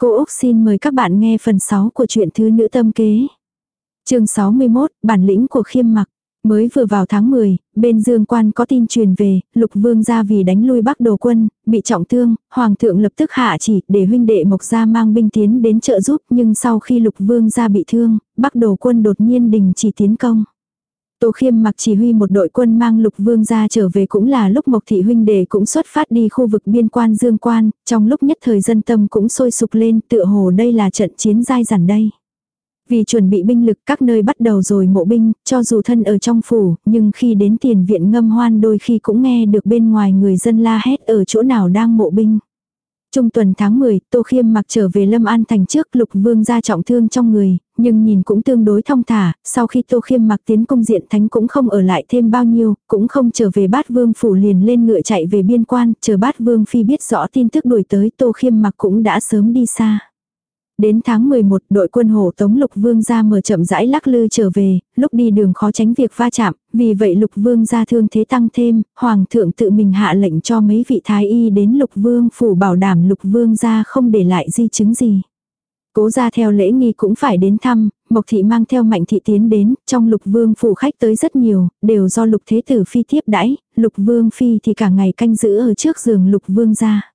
Cô Úc xin mời các bạn nghe phần 6 của truyện Thứ Nữ Tâm Kế. chương 61, Bản lĩnh của khiêm mặc. Mới vừa vào tháng 10, bên dương quan có tin truyền về, lục vương gia vì đánh lui bắc đồ quân, bị trọng thương, hoàng thượng lập tức hạ chỉ để huynh đệ mộc gia mang binh tiến đến trợ giúp nhưng sau khi lục vương gia bị thương, bắc đồ quân đột nhiên đình chỉ tiến công. Tô Khiêm mặc chỉ huy một đội quân mang lục vương ra trở về cũng là lúc Mộc Thị huynh đề cũng xuất phát đi khu vực biên quan dương quan, trong lúc nhất thời dân tâm cũng sôi sục lên tựa hồ đây là trận chiến dai dẳng đây. Vì chuẩn bị binh lực các nơi bắt đầu rồi mộ binh, cho dù thân ở trong phủ, nhưng khi đến tiền viện ngâm hoan đôi khi cũng nghe được bên ngoài người dân la hét ở chỗ nào đang mộ binh. Trung tuần tháng 10, Tô Khiêm mặc trở về Lâm An thành trước lục vương ra trọng thương trong người, nhưng nhìn cũng tương đối thong thả, sau khi Tô Khiêm mặc tiến công diện thánh cũng không ở lại thêm bao nhiêu, cũng không trở về bát vương phủ liền lên ngựa chạy về biên quan, chờ bát vương phi biết rõ tin tức đuổi tới Tô Khiêm mặc cũng đã sớm đi xa. Đến tháng 11, đội quân hổ Tống Lục Vương ra mở chậm rãi lắc lư trở về, lúc đi đường khó tránh việc va chạm, vì vậy Lục Vương ra thương thế tăng thêm, Hoàng thượng tự mình hạ lệnh cho mấy vị thái y đến Lục Vương phủ bảo đảm Lục Vương ra không để lại di chứng gì. Cố ra theo lễ nghi cũng phải đến thăm, Mộc Thị mang theo Mạnh Thị tiến đến, trong Lục Vương phủ khách tới rất nhiều, đều do Lục Thế Tử Phi tiếp đãi Lục Vương Phi thì cả ngày canh giữ ở trước giường Lục Vương ra.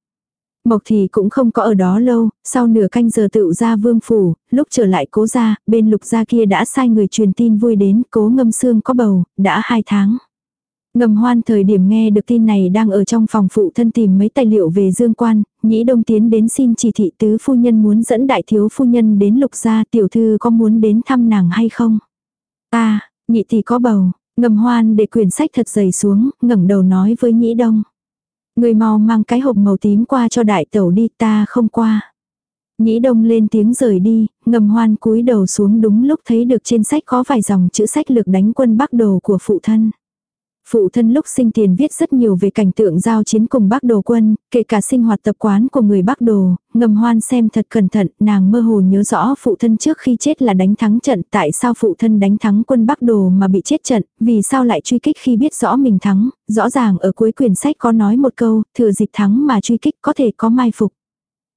Mộc thì cũng không có ở đó lâu, sau nửa canh giờ tựu ra vương phủ, lúc trở lại cố gia, bên lục gia kia đã sai người truyền tin vui đến cố ngâm xương có bầu, đã hai tháng. Ngầm hoan thời điểm nghe được tin này đang ở trong phòng phụ thân tìm mấy tài liệu về dương quan, nhĩ đông tiến đến xin chỉ thị tứ phu nhân muốn dẫn đại thiếu phu nhân đến lục gia tiểu thư có muốn đến thăm nàng hay không. Ta, nhị thì có bầu, ngầm hoan để quyển sách thật dày xuống, ngẩng đầu nói với nhĩ đông. Người mau mang cái hộp màu tím qua cho đại tẩu đi ta không qua. Nhĩ đông lên tiếng rời đi, ngầm hoan cúi đầu xuống đúng lúc thấy được trên sách có vài dòng chữ sách lược đánh quân bắc đồ của phụ thân. Phụ thân lúc sinh tiền viết rất nhiều về cảnh tượng giao chiến cùng Bắc Đồ quân, kể cả sinh hoạt tập quán của người Bắc Đồ, ngầm hoan xem thật cẩn thận, nàng mơ hồ nhớ rõ phụ thân trước khi chết là đánh thắng trận, tại sao phụ thân đánh thắng quân Bắc Đồ mà bị chết trận, vì sao lại truy kích khi biết rõ mình thắng, rõ ràng ở cuối quyển sách có nói một câu, thừa dịp thắng mà truy kích có thể có mai phục.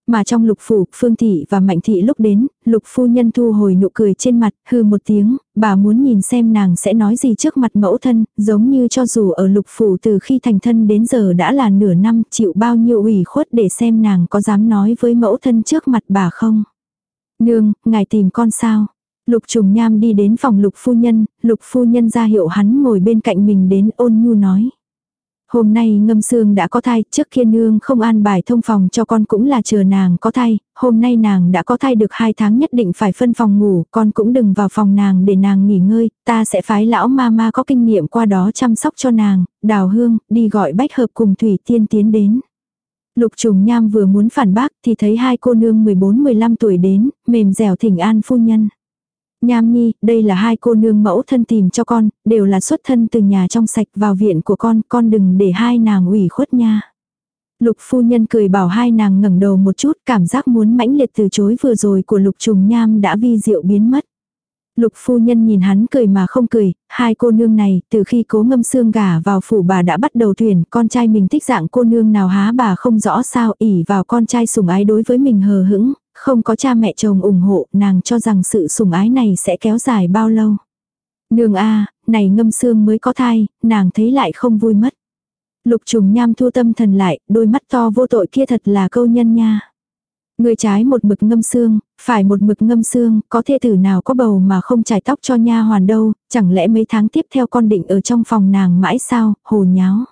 Mà trong lục phủ, Phương Thị và Mạnh Thị lúc đến, lục phu nhân thu hồi nụ cười trên mặt, hư một tiếng, bà muốn nhìn xem nàng sẽ nói gì trước mặt mẫu thân, giống như cho dù ở lục phủ từ khi thành thân đến giờ đã là nửa năm, chịu bao nhiêu ủy khuất để xem nàng có dám nói với mẫu thân trước mặt bà không. Nương, ngài tìm con sao? Lục trùng nham đi đến phòng lục phu nhân, lục phu nhân ra hiệu hắn ngồi bên cạnh mình đến ôn nhu nói. Hôm nay ngâm xương đã có thai, trước kia nương không an bài thông phòng cho con cũng là chờ nàng có thai, hôm nay nàng đã có thai được 2 tháng nhất định phải phân phòng ngủ, con cũng đừng vào phòng nàng để nàng nghỉ ngơi, ta sẽ phái lão ma ma có kinh nghiệm qua đó chăm sóc cho nàng, đào hương, đi gọi bách hợp cùng thủy tiên tiến đến. Lục trùng nham vừa muốn phản bác thì thấy hai cô nương 14-15 tuổi đến, mềm dẻo thỉnh an phu nhân. Nham Nhi, đây là hai cô nương mẫu thân tìm cho con, đều là xuất thân từ nhà trong sạch vào viện của con, con đừng để hai nàng ủy khuất nha. Lục phu nhân cười bảo hai nàng ngẩng đầu một chút, cảm giác muốn mãnh liệt từ chối vừa rồi của lục trùng nham đã vi diệu biến mất. Lục phu nhân nhìn hắn cười mà không cười, hai cô nương này, từ khi cố ngâm xương gả vào phủ bà đã bắt đầu tuyển, con trai mình thích dạng cô nương nào há bà không rõ sao, ỉ vào con trai sủng ái đối với mình hờ hững, không có cha mẹ chồng ủng hộ, nàng cho rằng sự sủng ái này sẽ kéo dài bao lâu. Nương a, này ngâm xương mới có thai, nàng thấy lại không vui mất. Lục trùng nham thu tâm thần lại, đôi mắt to vô tội kia thật là câu nhân nha. Người trái một mực ngâm xương, phải một mực ngâm xương, có thê tử nào có bầu mà không trải tóc cho nha hoàn đâu, chẳng lẽ mấy tháng tiếp theo con định ở trong phòng nàng mãi sao, hồ nháo.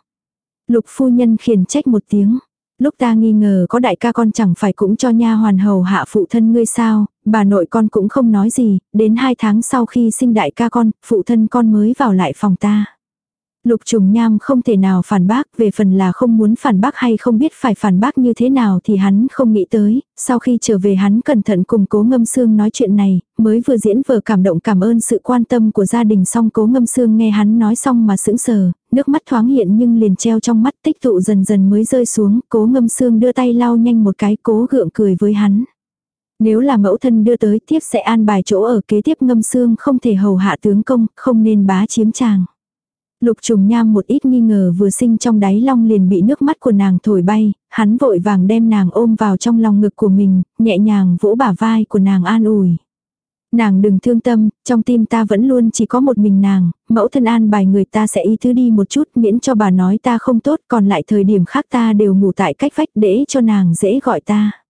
Lục phu nhân khiển trách một tiếng. Lúc ta nghi ngờ có đại ca con chẳng phải cũng cho nha hoàn hầu hạ phụ thân ngươi sao, bà nội con cũng không nói gì, đến hai tháng sau khi sinh đại ca con, phụ thân con mới vào lại phòng ta. Lục trùng nham không thể nào phản bác, về phần là không muốn phản bác hay không biết phải phản bác như thế nào thì hắn không nghĩ tới, sau khi trở về hắn cẩn thận cùng cố ngâm xương nói chuyện này, mới vừa diễn vừa cảm động cảm ơn sự quan tâm của gia đình xong cố ngâm xương nghe hắn nói xong mà sững sờ, nước mắt thoáng hiện nhưng liền treo trong mắt tích tụ dần dần mới rơi xuống, cố ngâm xương đưa tay lau nhanh một cái cố gượng cười với hắn. Nếu là mẫu thân đưa tới tiếp sẽ an bài chỗ ở kế tiếp ngâm xương không thể hầu hạ tướng công, không nên bá chiếm chàng. Lục trùng nham một ít nghi ngờ vừa sinh trong đáy long liền bị nước mắt của nàng thổi bay, hắn vội vàng đem nàng ôm vào trong lòng ngực của mình, nhẹ nhàng vỗ bả vai của nàng an ủi. Nàng đừng thương tâm, trong tim ta vẫn luôn chỉ có một mình nàng, mẫu thân an bài người ta sẽ ý thứ đi một chút miễn cho bà nói ta không tốt còn lại thời điểm khác ta đều ngủ tại cách vách để cho nàng dễ gọi ta.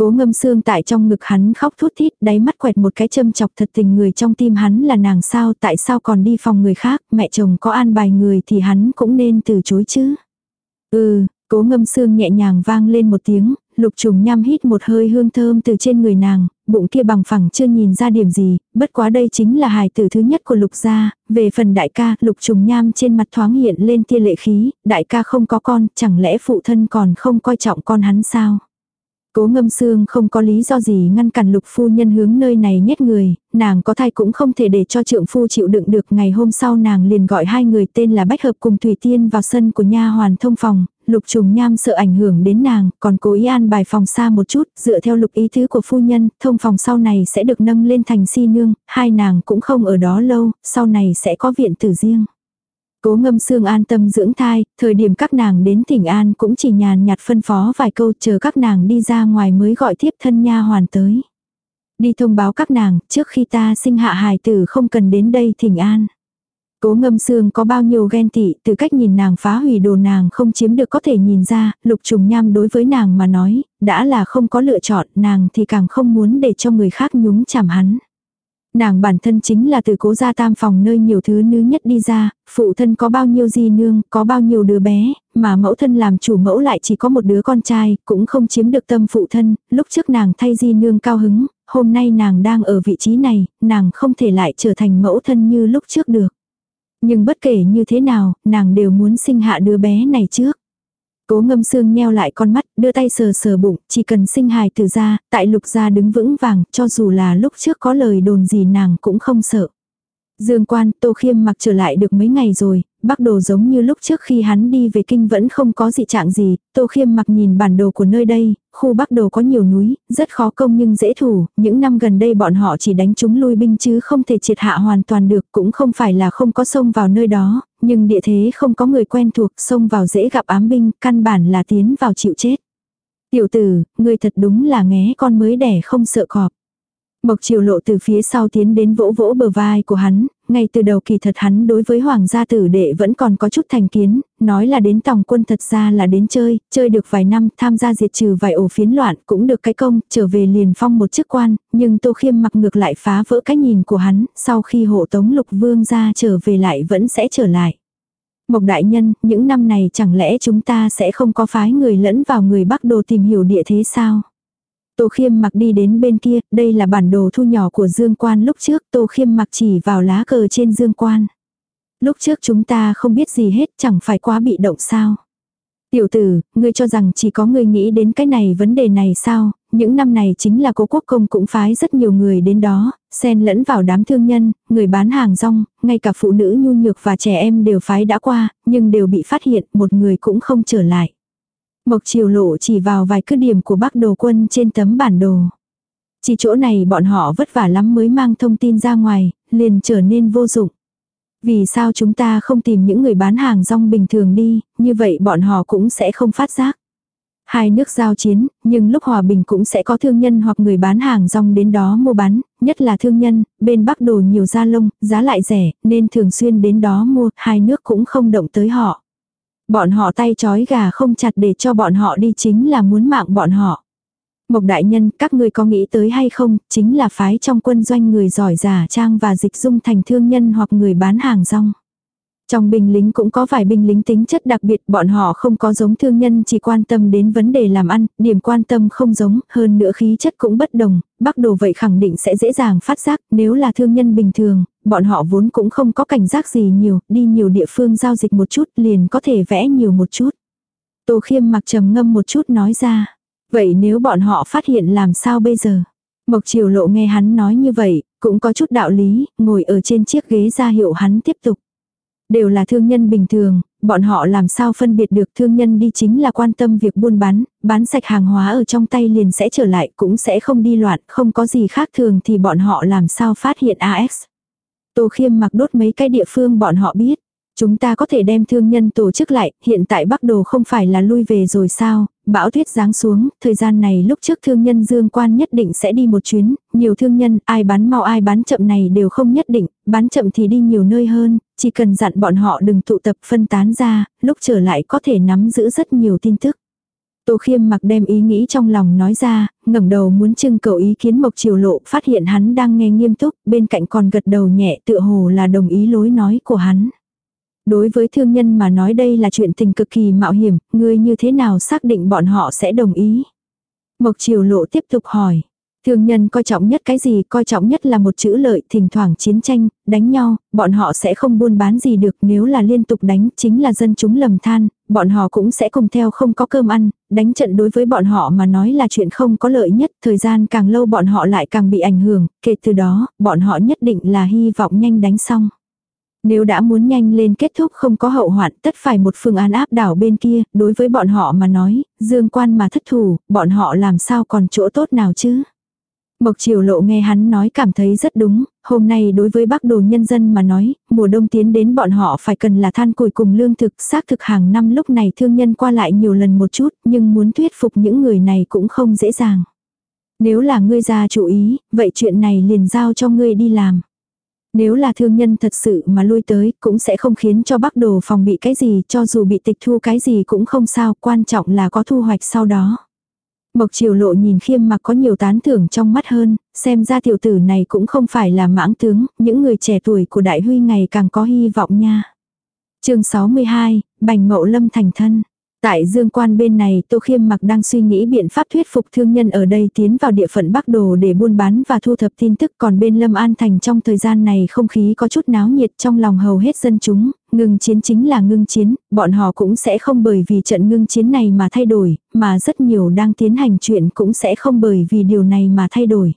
Cố ngâm xương tại trong ngực hắn khóc thút thít, đáy mắt quẹt một cái châm chọc thật tình người trong tim hắn là nàng sao, tại sao còn đi phòng người khác, mẹ chồng có an bài người thì hắn cũng nên từ chối chứ. Ừ, cố ngâm xương nhẹ nhàng vang lên một tiếng, lục trùng nham hít một hơi hương thơm từ trên người nàng, bụng kia bằng phẳng chưa nhìn ra điểm gì, bất quá đây chính là hài tử thứ nhất của lục gia, về phần đại ca, lục trùng nham trên mặt thoáng hiện lên tia lệ khí, đại ca không có con, chẳng lẽ phụ thân còn không coi trọng con hắn sao? Cố ngâm xương không có lý do gì ngăn cản lục phu nhân hướng nơi này nhét người, nàng có thai cũng không thể để cho trượng phu chịu đựng được. Ngày hôm sau nàng liền gọi hai người tên là Bách Hợp cùng Thủy Tiên vào sân của nha hoàn thông phòng, lục trùng nham sợ ảnh hưởng đến nàng, còn cố ý an bài phòng xa một chút, dựa theo lục ý thứ của phu nhân, thông phòng sau này sẽ được nâng lên thành si nương, hai nàng cũng không ở đó lâu, sau này sẽ có viện tử riêng. Cố ngâm xương an tâm dưỡng thai, thời điểm các nàng đến tỉnh An cũng chỉ nhàn nhạt phân phó vài câu chờ các nàng đi ra ngoài mới gọi tiếp thân nha hoàn tới. Đi thông báo các nàng, trước khi ta sinh hạ hài tử không cần đến đây thỉnh an. Cố ngâm xương có bao nhiêu ghen tị, từ cách nhìn nàng phá hủy đồ nàng không chiếm được có thể nhìn ra, lục trùng nham đối với nàng mà nói, đã là không có lựa chọn, nàng thì càng không muốn để cho người khác nhúng chảm hắn. Nàng bản thân chính là từ cố gia tam phòng nơi nhiều thứ nữ nhất đi ra, phụ thân có bao nhiêu di nương, có bao nhiêu đứa bé, mà mẫu thân làm chủ mẫu lại chỉ có một đứa con trai, cũng không chiếm được tâm phụ thân, lúc trước nàng thay di nương cao hứng, hôm nay nàng đang ở vị trí này, nàng không thể lại trở thành mẫu thân như lúc trước được. Nhưng bất kể như thế nào, nàng đều muốn sinh hạ đứa bé này trước. Cố ngâm xương nheo lại con mắt, đưa tay sờ sờ bụng, chỉ cần sinh hài từ ra, tại lục gia đứng vững vàng, cho dù là lúc trước có lời đồn gì nàng cũng không sợ. Dương quan, Tô Khiêm mặc trở lại được mấy ngày rồi, bắc đồ giống như lúc trước khi hắn đi về kinh vẫn không có dị trạng gì, Tô Khiêm mặc nhìn bản đồ của nơi đây, khu bắc đồ có nhiều núi, rất khó công nhưng dễ thủ, những năm gần đây bọn họ chỉ đánh chúng lui binh chứ không thể triệt hạ hoàn toàn được, cũng không phải là không có sông vào nơi đó, nhưng địa thế không có người quen thuộc, xông vào dễ gặp ám binh, căn bản là tiến vào chịu chết. Tiểu tử, người thật đúng là nghé con mới đẻ không sợ cọp. Mộc triều lộ từ phía sau tiến đến vỗ vỗ bờ vai của hắn, ngay từ đầu kỳ thật hắn đối với hoàng gia tử đệ vẫn còn có chút thành kiến, nói là đến tòng quân thật ra là đến chơi, chơi được vài năm, tham gia diệt trừ vài ổ phiến loạn, cũng được cái công, trở về liền phong một chức quan, nhưng tô khiêm mặc ngược lại phá vỡ cái nhìn của hắn, sau khi hộ tống lục vương ra trở về lại vẫn sẽ trở lại. Mộc đại nhân, những năm này chẳng lẽ chúng ta sẽ không có phái người lẫn vào người Bắc Đồ tìm hiểu địa thế sao? Tô Khiêm mặc đi đến bên kia, đây là bản đồ thu nhỏ của Dương Quan lúc trước, Tô Khiêm mặc chỉ vào lá cờ trên Dương Quan. Lúc trước chúng ta không biết gì hết, chẳng phải quá bị động sao. Tiểu tử, ngươi cho rằng chỉ có ngươi nghĩ đến cái này vấn đề này sao, những năm này chính là cố quốc công cũng phái rất nhiều người đến đó, xen lẫn vào đám thương nhân, người bán hàng rong, ngay cả phụ nữ nhu nhược và trẻ em đều phái đã qua, nhưng đều bị phát hiện, một người cũng không trở lại. Mộc triều lộ chỉ vào vài cứ điểm của bắc đồ quân trên tấm bản đồ. Chỉ chỗ này bọn họ vất vả lắm mới mang thông tin ra ngoài, liền trở nên vô dụng. Vì sao chúng ta không tìm những người bán hàng rong bình thường đi, như vậy bọn họ cũng sẽ không phát giác. Hai nước giao chiến, nhưng lúc hòa bình cũng sẽ có thương nhân hoặc người bán hàng rong đến đó mua bán, nhất là thương nhân, bên Bắc đồ nhiều da lông, giá lại rẻ, nên thường xuyên đến đó mua, hai nước cũng không động tới họ. Bọn họ tay chói gà không chặt để cho bọn họ đi chính là muốn mạng bọn họ. Mộc đại nhân, các ngươi có nghĩ tới hay không, chính là phái trong quân doanh người giỏi giả trang và dịch dung thành thương nhân hoặc người bán hàng rong. Trong binh lính cũng có vài binh lính tính chất đặc biệt, bọn họ không có giống thương nhân chỉ quan tâm đến vấn đề làm ăn, điểm quan tâm không giống, hơn nữa khí chất cũng bất đồng, bắc đồ vậy khẳng định sẽ dễ dàng phát giác, nếu là thương nhân bình thường, bọn họ vốn cũng không có cảnh giác gì nhiều, đi nhiều địa phương giao dịch một chút liền có thể vẽ nhiều một chút. Tô khiêm mặc trầm ngâm một chút nói ra, vậy nếu bọn họ phát hiện làm sao bây giờ? Mộc triều lộ nghe hắn nói như vậy, cũng có chút đạo lý, ngồi ở trên chiếc ghế ra hiệu hắn tiếp tục. Đều là thương nhân bình thường, bọn họ làm sao phân biệt được thương nhân đi chính là quan tâm việc buôn bán, bán sạch hàng hóa ở trong tay liền sẽ trở lại cũng sẽ không đi loạn, không có gì khác thường thì bọn họ làm sao phát hiện AX. Tô khiêm mặc đốt mấy cái địa phương bọn họ biết. Chúng ta có thể đem thương nhân tổ chức lại, hiện tại Bắc Đồ không phải là lui về rồi sao, bão tuyết giáng xuống, thời gian này lúc trước thương nhân dương quan nhất định sẽ đi một chuyến, nhiều thương nhân, ai bán mau ai bán chậm này đều không nhất định, bán chậm thì đi nhiều nơi hơn, chỉ cần dặn bọn họ đừng tụ tập phân tán ra, lúc trở lại có thể nắm giữ rất nhiều tin tức. Tô khiêm mặc đem ý nghĩ trong lòng nói ra, ngẩng đầu muốn trưng cầu ý kiến Mộc Triều Lộ, phát hiện hắn đang nghe nghiêm túc, bên cạnh còn gật đầu nhẹ tựa hồ là đồng ý lối nói của hắn. Đối với thương nhân mà nói đây là chuyện tình cực kỳ mạo hiểm, ngươi như thế nào xác định bọn họ sẽ đồng ý. Mộc Triều Lộ tiếp tục hỏi. Thương nhân coi trọng nhất cái gì, coi trọng nhất là một chữ lợi, thỉnh thoảng chiến tranh, đánh nhau, bọn họ sẽ không buôn bán gì được nếu là liên tục đánh, chính là dân chúng lầm than, bọn họ cũng sẽ cùng theo không có cơm ăn, đánh trận đối với bọn họ mà nói là chuyện không có lợi nhất, thời gian càng lâu bọn họ lại càng bị ảnh hưởng, kể từ đó, bọn họ nhất định là hy vọng nhanh đánh xong. Nếu đã muốn nhanh lên kết thúc không có hậu hoạn tất phải một phương án áp đảo bên kia, đối với bọn họ mà nói, dương quan mà thất thủ, bọn họ làm sao còn chỗ tốt nào chứ. Mộc Triều Lộ nghe hắn nói cảm thấy rất đúng, hôm nay đối với Bắc Đồ nhân dân mà nói, mùa đông tiến đến bọn họ phải cần là than củi cùng lương thực, xác thực hàng năm lúc này thương nhân qua lại nhiều lần một chút, nhưng muốn thuyết phục những người này cũng không dễ dàng. Nếu là ngươi ra chủ ý, vậy chuyện này liền giao cho ngươi đi làm. Nếu là thương nhân thật sự mà lui tới, cũng sẽ không khiến cho Bắc Đồ phòng bị cái gì, cho dù bị tịch thu cái gì cũng không sao, quan trọng là có thu hoạch sau đó. Mộc triều lộ nhìn khiêm mặc có nhiều tán thưởng trong mắt hơn, xem ra tiểu tử này cũng không phải là mãng tướng, những người trẻ tuổi của đại huy ngày càng có hy vọng nha. chương 62, Bành Mậu Lâm thành thân. Tại dương quan bên này Tô Khiêm mặc đang suy nghĩ biện pháp thuyết phục thương nhân ở đây tiến vào địa phận Bắc Đồ để buôn bán và thu thập tin tức còn bên Lâm An Thành trong thời gian này không khí có chút náo nhiệt trong lòng hầu hết dân chúng, ngưng chiến chính là ngưng chiến, bọn họ cũng sẽ không bởi vì trận ngưng chiến này mà thay đổi, mà rất nhiều đang tiến hành chuyện cũng sẽ không bởi vì điều này mà thay đổi.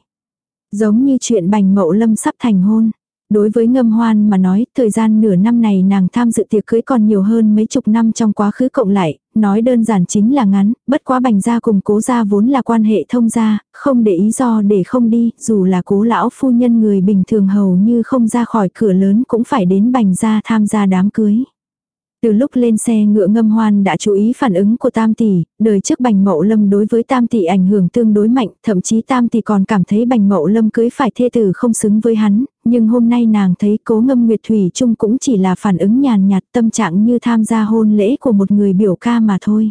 Giống như chuyện bành mậu lâm sắp thành hôn. Đối với ngâm hoan mà nói, thời gian nửa năm này nàng tham dự tiệc cưới còn nhiều hơn mấy chục năm trong quá khứ cộng lại, nói đơn giản chính là ngắn, bất quá bành gia cùng cố gia vốn là quan hệ thông gia, không để ý do để không đi, dù là cố lão phu nhân người bình thường hầu như không ra khỏi cửa lớn cũng phải đến bành gia tham gia đám cưới. Từ lúc lên xe ngựa ngâm hoan đã chú ý phản ứng của tam tỷ, đời trước bành mậu lâm đối với tam tỷ ảnh hưởng tương đối mạnh, thậm chí tam tỷ còn cảm thấy bành mậu lâm cưới phải thê tử không xứng với hắn, nhưng hôm nay nàng thấy cố ngâm nguyệt thủy chung cũng chỉ là phản ứng nhàn nhạt tâm trạng như tham gia hôn lễ của một người biểu ca mà thôi.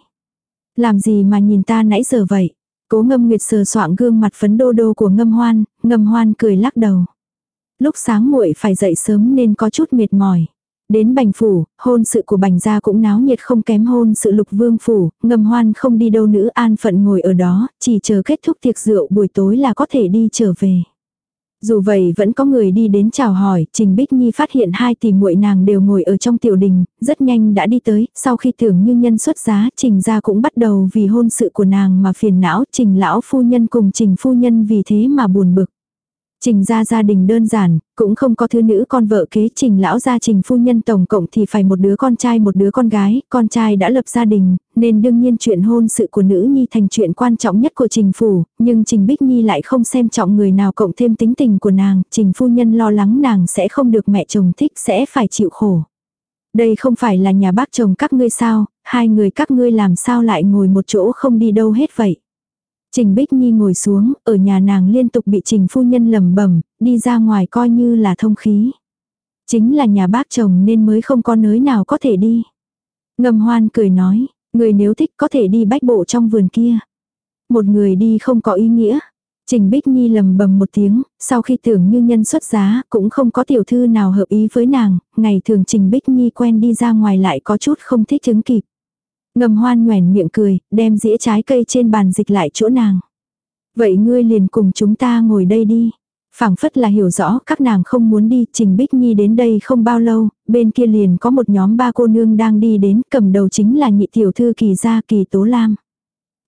Làm gì mà nhìn ta nãy giờ vậy? Cố ngâm nguyệt sờ soạng gương mặt phấn đô đô của ngâm hoan, ngâm hoan cười lắc đầu. Lúc sáng muội phải dậy sớm nên có chút mệt mỏi. Đến bành phủ, hôn sự của bành gia cũng náo nhiệt không kém hôn sự lục vương phủ, ngầm hoan không đi đâu nữ an phận ngồi ở đó, chỉ chờ kết thúc tiệc rượu buổi tối là có thể đi trở về. Dù vậy vẫn có người đi đến chào hỏi, Trình Bích Nhi phát hiện hai tỷ muội nàng đều ngồi ở trong tiểu đình, rất nhanh đã đi tới, sau khi tưởng như nhân xuất giá, Trình gia cũng bắt đầu vì hôn sự của nàng mà phiền não, Trình lão phu nhân cùng Trình phu nhân vì thế mà buồn bực. Trình ra gia đình đơn giản, cũng không có thứ nữ con vợ kế. Trình lão gia trình phu nhân tổng cộng thì phải một đứa con trai một đứa con gái, con trai đã lập gia đình, nên đương nhiên chuyện hôn sự của nữ nhi thành chuyện quan trọng nhất của trình phủ, nhưng trình bích nhi lại không xem trọng người nào cộng thêm tính tình của nàng, trình phu nhân lo lắng nàng sẽ không được mẹ chồng thích sẽ phải chịu khổ. Đây không phải là nhà bác chồng các ngươi sao, hai người các ngươi làm sao lại ngồi một chỗ không đi đâu hết vậy. Trình Bích Nhi ngồi xuống, ở nhà nàng liên tục bị Trình phu nhân lầm bẩm đi ra ngoài coi như là thông khí. Chính là nhà bác chồng nên mới không có nới nào có thể đi. Ngầm hoan cười nói, người nếu thích có thể đi bách bộ trong vườn kia. Một người đi không có ý nghĩa. Trình Bích Nhi lầm bầm một tiếng, sau khi tưởng như nhân xuất giá, cũng không có tiểu thư nào hợp ý với nàng, ngày thường Trình Bích Nhi quen đi ra ngoài lại có chút không thích chứng kịp. Ngầm hoan nhoẻn miệng cười, đem dĩa trái cây trên bàn dịch lại chỗ nàng. Vậy ngươi liền cùng chúng ta ngồi đây đi. phảng phất là hiểu rõ các nàng không muốn đi, Trình Bích Nhi đến đây không bao lâu, bên kia liền có một nhóm ba cô nương đang đi đến, cầm đầu chính là nhị tiểu thư kỳ gia kỳ tố lam.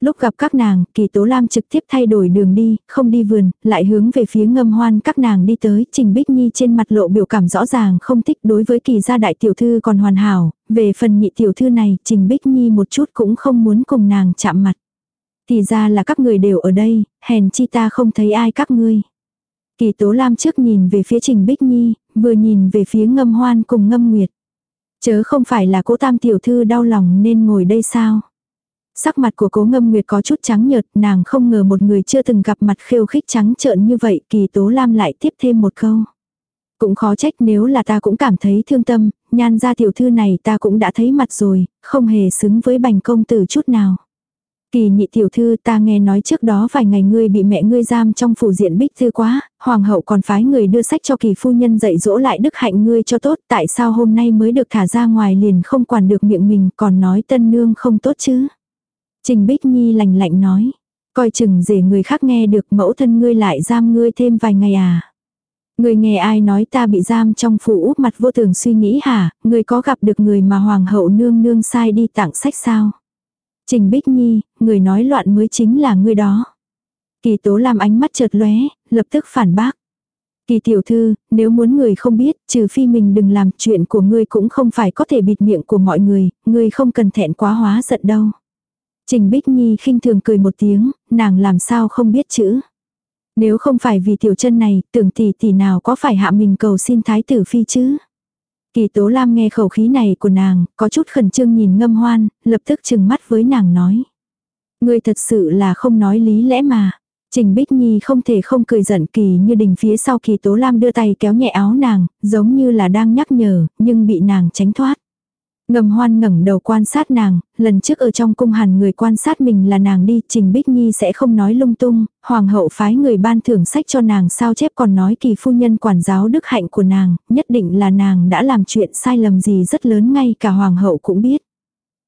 Lúc gặp các nàng, kỳ tố lam trực tiếp thay đổi đường đi, không đi vườn, lại hướng về phía ngâm hoan các nàng đi tới, trình bích nhi trên mặt lộ biểu cảm rõ ràng không thích đối với kỳ gia đại tiểu thư còn hoàn hảo, về phần nhị tiểu thư này, trình bích nhi một chút cũng không muốn cùng nàng chạm mặt. Thì ra là các người đều ở đây, hèn chi ta không thấy ai các ngươi. Kỳ tố lam trước nhìn về phía trình bích nhi, vừa nhìn về phía ngâm hoan cùng ngâm nguyệt. Chớ không phải là cố tam tiểu thư đau lòng nên ngồi đây sao? Sắc mặt của cố ngâm nguyệt có chút trắng nhợt, nàng không ngờ một người chưa từng gặp mặt khiêu khích trắng trợn như vậy, kỳ tố lam lại tiếp thêm một câu. Cũng khó trách nếu là ta cũng cảm thấy thương tâm, nhan ra tiểu thư này ta cũng đã thấy mặt rồi, không hề xứng với bành công tử chút nào. Kỳ nhị tiểu thư ta nghe nói trước đó vài ngày ngươi bị mẹ ngươi giam trong phủ diện bích thư quá, hoàng hậu còn phái người đưa sách cho kỳ phu nhân dạy dỗ lại đức hạnh ngươi cho tốt, tại sao hôm nay mới được thả ra ngoài liền không quản được miệng mình còn nói tân nương không tốt chứ. Trình Bích Nhi lạnh lạnh nói, coi chừng rể người khác nghe được mẫu thân ngươi lại giam ngươi thêm vài ngày à. Người nghe ai nói ta bị giam trong phủ úp mặt vô thường suy nghĩ hả, người có gặp được người mà hoàng hậu nương nương sai đi tặng sách sao? Trình Bích Nhi, người nói loạn mới chính là người đó. Kỳ tố làm ánh mắt chợt lóe, lập tức phản bác. Kỳ tiểu thư, nếu muốn người không biết, trừ phi mình đừng làm chuyện của ngươi cũng không phải có thể bịt miệng của mọi người, ngươi không cần thẹn quá hóa giận đâu. Trình Bích Nhi khinh thường cười một tiếng, nàng làm sao không biết chữ. Nếu không phải vì tiểu chân này, tưởng tỷ tỷ nào có phải hạ mình cầu xin thái tử phi chứ. Kỳ Tố Lam nghe khẩu khí này của nàng, có chút khẩn trương nhìn ngâm hoan, lập tức chừng mắt với nàng nói. Ngươi thật sự là không nói lý lẽ mà. Trình Bích Nhi không thể không cười giận kỳ như đình phía sau kỳ Tố Lam đưa tay kéo nhẹ áo nàng, giống như là đang nhắc nhở, nhưng bị nàng tránh thoát. Ngầm hoan ngẩng đầu quan sát nàng, lần trước ở trong cung hàn người quan sát mình là nàng đi, Trình Bích Nhi sẽ không nói lung tung, hoàng hậu phái người ban thưởng sách cho nàng sao chép còn nói kỳ phu nhân quản giáo đức hạnh của nàng, nhất định là nàng đã làm chuyện sai lầm gì rất lớn ngay cả hoàng hậu cũng biết.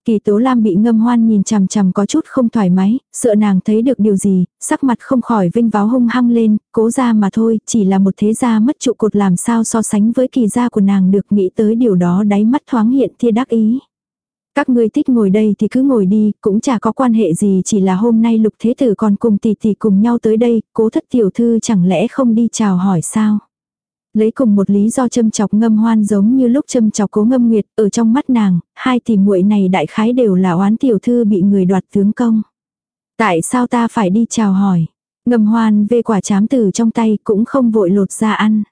Kỳ Tố Lam bị ngâm hoan nhìn chằm chằm có chút không thoải mái, sợ nàng thấy được điều gì, sắc mặt không khỏi vinh váo hung hăng lên, cố ra mà thôi, chỉ là một thế gia mất trụ cột làm sao so sánh với kỳ gia của nàng được nghĩ tới điều đó đáy mắt thoáng hiện tia đắc ý. Các ngươi thích ngồi đây thì cứ ngồi đi, cũng chả có quan hệ gì chỉ là hôm nay lục thế tử còn cùng tỷ tỷ cùng nhau tới đây, cố thất tiểu thư chẳng lẽ không đi chào hỏi sao. Lấy cùng một lý do châm chọc ngâm hoan giống như lúc châm chọc cố ngâm nguyệt, ở trong mắt nàng, hai tỷ muội này đại khái đều là oán tiểu thư bị người đoạt tướng công. Tại sao ta phải đi chào hỏi? Ngâm hoan vê quả chám từ trong tay cũng không vội lột ra ăn.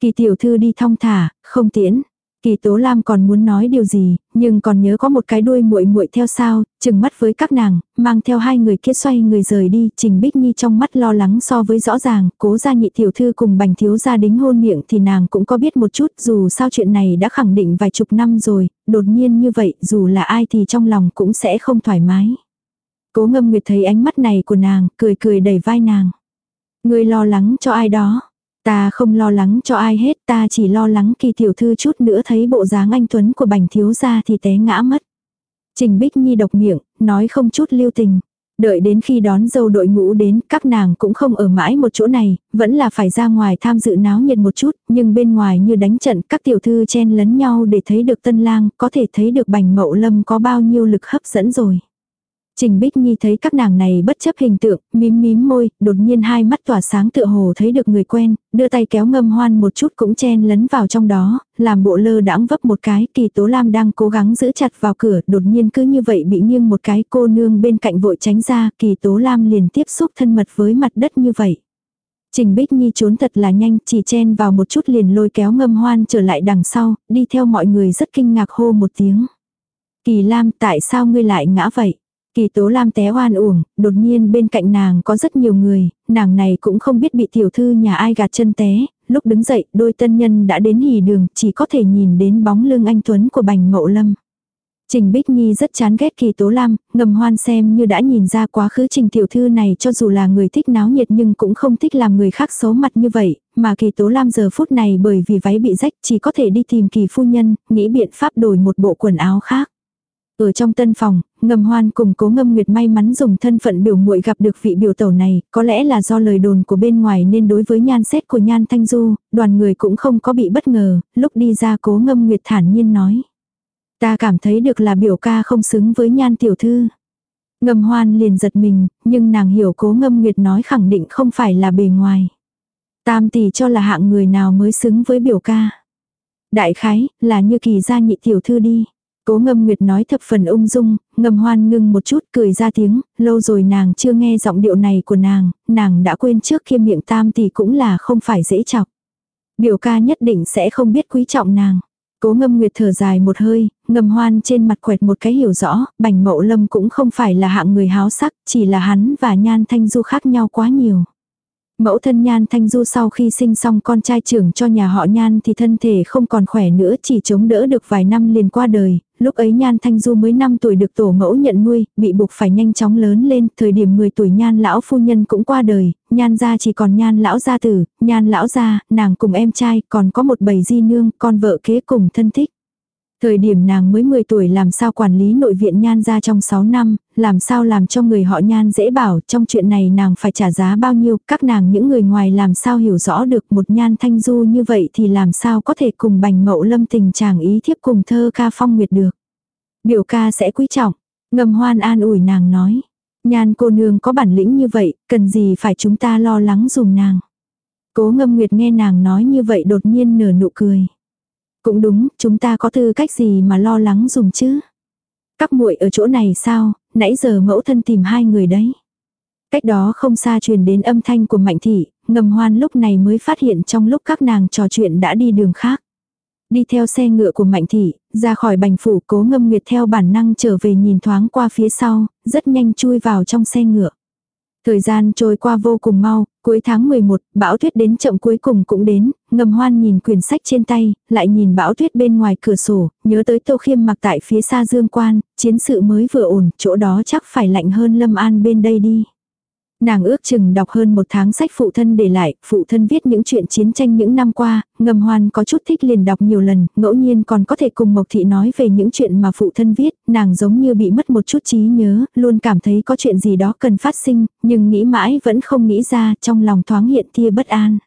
Kỳ tiểu thư đi thong thả, không tiễn. Kỳ Tố Lam còn muốn nói điều gì, nhưng còn nhớ có một cái đuôi muội muội theo sao, chừng mắt với các nàng, mang theo hai người kia xoay người rời đi, Trình Bích Nhi trong mắt lo lắng so với rõ ràng, cố gia nhị tiểu thư cùng bành thiếu gia đính hôn miệng thì nàng cũng có biết một chút, dù sao chuyện này đã khẳng định vài chục năm rồi, đột nhiên như vậy, dù là ai thì trong lòng cũng sẽ không thoải mái. Cố ngâm nguyệt thấy ánh mắt này của nàng, cười cười đẩy vai nàng. Người lo lắng cho ai đó. Ta không lo lắng cho ai hết, ta chỉ lo lắng kỳ tiểu thư chút nữa thấy bộ dáng anh Tuấn của bành thiếu gia thì té ngã mất. Trình Bích Nhi độc miệng, nói không chút lưu tình. Đợi đến khi đón dâu đội ngũ đến, các nàng cũng không ở mãi một chỗ này, vẫn là phải ra ngoài tham dự náo nhiệt một chút, nhưng bên ngoài như đánh trận, các tiểu thư chen lấn nhau để thấy được tân lang, có thể thấy được bành mậu lâm có bao nhiêu lực hấp dẫn rồi. Trình Bích Nhi thấy các nàng này bất chấp hình tượng, mím mím môi, đột nhiên hai mắt tỏa sáng tựa hồ thấy được người quen, đưa tay kéo ngâm hoan một chút cũng chen lấn vào trong đó, làm bộ lơ đãng vấp một cái, kỳ tố lam đang cố gắng giữ chặt vào cửa, đột nhiên cứ như vậy bị nghiêng một cái cô nương bên cạnh vội tránh ra, kỳ tố lam liền tiếp xúc thân mật với mặt đất như vậy. Trình Bích Nhi trốn thật là nhanh, chỉ chen vào một chút liền lôi kéo ngâm hoan trở lại đằng sau, đi theo mọi người rất kinh ngạc hô một tiếng. Kỳ Lam tại sao ngươi lại ngã vậy? Kỳ tố lam té oan uổng, đột nhiên bên cạnh nàng có rất nhiều người, nàng này cũng không biết bị tiểu thư nhà ai gạt chân té, lúc đứng dậy đôi tân nhân đã đến hì đường, chỉ có thể nhìn đến bóng lưng anh Tuấn của bành mậu lâm. Trình Bích Nhi rất chán ghét kỳ tố lam, ngầm hoan xem như đã nhìn ra quá khứ trình tiểu thư này cho dù là người thích náo nhiệt nhưng cũng không thích làm người khác xấu mặt như vậy, mà kỳ tố lam giờ phút này bởi vì váy bị rách chỉ có thể đi tìm kỳ phu nhân, nghĩ biện pháp đổi một bộ quần áo khác. Ở trong tân phòng, ngầm hoan cùng cố ngâm nguyệt may mắn dùng thân phận biểu muội gặp được vị biểu tẩu này, có lẽ là do lời đồn của bên ngoài nên đối với nhan xét của nhan thanh du, đoàn người cũng không có bị bất ngờ, lúc đi ra cố ngâm nguyệt thản nhiên nói. Ta cảm thấy được là biểu ca không xứng với nhan tiểu thư. Ngầm hoan liền giật mình, nhưng nàng hiểu cố ngâm nguyệt nói khẳng định không phải là bề ngoài. Tam tỷ cho là hạng người nào mới xứng với biểu ca. Đại khái, là như kỳ gia nhị tiểu thư đi. Cố ngâm nguyệt nói thập phần ung dung, ngâm hoan ngưng một chút cười ra tiếng, lâu rồi nàng chưa nghe giọng điệu này của nàng, nàng đã quên trước kia miệng tam thì cũng là không phải dễ chọc. Biểu ca nhất định sẽ không biết quý trọng nàng. Cố ngâm nguyệt thở dài một hơi, ngâm hoan trên mặt quẹt một cái hiểu rõ, bành mậu lâm cũng không phải là hạng người háo sắc, chỉ là hắn và nhan thanh du khác nhau quá nhiều. Mẫu thân Nhan Thanh Du sau khi sinh xong con trai trưởng cho nhà họ Nhan thì thân thể không còn khỏe nữa chỉ chống đỡ được vài năm liền qua đời, lúc ấy Nhan Thanh Du mới 5 tuổi được tổ mẫu nhận nuôi, bị buộc phải nhanh chóng lớn lên, thời điểm 10 tuổi Nhan lão phu nhân cũng qua đời, Nhan gia chỉ còn Nhan lão gia tử, Nhan lão gia, nàng cùng em trai, còn có một bầy di nương, con vợ kế cùng thân thích. Thời điểm nàng mới 10 tuổi làm sao quản lý nội viện nhan ra trong 6 năm, làm sao làm cho người họ nhan dễ bảo, trong chuyện này nàng phải trả giá bao nhiêu, các nàng những người ngoài làm sao hiểu rõ được một nhan thanh du như vậy thì làm sao có thể cùng bành mậu lâm tình chàng ý thiếp cùng thơ ca phong nguyệt được. Biểu ca sẽ quý trọng, ngầm hoan an ủi nàng nói. Nhan cô nương có bản lĩnh như vậy, cần gì phải chúng ta lo lắng dùm nàng. Cố ngâm nguyệt nghe nàng nói như vậy đột nhiên nở nụ cười. Cũng đúng, chúng ta có tư cách gì mà lo lắng dùng chứ? Các muội ở chỗ này sao, nãy giờ mẫu thân tìm hai người đấy. Cách đó không xa truyền đến âm thanh của Mạnh Thị, ngầm hoan lúc này mới phát hiện trong lúc các nàng trò chuyện đã đi đường khác. Đi theo xe ngựa của Mạnh Thị, ra khỏi bành phủ cố ngâm nguyệt theo bản năng trở về nhìn thoáng qua phía sau, rất nhanh chui vào trong xe ngựa. Thời gian trôi qua vô cùng mau, cuối tháng 11, bão tuyết đến chậm cuối cùng cũng đến, ngầm hoan nhìn quyển sách trên tay, lại nhìn bão tuyết bên ngoài cửa sổ, nhớ tới tô khiêm mặc tại phía xa dương quan, chiến sự mới vừa ổn, chỗ đó chắc phải lạnh hơn lâm an bên đây đi. Nàng ước chừng đọc hơn một tháng sách phụ thân để lại, phụ thân viết những chuyện chiến tranh những năm qua, ngầm hoan có chút thích liền đọc nhiều lần, ngẫu nhiên còn có thể cùng Mộc Thị nói về những chuyện mà phụ thân viết, nàng giống như bị mất một chút trí nhớ, luôn cảm thấy có chuyện gì đó cần phát sinh, nhưng nghĩ mãi vẫn không nghĩ ra, trong lòng thoáng hiện tia bất an.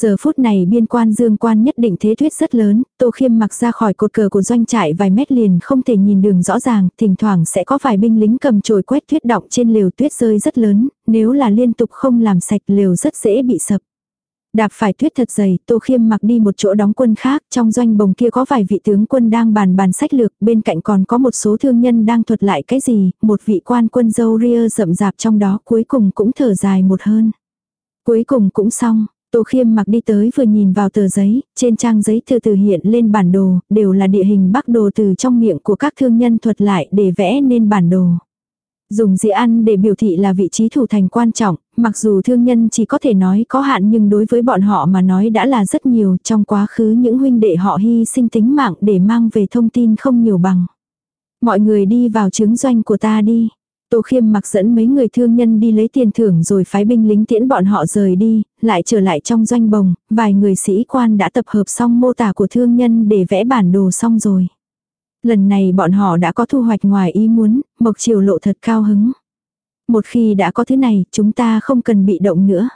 Giờ phút này biên quan dương quan nhất định thế tuyết rất lớn, Tô Khiêm mặc ra khỏi cột cờ của doanh trại vài mét liền không thể nhìn đường rõ ràng, thỉnh thoảng sẽ có vài binh lính cầm chổi quét tuyết động trên lều tuyết rơi rất lớn, nếu là liên tục không làm sạch lều rất dễ bị sập. Đạp phải tuyết thật dày, Tô Khiêm mặc đi một chỗ đóng quân khác, trong doanh bồng kia có vài vị tướng quân đang bàn bàn sách lược, bên cạnh còn có một số thương nhân đang thuật lại cái gì, một vị quan quân dâu ria rậm rạp trong đó cuối cùng cũng thở dài một hơn. Cuối cùng cũng xong, Tô Khiêm mặc đi tới vừa nhìn vào tờ giấy, trên trang giấy từ từ hiện lên bản đồ, đều là địa hình bắc đồ từ trong miệng của các thương nhân thuật lại để vẽ nên bản đồ. Dùng dĩa ăn để biểu thị là vị trí thủ thành quan trọng, mặc dù thương nhân chỉ có thể nói có hạn nhưng đối với bọn họ mà nói đã là rất nhiều trong quá khứ những huynh đệ họ hy sinh tính mạng để mang về thông tin không nhiều bằng. Mọi người đi vào chứng doanh của ta đi. Tô Khiêm mặc dẫn mấy người thương nhân đi lấy tiền thưởng rồi phái binh lính tiễn bọn họ rời đi, lại trở lại trong doanh bồng, vài người sĩ quan đã tập hợp xong mô tả của thương nhân để vẽ bản đồ xong rồi. Lần này bọn họ đã có thu hoạch ngoài ý muốn, Mộc Triều lộ thật cao hứng. Một khi đã có thứ này, chúng ta không cần bị động nữa.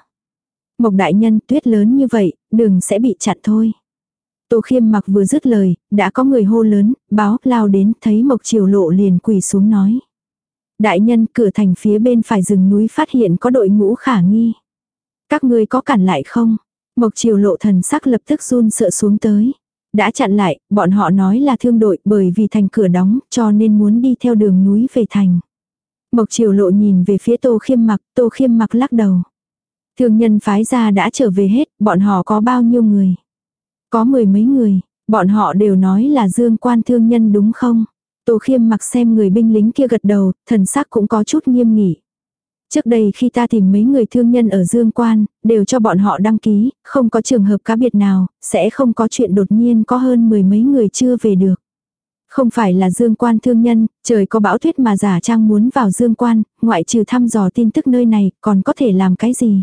Mộc đại nhân tuyết lớn như vậy, đường sẽ bị chặn thôi. Tô khiêm mặc vừa dứt lời, đã có người hô lớn, báo, lao đến, thấy Mộc Triều lộ liền quỳ xuống nói. Đại nhân cửa thành phía bên phải rừng núi phát hiện có đội ngũ khả nghi. Các ngươi có cản lại không? Mộc triều lộ thần sắc lập tức run sợ xuống tới. Đã chặn lại, bọn họ nói là thương đội bởi vì thành cửa đóng cho nên muốn đi theo đường núi về thành. Mộc triều lộ nhìn về phía tô khiêm mặc, tô khiêm mặc lắc đầu. Thương nhân phái ra đã trở về hết, bọn họ có bao nhiêu người? Có mười mấy người, bọn họ đều nói là dương quan thương nhân đúng không? Tô khiêm mặc xem người binh lính kia gật đầu, thần sắc cũng có chút nghiêm nghỉ. Trước đây khi ta tìm mấy người thương nhân ở Dương Quan, đều cho bọn họ đăng ký, không có trường hợp cá biệt nào, sẽ không có chuyện đột nhiên có hơn mười mấy người chưa về được. Không phải là Dương Quan thương nhân, trời có bão tuyết mà giả trang muốn vào Dương Quan, ngoại trừ thăm dò tin tức nơi này, còn có thể làm cái gì?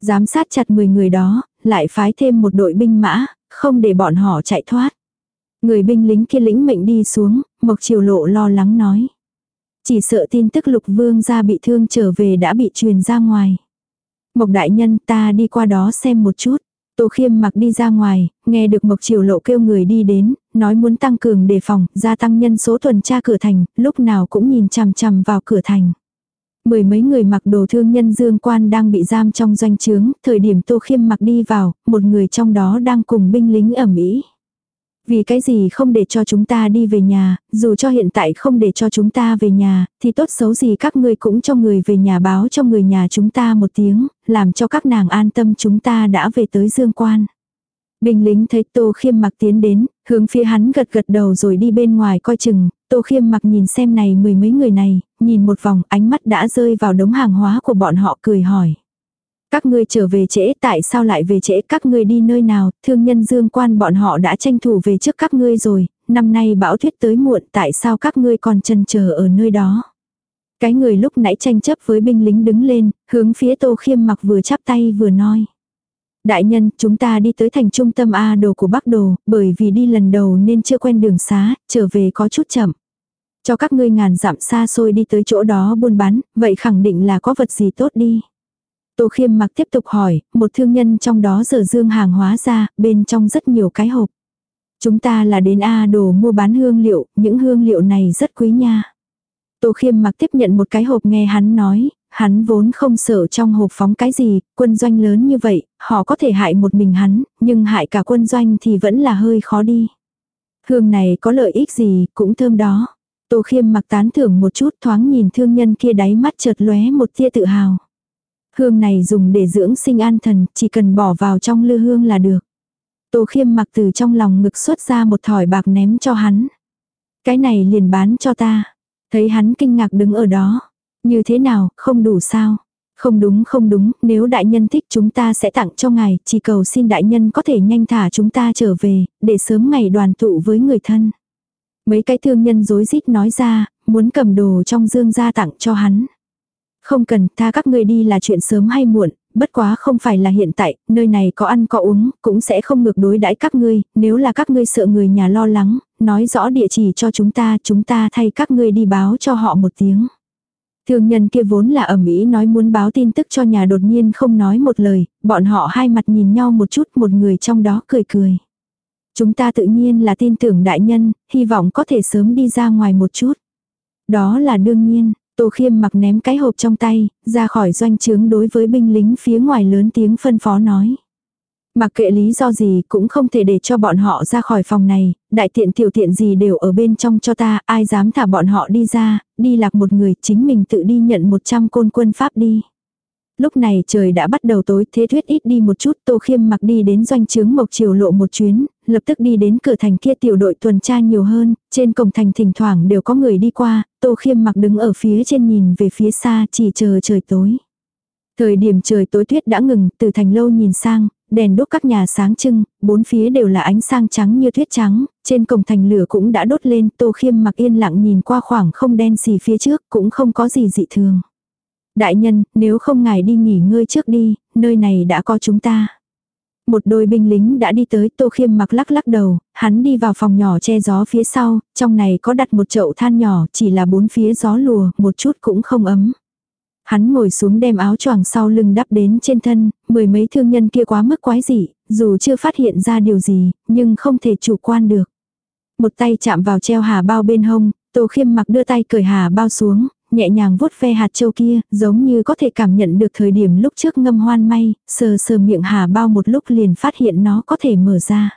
Giám sát chặt 10 người đó, lại phái thêm một đội binh mã, không để bọn họ chạy thoát. Người binh lính kia lĩnh mệnh đi xuống, Mộc Triều Lộ lo lắng nói. Chỉ sợ tin tức lục vương gia bị thương trở về đã bị truyền ra ngoài. Mộc đại nhân ta đi qua đó xem một chút. Tô khiêm mặc đi ra ngoài, nghe được Mộc Triều Lộ kêu người đi đến, nói muốn tăng cường đề phòng, gia tăng nhân số tuần tra cửa thành, lúc nào cũng nhìn chằm chằm vào cửa thành. Mười mấy người mặc đồ thương nhân dương quan đang bị giam trong doanh trướng, thời điểm Tô khiêm mặc đi vào, một người trong đó đang cùng binh lính ẩm ý. Vì cái gì không để cho chúng ta đi về nhà, dù cho hiện tại không để cho chúng ta về nhà, thì tốt xấu gì các ngươi cũng cho người về nhà báo cho người nhà chúng ta một tiếng, làm cho các nàng an tâm chúng ta đã về tới Dương Quan. Binh lính thấy Tô Khiêm mặc tiến đến, hướng phía hắn gật gật đầu rồi đi bên ngoài coi chừng, Tô Khiêm mặc nhìn xem này mười mấy người này, nhìn một vòng ánh mắt đã rơi vào đống hàng hóa của bọn họ cười hỏi. Các ngươi trở về trễ tại sao lại về trễ các ngươi đi nơi nào, thương nhân dương quan bọn họ đã tranh thủ về trước các ngươi rồi, năm nay bão tuyết tới muộn tại sao các ngươi còn chân chờ ở nơi đó. Cái người lúc nãy tranh chấp với binh lính đứng lên, hướng phía tô khiêm mặc vừa chắp tay vừa nói. Đại nhân, chúng ta đi tới thành trung tâm A đồ của Bắc Đồ, bởi vì đi lần đầu nên chưa quen đường xá, trở về có chút chậm. Cho các ngươi ngàn dặm xa xôi đi tới chỗ đó buôn bán, vậy khẳng định là có vật gì tốt đi. Tô khiêm mặc tiếp tục hỏi, một thương nhân trong đó dở dương hàng hóa ra, bên trong rất nhiều cái hộp. Chúng ta là đến A đồ mua bán hương liệu, những hương liệu này rất quý nha. Tô khiêm mặc tiếp nhận một cái hộp nghe hắn nói, hắn vốn không sợ trong hộp phóng cái gì, quân doanh lớn như vậy, họ có thể hại một mình hắn, nhưng hại cả quân doanh thì vẫn là hơi khó đi. Hương này có lợi ích gì, cũng thơm đó. Tô khiêm mặc tán thưởng một chút thoáng nhìn thương nhân kia đáy mắt chợt lóe một tia tự hào. Hương này dùng để dưỡng sinh an thần, chỉ cần bỏ vào trong lư hương là được. Tô khiêm mặc từ trong lòng ngực xuất ra một thỏi bạc ném cho hắn. Cái này liền bán cho ta. Thấy hắn kinh ngạc đứng ở đó. Như thế nào, không đủ sao? Không đúng không đúng, nếu đại nhân thích chúng ta sẽ tặng cho ngài, chỉ cầu xin đại nhân có thể nhanh thả chúng ta trở về, để sớm ngày đoàn tụ với người thân. Mấy cái thương nhân dối rít nói ra, muốn cầm đồ trong dương ra tặng cho hắn. Không cần, tha các ngươi đi là chuyện sớm hay muộn, bất quá không phải là hiện tại, nơi này có ăn có uống, cũng sẽ không ngược đối đãi các ngươi, nếu là các ngươi sợ người nhà lo lắng, nói rõ địa chỉ cho chúng ta, chúng ta thay các ngươi đi báo cho họ một tiếng. Thương nhân kia vốn là ẩm mỹ nói muốn báo tin tức cho nhà đột nhiên không nói một lời, bọn họ hai mặt nhìn nhau một chút một người trong đó cười cười. Chúng ta tự nhiên là tin tưởng đại nhân, hy vọng có thể sớm đi ra ngoài một chút. Đó là đương nhiên, Tô Khiêm mặc ném cái hộp trong tay, ra khỏi doanh trướng đối với binh lính phía ngoài lớn tiếng phân phó nói. Mặc kệ lý do gì cũng không thể để cho bọn họ ra khỏi phòng này, đại tiện tiểu tiện gì đều ở bên trong cho ta, ai dám thả bọn họ đi ra, đi lạc một người chính mình tự đi nhận 100 côn quân pháp đi. Lúc này trời đã bắt đầu tối thế thuyết ít đi một chút tô khiêm mặc đi đến doanh trướng mộc chiều lộ một chuyến, lập tức đi đến cửa thành kia tiểu đội tuần tra nhiều hơn, trên cổng thành thỉnh thoảng đều có người đi qua, tô khiêm mặc đứng ở phía trên nhìn về phía xa chỉ chờ trời tối. Thời điểm trời tối tuyết đã ngừng, từ thành lâu nhìn sang, đèn đốt các nhà sáng trưng, bốn phía đều là ánh sang trắng như tuyết trắng, trên cổng thành lửa cũng đã đốt lên, tô khiêm mặc yên lặng nhìn qua khoảng không đen xì phía trước, cũng không có gì dị thường. Đại nhân, nếu không ngài đi nghỉ ngơi trước đi, nơi này đã có chúng ta. Một đôi binh lính đã đi tới, Tô Khiêm mặc lắc lắc đầu, hắn đi vào phòng nhỏ che gió phía sau, trong này có đặt một chậu than nhỏ, chỉ là bốn phía gió lùa, một chút cũng không ấm. Hắn ngồi xuống đem áo choàng sau lưng đắp đến trên thân, mười mấy thương nhân kia quá mức quái dị, dù chưa phát hiện ra điều gì, nhưng không thể chủ quan được. Một tay chạm vào treo hà bao bên hông, Tô Khiêm mặc đưa tay cởi hà bao xuống, nhẹ nhàng vuốt ve hạt châu kia, giống như có thể cảm nhận được thời điểm lúc trước ngâm hoan may, sờ sờ miệng hà bao một lúc liền phát hiện nó có thể mở ra.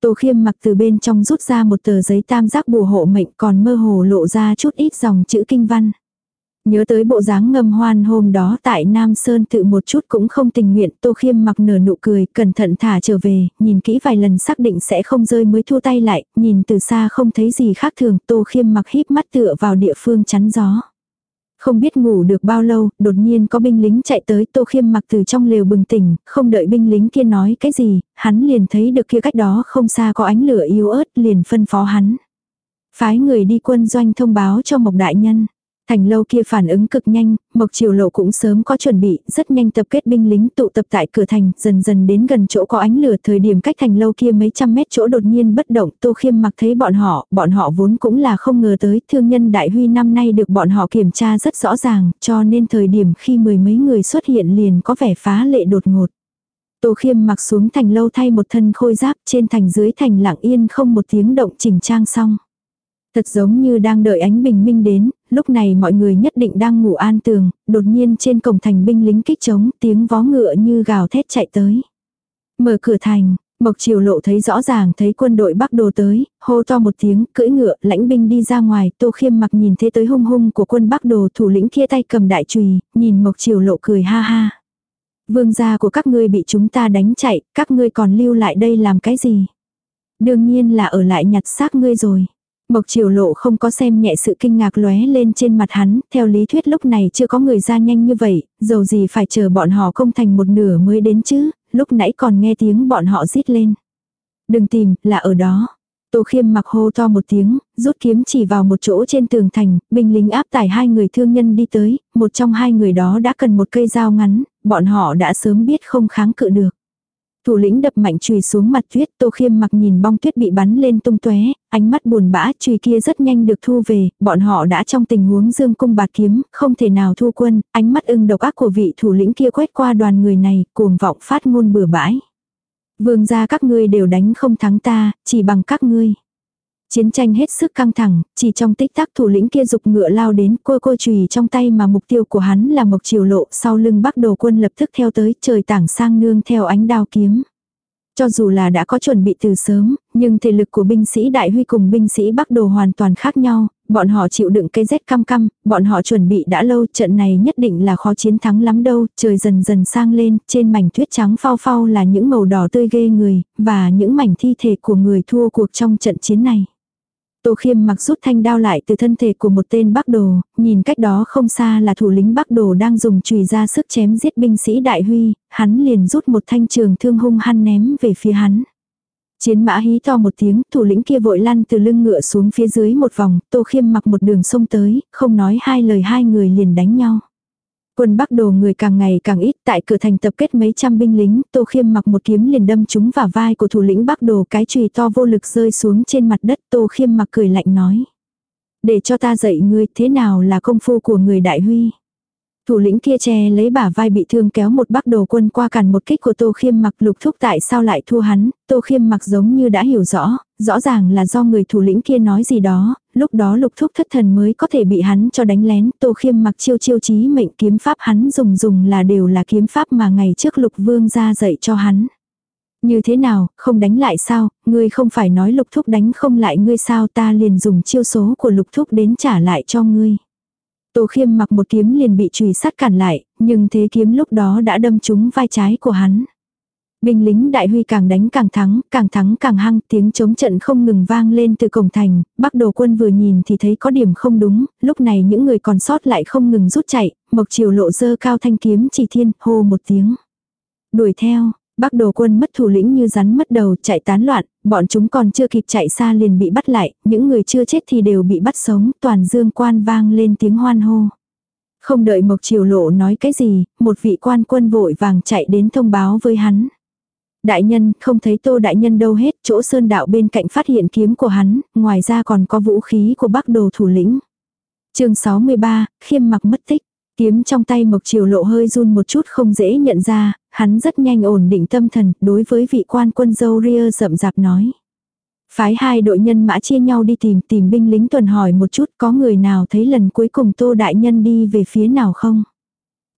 Tô khiêm mặc từ bên trong rút ra một tờ giấy tam giác bùa hộ mệnh còn mơ hồ lộ ra chút ít dòng chữ kinh văn. Nhớ tới bộ dáng ngâm hoan hôm đó tại Nam Sơn tự một chút cũng không tình nguyện, Tô Khiêm mặc nở nụ cười, cẩn thận thả trở về, nhìn kỹ vài lần xác định sẽ không rơi mới thua tay lại, nhìn từ xa không thấy gì khác thường, Tô Khiêm mặc híp mắt tựa vào địa phương chắn gió. Không biết ngủ được bao lâu, đột nhiên có binh lính chạy tới Tô Khiêm mặc từ trong lều bừng tỉnh, không đợi binh lính kia nói cái gì, hắn liền thấy được kia cách đó không xa có ánh lửa yếu ớt liền phân phó hắn. Phái người đi quân doanh thông báo cho Mộc Đại Nhân. Thành lâu kia phản ứng cực nhanh, Mộc Triều Lộ cũng sớm có chuẩn bị, rất nhanh tập kết binh lính tụ tập tại cửa thành, dần dần đến gần chỗ có ánh lửa thời điểm cách thành lâu kia mấy trăm mét chỗ đột nhiên bất động, Tô Khiêm mặc thấy bọn họ, bọn họ vốn cũng là không ngờ tới, thương nhân đại huy năm nay được bọn họ kiểm tra rất rõ ràng, cho nên thời điểm khi mười mấy người xuất hiện liền có vẻ phá lệ đột ngột. Tô Khiêm mặc xuống thành lâu thay một thân khôi giáp trên thành dưới thành lặng yên không một tiếng động chỉnh trang xong. Thật giống như đang đợi ánh bình minh đến, lúc này mọi người nhất định đang ngủ an tường, đột nhiên trên cổng thành binh lính kích trống, tiếng vó ngựa như gào thét chạy tới. Mở cửa thành, Mộc Triều Lộ thấy rõ ràng thấy quân đội Bắc Đồ tới, hô to một tiếng, cưỡi ngựa, lãnh binh đi ra ngoài, Tô Khiêm mặc nhìn thế tới hung hung của quân Bắc Đồ, thủ lĩnh kia tay cầm đại chùy, nhìn Mộc Triều Lộ cười ha ha. Vương gia của các ngươi bị chúng ta đánh chạy, các ngươi còn lưu lại đây làm cái gì? Đương nhiên là ở lại nhặt xác ngươi rồi. Mộc triều lộ không có xem nhẹ sự kinh ngạc lóe lên trên mặt hắn, theo lý thuyết lúc này chưa có người ra nhanh như vậy, dầu gì phải chờ bọn họ công thành một nửa mới đến chứ, lúc nãy còn nghe tiếng bọn họ rít lên. Đừng tìm, là ở đó. Tô khiêm mặc hô to một tiếng, rút kiếm chỉ vào một chỗ trên tường thành, binh lính áp tải hai người thương nhân đi tới, một trong hai người đó đã cần một cây dao ngắn, bọn họ đã sớm biết không kháng cự được. Thủ lĩnh đập mạnh chùy xuống mặt tuyết, Tô Khiêm mặc nhìn bong tuyết bị bắn lên tung tóe, ánh mắt buồn bã, chùy kia rất nhanh được thu về, bọn họ đã trong tình huống dương cung bạt kiếm, không thể nào thu quân, ánh mắt ưng độc ác của vị thủ lĩnh kia quét qua đoàn người này, cuồng vọng phát ngôn bừa bãi. Vương gia các ngươi đều đánh không thắng ta, chỉ bằng các ngươi. Chiến tranh hết sức căng thẳng, chỉ trong tích tắc thủ lĩnh kia dục ngựa lao đến cô cô chùy trong tay mà mục tiêu của hắn là mộc triều lộ sau lưng bắc đồ quân lập tức theo tới trời tảng sang nương theo ánh đao kiếm. Cho dù là đã có chuẩn bị từ sớm, nhưng thể lực của binh sĩ Đại Huy cùng binh sĩ Bắc Đồ hoàn toàn khác nhau, bọn họ chịu đựng cái rét cam cam, bọn họ chuẩn bị đã lâu, trận này nhất định là khó chiến thắng lắm đâu, trời dần dần sang lên, trên mảnh tuyết trắng phao phao là những màu đỏ tươi ghê người, và những mảnh thi thể của người thua cuộc trong trận chiến này. Tô khiêm mặc rút thanh đao lại từ thân thể của một tên bắc đồ, nhìn cách đó không xa là thủ lĩnh bắc đồ đang dùng chùy ra sức chém giết binh sĩ đại huy, hắn liền rút một thanh trường thương hung hăng ném về phía hắn. Chiến mã hí to một tiếng, thủ lĩnh kia vội lăn từ lưng ngựa xuống phía dưới một vòng, tô khiêm mặc một đường sông tới, không nói hai lời hai người liền đánh nhau. Quân Bắc Đồ người càng ngày càng ít, tại cửa thành tập kết mấy trăm binh lính, Tô Khiêm mặc một kiếm liền đâm trúng vào vai của thủ lĩnh Bắc Đồ, cái chùy to vô lực rơi xuống trên mặt đất, Tô Khiêm mặc cười lạnh nói: "Để cho ta dạy ngươi, thế nào là công phu của người đại huy?" Thủ lĩnh kia che lấy bả vai bị thương kéo một bắc đồ quân qua cản một kích của Tô Khiêm mặc lục thúc tại sao lại thua hắn, Tô Khiêm mặc giống như đã hiểu rõ, rõ ràng là do người thủ lĩnh kia nói gì đó, lúc đó lục thúc thất thần mới có thể bị hắn cho đánh lén, Tô Khiêm mặc chiêu chiêu chí mệnh kiếm pháp hắn dùng dùng là đều là kiếm pháp mà ngày trước lục vương ra dạy cho hắn. Như thế nào, không đánh lại sao, ngươi không phải nói lục thúc đánh không lại ngươi sao ta liền dùng chiêu số của lục thúc đến trả lại cho ngươi. Tô khiêm mặc một kiếm liền bị chùy sắt cản lại, nhưng thế kiếm lúc đó đã đâm trúng vai trái của hắn. Binh lính đại huy càng đánh càng thắng, càng thắng càng hăng, tiếng chống trận không ngừng vang lên từ cổng thành, bắc đồ quân vừa nhìn thì thấy có điểm không đúng, lúc này những người còn sót lại không ngừng rút chạy, mộc chiều lộ dơ cao thanh kiếm chỉ thiên, hô một tiếng. Đuổi theo, Bắc đồ quân mất thủ lĩnh như rắn mất đầu chạy tán loạn, bọn chúng còn chưa kịp chạy xa liền bị bắt lại, những người chưa chết thì đều bị bắt sống, toàn dương quan vang lên tiếng hoan hô. Không đợi Mộc Triều Lộ nói cái gì, một vị quan quân vội vàng chạy đến thông báo với hắn. Đại nhân, không thấy tô đại nhân đâu hết, chỗ sơn đạo bên cạnh phát hiện kiếm của hắn, ngoài ra còn có vũ khí của bắc đồ thủ lĩnh. chương 63, khiêm mặc mất tích. Kiếm trong tay Mộc Triều Lộ hơi run một chút không dễ nhận ra, hắn rất nhanh ổn định tâm thần, đối với vị quan quân dâu ria rậm rạp nói. Phái hai đội nhân mã chia nhau đi tìm tìm binh lính tuần hỏi một chút có người nào thấy lần cuối cùng Tô Đại Nhân đi về phía nào không.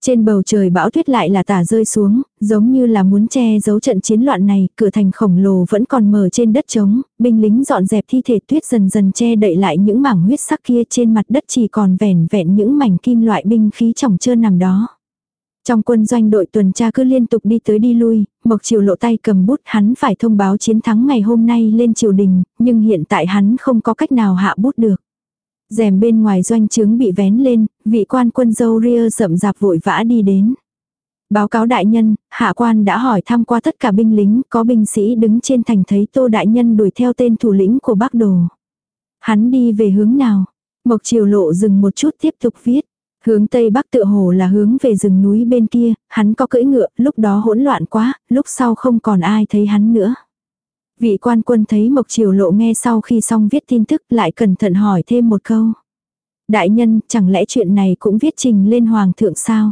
Trên bầu trời bão tuyết lại là tả rơi xuống, giống như là muốn che giấu trận chiến loạn này, cửa thành khổng lồ vẫn còn mở trên đất trống, binh lính dọn dẹp thi thể tuyết dần dần che đậy lại những mảng huyết sắc kia trên mặt đất chỉ còn vẻn vẹn những mảnh kim loại binh khí trọng chưa nằm đó. Trong quân doanh đội tuần tra cứ liên tục đi tới đi lui, Mộc Triều lộ tay cầm bút hắn phải thông báo chiến thắng ngày hôm nay lên triều đình, nhưng hiện tại hắn không có cách nào hạ bút được rèm bên ngoài doanh trướng bị vén lên, vị quan quân dâu ria rậm rạp vội vã đi đến. Báo cáo đại nhân, hạ quan đã hỏi thăm qua tất cả binh lính, có binh sĩ đứng trên thành thấy tô đại nhân đuổi theo tên thủ lĩnh của bác đồ. Hắn đi về hướng nào? Mộc triều lộ dừng một chút tiếp tục viết. Hướng tây bắc tựa hồ là hướng về rừng núi bên kia, hắn có cưỡi ngựa, lúc đó hỗn loạn quá, lúc sau không còn ai thấy hắn nữa. Vị quan quân thấy Mộc Triều Lộ nghe sau khi xong viết tin tức lại cẩn thận hỏi thêm một câu. Đại nhân, chẳng lẽ chuyện này cũng viết trình lên hoàng thượng sao?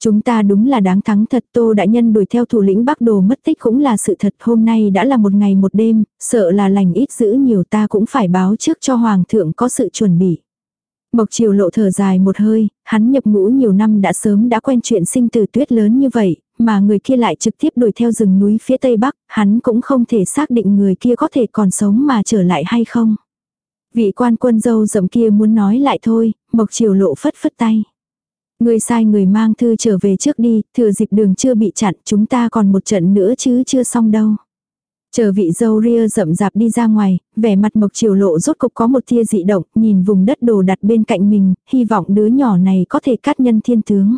Chúng ta đúng là đáng thắng thật Tô Đại Nhân đuổi theo thủ lĩnh Bắc Đồ mất tích cũng là sự thật hôm nay đã là một ngày một đêm, sợ là lành ít giữ nhiều ta cũng phải báo trước cho Hoàng thượng có sự chuẩn bị. Mộc Triều lộ thở dài một hơi, hắn nhập ngũ nhiều năm đã sớm đã quen chuyện sinh tử tuyết lớn như vậy, mà người kia lại trực tiếp đuổi theo rừng núi phía tây bắc, hắn cũng không thể xác định người kia có thể còn sống mà trở lại hay không. Vị quan quân dâu rậm kia muốn nói lại thôi, Mộc Triều lộ phất phất tay. Người sai người mang thư trở về trước đi, thừa dịp đường chưa bị chặn, chúng ta còn một trận nữa chứ chưa xong đâu. Chờ vị dâu ria rậm rạp đi ra ngoài, vẻ mặt mộc triều lộ rốt cục có một tia dị động, nhìn vùng đất đồ đặt bên cạnh mình, hy vọng đứa nhỏ này có thể cắt nhân thiên tướng.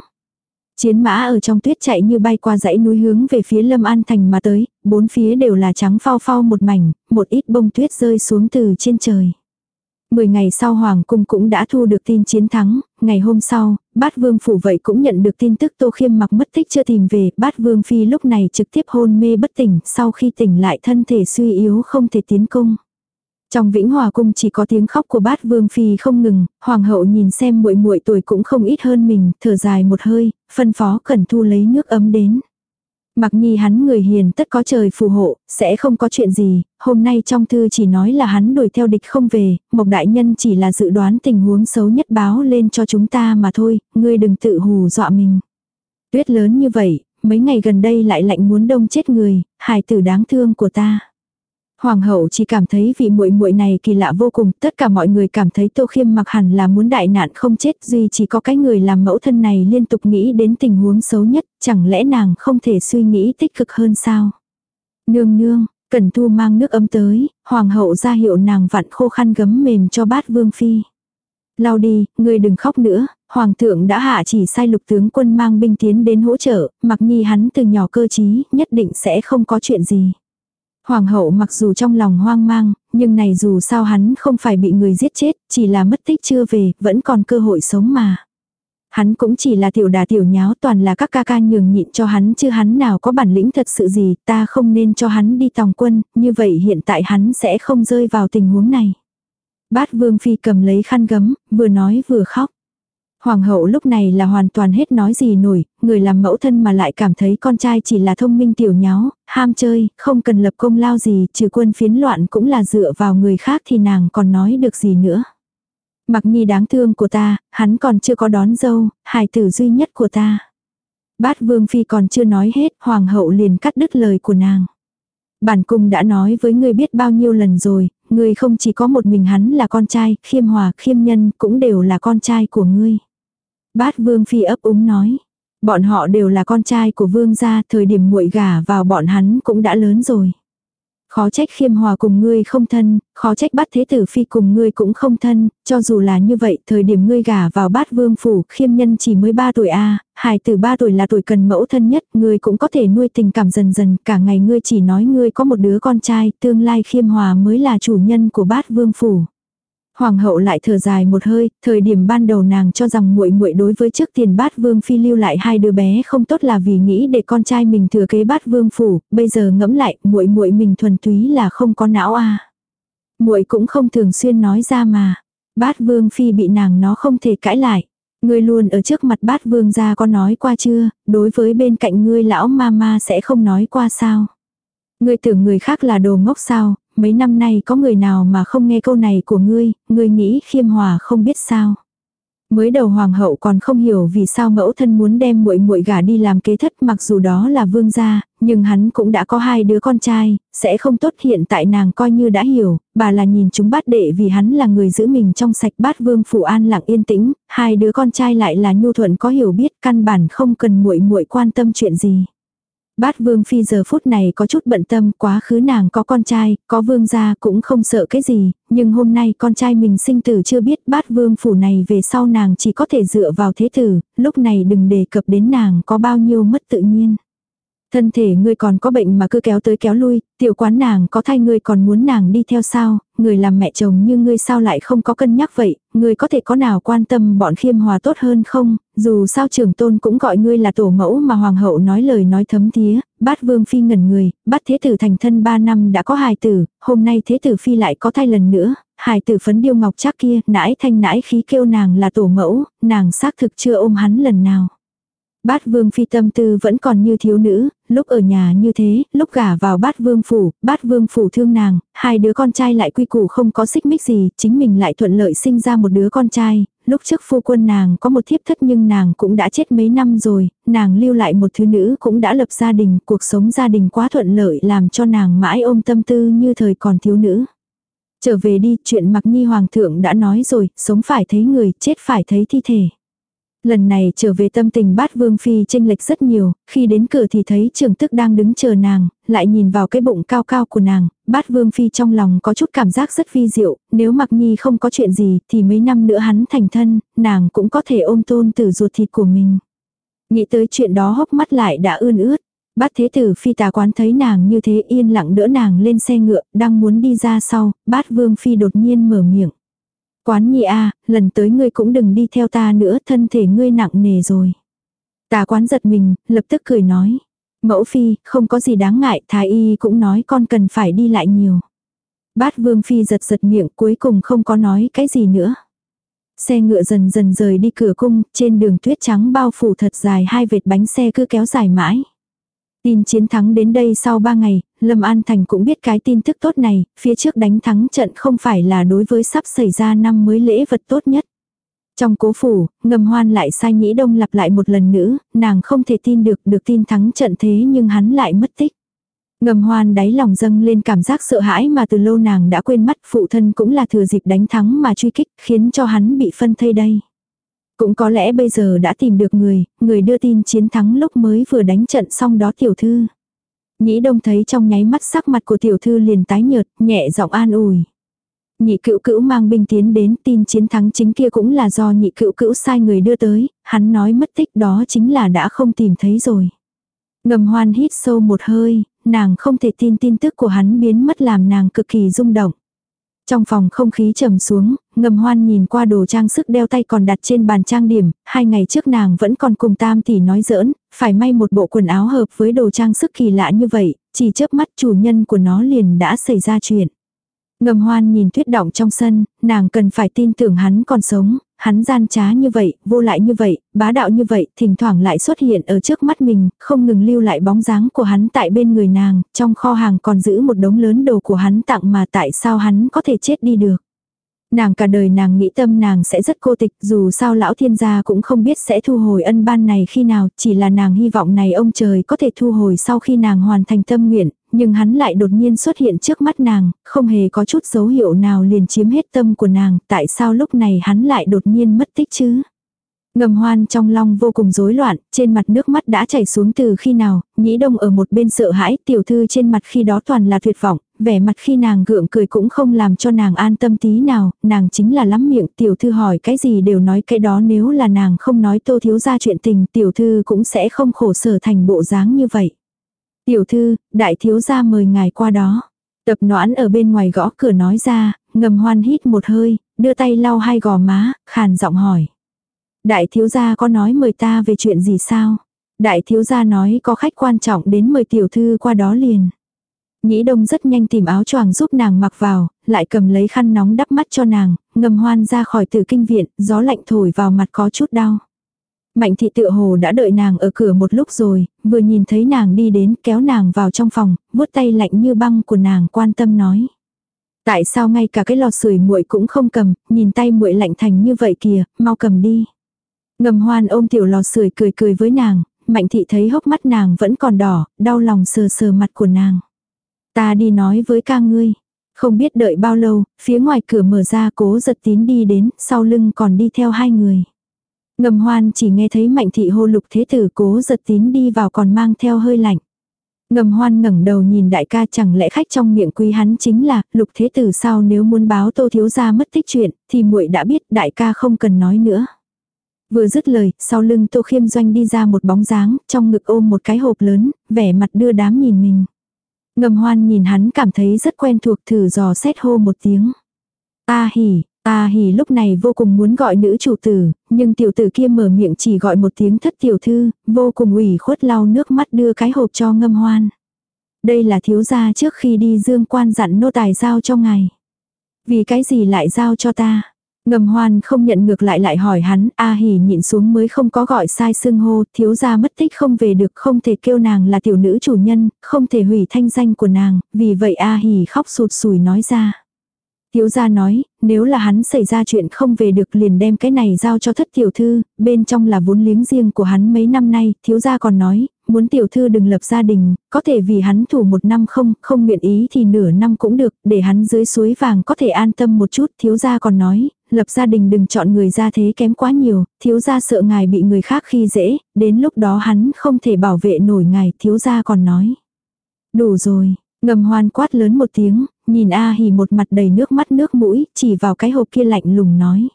Chiến mã ở trong tuyết chạy như bay qua dãy núi hướng về phía Lâm An Thành mà tới, bốn phía đều là trắng phao phao một mảnh, một ít bông tuyết rơi xuống từ trên trời. Mười ngày sau Hoàng Cung cũng đã thu được tin chiến thắng, ngày hôm sau, bát vương phủ vậy cũng nhận được tin tức Tô Khiêm mặc mất tích chưa tìm về, bát vương phi lúc này trực tiếp hôn mê bất tỉnh, sau khi tỉnh lại thân thể suy yếu không thể tiến cung. Trong Vĩnh Hòa cung chỉ có tiếng khóc của bát vương phi không ngừng, hoàng hậu nhìn xem muội muội tuổi cũng không ít hơn mình, thở dài một hơi, phân phó Cẩn Thu lấy nước ấm đến. Mặc nhi hắn người hiền tất có trời phù hộ, sẽ không có chuyện gì, hôm nay trong thư chỉ nói là hắn đuổi theo địch không về, Mộc Đại Nhân chỉ là dự đoán tình huống xấu nhất báo lên cho chúng ta mà thôi, ngươi đừng tự hù dọa mình. Tuyết lớn như vậy, mấy ngày gần đây lại lạnh muốn đông chết người, hài tử đáng thương của ta. Hoàng hậu chỉ cảm thấy vị muội muội này kỳ lạ vô cùng, tất cả mọi người cảm thấy Tô Khiêm mặc hẳn là muốn đại nạn không chết, duy chỉ có cái người làm mẫu thân này liên tục nghĩ đến tình huống xấu nhất, chẳng lẽ nàng không thể suy nghĩ tích cực hơn sao? Nương nương, Cẩn Thu mang nước ấm tới, hoàng hậu ra hiệu nàng vặn khô khăn gấm mềm cho bát vương phi. Lao đi, ngươi đừng khóc nữa, hoàng thượng đã hạ chỉ sai lục tướng quân mang binh tiến đến hỗ trợ, mặc nhi hắn từ nhỏ cơ trí, nhất định sẽ không có chuyện gì. Hoàng hậu mặc dù trong lòng hoang mang, nhưng này dù sao hắn không phải bị người giết chết, chỉ là mất tích chưa về, vẫn còn cơ hội sống mà. Hắn cũng chỉ là tiểu đà tiểu nháo toàn là các ca ca nhường nhịn cho hắn chứ hắn nào có bản lĩnh thật sự gì, ta không nên cho hắn đi tòng quân, như vậy hiện tại hắn sẽ không rơi vào tình huống này. Bát vương phi cầm lấy khăn gấm, vừa nói vừa khóc. Hoàng hậu lúc này là hoàn toàn hết nói gì nổi, người làm mẫu thân mà lại cảm thấy con trai chỉ là thông minh tiểu nháo, ham chơi, không cần lập công lao gì, trừ quân phiến loạn cũng là dựa vào người khác thì nàng còn nói được gì nữa. Mặc nhi đáng thương của ta, hắn còn chưa có đón dâu, hài tử duy nhất của ta. Bát vương phi còn chưa nói hết, hoàng hậu liền cắt đứt lời của nàng. Bản cung đã nói với ngươi biết bao nhiêu lần rồi, ngươi không chỉ có một mình hắn là con trai, khiêm hòa, khiêm nhân cũng đều là con trai của ngươi. Bát vương phi ấp úng nói. Bọn họ đều là con trai của vương gia, thời điểm muội gả vào bọn hắn cũng đã lớn rồi. Khó trách khiêm hòa cùng ngươi không thân, khó trách bát thế tử phi cùng ngươi cũng không thân, cho dù là như vậy, thời điểm ngươi gả vào bát vương phủ, khiêm nhân chỉ mới 3 tuổi a à, hài từ 3 tuổi là tuổi cần mẫu thân nhất, ngươi cũng có thể nuôi tình cảm dần dần, cả ngày ngươi chỉ nói ngươi có một đứa con trai, tương lai khiêm hòa mới là chủ nhân của bát vương phủ. Hoàng hậu lại thở dài một hơi, thời điểm ban đầu nàng cho rằng muội muội đối với trước tiền bát vương phi lưu lại hai đứa bé không tốt là vì nghĩ để con trai mình thừa kế bát vương phủ, bây giờ ngẫm lại, muội muội mình thuần túy là không có não. À. Muội cũng không thường xuyên nói ra mà. Bát vương phi bị nàng nó không thể cãi lại. Ngươi luôn ở trước mặt bát vương gia có nói qua chưa, đối với bên cạnh ngươi lão mama sẽ không nói qua sao. Ngươi tưởng người khác là đồ ngốc sao, mấy năm nay có người nào mà không nghe câu này của ngươi, ngươi nghĩ khiêm hòa không biết sao. Mới đầu hoàng hậu còn không hiểu vì sao mẫu thân muốn đem muội muội gả đi làm kế thất mặc dù đó là vương gia, nhưng hắn cũng đã có hai đứa con trai, sẽ không tốt hiện tại nàng coi như đã hiểu, bà là nhìn chúng bát đệ vì hắn là người giữ mình trong sạch bát vương phủ an lặng yên tĩnh, hai đứa con trai lại là nhu thuận có hiểu biết căn bản không cần muội muội quan tâm chuyện gì. Bát vương phi giờ phút này có chút bận tâm quá khứ nàng có con trai, có vương gia cũng không sợ cái gì, nhưng hôm nay con trai mình sinh tử chưa biết bát vương phủ này về sau nàng chỉ có thể dựa vào thế tử, lúc này đừng đề cập đến nàng có bao nhiêu mất tự nhiên. Thân thể ngươi còn có bệnh mà cứ kéo tới kéo lui, tiểu quán nàng có thay ngươi còn muốn nàng đi theo sao, người làm mẹ chồng như ngươi sao lại không có cân nhắc vậy, ngươi có thể có nào quan tâm bọn khiêm hòa tốt hơn không, dù sao trưởng tôn cũng gọi ngươi là tổ mẫu mà hoàng hậu nói lời nói thấm thía, bát vương phi ngẩn người, bắt thế tử thành thân ba năm đã có hài tử, hôm nay thế tử phi lại có thai lần nữa, hài tử phấn điêu ngọc chắc kia, nãi thanh nãi khí kêu nàng là tổ mẫu, nàng xác thực chưa ôm hắn lần nào. Bát vương phi tâm tư vẫn còn như thiếu nữ, lúc ở nhà như thế, lúc gả vào bát vương phủ, bát vương phủ thương nàng, hai đứa con trai lại quy củ không có xích mích gì, chính mình lại thuận lợi sinh ra một đứa con trai, lúc trước phu quân nàng có một thiếp thất nhưng nàng cũng đã chết mấy năm rồi, nàng lưu lại một thứ nữ cũng đã lập gia đình, cuộc sống gia đình quá thuận lợi làm cho nàng mãi ôm tâm tư như thời còn thiếu nữ. Trở về đi, chuyện mặc nhi hoàng thượng đã nói rồi, sống phải thấy người, chết phải thấy thi thể. Lần này trở về tâm tình bát vương phi tranh lệch rất nhiều, khi đến cửa thì thấy trường tức đang đứng chờ nàng, lại nhìn vào cái bụng cao cao của nàng, bát vương phi trong lòng có chút cảm giác rất vi diệu, nếu mặc nhi không có chuyện gì thì mấy năm nữa hắn thành thân, nàng cũng có thể ôm tôn tử ruột thịt của mình. Nghĩ tới chuyện đó hốc mắt lại đã ươn ướt. Bát thế tử phi tà quán thấy nàng như thế yên lặng đỡ nàng lên xe ngựa, đang muốn đi ra sau, bát vương phi đột nhiên mở miệng. Quán nhi a lần tới ngươi cũng đừng đi theo ta nữa, thân thể ngươi nặng nề rồi. Tà quán giật mình, lập tức cười nói. Mẫu phi, không có gì đáng ngại, thái y cũng nói con cần phải đi lại nhiều. Bát vương phi giật giật miệng cuối cùng không có nói cái gì nữa. Xe ngựa dần dần rời đi cửa cung, trên đường tuyết trắng bao phủ thật dài hai vệt bánh xe cứ kéo dài mãi. Tin chiến thắng đến đây sau ba ngày, Lâm An Thành cũng biết cái tin tức tốt này, phía trước đánh thắng trận không phải là đối với sắp xảy ra năm mới lễ vật tốt nhất. Trong cố phủ, ngầm hoan lại sai nhĩ đông lặp lại một lần nữa, nàng không thể tin được được tin thắng trận thế nhưng hắn lại mất tích. Ngầm hoan đáy lòng dâng lên cảm giác sợ hãi mà từ lâu nàng đã quên mất phụ thân cũng là thừa dịp đánh thắng mà truy kích khiến cho hắn bị phân thây đây. Cũng có lẽ bây giờ đã tìm được người, người đưa tin chiến thắng lúc mới vừa đánh trận xong đó tiểu thư. Nhĩ đông thấy trong nháy mắt sắc mặt của tiểu thư liền tái nhợt, nhẹ giọng an ủi. Nhị cựu cữu mang binh tiến đến tin chiến thắng chính kia cũng là do nhị cựu cữu sai người đưa tới, hắn nói mất tích đó chính là đã không tìm thấy rồi. Ngầm hoan hít sâu một hơi, nàng không thể tin tin tức của hắn biến mất làm nàng cực kỳ rung động. Trong phòng không khí trầm xuống, ngầm hoan nhìn qua đồ trang sức đeo tay còn đặt trên bàn trang điểm, hai ngày trước nàng vẫn còn cùng tam tỷ nói giỡn, phải may một bộ quần áo hợp với đồ trang sức kỳ lạ như vậy, chỉ chớp mắt chủ nhân của nó liền đã xảy ra chuyện. Ngầm hoan nhìn tuyết động trong sân, nàng cần phải tin tưởng hắn còn sống, hắn gian trá như vậy, vô lại như vậy, bá đạo như vậy, thỉnh thoảng lại xuất hiện ở trước mắt mình, không ngừng lưu lại bóng dáng của hắn tại bên người nàng, trong kho hàng còn giữ một đống lớn đồ của hắn tặng mà tại sao hắn có thể chết đi được. Nàng cả đời nàng nghĩ tâm nàng sẽ rất cô tịch, dù sao lão thiên gia cũng không biết sẽ thu hồi ân ban này khi nào, chỉ là nàng hy vọng này ông trời có thể thu hồi sau khi nàng hoàn thành tâm nguyện, nhưng hắn lại đột nhiên xuất hiện trước mắt nàng, không hề có chút dấu hiệu nào liền chiếm hết tâm của nàng, tại sao lúc này hắn lại đột nhiên mất tích chứ? Ngầm hoan trong lòng vô cùng rối loạn, trên mặt nước mắt đã chảy xuống từ khi nào, nhĩ đông ở một bên sợ hãi, tiểu thư trên mặt khi đó toàn là tuyệt vọng, vẻ mặt khi nàng gượng cười cũng không làm cho nàng an tâm tí nào, nàng chính là lắm miệng, tiểu thư hỏi cái gì đều nói cái đó nếu là nàng không nói tô thiếu ra chuyện tình, tiểu thư cũng sẽ không khổ sở thành bộ dáng như vậy. Tiểu thư, đại thiếu gia mời ngài qua đó. Tập noãn ở bên ngoài gõ cửa nói ra, ngầm hoan hít một hơi, đưa tay lau hai gò má, khàn giọng hỏi. Đại thiếu gia có nói mời ta về chuyện gì sao? Đại thiếu gia nói có khách quan trọng đến mời tiểu thư qua đó liền. Nhĩ đông rất nhanh tìm áo choàng giúp nàng mặc vào, lại cầm lấy khăn nóng đắp mắt cho nàng, ngầm hoan ra khỏi tử kinh viện, gió lạnh thổi vào mặt có chút đau. Mạnh thị tựa hồ đã đợi nàng ở cửa một lúc rồi, vừa nhìn thấy nàng đi đến kéo nàng vào trong phòng, vuốt tay lạnh như băng của nàng quan tâm nói. Tại sao ngay cả cái lò sưởi muội cũng không cầm, nhìn tay muội lạnh thành như vậy kìa, mau cầm đi. Ngầm hoan ôm tiểu lò sưởi cười cười với nàng, mạnh thị thấy hốc mắt nàng vẫn còn đỏ, đau lòng sờ sờ mặt của nàng. Ta đi nói với ca ngươi. Không biết đợi bao lâu, phía ngoài cửa mở ra cố giật tín đi đến, sau lưng còn đi theo hai người. Ngầm hoan chỉ nghe thấy mạnh thị hô lục thế tử cố giật tín đi vào còn mang theo hơi lạnh. Ngầm hoan ngẩng đầu nhìn đại ca chẳng lẽ khách trong miệng quý hắn chính là lục thế tử sao nếu muốn báo tô thiếu gia mất tích chuyện thì muội đã biết đại ca không cần nói nữa. Vừa dứt lời, sau lưng tô khiêm doanh đi ra một bóng dáng, trong ngực ôm một cái hộp lớn, vẻ mặt đưa đám nhìn mình. Ngầm hoan nhìn hắn cảm thấy rất quen thuộc thử dò xét hô một tiếng. Ta hỉ, ta hỉ lúc này vô cùng muốn gọi nữ chủ tử, nhưng tiểu tử kia mở miệng chỉ gọi một tiếng thất tiểu thư, vô cùng ủy khuất lau nước mắt đưa cái hộp cho ngâm hoan. Đây là thiếu gia trước khi đi dương quan dặn nô tài giao cho ngài. Vì cái gì lại giao cho ta? Ngầm hoan không nhận ngược lại lại hỏi hắn, A hỉ nhịn xuống mới không có gọi sai xưng hô, thiếu gia mất tích không về được không thể kêu nàng là tiểu nữ chủ nhân, không thể hủy thanh danh của nàng, vì vậy A hỉ khóc sụt sùi nói ra. Thiếu gia nói, nếu là hắn xảy ra chuyện không về được liền đem cái này giao cho thất tiểu thư, bên trong là vốn liếng riêng của hắn mấy năm nay, thiếu gia còn nói, muốn tiểu thư đừng lập gia đình, có thể vì hắn thủ một năm không, không nguyện ý thì nửa năm cũng được, để hắn dưới suối vàng có thể an tâm một chút, thiếu gia còn nói, lập gia đình đừng chọn người ra thế kém quá nhiều, thiếu gia sợ ngài bị người khác khi dễ, đến lúc đó hắn không thể bảo vệ nổi ngài, thiếu gia còn nói. Đủ rồi, ngầm hoan quát lớn một tiếng, nhìn A hỉ một mặt đầy nước mắt nước mũi, chỉ vào cái hộp kia lạnh lùng nói.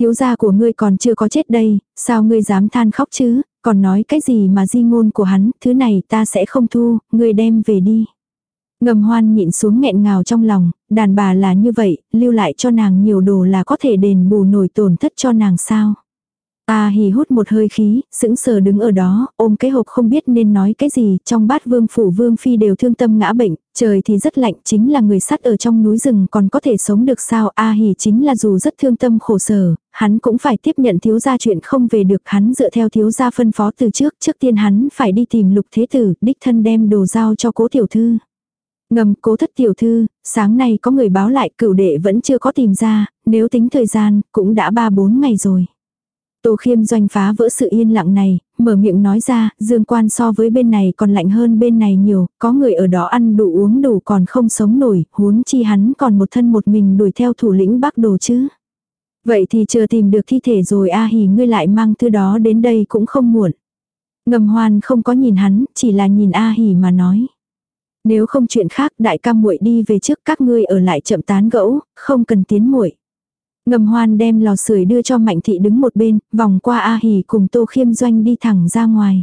Thiếu gia của ngươi còn chưa có chết đây, sao ngươi dám than khóc chứ, còn nói cái gì mà di ngôn của hắn, thứ này ta sẽ không thu, ngươi đem về đi. Ngầm hoan nhịn xuống nghẹn ngào trong lòng, đàn bà là như vậy, lưu lại cho nàng nhiều đồ là có thể đền bù nổi tổn thất cho nàng sao. A hì hút một hơi khí, sững sờ đứng ở đó, ôm cái hộp không biết nên nói cái gì, trong bát vương phủ vương phi đều thương tâm ngã bệnh, trời thì rất lạnh, chính là người sắt ở trong núi rừng còn có thể sống được sao, A hì chính là dù rất thương tâm khổ sở, hắn cũng phải tiếp nhận thiếu gia chuyện không về được, hắn dựa theo thiếu gia phân phó từ trước, trước tiên hắn phải đi tìm lục thế tử, đích thân đem đồ giao cho cố tiểu thư. Ngầm cố thất tiểu thư, sáng nay có người báo lại cửu đệ vẫn chưa có tìm ra, nếu tính thời gian, cũng đã ba bốn ngày rồi. Tô khiêm doanh phá vỡ sự yên lặng này, mở miệng nói ra, dương quan so với bên này còn lạnh hơn bên này nhiều, có người ở đó ăn đủ uống đủ còn không sống nổi, huống chi hắn còn một thân một mình đuổi theo thủ lĩnh bắc đồ chứ. Vậy thì chờ tìm được thi thể rồi A hỉ ngươi lại mang thứ đó đến đây cũng không muộn. Ngầm hoan không có nhìn hắn, chỉ là nhìn A hỉ mà nói. Nếu không chuyện khác đại ca muội đi về trước các ngươi ở lại chậm tán gẫu, không cần tiến muội. Ngầm hoan đem lò sưởi đưa cho Mạnh Thị đứng một bên, vòng qua A Hì cùng Tô Khiêm Doanh đi thẳng ra ngoài.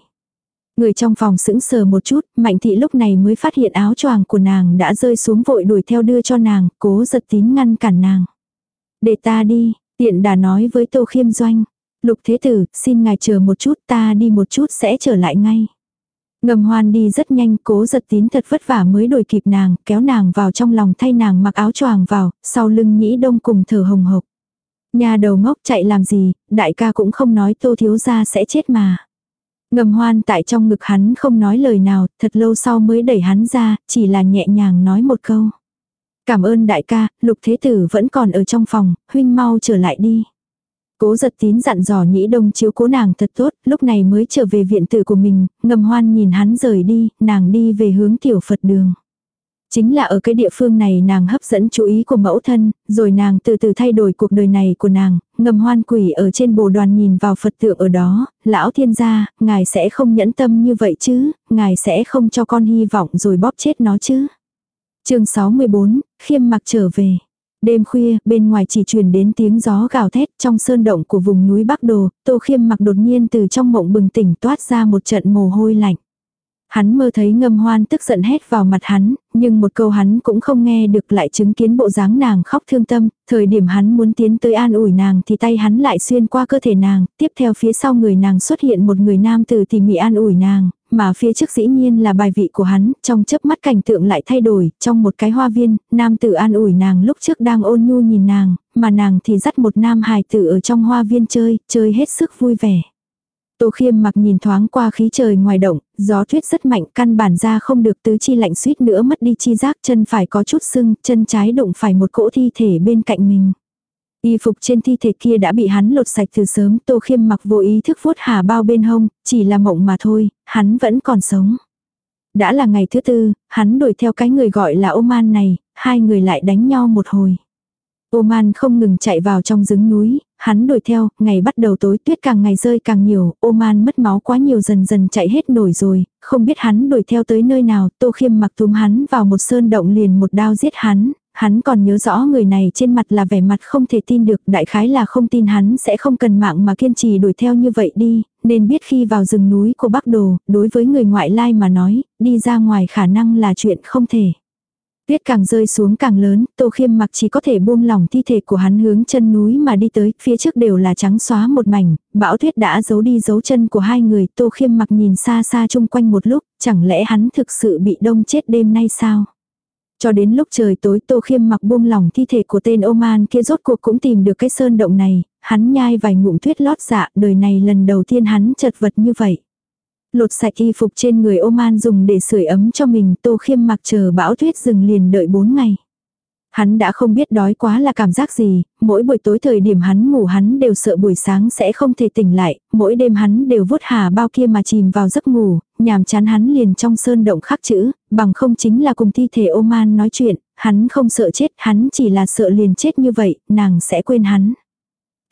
Người trong phòng sững sờ một chút, Mạnh Thị lúc này mới phát hiện áo choàng của nàng đã rơi xuống vội đuổi theo đưa cho nàng, cố giật tín ngăn cản nàng. Để ta đi, tiện đã nói với Tô Khiêm Doanh. Lục Thế Tử, xin ngài chờ một chút ta đi một chút sẽ trở lại ngay. Ngầm hoan đi rất nhanh, cố giật tín thật vất vả mới đuổi kịp nàng, kéo nàng vào trong lòng thay nàng mặc áo choàng vào, sau lưng nhĩ đông cùng thở hồng hộc. Nhà đầu ngốc chạy làm gì, đại ca cũng không nói tô thiếu gia sẽ chết mà. Ngầm hoan tại trong ngực hắn không nói lời nào, thật lâu sau mới đẩy hắn ra, chỉ là nhẹ nhàng nói một câu. Cảm ơn đại ca, lục thế tử vẫn còn ở trong phòng, huynh mau trở lại đi. Cố giật tín dặn dò nhĩ đông chiếu cố nàng thật tốt, lúc này mới trở về viện tử của mình, ngầm hoan nhìn hắn rời đi, nàng đi về hướng tiểu Phật đường. Chính là ở cái địa phương này nàng hấp dẫn chú ý của mẫu thân, rồi nàng từ từ thay đổi cuộc đời này của nàng, ngầm hoan quỷ ở trên bồ đoàn nhìn vào Phật tượng ở đó, lão thiên gia, ngài sẽ không nhẫn tâm như vậy chứ, ngài sẽ không cho con hy vọng rồi bóp chết nó chứ. chương 64, khiêm mặc trở về. Đêm khuya, bên ngoài chỉ truyền đến tiếng gió gào thét trong sơn động của vùng núi Bắc Đồ, Tô Khiêm mặc đột nhiên từ trong mộng bừng tỉnh toát ra một trận mồ hôi lạnh. Hắn mơ thấy ngâm hoan tức giận hét vào mặt hắn, nhưng một câu hắn cũng không nghe được lại chứng kiến bộ dáng nàng khóc thương tâm, thời điểm hắn muốn tiến tới an ủi nàng thì tay hắn lại xuyên qua cơ thể nàng, tiếp theo phía sau người nàng xuất hiện một người nam tử tỉ mỉ an ủi nàng, mà phía trước dĩ nhiên là bài vị của hắn, trong chớp mắt cảnh tượng lại thay đổi, trong một cái hoa viên, nam tử an ủi nàng lúc trước đang ôn nhu nhìn nàng, mà nàng thì dắt một nam hài tử ở trong hoa viên chơi, chơi hết sức vui vẻ. Tô khiêm mặc nhìn thoáng qua khí trời ngoài động, gió tuyết rất mạnh căn bản ra không được tứ chi lạnh suýt nữa mất đi chi giác chân phải có chút sưng, chân trái đụng phải một cỗ thi thể bên cạnh mình. Y phục trên thi thể kia đã bị hắn lột sạch từ sớm, tô khiêm mặc vô ý thức vuốt hà bao bên hông, chỉ là mộng mà thôi, hắn vẫn còn sống. Đã là ngày thứ tư, hắn đuổi theo cái người gọi là Oman này, hai người lại đánh nhau một hồi. Oman không ngừng chạy vào trong rừng núi, hắn đuổi theo, ngày bắt đầu tối tuyết càng ngày rơi càng nhiều, Oman mất máu quá nhiều dần dần chạy hết nổi rồi, không biết hắn đuổi theo tới nơi nào, Tô Khiêm mặc túm hắn vào một sơn động liền một đao giết hắn, hắn còn nhớ rõ người này trên mặt là vẻ mặt không thể tin được, đại khái là không tin hắn sẽ không cần mạng mà kiên trì đuổi theo như vậy đi, nên biết khi vào rừng núi của Bắc Đồ, đối với người ngoại lai mà nói, đi ra ngoài khả năng là chuyện không thể. Tuyết càng rơi xuống càng lớn, Tô Khiêm mặc chỉ có thể buông lỏng thi thể của hắn hướng chân núi mà đi tới, phía trước đều là trắng xóa một mảnh, bão tuyết đã giấu đi dấu chân của hai người, Tô Khiêm mặc nhìn xa xa chung quanh một lúc, chẳng lẽ hắn thực sự bị đông chết đêm nay sao? Cho đến lúc trời tối Tô Khiêm mặc buông lỏng thi thể của tên Oman kia rốt cuộc cũng tìm được cái sơn động này, hắn nhai vài ngụm tuyết lót dạ, đời này lần đầu tiên hắn chật vật như vậy lột sạch y phục trên người Oman dùng để sưởi ấm cho mình, Tô Khiêm mặc chờ bão tuyết dừng liền đợi 4 ngày. Hắn đã không biết đói quá là cảm giác gì, mỗi buổi tối thời điểm hắn ngủ hắn đều sợ buổi sáng sẽ không thể tỉnh lại, mỗi đêm hắn đều vuốt hà bao kia mà chìm vào giấc ngủ, nhàm chán hắn liền trong sơn động khắc chữ, bằng không chính là cùng thi thể Oman nói chuyện, hắn không sợ chết, hắn chỉ là sợ liền chết như vậy, nàng sẽ quên hắn.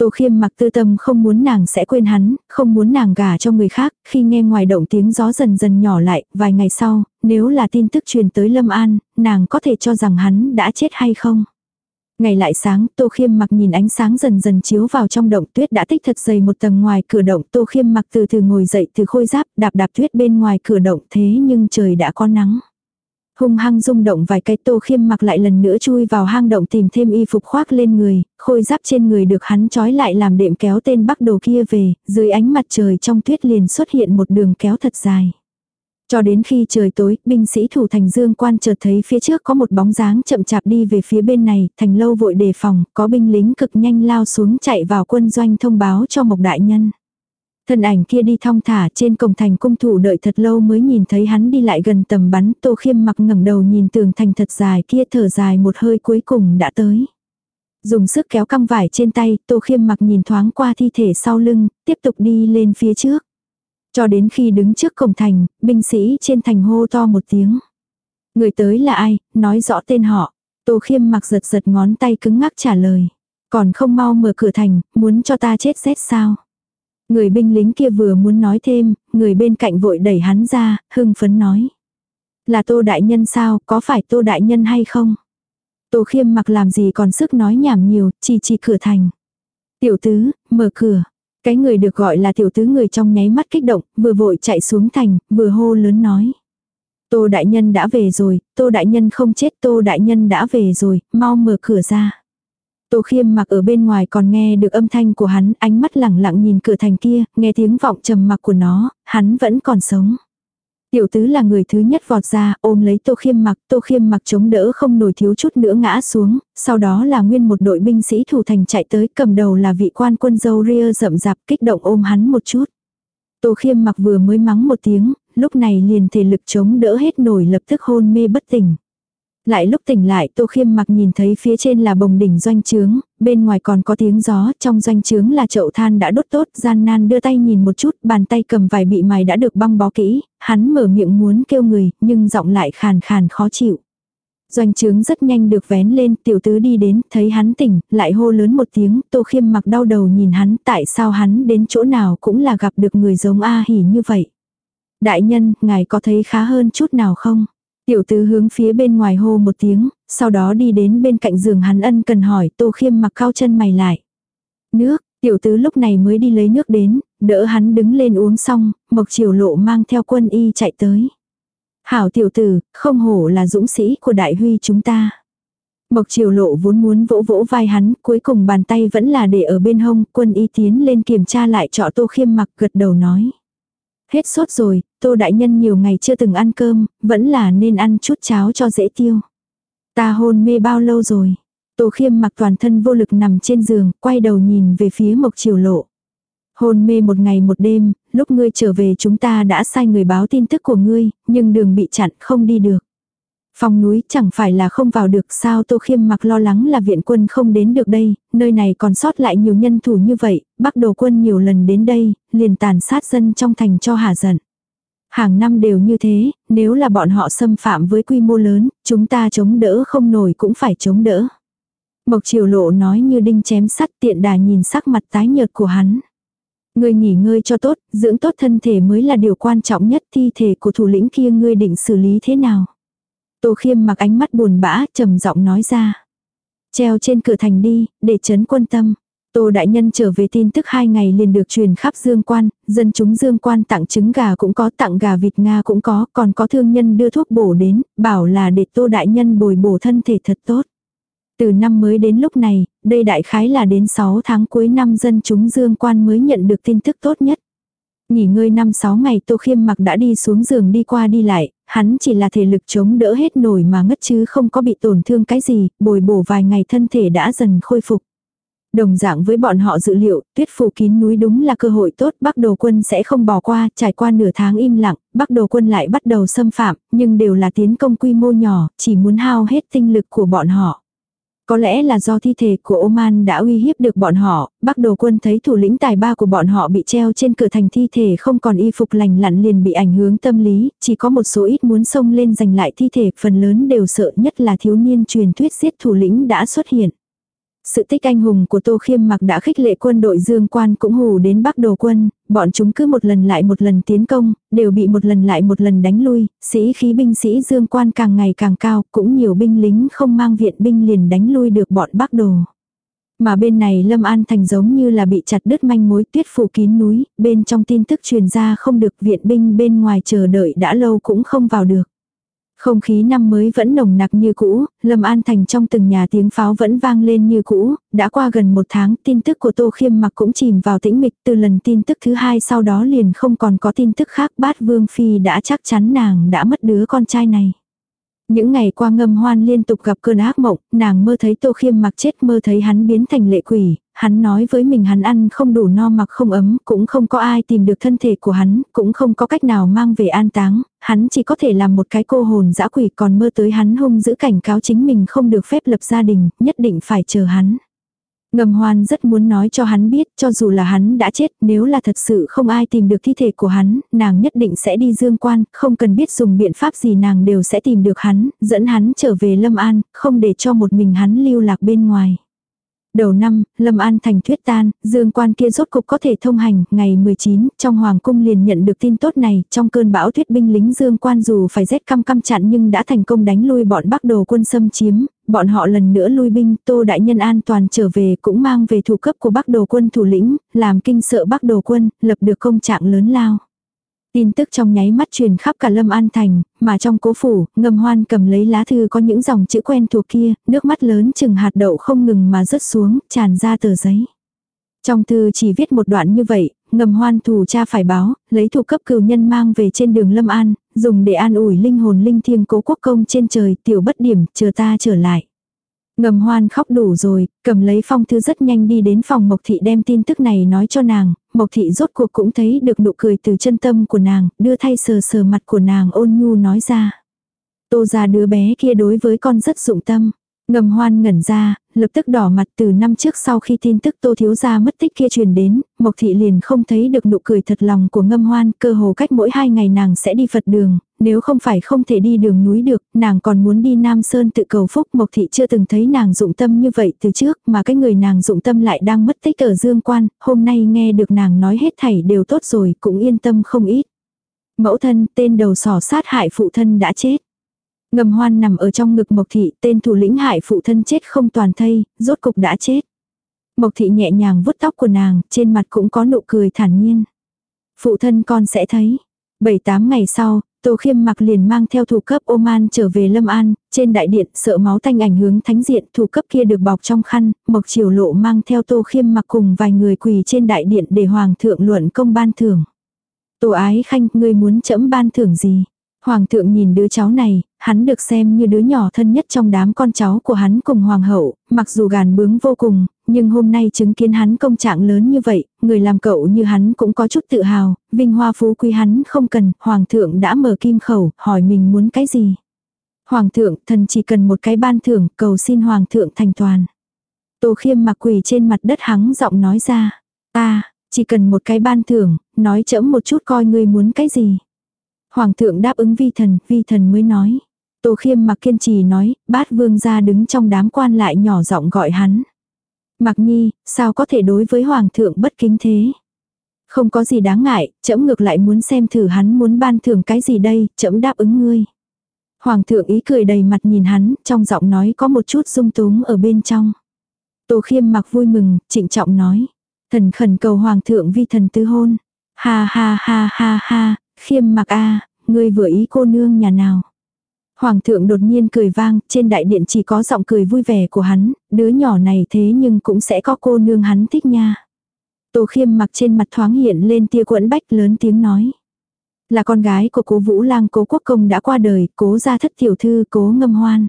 Tô khiêm mặc tư tâm không muốn nàng sẽ quên hắn, không muốn nàng gả cho người khác, khi nghe ngoài động tiếng gió dần dần nhỏ lại, vài ngày sau, nếu là tin tức truyền tới Lâm An, nàng có thể cho rằng hắn đã chết hay không. Ngày lại sáng, Tô Khiêm mặc nhìn ánh sáng dần dần chiếu vào trong động tuyết đã tích thật dày một tầng ngoài cửa động. Tô Khiêm mặc từ từ ngồi dậy từ khôi giáp đạp đạp tuyết bên ngoài cửa động thế nhưng trời đã có nắng. Hung hăng rung động vài cái tô khiêm mặc lại lần nữa chui vào hang động tìm thêm y phục khoác lên người, khôi giáp trên người được hắn trói lại làm đệm kéo tên bắc đồ kia về, dưới ánh mặt trời trong tuyết liền xuất hiện một đường kéo thật dài. Cho đến khi trời tối, binh sĩ thủ thành dương quan chợt thấy phía trước có một bóng dáng chậm chạp đi về phía bên này, thành lâu vội đề phòng, có binh lính cực nhanh lao xuống chạy vào quân doanh thông báo cho Mộc Đại Nhân. Thân ảnh kia đi thong thả trên cổng thành cung thủ đợi thật lâu mới nhìn thấy hắn đi lại gần tầm bắn. Tô khiêm mặc ngẩng đầu nhìn tường thành thật dài kia thở dài một hơi cuối cùng đã tới. Dùng sức kéo căng vải trên tay, tô khiêm mặc nhìn thoáng qua thi thể sau lưng, tiếp tục đi lên phía trước. Cho đến khi đứng trước cổng thành, binh sĩ trên thành hô to một tiếng. Người tới là ai, nói rõ tên họ. Tô khiêm mặc giật giật ngón tay cứng ngắc trả lời. Còn không mau mở cửa thành, muốn cho ta chết rét sao. Người binh lính kia vừa muốn nói thêm, người bên cạnh vội đẩy hắn ra, hưng phấn nói. Là tô đại nhân sao, có phải tô đại nhân hay không? Tô khiêm mặc làm gì còn sức nói nhảm nhiều, chỉ chỉ cửa thành. Tiểu tứ, mở cửa. Cái người được gọi là tiểu tứ người trong nháy mắt kích động, vừa vội chạy xuống thành, vừa hô lớn nói. Tô đại nhân đã về rồi, tô đại nhân không chết, tô đại nhân đã về rồi, mau mở cửa ra. Tô khiêm mặc ở bên ngoài còn nghe được âm thanh của hắn, ánh mắt lẳng lặng nhìn cửa thành kia, nghe tiếng vọng trầm mặc của nó, hắn vẫn còn sống. Tiểu tứ là người thứ nhất vọt ra, ôm lấy tô khiêm mặc, tô khiêm mặc chống đỡ không nổi thiếu chút nữa ngã xuống, sau đó là nguyên một đội binh sĩ thủ thành chạy tới cầm đầu là vị quan quân dâu ria rậm rạp kích động ôm hắn một chút. Tô khiêm mặc vừa mới mắng một tiếng, lúc này liền thể lực chống đỡ hết nổi lập tức hôn mê bất tỉnh. Lại lúc tỉnh lại Tô Khiêm mặc nhìn thấy phía trên là bồng đỉnh doanh trướng, bên ngoài còn có tiếng gió, trong doanh trướng là chậu than đã đốt tốt, gian nan đưa tay nhìn một chút, bàn tay cầm vài bị mài đã được băng bó kỹ, hắn mở miệng muốn kêu người, nhưng giọng lại khàn khàn khó chịu. Doanh trướng rất nhanh được vén lên, tiểu tứ đi đến, thấy hắn tỉnh, lại hô lớn một tiếng, Tô Khiêm mặc đau đầu nhìn hắn, tại sao hắn đến chỗ nào cũng là gặp được người giống A hỉ như vậy. Đại nhân, ngài có thấy khá hơn chút nào không? Tiểu tứ hướng phía bên ngoài hô một tiếng, sau đó đi đến bên cạnh giường hắn ân cần hỏi tô khiêm mặc cao chân mày lại. Nước, tiểu tứ lúc này mới đi lấy nước đến, đỡ hắn đứng lên uống xong, mộc triều lộ mang theo quân y chạy tới. Hảo tiểu tử, không hổ là dũng sĩ của đại huy chúng ta. Mộc triều lộ vốn muốn vỗ vỗ vai hắn, cuối cùng bàn tay vẫn là để ở bên hông, quân y tiến lên kiểm tra lại trọ tô khiêm mặc gật đầu nói. Hết sốt rồi, tô đại nhân nhiều ngày chưa từng ăn cơm, vẫn là nên ăn chút cháo cho dễ tiêu. Ta hôn mê bao lâu rồi? Tô khiêm mặc toàn thân vô lực nằm trên giường, quay đầu nhìn về phía mộc triều lộ. Hôn mê một ngày một đêm, lúc ngươi trở về chúng ta đã sai người báo tin tức của ngươi, nhưng đường bị chặn không đi được. Phòng núi chẳng phải là không vào được sao Tô Khiêm mặc lo lắng là viện quân không đến được đây, nơi này còn sót lại nhiều nhân thủ như vậy, bắc đồ quân nhiều lần đến đây, liền tàn sát dân trong thành cho hà giận. Hàng năm đều như thế, nếu là bọn họ xâm phạm với quy mô lớn, chúng ta chống đỡ không nổi cũng phải chống đỡ. Mộc triều lộ nói như đinh chém sắt tiện đà nhìn sắc mặt tái nhợt của hắn. Ngươi nghỉ ngơi cho tốt, dưỡng tốt thân thể mới là điều quan trọng nhất thi thể của thủ lĩnh kia ngươi định xử lý thế nào. Tô khiêm mặc ánh mắt buồn bã, trầm giọng nói ra. Treo trên cửa thành đi, để chấn quân tâm. Tô đại nhân trở về tin tức hai ngày liền được truyền khắp dương quan, dân chúng dương quan tặng trứng gà cũng có, tặng gà vịt Nga cũng có, còn có thương nhân đưa thuốc bổ đến, bảo là để tô đại nhân bồi bổ thân thể thật tốt. Từ năm mới đến lúc này, đây đại khái là đến 6 tháng cuối năm dân chúng dương quan mới nhận được tin tức tốt nhất. Nghỉ ngơi 5-6 ngày Tô Khiêm mặc đã đi xuống giường đi qua đi lại, hắn chỉ là thể lực chống đỡ hết nổi mà ngất chứ không có bị tổn thương cái gì, bồi bổ vài ngày thân thể đã dần khôi phục. Đồng dạng với bọn họ dự liệu, tuyết phủ kín núi đúng là cơ hội tốt, Bắc Đồ quân sẽ không bỏ qua, trải qua nửa tháng im lặng, Bắc Đồ quân lại bắt đầu xâm phạm, nhưng đều là tiến công quy mô nhỏ, chỉ muốn hao hết tinh lực của bọn họ. Có lẽ là do thi thể của Oman đã uy hiếp được bọn họ, Bắc Đồ quân thấy thủ lĩnh tài ba của bọn họ bị treo trên cửa thành thi thể không còn y phục lành lặn liền bị ảnh hưởng tâm lý, chỉ có một số ít muốn xông lên giành lại thi thể, phần lớn đều sợ nhất là thiếu niên truyền thuyết giết thủ lĩnh đã xuất hiện. Sự tích anh hùng của Tô Khiêm mặc đã khích lệ quân đội Dương Quan cũng hù đến Bắc Đồ quân, bọn chúng cứ một lần lại một lần tiến công, đều bị một lần lại một lần đánh lui, sĩ khí binh sĩ Dương Quan càng ngày càng cao, cũng nhiều binh lính không mang viện binh liền đánh lui được bọn Bắc Đồ. Mà bên này Lâm An Thành giống như là bị chặt đứt manh mối tuyết phủ kín núi, bên trong tin tức truyền ra không được viện binh bên ngoài chờ đợi đã lâu cũng không vào được. Không khí năm mới vẫn nồng nặc như cũ, Lâm An Thành trong từng nhà tiếng pháo vẫn vang lên như cũ, đã qua gần một tháng tin tức của Tô Khiêm mặc cũng chìm vào tĩnh mịch từ lần tin tức thứ hai sau đó liền không còn có tin tức khác bát Vương Phi đã chắc chắn nàng đã mất đứa con trai này. Những ngày qua ngâm hoan liên tục gặp cơn ác mộng, nàng mơ thấy Tô Khiêm mặc chết mơ thấy hắn biến thành lệ quỷ, hắn nói với mình hắn ăn không đủ no mặc không ấm, cũng không có ai tìm được thân thể của hắn, cũng không có cách nào mang về an táng, hắn chỉ có thể làm một cái cô hồn dã quỷ còn mơ tới hắn hung giữ cảnh cáo chính mình không được phép lập gia đình, nhất định phải chờ hắn. Ngầm hoan rất muốn nói cho hắn biết, cho dù là hắn đã chết, nếu là thật sự không ai tìm được thi thể của hắn, nàng nhất định sẽ đi dương quan, không cần biết dùng biện pháp gì nàng đều sẽ tìm được hắn, dẫn hắn trở về Lâm An, không để cho một mình hắn lưu lạc bên ngoài. Đầu năm, Lâm An thành thuyết tan, dương quan kia rốt cục có thể thông hành, ngày 19, trong Hoàng cung liền nhận được tin tốt này, trong cơn bão thuyết binh lính dương quan dù phải rét căm căm chặn nhưng đã thành công đánh lui bọn Bắc Đồ quân xâm chiếm, bọn họ lần nữa lui binh, Tô Đại Nhân an toàn trở về cũng mang về thủ cấp của Bắc Đồ quân thủ lĩnh, làm kinh sợ Bắc Đồ quân, lập được công trạng lớn lao. Tin tức trong nháy mắt truyền khắp cả Lâm An Thành, mà trong cố phủ, ngầm hoan cầm lấy lá thư có những dòng chữ quen thuộc kia, nước mắt lớn chừng hạt đậu không ngừng mà rớt xuống, tràn ra tờ giấy. Trong thư chỉ viết một đoạn như vậy, ngầm hoan thủ cha phải báo, lấy thủ cấp cừu nhân mang về trên đường Lâm An, dùng để an ủi linh hồn linh thiêng cố quốc công trên trời tiểu bất điểm, chờ ta trở lại. Ngầm hoan khóc đủ rồi, cầm lấy phong thư rất nhanh đi đến phòng Mộc Thị đem tin tức này nói cho nàng, Mộc Thị rốt cuộc cũng thấy được nụ cười từ chân tâm của nàng, đưa thay sờ sờ mặt của nàng ôn nhu nói ra. Tô ra đứa bé kia đối với con rất dụng tâm. Ngầm hoan ngẩn ra, lập tức đỏ mặt từ năm trước sau khi tin tức tô thiếu gia mất tích kia truyền đến, Mộc Thị liền không thấy được nụ cười thật lòng của ngâm hoan, cơ hồ cách mỗi hai ngày nàng sẽ đi Phật đường, nếu không phải không thể đi đường núi được, nàng còn muốn đi Nam Sơn tự cầu phúc. Mộc Thị chưa từng thấy nàng dụng tâm như vậy từ trước, mà cái người nàng dụng tâm lại đang mất tích ở Dương Quan, hôm nay nghe được nàng nói hết thảy đều tốt rồi, cũng yên tâm không ít. Mẫu thân, tên đầu sỏ sát hại phụ thân đã chết. Ngầm hoan nằm ở trong ngực Mộc Thị, tên thủ lĩnh hại phụ thân chết không toàn thây, rốt cục đã chết. Mộc Thị nhẹ nhàng vuốt tóc của nàng, trên mặt cũng có nụ cười thản nhiên. Phụ thân con sẽ thấy. Bảy tám ngày sau, Tô Khiêm mặc liền mang theo thủ cấp Oman trở về Lâm An, trên đại điện sợ máu tanh ảnh hướng thánh diện thủ cấp kia được bọc trong khăn, Mộc Triều Lộ mang theo Tô Khiêm mặc cùng vài người quỳ trên đại điện để Hoàng thượng luận công ban thưởng. Tô Ái Khanh, ngươi muốn chấm ban thưởng gì? Hoàng thượng nhìn đứa cháu này, hắn được xem như đứa nhỏ thân nhất trong đám con cháu của hắn cùng hoàng hậu, mặc dù gàn bướng vô cùng, nhưng hôm nay chứng kiến hắn công trạng lớn như vậy, người làm cậu như hắn cũng có chút tự hào, vinh hoa phú quý hắn không cần, hoàng thượng đã mở kim khẩu, hỏi mình muốn cái gì. Hoàng thượng, thần chỉ cần một cái ban thưởng, cầu xin hoàng thượng thành toàn. Tô khiêm mặc quỳ trên mặt đất hắng giọng nói ra, ta, chỉ cần một cái ban thưởng, nói chẫm một chút coi ngươi muốn cái gì. Hoàng thượng đáp ứng vi thần, vi thần mới nói. Tô khiêm mặc kiên trì nói, bát vương ra đứng trong đám quan lại nhỏ giọng gọi hắn. Mặc nhi, sao có thể đối với hoàng thượng bất kính thế? Không có gì đáng ngại, trẫm ngược lại muốn xem thử hắn muốn ban thưởng cái gì đây, trẫm đáp ứng ngươi. Hoàng thượng ý cười đầy mặt nhìn hắn, trong giọng nói có một chút sung túng ở bên trong. Tô khiêm mặc vui mừng, trịnh trọng nói. Thần khẩn cầu hoàng thượng vi thần tư hôn. Ha ha ha ha ha, khiêm mặc a ngươi vừa ý cô nương nhà nào. Hoàng thượng đột nhiên cười vang, trên đại điện chỉ có giọng cười vui vẻ của hắn, đứa nhỏ này thế nhưng cũng sẽ có cô nương hắn thích nha. Tô khiêm mặc trên mặt thoáng hiện lên tia quẫn bách lớn tiếng nói. Là con gái của cố Vũ lang cố quốc công đã qua đời, cố gia thất tiểu thư cố ngâm hoan.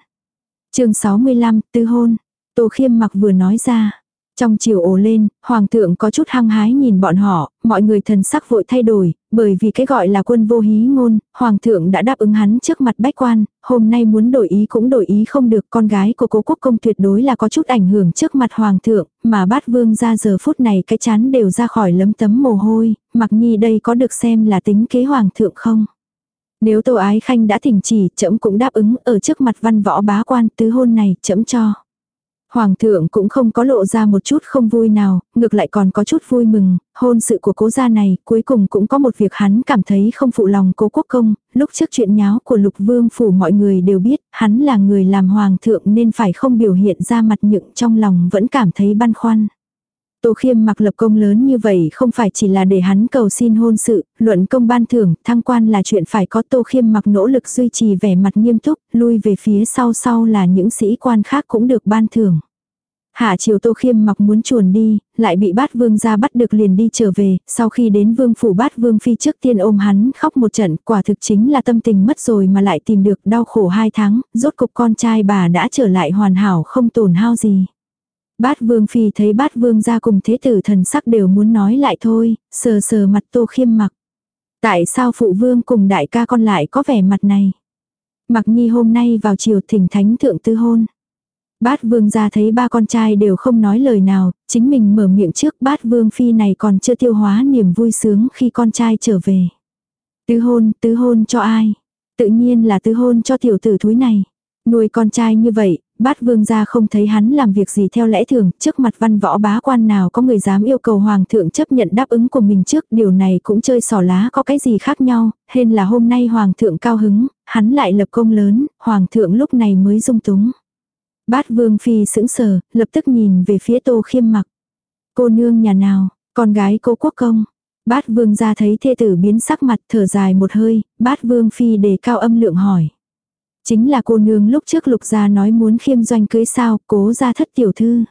chương 65, tư hôn. Tô khiêm mặc vừa nói ra. Trong chiều ồ lên, hoàng thượng có chút hăng hái nhìn bọn họ, mọi người thần sắc vội thay đổi, bởi vì cái gọi là quân vô hí ngôn, hoàng thượng đã đáp ứng hắn trước mặt bách quan, hôm nay muốn đổi ý cũng đổi ý không được, con gái của cố quốc công tuyệt đối là có chút ảnh hưởng trước mặt hoàng thượng, mà bát vương ra giờ phút này cái chán đều ra khỏi lấm tấm mồ hôi, mặc nhi đây có được xem là tính kế hoàng thượng không? Nếu Tô Ái Khanh đã thỉnh chỉ, trẫm cũng đáp ứng ở trước mặt văn võ bá quan tứ hôn này, trẫm cho. Hoàng thượng cũng không có lộ ra một chút không vui nào, ngược lại còn có chút vui mừng, hôn sự của cố gia này cuối cùng cũng có một việc hắn cảm thấy không phụ lòng cố quốc công, lúc trước chuyện nháo của lục vương phủ mọi người đều biết, hắn là người làm hoàng thượng nên phải không biểu hiện ra mặt nhựng trong lòng vẫn cảm thấy băn khoăn. Tô Khiêm mặc lập công lớn như vậy không phải chỉ là để hắn cầu xin hôn sự, luận công ban thưởng, thăng quan là chuyện phải có Tô Khiêm mặc nỗ lực duy trì vẻ mặt nghiêm túc, lui về phía sau sau là những sĩ quan khác cũng được ban thưởng. Hạ chiều Tô Khiêm mặc muốn chuồn đi, lại bị bát vương ra bắt được liền đi trở về, sau khi đến vương phủ bát vương phi trước tiên ôm hắn khóc một trận, quả thực chính là tâm tình mất rồi mà lại tìm được đau khổ hai tháng, rốt cục con trai bà đã trở lại hoàn hảo không tổn hao gì. Bát vương phi thấy bát vương ra cùng thế tử thần sắc đều muốn nói lại thôi, sờ sờ mặt tô khiêm mặc. Tại sao phụ vương cùng đại ca con lại có vẻ mặt này? Mặc nhi hôm nay vào chiều thỉnh thánh thượng tư hôn. Bát vương ra thấy ba con trai đều không nói lời nào, chính mình mở miệng trước bát vương phi này còn chưa tiêu hóa niềm vui sướng khi con trai trở về. Tứ hôn, tứ hôn cho ai? Tự nhiên là tứ hôn cho tiểu tử thúi này. Nuôi con trai như vậy, bát vương gia không thấy hắn làm việc gì theo lẽ thường, trước mặt văn võ bá quan nào có người dám yêu cầu hoàng thượng chấp nhận đáp ứng của mình trước, điều này cũng chơi sỏ lá có cái gì khác nhau, hên là hôm nay hoàng thượng cao hứng, hắn lại lập công lớn, hoàng thượng lúc này mới dung túng. Bát vương phi sững sờ, lập tức nhìn về phía tô khiêm mặc. Cô nương nhà nào, con gái cô quốc công. Bát vương ra thấy thê tử biến sắc mặt thở dài một hơi, bát vương phi đề cao âm lượng hỏi. Chính là cô nương lúc trước lục gia nói muốn khiêm doanh cưới sao, cố ra thất tiểu thư.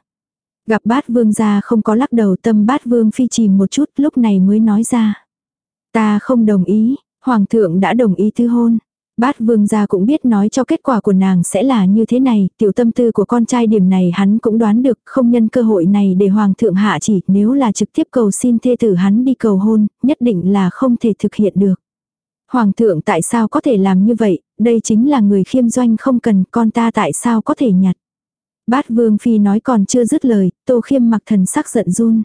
Gặp bát vương gia không có lắc đầu tâm bát vương phi chìm một chút lúc này mới nói ra. Ta không đồng ý, hoàng thượng đã đồng ý thư hôn. Bát vương gia cũng biết nói cho kết quả của nàng sẽ là như thế này, tiểu tâm tư của con trai điểm này hắn cũng đoán được, không nhân cơ hội này để hoàng thượng hạ chỉ, nếu là trực tiếp cầu xin thê tử hắn đi cầu hôn, nhất định là không thể thực hiện được. Hoàng thượng tại sao có thể làm như vậy, đây chính là người khiêm doanh không cần, con ta tại sao có thể nhặt. Bát vương phi nói còn chưa dứt lời, tô khiêm mặc thần sắc giận run.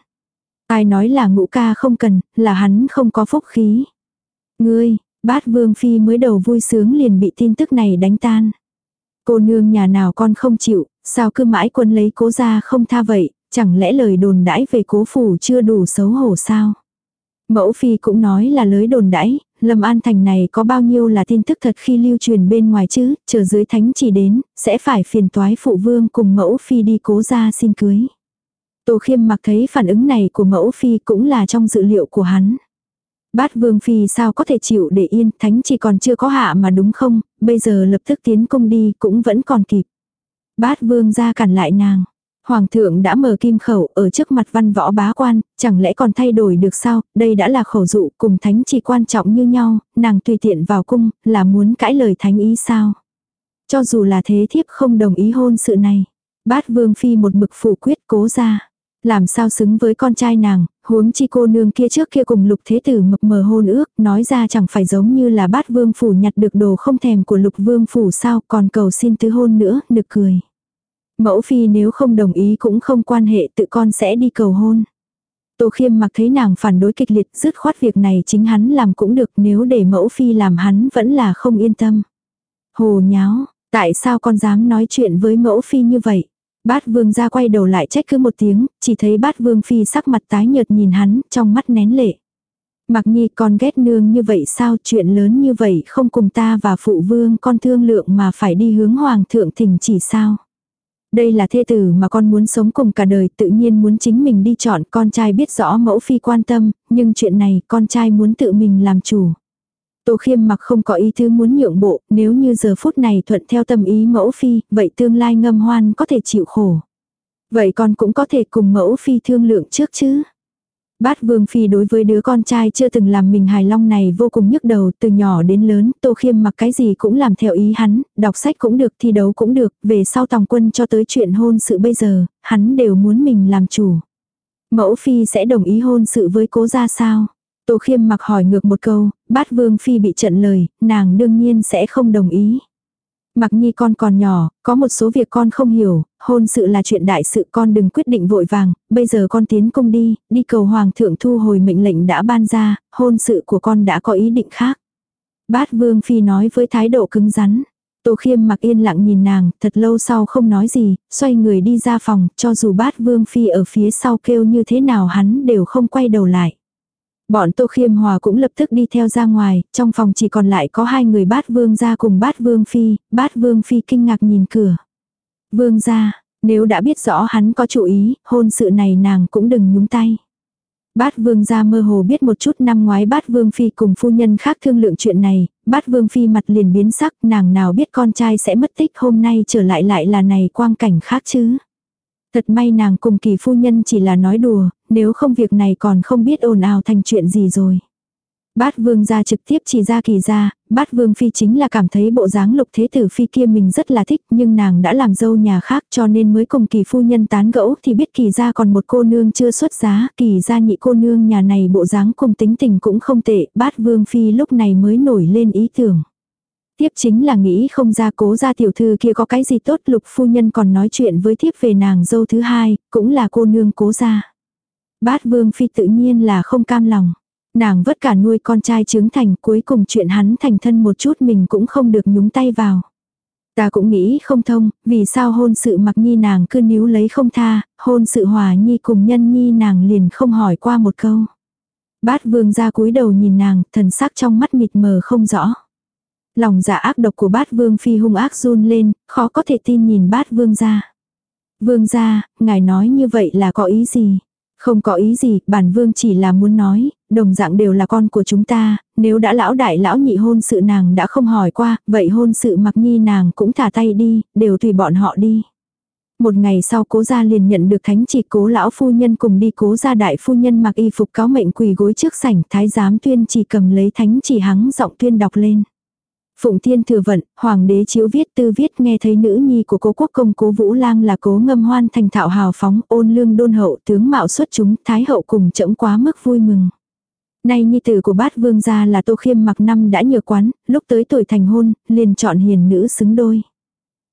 Ai nói là ngũ ca không cần, là hắn không có phúc khí. Ngươi, bát vương phi mới đầu vui sướng liền bị tin tức này đánh tan. Cô nương nhà nào con không chịu, sao cứ mãi quân lấy cố ra không tha vậy, chẳng lẽ lời đồn đãi về cố phủ chưa đủ xấu hổ sao? Mẫu phi cũng nói là lới đồn đãi, Lâm An Thành này có bao nhiêu là tin tức thật khi lưu truyền bên ngoài chứ, chờ dưới thánh chỉ đến, sẽ phải phiền toái phụ vương cùng mẫu phi đi cố ra xin cưới. Tô khiêm mặc thấy phản ứng này của mẫu phi cũng là trong dự liệu của hắn. Bát vương phi sao có thể chịu để yên, thánh chỉ còn chưa có hạ mà đúng không, bây giờ lập tức tiến công đi cũng vẫn còn kịp. Bát vương ra cản lại nàng. Hoàng thượng đã mở kim khẩu ở trước mặt văn võ bá quan, chẳng lẽ còn thay đổi được sao, đây đã là khẩu dụ cùng thánh chỉ quan trọng như nhau, nàng tùy tiện vào cung, là muốn cãi lời thánh ý sao. Cho dù là thế thiếp không đồng ý hôn sự này, bát vương phi một bực phủ quyết cố ra. Làm sao xứng với con trai nàng, huống chi cô nương kia trước kia cùng lục thế tử mập mờ hôn ước, nói ra chẳng phải giống như là bát vương phủ nhặt được đồ không thèm của lục vương phủ sao còn cầu xin tứ hôn nữa, nực cười. Mẫu phi nếu không đồng ý cũng không quan hệ tự con sẽ đi cầu hôn. Tô khiêm mặc thấy nàng phản đối kịch liệt dứt khoát việc này chính hắn làm cũng được nếu để mẫu phi làm hắn vẫn là không yên tâm. Hồ nháo, tại sao con dám nói chuyện với mẫu phi như vậy? Bát vương ra quay đầu lại trách cứ một tiếng, chỉ thấy bát vương phi sắc mặt tái nhợt nhìn hắn, trong mắt nén lệ. Mặc nhi con ghét nương như vậy sao chuyện lớn như vậy không cùng ta và phụ vương con thương lượng mà phải đi hướng hoàng thượng thỉnh chỉ sao. Đây là thê tử mà con muốn sống cùng cả đời tự nhiên muốn chính mình đi chọn con trai biết rõ mẫu phi quan tâm, nhưng chuyện này con trai muốn tự mình làm chủ. Tô khiêm mặc không có ý thứ muốn nhượng bộ, nếu như giờ phút này thuận theo tâm ý mẫu phi, vậy tương lai ngâm hoan có thể chịu khổ. Vậy con cũng có thể cùng mẫu phi thương lượng trước chứ. Bát Vương Phi đối với đứa con trai chưa từng làm mình hài long này vô cùng nhức đầu, từ nhỏ đến lớn, Tô Khiêm mặc cái gì cũng làm theo ý hắn, đọc sách cũng được, thi đấu cũng được, về sau tòng quân cho tới chuyện hôn sự bây giờ, hắn đều muốn mình làm chủ. Mẫu Phi sẽ đồng ý hôn sự với cố gia sao? Tô Khiêm mặc hỏi ngược một câu, Bát Vương Phi bị trận lời, nàng đương nhiên sẽ không đồng ý. Mặc nhi con còn nhỏ, có một số việc con không hiểu, hôn sự là chuyện đại sự con đừng quyết định vội vàng, bây giờ con tiến cung đi, đi cầu hoàng thượng thu hồi mệnh lệnh đã ban ra, hôn sự của con đã có ý định khác. Bát Vương Phi nói với thái độ cứng rắn. Tô Khiêm mặc yên lặng nhìn nàng, thật lâu sau không nói gì, xoay người đi ra phòng, cho dù bát Vương Phi ở phía sau kêu như thế nào hắn đều không quay đầu lại. Bọn Tô Khiêm Hòa cũng lập tức đi theo ra ngoài, trong phòng chỉ còn lại có hai người bát vương gia cùng bát vương phi, bát vương phi kinh ngạc nhìn cửa. Vương gia, nếu đã biết rõ hắn có chủ ý, hôn sự này nàng cũng đừng nhúng tay. Bát vương gia mơ hồ biết một chút năm ngoái bát vương phi cùng phu nhân khác thương lượng chuyện này, bát vương phi mặt liền biến sắc, nàng nào biết con trai sẽ mất tích hôm nay trở lại lại là này quang cảnh khác chứ. Thật may nàng cùng kỳ phu nhân chỉ là nói đùa, nếu không việc này còn không biết ồn ào thành chuyện gì rồi. Bát vương gia trực tiếp chỉ ra kỳ ra, bát vương phi chính là cảm thấy bộ dáng lục thế tử phi kia mình rất là thích nhưng nàng đã làm dâu nhà khác cho nên mới cùng kỳ phu nhân tán gẫu thì biết kỳ ra còn một cô nương chưa xuất giá, kỳ ra nhị cô nương nhà này bộ dáng cùng tính tình cũng không tệ, bát vương phi lúc này mới nổi lên ý tưởng. Tiếp chính là nghĩ không ra cố gia tiểu thư kia có cái gì tốt lục phu nhân còn nói chuyện với thiếp về nàng dâu thứ hai, cũng là cô nương cố gia. Bát vương phi tự nhiên là không cam lòng. Nàng vất cả nuôi con trai trưởng thành cuối cùng chuyện hắn thành thân một chút mình cũng không được nhúng tay vào. Ta cũng nghĩ không thông, vì sao hôn sự mặc nhi nàng cứ níu lấy không tha, hôn sự hòa nhi cùng nhân nhi nàng liền không hỏi qua một câu. Bát vương ra cúi đầu nhìn nàng, thần sắc trong mắt mịt mờ không rõ. Lòng dạ ác độc của bát vương phi hung ác run lên, khó có thể tin nhìn bát vương ra. Vương ra, ngài nói như vậy là có ý gì? Không có ý gì, bản vương chỉ là muốn nói, đồng dạng đều là con của chúng ta, nếu đã lão đại lão nhị hôn sự nàng đã không hỏi qua, vậy hôn sự mặc nhi nàng cũng thả tay đi, đều tùy bọn họ đi. Một ngày sau cố gia liền nhận được thánh chỉ cố lão phu nhân cùng đi cố gia đại phu nhân mặc y phục cáo mệnh quỳ gối trước sảnh thái giám tuyên chỉ cầm lấy thánh chỉ hắng giọng tuyên đọc lên. Phụng Thiên thừa vận, hoàng đế chiếu viết tư viết nghe thấy nữ nhi của cố quốc công cố vũ lang là cố ngâm hoan thành thạo hào phóng ôn lương đôn hậu tướng mạo xuất chúng thái hậu cùng chẫm quá mức vui mừng. Nay nhi tử của bát vương gia là tô khiêm mặc năm đã nhờ quán, lúc tới tuổi thành hôn, liền chọn hiền nữ xứng đôi.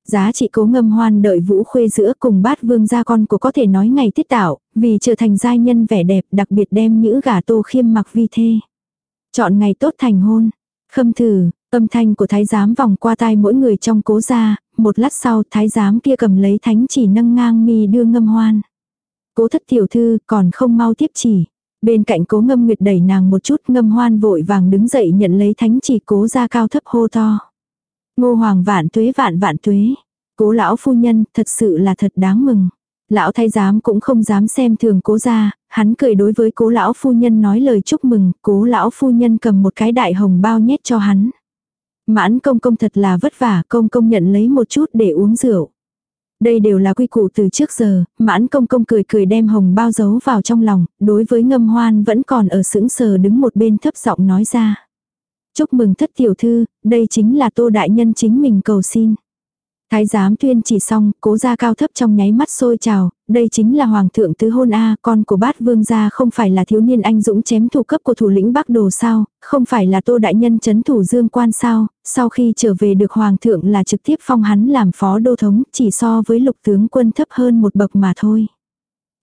Giá trị cố ngâm hoan đợi vũ khuê giữa cùng bát vương gia con của có thể nói ngày tiết tạo, vì trở thành giai nhân vẻ đẹp đặc biệt đem nữ gả tô khiêm mặc vi thê. Chọn ngày tốt thành hôn. Khâm thử, Âm thanh của thái giám vòng qua tai mỗi người trong cố gia, một lát sau thái giám kia cầm lấy thánh chỉ nâng ngang mi đưa ngâm hoan. Cố thất tiểu thư còn không mau tiếp chỉ. Bên cạnh cố ngâm nguyệt đẩy nàng một chút ngâm hoan vội vàng đứng dậy nhận lấy thánh chỉ cố ra cao thấp hô to. Ngô hoàng vạn tuế vạn vạn tuế. Cố lão phu nhân thật sự là thật đáng mừng. Lão thái giám cũng không dám xem thường cố ra, hắn cười đối với cố lão phu nhân nói lời chúc mừng, cố lão phu nhân cầm một cái đại hồng bao nhét cho hắn. Mãn công công thật là vất vả, công công nhận lấy một chút để uống rượu. Đây đều là quy củ từ trước giờ, mãn công công cười cười đem hồng bao giấu vào trong lòng, đối với ngâm hoan vẫn còn ở sững sờ đứng một bên thấp giọng nói ra. Chúc mừng thất tiểu thư, đây chính là tô đại nhân chính mình cầu xin. Thái giám tuyên chỉ xong, cố gia cao thấp trong nháy mắt sôi trào, đây chính là hoàng thượng tứ hôn A, con của bát vương gia không phải là thiếu niên anh dũng chém thủ cấp của thủ lĩnh Bắc Đồ sao, không phải là tô đại nhân chấn thủ dương quan sao, sau khi trở về được hoàng thượng là trực tiếp phong hắn làm phó đô thống, chỉ so với lục tướng quân thấp hơn một bậc mà thôi.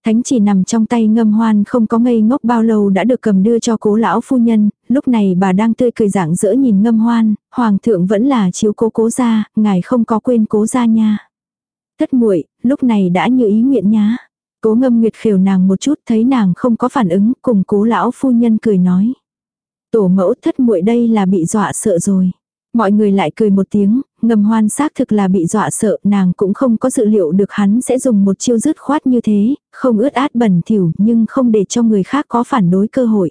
Thánh chỉ nằm trong tay ngâm hoan không có ngây ngốc bao lâu đã được cầm đưa cho cố lão phu nhân, lúc này bà đang tươi cười dạng dỡ nhìn ngâm hoan, hoàng thượng vẫn là chiếu cố cố gia, ngài không có quên cố gia nha. Thất muội lúc này đã như ý nguyện nhá. Cố ngâm nguyệt khều nàng một chút thấy nàng không có phản ứng, cùng cố lão phu nhân cười nói. Tổ mẫu thất muội đây là bị dọa sợ rồi. Mọi người lại cười một tiếng, ngầm hoan xác thực là bị dọa sợ, nàng cũng không có dự liệu được hắn sẽ dùng một chiêu dứt khoát như thế, không ướt át bẩn thỉu nhưng không để cho người khác có phản đối cơ hội.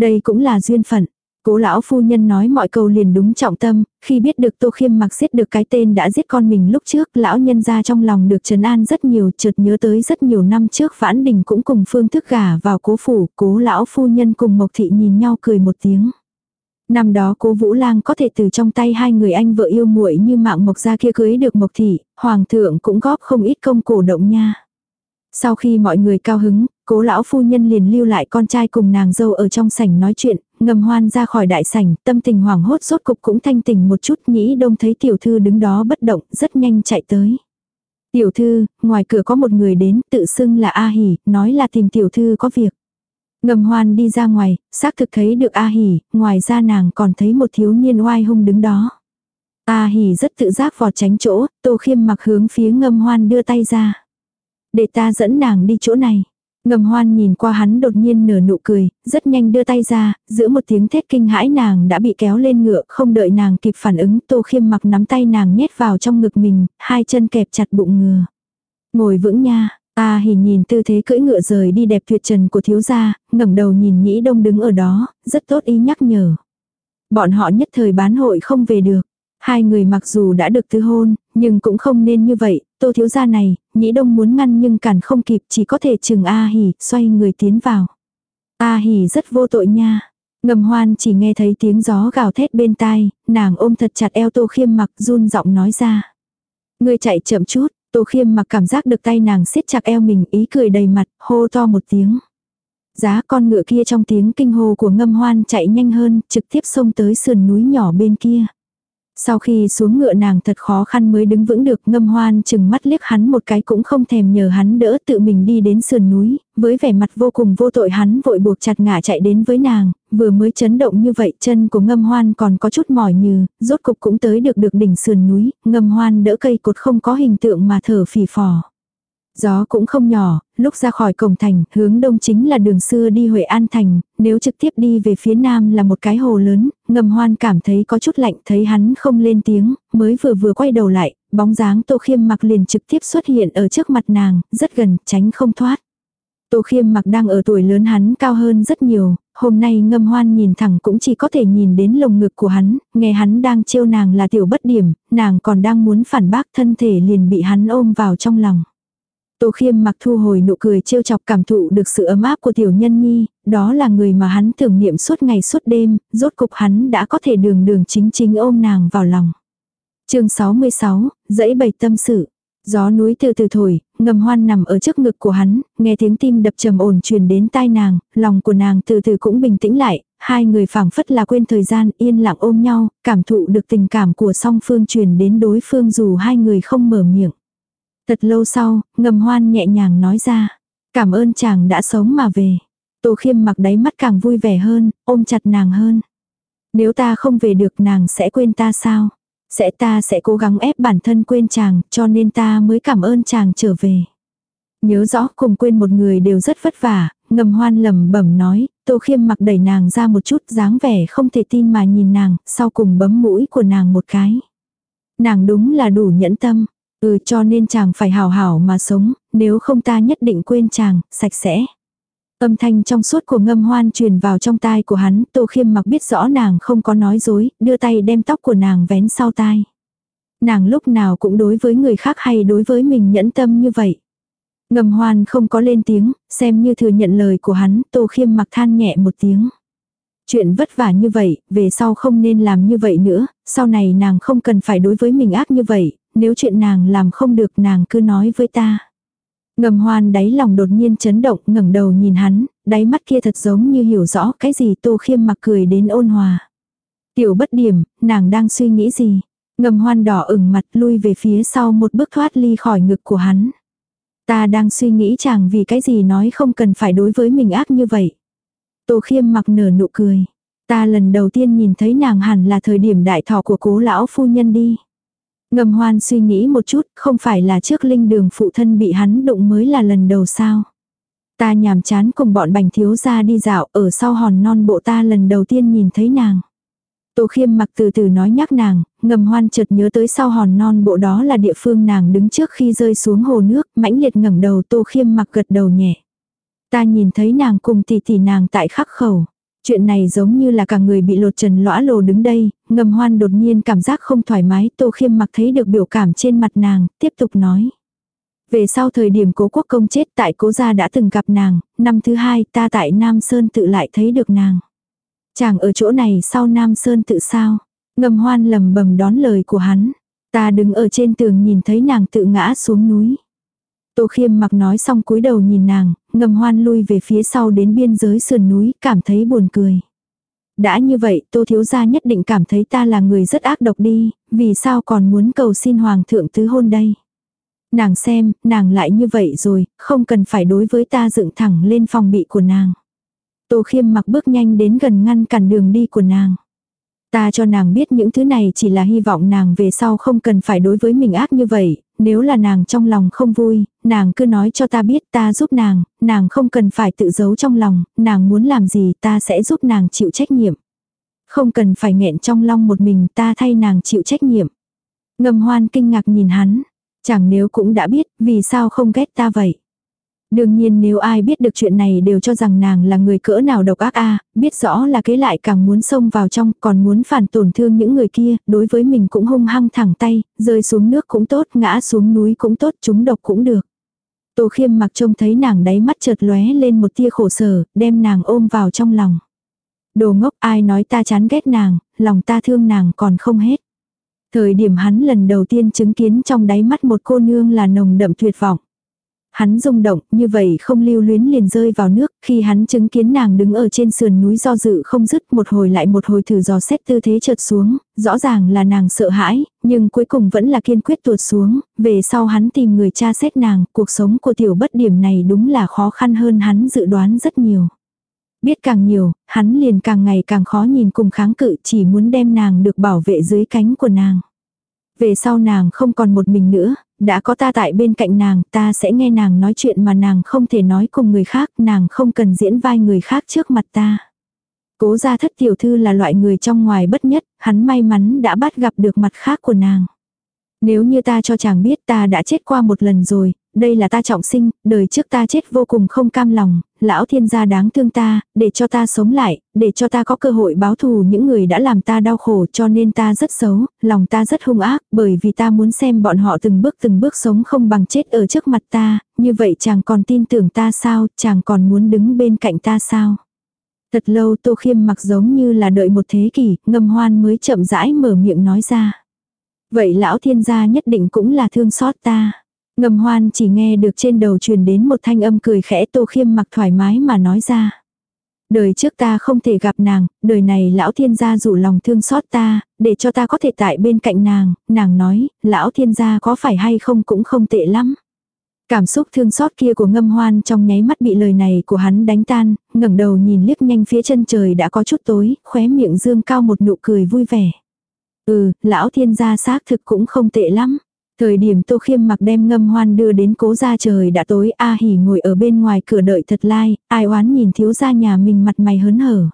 Đây cũng là duyên phận. Cố lão phu nhân nói mọi câu liền đúng trọng tâm, khi biết được Tô Khiêm mặc giết được cái tên đã giết con mình lúc trước, lão nhân ra trong lòng được trấn an rất nhiều, chợt nhớ tới rất nhiều năm trước Vãn Đình cũng cùng phương thức gả vào cố phủ, cố lão phu nhân cùng Mộc Thị nhìn nhau cười một tiếng. Năm đó cố Vũ Lang có thể từ trong tay hai người anh vợ yêu muội như mạng Mộc gia kia cưới được Mộc Thị, Hoàng thượng cũng góp không ít công cổ động nha. Sau khi mọi người cao hứng, cố lão phu nhân liền lưu lại con trai cùng nàng dâu ở trong sảnh nói chuyện, ngầm hoan ra khỏi đại sảnh, tâm tình hoảng hốt sốt cục cũng thanh tình một chút nhĩ đông thấy tiểu thư đứng đó bất động, rất nhanh chạy tới. Tiểu thư, ngoài cửa có một người đến, tự xưng là A Hỷ, nói là tìm tiểu thư có việc. Ngầm hoan đi ra ngoài, xác thực thấy được A Hỷ, ngoài ra nàng còn thấy một thiếu niên oai hung đứng đó. A Hỷ rất tự giác vọt tránh chỗ, tô khiêm mặc hướng phía ngâm hoan đưa tay ra. Để ta dẫn nàng đi chỗ này. Ngầm hoan nhìn qua hắn đột nhiên nở nụ cười, rất nhanh đưa tay ra, giữa một tiếng thét kinh hãi nàng đã bị kéo lên ngựa, không đợi nàng kịp phản ứng, tô khiêm mặc nắm tay nàng nhét vào trong ngực mình, hai chân kẹp chặt bụng ngựa. Ngồi vững nha, A à, hình nhìn tư thế cưỡi ngựa rời đi đẹp tuyệt trần của thiếu gia, ngẩng đầu nhìn nhĩ đông đứng ở đó, rất tốt ý nhắc nhở. Bọn họ nhất thời bán hội không về được. Hai người mặc dù đã được tư hôn, nhưng cũng không nên như vậy, tô thiếu gia này, nhĩ đông muốn ngăn nhưng cản không kịp chỉ có thể chừng A hỉ, xoay người tiến vào. A hỉ rất vô tội nha. Ngầm hoan chỉ nghe thấy tiếng gió gào thét bên tai, nàng ôm thật chặt eo tô khiêm mặc run giọng nói ra. Người chạy chậm chút, tô khiêm mặc cảm giác được tay nàng siết chặt eo mình ý cười đầy mặt, hô to một tiếng. Giá con ngựa kia trong tiếng kinh hô của ngâm hoan chạy nhanh hơn, trực tiếp xông tới sườn núi nhỏ bên kia. Sau khi xuống ngựa nàng thật khó khăn mới đứng vững được ngâm hoan chừng mắt liếc hắn một cái cũng không thèm nhờ hắn đỡ tự mình đi đến sườn núi, với vẻ mặt vô cùng vô tội hắn vội buộc chặt ngả chạy đến với nàng, vừa mới chấn động như vậy chân của ngâm hoan còn có chút mỏi như, rốt cục cũng tới được được đỉnh sườn núi, ngâm hoan đỡ cây cột không có hình tượng mà thở phì phò. Gió cũng không nhỏ, lúc ra khỏi cổng thành, hướng đông chính là đường xưa đi Huệ An Thành, nếu trực tiếp đi về phía nam là một cái hồ lớn, ngầm hoan cảm thấy có chút lạnh, thấy hắn không lên tiếng, mới vừa vừa quay đầu lại, bóng dáng tô khiêm mặc liền trực tiếp xuất hiện ở trước mặt nàng, rất gần, tránh không thoát. Tô khiêm mặc đang ở tuổi lớn hắn cao hơn rất nhiều, hôm nay ngâm hoan nhìn thẳng cũng chỉ có thể nhìn đến lồng ngực của hắn, nghe hắn đang trêu nàng là tiểu bất điểm, nàng còn đang muốn phản bác thân thể liền bị hắn ôm vào trong lòng. Tô khiêm mặc thu hồi nụ cười trêu chọc cảm thụ được sự ấm áp của tiểu nhân nhi, đó là người mà hắn tưởng niệm suốt ngày suốt đêm, rốt cục hắn đã có thể đường đường chính chính ôm nàng vào lòng. chương 66, dãy bày tâm sự. Gió núi từ từ thổi, ngầm hoan nằm ở trước ngực của hắn, nghe tiếng tim đập trầm ổn truyền đến tai nàng, lòng của nàng từ từ cũng bình tĩnh lại, hai người phảng phất là quên thời gian yên lặng ôm nhau, cảm thụ được tình cảm của song phương truyền đến đối phương dù hai người không mở miệng. Thật lâu sau, ngầm hoan nhẹ nhàng nói ra. Cảm ơn chàng đã sống mà về. Tô khiêm mặc đáy mắt càng vui vẻ hơn, ôm chặt nàng hơn. Nếu ta không về được nàng sẽ quên ta sao? Sẽ ta sẽ cố gắng ép bản thân quên chàng, cho nên ta mới cảm ơn chàng trở về. Nhớ rõ cùng quên một người đều rất vất vả, ngầm hoan lầm bẩm nói, tô khiêm mặc đẩy nàng ra một chút dáng vẻ không thể tin mà nhìn nàng, sau cùng bấm mũi của nàng một cái. Nàng đúng là đủ nhẫn tâm, Ừ cho nên chàng phải hào hảo mà sống, nếu không ta nhất định quên chàng, sạch sẽ. Âm thanh trong suốt của ngâm hoan truyền vào trong tai của hắn, tô khiêm mặc biết rõ nàng không có nói dối, đưa tay đem tóc của nàng vén sau tai. Nàng lúc nào cũng đối với người khác hay đối với mình nhẫn tâm như vậy. Ngầm hoan không có lên tiếng, xem như thừa nhận lời của hắn, tô khiêm mặc than nhẹ một tiếng. Chuyện vất vả như vậy, về sau không nên làm như vậy nữa, sau này nàng không cần phải đối với mình ác như vậy, nếu chuyện nàng làm không được nàng cứ nói với ta. Ngầm hoan đáy lòng đột nhiên chấn động ngẩng đầu nhìn hắn, đáy mắt kia thật giống như hiểu rõ cái gì tô khiêm mặc cười đến ôn hòa. Tiểu bất điểm, nàng đang suy nghĩ gì? Ngầm hoan đỏ ửng mặt lui về phía sau một bước thoát ly khỏi ngực của hắn. Ta đang suy nghĩ chàng vì cái gì nói không cần phải đối với mình ác như vậy. Tô khiêm mặc nở nụ cười. Ta lần đầu tiên nhìn thấy nàng hẳn là thời điểm đại thọ của cố lão phu nhân đi. Ngầm hoan suy nghĩ một chút, không phải là trước linh đường phụ thân bị hắn đụng mới là lần đầu sao. Ta nhàm chán cùng bọn bành thiếu ra đi dạo ở sau hòn non bộ ta lần đầu tiên nhìn thấy nàng. Tô khiêm mặc từ từ nói nhắc nàng, ngầm hoan chợt nhớ tới sau hòn non bộ đó là địa phương nàng đứng trước khi rơi xuống hồ nước, mãnh liệt ngẩng đầu tô khiêm mặc gật đầu nhẹ. Ta nhìn thấy nàng cùng tỷ tỷ nàng tại khắc khẩu. Chuyện này giống như là cả người bị lột trần lõa lồ đứng đây, ngầm hoan đột nhiên cảm giác không thoải mái, tô khiêm mặc thấy được biểu cảm trên mặt nàng, tiếp tục nói. Về sau thời điểm cố quốc công chết tại cố gia đã từng gặp nàng, năm thứ hai ta tại Nam Sơn tự lại thấy được nàng. Chàng ở chỗ này sau Nam Sơn tự sao? Ngầm hoan lầm bầm đón lời của hắn. Ta đứng ở trên tường nhìn thấy nàng tự ngã xuống núi. Tô khiêm mặc nói xong cúi đầu nhìn nàng, ngầm hoan lui về phía sau đến biên giới sườn núi, cảm thấy buồn cười. Đã như vậy, tô thiếu gia nhất định cảm thấy ta là người rất ác độc đi, vì sao còn muốn cầu xin hoàng thượng tứ hôn đây. Nàng xem, nàng lại như vậy rồi, không cần phải đối với ta dựng thẳng lên phòng bị của nàng. Tô khiêm mặc bước nhanh đến gần ngăn cản đường đi của nàng. Ta cho nàng biết những thứ này chỉ là hy vọng nàng về sau không cần phải đối với mình ác như vậy, nếu là nàng trong lòng không vui, nàng cứ nói cho ta biết ta giúp nàng, nàng không cần phải tự giấu trong lòng, nàng muốn làm gì ta sẽ giúp nàng chịu trách nhiệm. Không cần phải nghẹn trong lòng một mình ta thay nàng chịu trách nhiệm. Ngầm hoan kinh ngạc nhìn hắn, chẳng nếu cũng đã biết vì sao không ghét ta vậy. Đương nhiên nếu ai biết được chuyện này đều cho rằng nàng là người cỡ nào độc ác a biết rõ là kế lại càng muốn xông vào trong, còn muốn phản tổn thương những người kia, đối với mình cũng hung hăng thẳng tay, rơi xuống nước cũng tốt, ngã xuống núi cũng tốt, chúng độc cũng được. Tô khiêm mặc trông thấy nàng đáy mắt chợt lóe lên một tia khổ sở, đem nàng ôm vào trong lòng. Đồ ngốc ai nói ta chán ghét nàng, lòng ta thương nàng còn không hết. Thời điểm hắn lần đầu tiên chứng kiến trong đáy mắt một cô nương là nồng đậm tuyệt vọng. Hắn rung động, như vậy không lưu luyến liền rơi vào nước, khi hắn chứng kiến nàng đứng ở trên sườn núi do dự không dứt một hồi lại một hồi thử dò xét tư thế chợt xuống, rõ ràng là nàng sợ hãi, nhưng cuối cùng vẫn là kiên quyết tuột xuống, về sau hắn tìm người cha xét nàng, cuộc sống của tiểu bất điểm này đúng là khó khăn hơn hắn dự đoán rất nhiều. Biết càng nhiều, hắn liền càng ngày càng khó nhìn cùng kháng cự chỉ muốn đem nàng được bảo vệ dưới cánh của nàng. Về sau nàng không còn một mình nữa, đã có ta tại bên cạnh nàng, ta sẽ nghe nàng nói chuyện mà nàng không thể nói cùng người khác, nàng không cần diễn vai người khác trước mặt ta. Cố gia thất tiểu thư là loại người trong ngoài bất nhất, hắn may mắn đã bắt gặp được mặt khác của nàng. Nếu như ta cho chàng biết ta đã chết qua một lần rồi, đây là ta trọng sinh, đời trước ta chết vô cùng không cam lòng, lão thiên gia đáng thương ta, để cho ta sống lại, để cho ta có cơ hội báo thù những người đã làm ta đau khổ cho nên ta rất xấu, lòng ta rất hung ác, bởi vì ta muốn xem bọn họ từng bước từng bước sống không bằng chết ở trước mặt ta, như vậy chàng còn tin tưởng ta sao, chàng còn muốn đứng bên cạnh ta sao. Thật lâu Tô Khiêm mặc giống như là đợi một thế kỷ, ngâm hoan mới chậm rãi mở miệng nói ra. Vậy lão thiên gia nhất định cũng là thương xót ta. Ngầm hoan chỉ nghe được trên đầu truyền đến một thanh âm cười khẽ tô khiêm mặc thoải mái mà nói ra. Đời trước ta không thể gặp nàng, đời này lão thiên gia rủ lòng thương xót ta, để cho ta có thể tại bên cạnh nàng, nàng nói, lão thiên gia có phải hay không cũng không tệ lắm. Cảm xúc thương xót kia của ngâm hoan trong nháy mắt bị lời này của hắn đánh tan, ngẩng đầu nhìn liếc nhanh phía chân trời đã có chút tối, khóe miệng dương cao một nụ cười vui vẻ. Ừ, lão thiên gia xác thực cũng không tệ lắm. Thời điểm Tô Khiêm mặc đem ngâm hoan đưa đến cố gia trời đã tối A hỉ ngồi ở bên ngoài cửa đợi thật lai, ai oán nhìn thiếu gia nhà mình mặt mày hớn hở.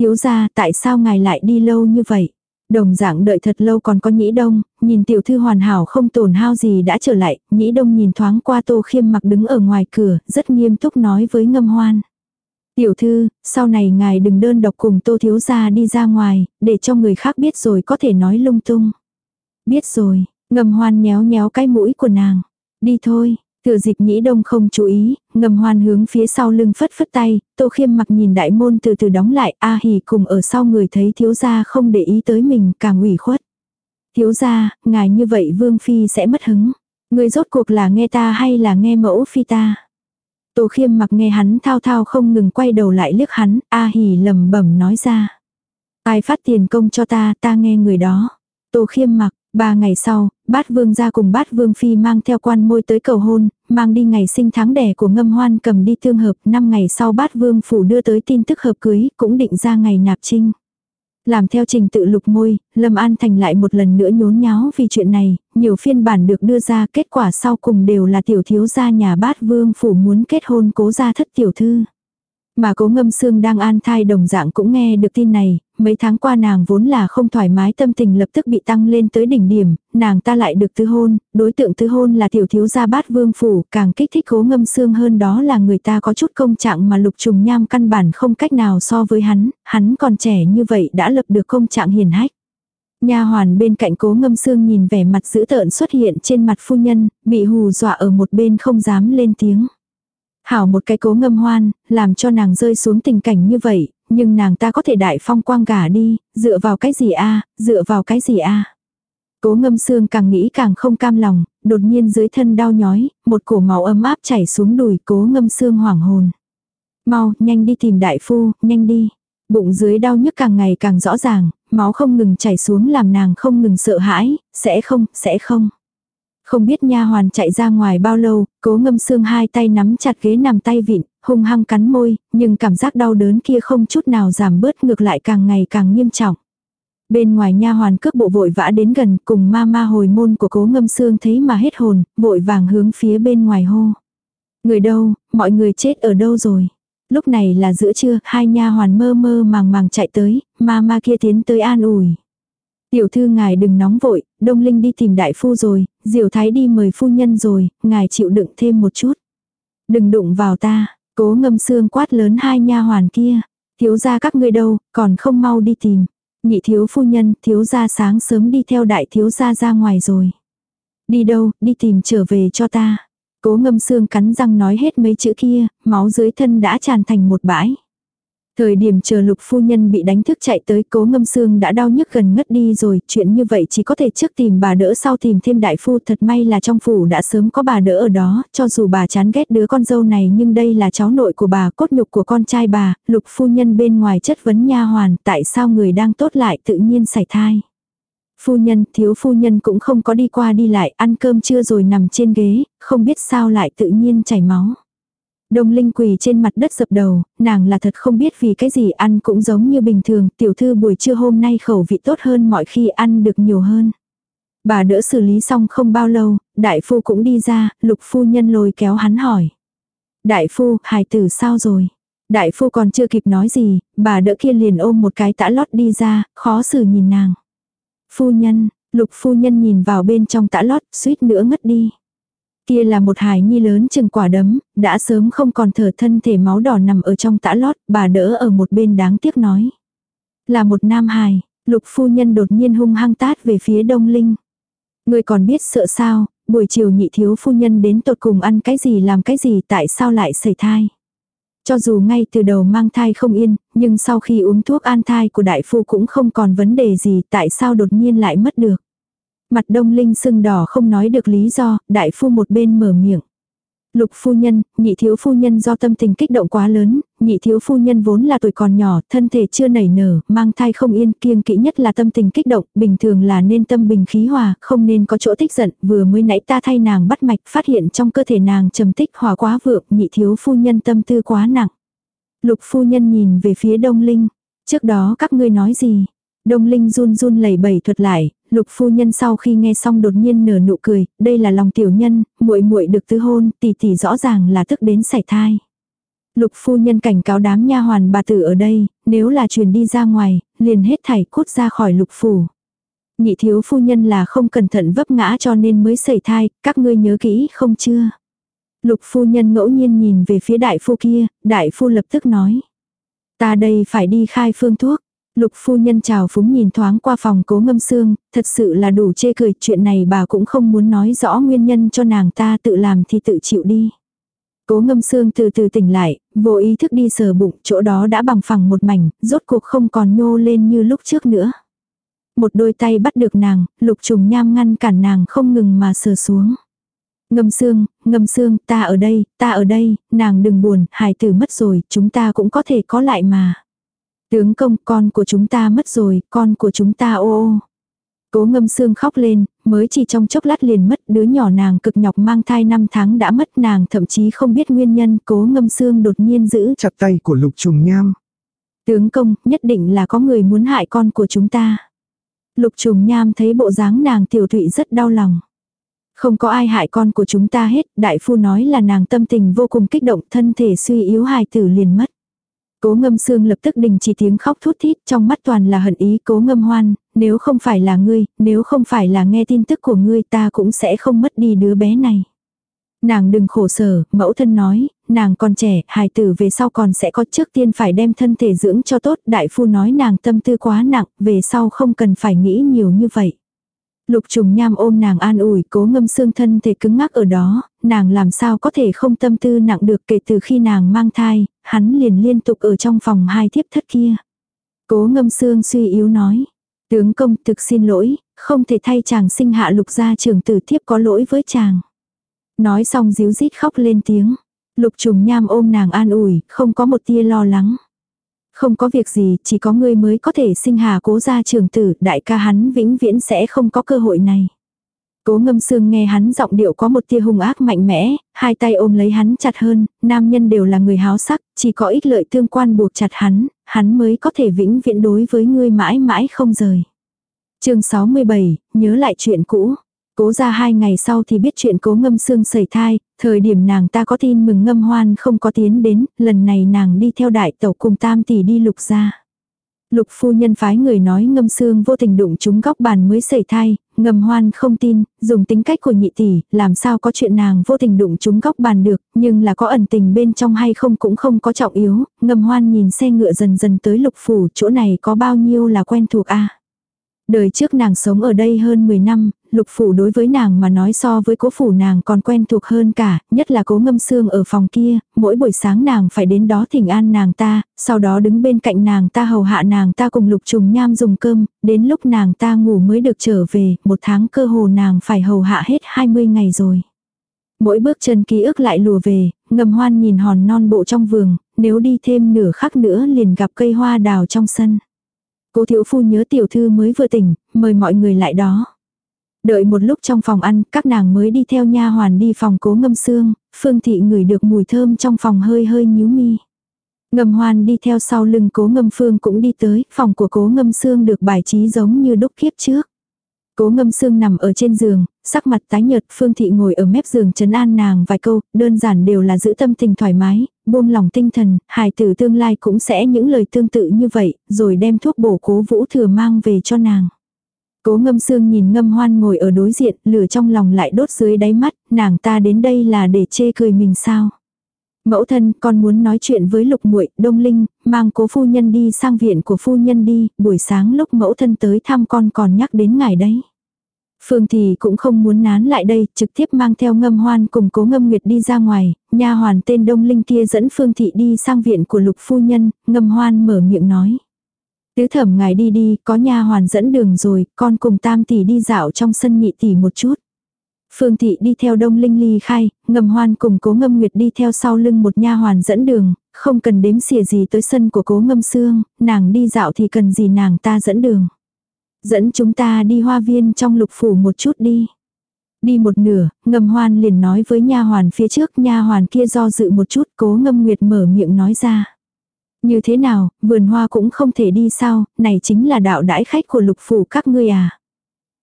Thiếu gia tại sao ngài lại đi lâu như vậy? Đồng dạng đợi thật lâu còn có nhĩ đông, nhìn tiểu thư hoàn hảo không tổn hao gì đã trở lại, nhĩ đông nhìn thoáng qua tô khiêm mặc đứng ở ngoài cửa, rất nghiêm túc nói với ngâm hoan. Tiểu thư, sau này ngài đừng đơn độc cùng tô thiếu gia đi ra ngoài, để cho người khác biết rồi có thể nói lung tung. Biết rồi, ngầm hoan nhéo nhéo cái mũi của nàng. Đi thôi, thừa dịch nhĩ đông không chú ý, ngầm hoan hướng phía sau lưng phất phất tay, tô khiêm mặc nhìn đại môn từ từ đóng lại, a hỉ cùng ở sau người thấy thiếu gia không để ý tới mình càng ủy khuất. Thiếu gia, ngài như vậy vương phi sẽ mất hứng. Người rốt cuộc là nghe ta hay là nghe mẫu phi ta? Tô khiêm mặc nghe hắn thao thao không ngừng quay đầu lại liếc hắn, a hỉ lầm bẩm nói ra. Ai phát tiền công cho ta, ta nghe người đó. Tô khiêm mặc, ba ngày sau, bát vương ra cùng bát vương phi mang theo quan môi tới cầu hôn, mang đi ngày sinh tháng đẻ của ngâm hoan cầm đi tương hợp, năm ngày sau bát vương phủ đưa tới tin tức hợp cưới, cũng định ra ngày nạp trinh. Làm theo trình tự lục môi, Lâm An Thành lại một lần nữa nhốn nháo vì chuyện này, nhiều phiên bản được đưa ra kết quả sau cùng đều là tiểu thiếu gia nhà bát vương phủ muốn kết hôn cố gia thất tiểu thư. Mà cố ngâm xương đang an thai đồng dạng cũng nghe được tin này, mấy tháng qua nàng vốn là không thoải mái tâm tình lập tức bị tăng lên tới đỉnh điểm, nàng ta lại được tứ hôn, đối tượng tứ hôn là tiểu thiếu gia bát vương phủ, càng kích thích cố ngâm xương hơn đó là người ta có chút công trạng mà lục trùng nham căn bản không cách nào so với hắn, hắn còn trẻ như vậy đã lập được công trạng hiền hách. Nha hoàn bên cạnh cố ngâm xương nhìn vẻ mặt dữ tợn xuất hiện trên mặt phu nhân, bị hù dọa ở một bên không dám lên tiếng. Hảo một cái cố ngâm hoan, làm cho nàng rơi xuống tình cảnh như vậy, nhưng nàng ta có thể đại phong quang gả đi, dựa vào cái gì a dựa vào cái gì a Cố ngâm xương càng nghĩ càng không cam lòng, đột nhiên dưới thân đau nhói, một cổ máu ấm áp chảy xuống đùi cố ngâm xương hoảng hồn. Mau, nhanh đi tìm đại phu, nhanh đi. Bụng dưới đau nhức càng ngày càng rõ ràng, máu không ngừng chảy xuống làm nàng không ngừng sợ hãi, sẽ không, sẽ không. Không biết nha hoàn chạy ra ngoài bao lâu, cố ngâm xương hai tay nắm chặt ghế nằm tay vịn, hung hăng cắn môi, nhưng cảm giác đau đớn kia không chút nào giảm bớt ngược lại càng ngày càng nghiêm trọng. Bên ngoài nha hoàn cước bộ vội vã đến gần cùng ma ma hồi môn của cố ngâm xương thấy mà hết hồn, vội vàng hướng phía bên ngoài hô. Người đâu, mọi người chết ở đâu rồi? Lúc này là giữa trưa, hai nha hoàn mơ mơ màng màng chạy tới, ma ma kia tiến tới an ủi. Tiểu thư ngài đừng nóng vội, Đông Linh đi tìm đại phu rồi, Diều Thái đi mời phu nhân rồi, ngài chịu đựng thêm một chút. Đừng đụng vào ta, cố ngâm xương quát lớn hai nha hoàn kia. Thiếu gia các ngươi đâu, còn không mau đi tìm. Nhị thiếu phu nhân, thiếu gia sáng sớm đi theo đại thiếu gia ra ngoài rồi. Đi đâu, đi tìm trở về cho ta. Cố ngâm xương cắn răng nói hết mấy chữ kia, máu dưới thân đã tràn thành một bãi. Thời điểm chờ lục phu nhân bị đánh thức chạy tới cố ngâm xương đã đau nhức gần ngất đi rồi, chuyện như vậy chỉ có thể trước tìm bà đỡ sau tìm thêm đại phu thật may là trong phủ đã sớm có bà đỡ ở đó, cho dù bà chán ghét đứa con dâu này nhưng đây là cháu nội của bà, cốt nhục của con trai bà, lục phu nhân bên ngoài chất vấn nha hoàn, tại sao người đang tốt lại tự nhiên xảy thai. Phu nhân, thiếu phu nhân cũng không có đi qua đi lại, ăn cơm trưa rồi nằm trên ghế, không biết sao lại tự nhiên chảy máu. Đông Linh quỳ trên mặt đất dập đầu, nàng là thật không biết vì cái gì ăn cũng giống như bình thường, tiểu thư buổi trưa hôm nay khẩu vị tốt hơn mọi khi ăn được nhiều hơn. Bà đỡ xử lý xong không bao lâu, đại phu cũng đi ra, lục phu nhân lôi kéo hắn hỏi. Đại phu, hài tử sao rồi? Đại phu còn chưa kịp nói gì, bà đỡ kia liền ôm một cái tã lót đi ra, khó xử nhìn nàng. Phu nhân, lục phu nhân nhìn vào bên trong tã lót, suýt nữa ngất đi. Kia là một hài nhi lớn chừng quả đấm, đã sớm không còn thở thân thể máu đỏ nằm ở trong tã lót, bà đỡ ở một bên đáng tiếc nói. Là một nam hài, lục phu nhân đột nhiên hung hăng tát về phía đông linh. Người còn biết sợ sao, buổi chiều nhị thiếu phu nhân đến tột cùng ăn cái gì làm cái gì tại sao lại xảy thai. Cho dù ngay từ đầu mang thai không yên, nhưng sau khi uống thuốc an thai của đại phu cũng không còn vấn đề gì tại sao đột nhiên lại mất được. Mặt đông linh sưng đỏ không nói được lý do, đại phu một bên mở miệng. Lục phu nhân, nhị thiếu phu nhân do tâm tình kích động quá lớn, nhị thiếu phu nhân vốn là tuổi còn nhỏ, thân thể chưa nảy nở, mang thai không yên, kiêng kỹ nhất là tâm tình kích động, bình thường là nên tâm bình khí hòa, không nên có chỗ tích giận, vừa mới nãy ta thay nàng bắt mạch, phát hiện trong cơ thể nàng trầm tích hòa quá vượng, nhị thiếu phu nhân tâm tư quá nặng. Lục phu nhân nhìn về phía đông linh, trước đó các ngươi nói gì? Đông Linh run run lẩy bẩy thuật lại, Lục phu nhân sau khi nghe xong đột nhiên nở nụ cười, đây là lòng tiểu nhân, muội muội được tứ hôn, tỷ tỷ rõ ràng là tức đến sảy thai. Lục phu nhân cảnh cáo đám nha hoàn bà tử ở đây, nếu là truyền đi ra ngoài, liền hết thảy cút ra khỏi lục phủ. Nhị thiếu phu nhân là không cẩn thận vấp ngã cho nên mới sảy thai, các ngươi nhớ kỹ không chưa? Lục phu nhân ngẫu nhiên nhìn về phía đại phu kia, đại phu lập tức nói. Ta đây phải đi khai phương thuốc. Lục phu nhân chào phúng nhìn thoáng qua phòng cố ngâm xương, thật sự là đủ chê cười, chuyện này bà cũng không muốn nói rõ nguyên nhân cho nàng ta tự làm thì tự chịu đi. Cố ngâm xương từ từ tỉnh lại, vô ý thức đi sờ bụng, chỗ đó đã bằng phẳng một mảnh, rốt cuộc không còn nhô lên như lúc trước nữa. Một đôi tay bắt được nàng, lục trùng nham ngăn cản nàng không ngừng mà sờ xuống. Ngâm xương, ngâm xương, ta ở đây, ta ở đây, nàng đừng buồn, hài tử mất rồi, chúng ta cũng có thể có lại mà. Tướng công, con của chúng ta mất rồi, con của chúng ta ô ô. Cố ngâm xương khóc lên, mới chỉ trong chốc lát liền mất đứa nhỏ nàng cực nhọc mang thai 5 tháng đã mất nàng thậm chí không biết nguyên nhân cố ngâm xương đột nhiên giữ chặt tay của lục trùng nham. Tướng công, nhất định là có người muốn hại con của chúng ta. Lục trùng nham thấy bộ dáng nàng tiểu thụy rất đau lòng. Không có ai hại con của chúng ta hết, đại phu nói là nàng tâm tình vô cùng kích động thân thể suy yếu hài tử liền mất. Cố ngâm xương lập tức đình chỉ tiếng khóc thút thít trong mắt toàn là hận ý cố ngâm hoan, nếu không phải là ngươi, nếu không phải là nghe tin tức của ngươi ta cũng sẽ không mất đi đứa bé này. Nàng đừng khổ sở, mẫu thân nói, nàng còn trẻ, hài tử về sau còn sẽ có trước tiên phải đem thân thể dưỡng cho tốt, đại phu nói nàng tâm tư quá nặng, về sau không cần phải nghĩ nhiều như vậy. Lục trùng nham ôm nàng an ủi cố ngâm xương thân thể cứng ngắc ở đó, nàng làm sao có thể không tâm tư nặng được kể từ khi nàng mang thai, hắn liền liên tục ở trong phòng hai thiếp thất kia. Cố ngâm xương suy yếu nói, tướng công thực xin lỗi, không thể thay chàng sinh hạ lục gia trường tử thiếp có lỗi với chàng. Nói xong díu rít khóc lên tiếng. Lục trùng nham ôm nàng an ủi, không có một tia lo lắng. Không có việc gì, chỉ có ngươi mới có thể sinh hà cố gia trường tử, đại ca hắn vĩnh viễn sẽ không có cơ hội này. Cố ngâm sương nghe hắn giọng điệu có một tia hung ác mạnh mẽ, hai tay ôm lấy hắn chặt hơn, nam nhân đều là người háo sắc, chỉ có ích lợi tương quan buộc chặt hắn, hắn mới có thể vĩnh viễn đối với ngươi mãi mãi không rời. chương 67, nhớ lại chuyện cũ. Cố ra hai ngày sau thì biết chuyện cố ngâm Sương sẩy thai, thời điểm nàng ta có tin mừng ngâm hoan không có tiến đến, lần này nàng đi theo đại tẩu cùng tam tỷ đi lục ra. Lục phu nhân phái người nói ngâm xương vô tình đụng chúng góc bàn mới xảy thai, ngâm hoan không tin, dùng tính cách của nhị tỷ, làm sao có chuyện nàng vô tình đụng chúng góc bàn được, nhưng là có ẩn tình bên trong hay không cũng không có trọng yếu, ngâm hoan nhìn xe ngựa dần dần tới lục phủ, chỗ này có bao nhiêu là quen thuộc a? Đời trước nàng sống ở đây hơn 10 năm, lục phủ đối với nàng mà nói so với cố phủ nàng còn quen thuộc hơn cả, nhất là cố ngâm xương ở phòng kia, mỗi buổi sáng nàng phải đến đó thỉnh an nàng ta, sau đó đứng bên cạnh nàng ta hầu hạ nàng ta cùng lục trùng nham dùng cơm, đến lúc nàng ta ngủ mới được trở về, một tháng cơ hồ nàng phải hầu hạ hết 20 ngày rồi. Mỗi bước chân ký ức lại lùa về, ngầm hoan nhìn hòn non bộ trong vườn, nếu đi thêm nửa khắc nữa liền gặp cây hoa đào trong sân. Cố thiếu phu nhớ tiểu thư mới vừa tỉnh, mời mọi người lại đó. Đợi một lúc trong phòng ăn, các nàng mới đi theo nha hoàn đi phòng cố ngâm xương, phương thị ngửi được mùi thơm trong phòng hơi hơi nhíu mi. Ngâm hoan đi theo sau lưng cố ngâm phương cũng đi tới, phòng của cố ngâm xương được bài trí giống như đúc kiếp trước. Cố ngâm xương nằm ở trên giường, sắc mặt tái nhợt, Phương Thị ngồi ở mép giường trấn an nàng vài câu, đơn giản đều là giữ tâm tình thoải mái, buông lòng tinh thần, hài tử tương lai cũng sẽ những lời tương tự như vậy, rồi đem thuốc bổ cố vũ thừa mang về cho nàng. Cố ngâm xương nhìn ngâm hoan ngồi ở đối diện, lửa trong lòng lại đốt dưới đáy mắt, nàng ta đến đây là để chê cười mình sao. Mẫu thân, con muốn nói chuyện với lục muội đông linh, mang cố phu nhân đi sang viện của phu nhân đi, buổi sáng lúc mẫu thân tới thăm con còn nhắc đến ngài đấy. Phương thì cũng không muốn nán lại đây, trực tiếp mang theo ngâm hoan cùng cố ngâm nguyệt đi ra ngoài, nha hoàn tên đông linh kia dẫn Phương thị đi sang viện của lục phu nhân, ngâm hoan mở miệng nói. Tứ thẩm ngài đi đi, có nha hoàn dẫn đường rồi, con cùng tam tỷ đi dạo trong sân nhị tỷ một chút. Phương thị đi theo đông linh ly khai, ngầm hoan cùng cố ngâm nguyệt đi theo sau lưng một nha hoàn dẫn đường, không cần đếm xỉa gì tới sân của cố ngâm xương, nàng đi dạo thì cần gì nàng ta dẫn đường. Dẫn chúng ta đi hoa viên trong lục phủ một chút đi. Đi một nửa, ngầm hoan liền nói với nha hoàn phía trước nha hoàn kia do dự một chút cố ngâm nguyệt mở miệng nói ra. Như thế nào, vườn hoa cũng không thể đi sao, này chính là đạo đãi khách của lục phủ các ngươi à.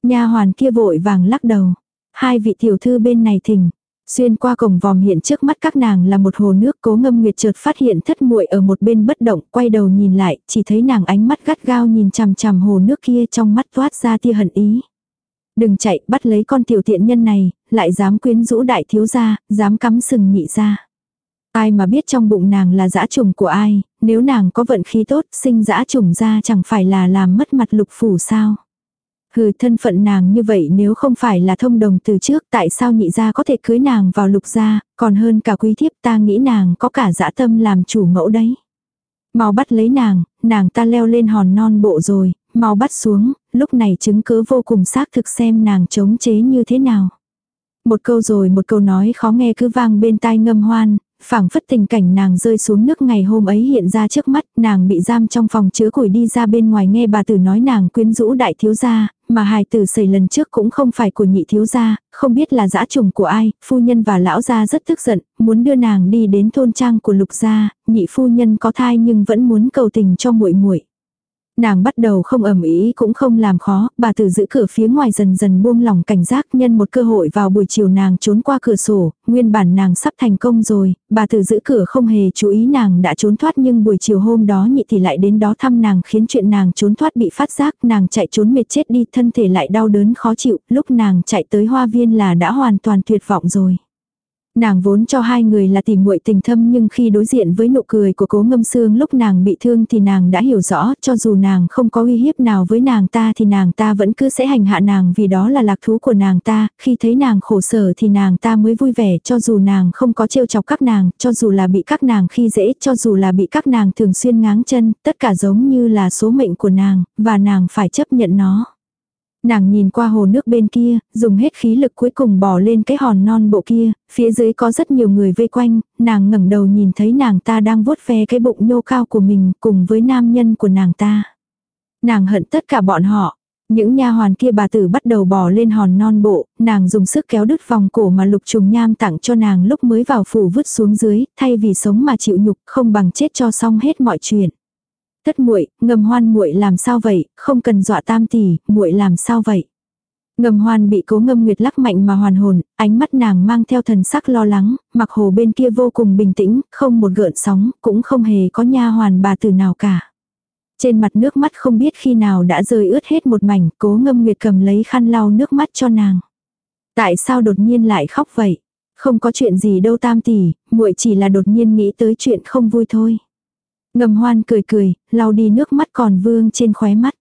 Nha hoàn kia vội vàng lắc đầu. Hai vị tiểu thư bên này thỉnh. Xuyên qua cổng vòm hiện trước mắt các nàng là một hồ nước cố ngâm nguyệt chợt phát hiện thất muội ở một bên bất động, quay đầu nhìn lại, chỉ thấy nàng ánh mắt gắt gao nhìn chằm chằm hồ nước kia trong mắt toát ra tia hận ý. Đừng chạy, bắt lấy con tiểu tiện nhân này, lại dám quyến rũ đại thiếu gia, dám cắm sừng nhị gia. Ai mà biết trong bụng nàng là dã trùng của ai, nếu nàng có vận khí tốt, sinh dã trùng ra chẳng phải là làm mất mặt lục phủ sao. Hừ thân phận nàng như vậy nếu không phải là thông đồng từ trước tại sao nhị gia có thể cưới nàng vào lục gia, còn hơn cả quý thiếp ta nghĩ nàng có cả dã tâm làm chủ mẫu đấy. Mau bắt lấy nàng, nàng ta leo lên hòn non bộ rồi, mau bắt xuống, lúc này chứng cứ vô cùng xác thực xem nàng chống chế như thế nào. Một câu rồi một câu nói khó nghe cứ vang bên tai ngâm hoan, phảng phất tình cảnh nàng rơi xuống nước ngày hôm ấy hiện ra trước mắt, nàng bị giam trong phòng chứa củi đi ra bên ngoài nghe bà tử nói nàng quyến rũ đại thiếu gia, mà hài tử xảy lần trước cũng không phải của nhị thiếu gia, không biết là dã trùng của ai, phu nhân và lão gia rất tức giận, muốn đưa nàng đi đến thôn trang của lục gia, nhị phu nhân có thai nhưng vẫn muốn cầu tình cho muội muội. Nàng bắt đầu không ẩm ý cũng không làm khó, bà tử giữ cửa phía ngoài dần dần buông lỏng cảnh giác nhân một cơ hội vào buổi chiều nàng trốn qua cửa sổ, nguyên bản nàng sắp thành công rồi, bà tử giữ cửa không hề chú ý nàng đã trốn thoát nhưng buổi chiều hôm đó nhị thì lại đến đó thăm nàng khiến chuyện nàng trốn thoát bị phát giác, nàng chạy trốn mệt chết đi thân thể lại đau đớn khó chịu, lúc nàng chạy tới hoa viên là đã hoàn toàn tuyệt vọng rồi. Nàng vốn cho hai người là tìm muội tình thâm nhưng khi đối diện với nụ cười của cố ngâm xương lúc nàng bị thương thì nàng đã hiểu rõ cho dù nàng không có uy hiếp nào với nàng ta thì nàng ta vẫn cứ sẽ hành hạ nàng vì đó là lạc thú của nàng ta, khi thấy nàng khổ sở thì nàng ta mới vui vẻ cho dù nàng không có trêu chọc các nàng, cho dù là bị các nàng khi dễ, cho dù là bị các nàng thường xuyên ngáng chân, tất cả giống như là số mệnh của nàng, và nàng phải chấp nhận nó. Nàng nhìn qua hồ nước bên kia, dùng hết khí lực cuối cùng bỏ lên cái hòn non bộ kia, phía dưới có rất nhiều người vây quanh, nàng ngẩng đầu nhìn thấy nàng ta đang vuốt ve cái bụng nhô cao của mình cùng với nam nhân của nàng ta. Nàng hận tất cả bọn họ. Những nha hoàn kia bà tử bắt đầu bò lên hòn non bộ, nàng dùng sức kéo đứt vòng cổ mà lục trùng nham tặng cho nàng lúc mới vào phủ vứt xuống dưới, thay vì sống mà chịu nhục không bằng chết cho xong hết mọi chuyện. Thất muội, ngầm hoan muội làm sao vậy, không cần dọa tam tỷ, muội làm sao vậy? Ngầm hoan bị cố ngâm nguyệt lắc mạnh mà hoàn hồn, ánh mắt nàng mang theo thần sắc lo lắng, mặc hồ bên kia vô cùng bình tĩnh, không một gợn sóng, cũng không hề có nha hoàn bà tử nào cả. Trên mặt nước mắt không biết khi nào đã rơi ướt hết một mảnh, cố ngâm nguyệt cầm lấy khăn lau nước mắt cho nàng. Tại sao đột nhiên lại khóc vậy? Không có chuyện gì đâu tam tỷ, muội chỉ là đột nhiên nghĩ tới chuyện không vui thôi. Ngầm hoan cười cười, lau đi nước mắt còn vương trên khóe mắt.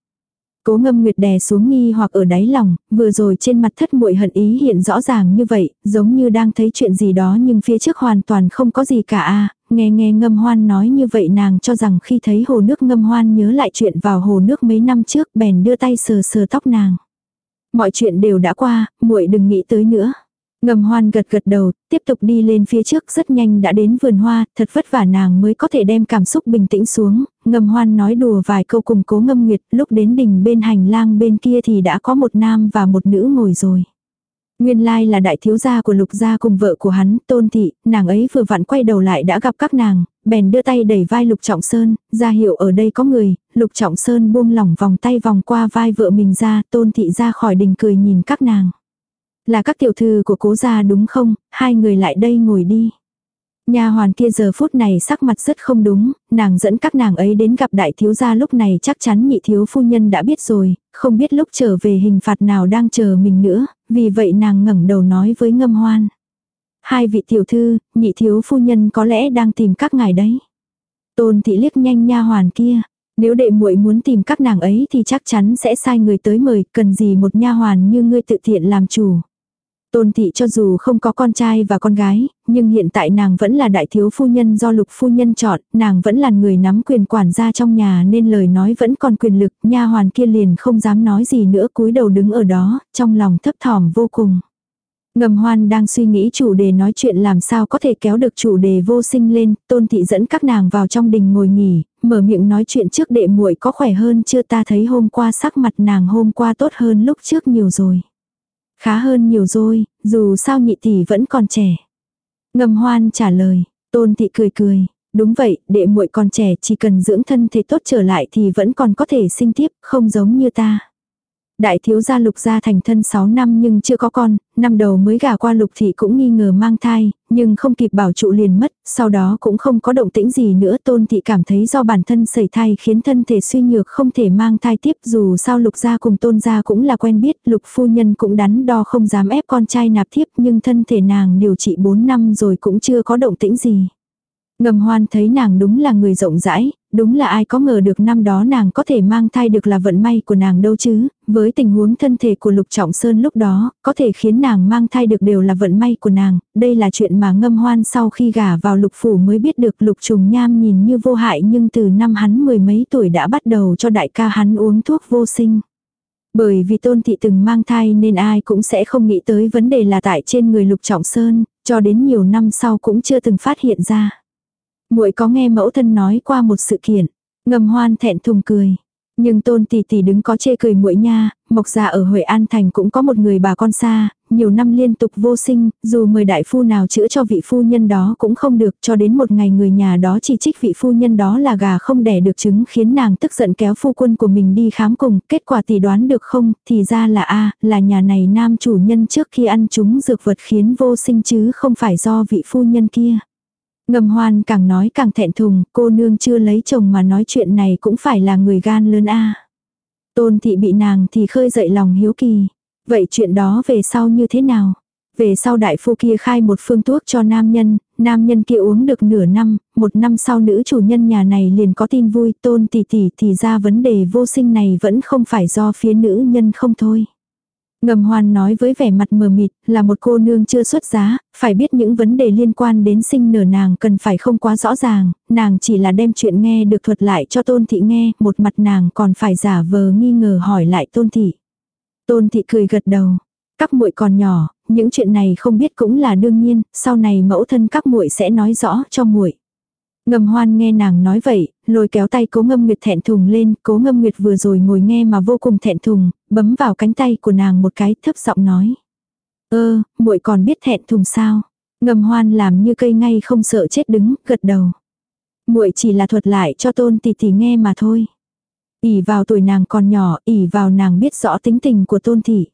Cố ngâm nguyệt đè xuống nghi hoặc ở đáy lòng, vừa rồi trên mặt thất muội hận ý hiện rõ ràng như vậy, giống như đang thấy chuyện gì đó nhưng phía trước hoàn toàn không có gì cả a nghe nghe ngâm hoan nói như vậy nàng cho rằng khi thấy hồ nước ngâm hoan nhớ lại chuyện vào hồ nước mấy năm trước bèn đưa tay sờ sờ tóc nàng. Mọi chuyện đều đã qua, muội đừng nghĩ tới nữa. Ngầm hoan gật gật đầu, tiếp tục đi lên phía trước rất nhanh đã đến vườn hoa, thật vất vả nàng mới có thể đem cảm xúc bình tĩnh xuống, ngầm hoan nói đùa vài câu cùng cố ngâm nguyệt, lúc đến đỉnh bên hành lang bên kia thì đã có một nam và một nữ ngồi rồi. Nguyên lai là đại thiếu gia của lục gia cùng vợ của hắn, tôn thị, nàng ấy vừa vặn quay đầu lại đã gặp các nàng, bèn đưa tay đẩy vai lục trọng sơn, ra hiệu ở đây có người, lục trọng sơn buông lỏng vòng tay vòng qua vai vợ mình ra, tôn thị ra khỏi đình cười nhìn các nàng. Là các tiểu thư của cố gia đúng không, hai người lại đây ngồi đi. Nhà hoàn kia giờ phút này sắc mặt rất không đúng, nàng dẫn các nàng ấy đến gặp đại thiếu gia lúc này chắc chắn nhị thiếu phu nhân đã biết rồi, không biết lúc trở về hình phạt nào đang chờ mình nữa, vì vậy nàng ngẩng đầu nói với ngâm hoan. Hai vị tiểu thư, nhị thiếu phu nhân có lẽ đang tìm các ngài đấy. Tôn thị liếc nhanh nha hoàn kia, nếu đệ muội muốn tìm các nàng ấy thì chắc chắn sẽ sai người tới mời, cần gì một nha hoàn như ngươi tự thiện làm chủ. Tôn thị cho dù không có con trai và con gái, nhưng hiện tại nàng vẫn là đại thiếu phu nhân do lục phu nhân chọn, nàng vẫn là người nắm quyền quản gia trong nhà nên lời nói vẫn còn quyền lực, nha hoàn kia liền không dám nói gì nữa cúi đầu đứng ở đó, trong lòng thấp thỏm vô cùng. Ngầm hoan đang suy nghĩ chủ đề nói chuyện làm sao có thể kéo được chủ đề vô sinh lên, tôn thị dẫn các nàng vào trong đình ngồi nghỉ, mở miệng nói chuyện trước đệ muội có khỏe hơn chưa ta thấy hôm qua sắc mặt nàng hôm qua tốt hơn lúc trước nhiều rồi. Khá hơn nhiều rồi, dù sao nhị tỷ vẫn còn trẻ. Ngầm hoan trả lời, tôn thị cười cười. Đúng vậy, đệ muội còn trẻ chỉ cần dưỡng thân thể tốt trở lại thì vẫn còn có thể sinh tiếp, không giống như ta. Đại thiếu gia lục gia thành thân 6 năm nhưng chưa có con, năm đầu mới gả qua lục thị cũng nghi ngờ mang thai, nhưng không kịp bảo trụ liền mất, sau đó cũng không có động tĩnh gì nữa tôn thị cảm thấy do bản thân sẩy thai khiến thân thể suy nhược không thể mang thai tiếp dù sao lục gia cùng tôn gia cũng là quen biết, lục phu nhân cũng đắn đo không dám ép con trai nạp thiếp nhưng thân thể nàng điều trị 4 năm rồi cũng chưa có động tĩnh gì. Ngầm hoan thấy nàng đúng là người rộng rãi, đúng là ai có ngờ được năm đó nàng có thể mang thai được là vận may của nàng đâu chứ, với tình huống thân thể của Lục Trọng Sơn lúc đó, có thể khiến nàng mang thai được đều là vận may của nàng, đây là chuyện mà ngâm hoan sau khi gả vào Lục Phủ mới biết được Lục Trùng Nham nhìn như vô hại nhưng từ năm hắn mười mấy tuổi đã bắt đầu cho đại ca hắn uống thuốc vô sinh. Bởi vì tôn thị từng mang thai nên ai cũng sẽ không nghĩ tới vấn đề là tại trên người Lục Trọng Sơn, cho đến nhiều năm sau cũng chưa từng phát hiện ra muội có nghe mẫu thân nói qua một sự kiện. Ngầm hoan thẹn thùng cười. Nhưng tôn tỷ tỷ đứng có chê cười muội nha, mộc già ở Huệ An Thành cũng có một người bà con xa, nhiều năm liên tục vô sinh, dù mời đại phu nào chữa cho vị phu nhân đó cũng không được, cho đến một ngày người nhà đó chỉ trích vị phu nhân đó là gà không đẻ được trứng khiến nàng tức giận kéo phu quân của mình đi khám cùng, kết quả tỷ đoán được không, thì ra là a là nhà này nam chủ nhân trước khi ăn chúng dược vật khiến vô sinh chứ không phải do vị phu nhân kia. Ngầm hoan càng nói càng thẹn thùng, cô nương chưa lấy chồng mà nói chuyện này cũng phải là người gan lớn a Tôn thị bị nàng thì khơi dậy lòng hiếu kỳ. Vậy chuyện đó về sau như thế nào? Về sau đại phu kia khai một phương thuốc cho nam nhân, nam nhân kia uống được nửa năm, một năm sau nữ chủ nhân nhà này liền có tin vui tôn tỷ tỷ thì ra vấn đề vô sinh này vẫn không phải do phía nữ nhân không thôi. Ngầm hoan nói với vẻ mặt mờ mịt, là một cô nương chưa xuất giá, phải biết những vấn đề liên quan đến sinh nở nàng cần phải không quá rõ ràng, nàng chỉ là đem chuyện nghe được thuật lại cho tôn thị nghe, một mặt nàng còn phải giả vờ nghi ngờ hỏi lại tôn thị. Tôn thị cười gật đầu, các muội còn nhỏ, những chuyện này không biết cũng là đương nhiên, sau này mẫu thân các muội sẽ nói rõ cho muội. Ngầm hoan nghe nàng nói vậy, lôi kéo tay cố ngâm nguyệt thẹn thùng lên, cố ngâm nguyệt vừa rồi ngồi nghe mà vô cùng thẹn thùng, bấm vào cánh tay của nàng một cái thấp giọng nói. Ơ, muội còn biết thẹn thùng sao? Ngầm hoan làm như cây ngay không sợ chết đứng, gật đầu. muội chỉ là thuật lại cho tôn tỷ tỷ nghe mà thôi. ỉ vào tuổi nàng còn nhỏ, ỉ vào nàng biết rõ tính tình của tôn tỷ."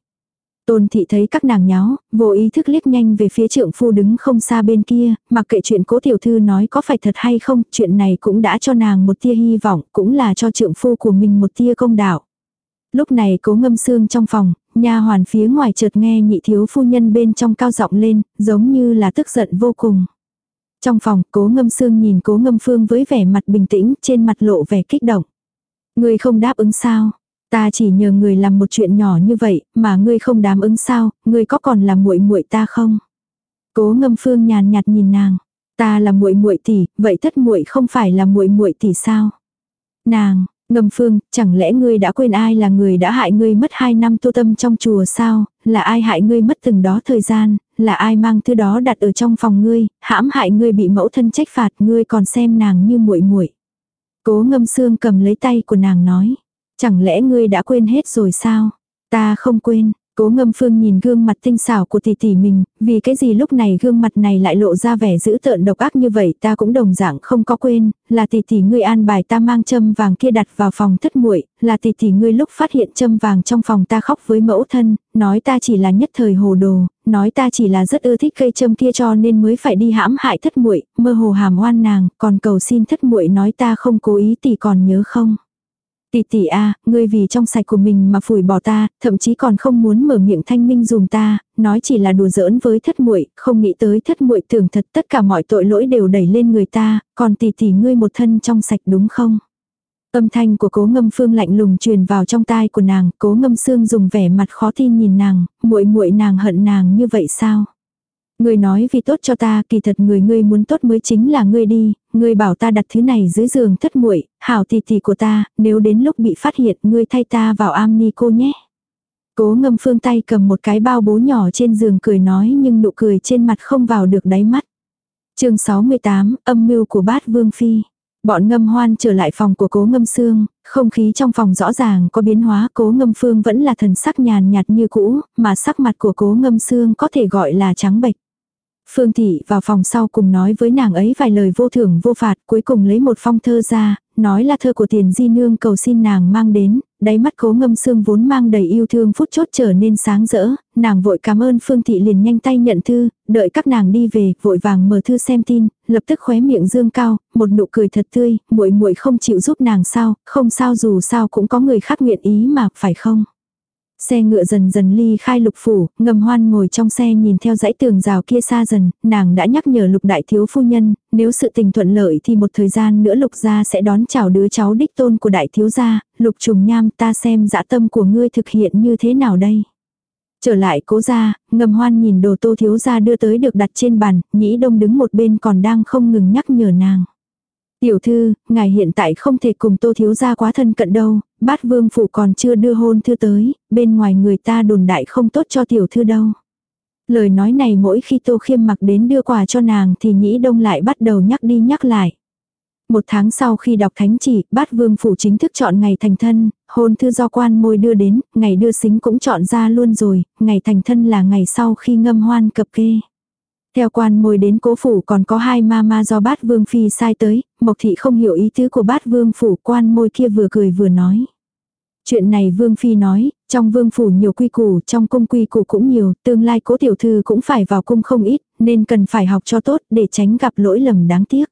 Tôn thị thấy các nàng nháo, vô ý thức liếc nhanh về phía trượng phu đứng không xa bên kia, mặc kệ chuyện cố tiểu thư nói có phải thật hay không, chuyện này cũng đã cho nàng một tia hy vọng, cũng là cho trượng phu của mình một tia công đạo. Lúc này cố ngâm xương trong phòng, nha hoàn phía ngoài chợt nghe nhị thiếu phu nhân bên trong cao giọng lên, giống như là tức giận vô cùng. Trong phòng, cố ngâm xương nhìn cố ngâm phương với vẻ mặt bình tĩnh, trên mặt lộ vẻ kích động. Người không đáp ứng sao? Ta chỉ nhờ người làm một chuyện nhỏ như vậy, mà ngươi không đám ứng sao, ngươi có còn là muội muội ta không? Cố Ngâm Phương nhàn nhạt nhìn nàng, ta là muội muội tỷ, vậy thất muội không phải là muội muội tỷ sao? Nàng, Ngâm Phương, chẳng lẽ ngươi đã quên ai là người đã hại ngươi mất hai năm tu tâm trong chùa sao? Là ai hại ngươi mất từng đó thời gian? Là ai mang thứ đó đặt ở trong phòng ngươi, hãm hại ngươi bị mẫu thân trách phạt, ngươi còn xem nàng như muội muội. Cố Ngâm Sương cầm lấy tay của nàng nói, Chẳng lẽ ngươi đã quên hết rồi sao? Ta không quên. Cố ngâm phương nhìn gương mặt tinh xảo của tỷ tỷ mình, vì cái gì lúc này gương mặt này lại lộ ra vẻ dữ tợn độc ác như vậy ta cũng đồng dạng không có quên, là tỷ tỷ ngươi an bài ta mang châm vàng kia đặt vào phòng thất muội, là tỷ tỷ ngươi lúc phát hiện châm vàng trong phòng ta khóc với mẫu thân, nói ta chỉ là nhất thời hồ đồ, nói ta chỉ là rất ưa thích cây châm kia cho nên mới phải đi hãm hại thất muội, mơ hồ hàm oan nàng, còn cầu xin thất muội nói ta không cố ý tỷ còn nhớ không? Tỷ tỷ a, ngươi vì trong sạch của mình mà phủi bỏ ta, thậm chí còn không muốn mở miệng thanh minh dùm ta, nói chỉ là đùa giỡn với thất muội, không nghĩ tới thất muội tưởng thật tất cả mọi tội lỗi đều đẩy lên người ta, còn tỷ tỷ ngươi một thân trong sạch đúng không? Âm thanh của cố ngâm phương lạnh lùng truyền vào trong tai của nàng, cố ngâm xương dùng vẻ mặt khó tin nhìn nàng, muội muội nàng hận nàng như vậy sao? Người nói vì tốt cho ta, kỳ thật người ngươi muốn tốt mới chính là ngươi đi, ngươi bảo ta đặt thứ này dưới giường thất muội, hảo tỷ tỷ của ta, nếu đến lúc bị phát hiện, ngươi thay ta vào am ni cô nhé. Cố ngâm phương tay cầm một cái bao bố nhỏ trên giường cười nói nhưng nụ cười trên mặt không vào được đáy mắt. chương 68, âm mưu của bát vương phi. Bọn ngâm hoan trở lại phòng của cố ngâm xương, không khí trong phòng rõ ràng có biến hóa cố ngâm phương vẫn là thần sắc nhàn nhạt như cũ, mà sắc mặt của cố ngâm xương có thể gọi là trắng bệch. Phương Thị vào phòng sau cùng nói với nàng ấy vài lời vô thưởng vô phạt cuối cùng lấy một phong thơ ra, nói là thơ của tiền di nương cầu xin nàng mang đến, đáy mắt cố ngâm xương vốn mang đầy yêu thương phút chốt trở nên sáng rỡ, nàng vội cảm ơn Phương Thị liền nhanh tay nhận thư, đợi các nàng đi về, vội vàng mở thư xem tin, lập tức khóe miệng dương cao, một nụ cười thật tươi, muội muội không chịu giúp nàng sao, không sao dù sao cũng có người khác nguyện ý mà, phải không? Xe ngựa dần dần ly khai lục phủ, ngầm hoan ngồi trong xe nhìn theo dãy tường rào kia xa dần, nàng đã nhắc nhở lục đại thiếu phu nhân, nếu sự tình thuận lợi thì một thời gian nữa lục gia sẽ đón chào đứa cháu đích tôn của đại thiếu gia, lục trùng nham ta xem dã tâm của ngươi thực hiện như thế nào đây. Trở lại cố gia, ngầm hoan nhìn đồ tô thiếu gia đưa tới được đặt trên bàn, nhĩ đông đứng một bên còn đang không ngừng nhắc nhở nàng. Tiểu thư, ngài hiện tại không thể cùng tô thiếu gia quá thân cận đâu, bát vương phủ còn chưa đưa hôn thư tới, bên ngoài người ta đồn đại không tốt cho tiểu thư đâu. Lời nói này mỗi khi tô khiêm mặc đến đưa quà cho nàng thì nhĩ đông lại bắt đầu nhắc đi nhắc lại. Một tháng sau khi đọc thánh chỉ, bát vương phủ chính thức chọn ngày thành thân, hôn thư do quan môi đưa đến, ngày đưa xính cũng chọn ra luôn rồi, ngày thành thân là ngày sau khi ngâm hoan cập kê. Theo quan môi đến cố phủ còn có hai ma ma do bát vương phi sai tới, mộc thị không hiểu ý tứ của bát vương phủ quan môi kia vừa cười vừa nói. Chuyện này vương phi nói, trong vương phủ nhiều quy củ, trong cung quy củ cũng nhiều, tương lai cố tiểu thư cũng phải vào cung không ít, nên cần phải học cho tốt để tránh gặp lỗi lầm đáng tiếc.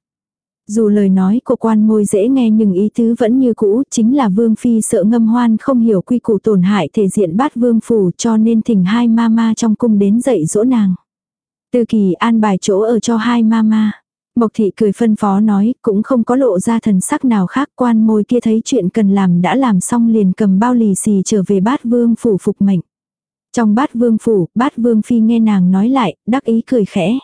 Dù lời nói của quan môi dễ nghe nhưng ý tứ vẫn như cũ, chính là vương phi sợ ngâm hoan không hiểu quy củ tổn hại thể diện bát vương phủ cho nên thỉnh hai ma ma trong cung đến dạy dỗ nàng. Tư kỳ an bài chỗ ở cho hai ma ma. Mộc thị cười phân phó nói, cũng không có lộ ra thần sắc nào khác, quan môi kia thấy chuyện cần làm đã làm xong liền cầm bao lì xì trở về bát vương phủ phục mệnh. Trong bát vương phủ, bát vương phi nghe nàng nói lại, đắc ý cười khẽ.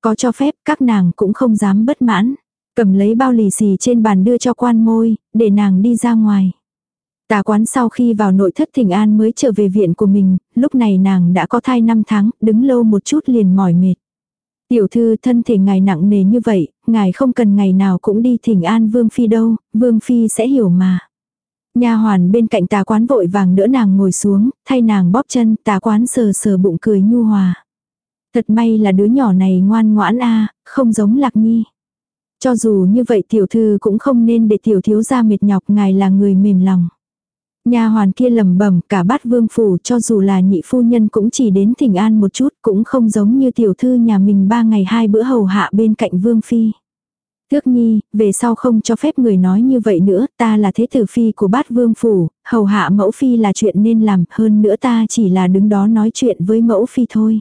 Có cho phép, các nàng cũng không dám bất mãn. Cầm lấy bao lì xì trên bàn đưa cho quan môi, để nàng đi ra ngoài. Tà quán sau khi vào nội thất thỉnh an mới trở về viện của mình, lúc này nàng đã có thai 5 tháng, đứng lâu một chút liền mỏi mệt. Tiểu thư thân thể ngài nặng nề như vậy, ngài không cần ngày nào cũng đi thỉnh an Vương Phi đâu, Vương Phi sẽ hiểu mà. Nha hoàn bên cạnh tà quán vội vàng đỡ nàng ngồi xuống, thay nàng bóp chân, tà quán sờ sờ bụng cười nhu hòa. Thật may là đứa nhỏ này ngoan ngoãn a không giống lạc nhi. Cho dù như vậy tiểu thư cũng không nên để tiểu thiếu gia mệt nhọc ngài là người mềm lòng. Nhà hoàn kia lẩm bẩm cả bát vương phủ cho dù là nhị phu nhân cũng chỉ đến thỉnh an một chút cũng không giống như tiểu thư nhà mình ba ngày hai bữa hầu hạ bên cạnh vương phi. Thước nhi, về sau không cho phép người nói như vậy nữa, ta là thế tử phi của bát vương phủ, hầu hạ mẫu phi là chuyện nên làm, hơn nữa ta chỉ là đứng đó nói chuyện với mẫu phi thôi.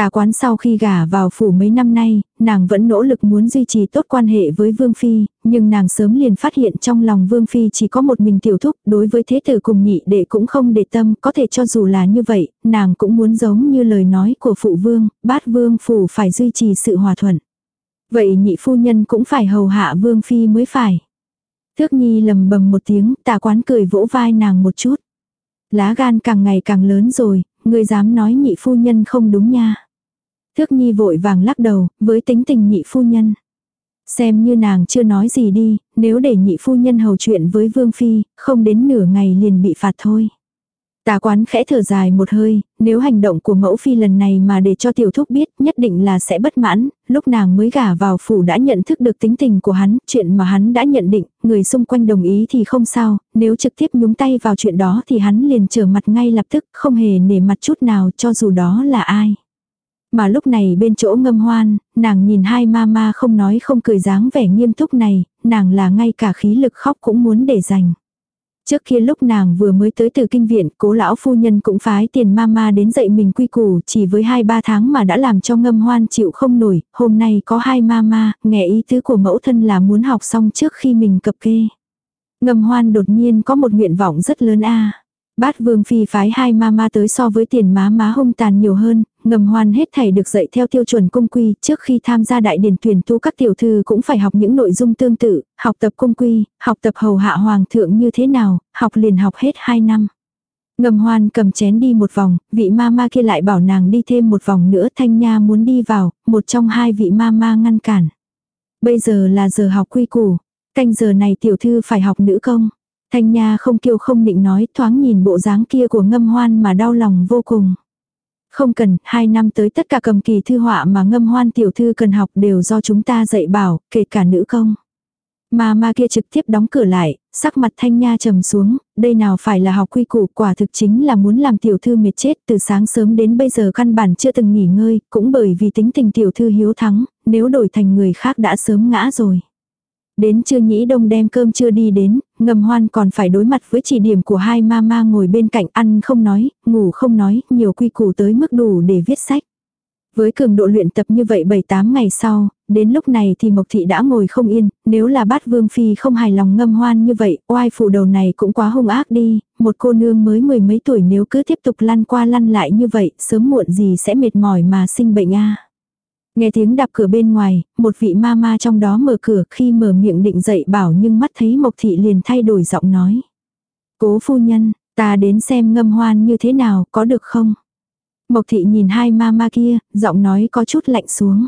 Tà quán sau khi gả vào phủ mấy năm nay, nàng vẫn nỗ lực muốn duy trì tốt quan hệ với Vương Phi, nhưng nàng sớm liền phát hiện trong lòng Vương Phi chỉ có một mình tiểu thúc, đối với thế tử cùng nhị đệ cũng không để tâm, có thể cho dù là như vậy, nàng cũng muốn giống như lời nói của phụ vương, bát vương phủ phải duy trì sự hòa thuận. Vậy nhị phu nhân cũng phải hầu hạ Vương Phi mới phải. Thước nhi lầm bầm một tiếng, tà quán cười vỗ vai nàng một chút. Lá gan càng ngày càng lớn rồi, ngươi dám nói nhị phu nhân không đúng nha. Thước nhi vội vàng lắc đầu, với tính tình nhị phu nhân. Xem như nàng chưa nói gì đi, nếu để nhị phu nhân hầu chuyện với vương phi, không đến nửa ngày liền bị phạt thôi. Tà quán khẽ thở dài một hơi, nếu hành động của mẫu phi lần này mà để cho tiểu thúc biết nhất định là sẽ bất mãn, lúc nàng mới gả vào phủ đã nhận thức được tính tình của hắn, chuyện mà hắn đã nhận định, người xung quanh đồng ý thì không sao, nếu trực tiếp nhúng tay vào chuyện đó thì hắn liền trở mặt ngay lập tức, không hề nể mặt chút nào cho dù đó là ai. Mà lúc này bên chỗ ngâm hoan, nàng nhìn hai ma ma không nói không cười dáng vẻ nghiêm túc này, nàng là ngay cả khí lực khóc cũng muốn để dành. Trước kia lúc nàng vừa mới tới từ kinh viện, cố lão phu nhân cũng phái tiền mama đến dạy mình quy củ, chỉ với 2-3 tháng mà đã làm cho ngâm hoan chịu không nổi, hôm nay có hai mama, nghe ý tứ của mẫu thân là muốn học xong trước khi mình cập kê. Ngâm hoan đột nhiên có một nguyện vọng rất lớn a Bát vương phi phái hai mama tới so với tiền má má hung tàn nhiều hơn, ngầm hoan hết thảy được dạy theo tiêu chuẩn cung quy, trước khi tham gia đại điển tuyển tu các tiểu thư cũng phải học những nội dung tương tự, học tập cung quy, học tập hầu hạ hoàng thượng như thế nào, học liền học hết 2 năm. Ngầm hoan cầm chén đi một vòng, vị ma ma kia lại bảo nàng đi thêm một vòng nữa thanh nha muốn đi vào, một trong hai vị ma ma ngăn cản. Bây giờ là giờ học quy củ, canh giờ này tiểu thư phải học nữ công. Thanh nha không kiêu không định nói thoáng nhìn bộ dáng kia của ngâm hoan mà đau lòng vô cùng. Không cần, hai năm tới tất cả cầm kỳ thư họa mà ngâm hoan tiểu thư cần học đều do chúng ta dạy bảo, kể cả nữ công. Mà ma kia trực tiếp đóng cửa lại, sắc mặt thanh nha trầm xuống, đây nào phải là học quy củ quả thực chính là muốn làm tiểu thư mệt chết từ sáng sớm đến bây giờ căn bản chưa từng nghỉ ngơi, cũng bởi vì tính tình tiểu thư hiếu thắng, nếu đổi thành người khác đã sớm ngã rồi. Đến trưa nhĩ đông đem cơm chưa đi đến, ngầm hoan còn phải đối mặt với chỉ điểm của hai mama ngồi bên cạnh ăn không nói, ngủ không nói, nhiều quy củ tới mức đủ để viết sách. Với cường độ luyện tập như vậy 7-8 ngày sau, đến lúc này thì Mộc Thị đã ngồi không yên, nếu là bát vương phi không hài lòng ngâm hoan như vậy, oai phủ đầu này cũng quá hung ác đi, một cô nương mới mười mấy tuổi nếu cứ tiếp tục lăn qua lăn lại như vậy, sớm muộn gì sẽ mệt mỏi mà sinh bệnh a Nghe tiếng đạp cửa bên ngoài, một vị ma ma trong đó mở cửa khi mở miệng định dậy bảo nhưng mắt thấy Mộc Thị liền thay đổi giọng nói. Cố phu nhân, ta đến xem ngâm hoan như thế nào, có được không? Mộc Thị nhìn hai ma ma kia, giọng nói có chút lạnh xuống.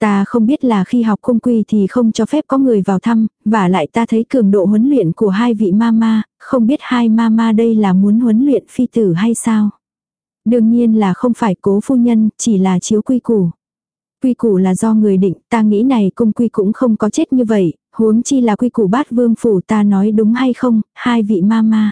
Ta không biết là khi học cung quy thì không cho phép có người vào thăm, và lại ta thấy cường độ huấn luyện của hai vị mama, không biết hai mama đây là muốn huấn luyện phi tử hay sao. Đương nhiên là không phải cố phu nhân, chỉ là chiếu quy củ. Quy củ là do người định, ta nghĩ này cung quy cũng không có chết như vậy, huống chi là quy củ bát vương phủ ta nói đúng hay không, hai vị ma ma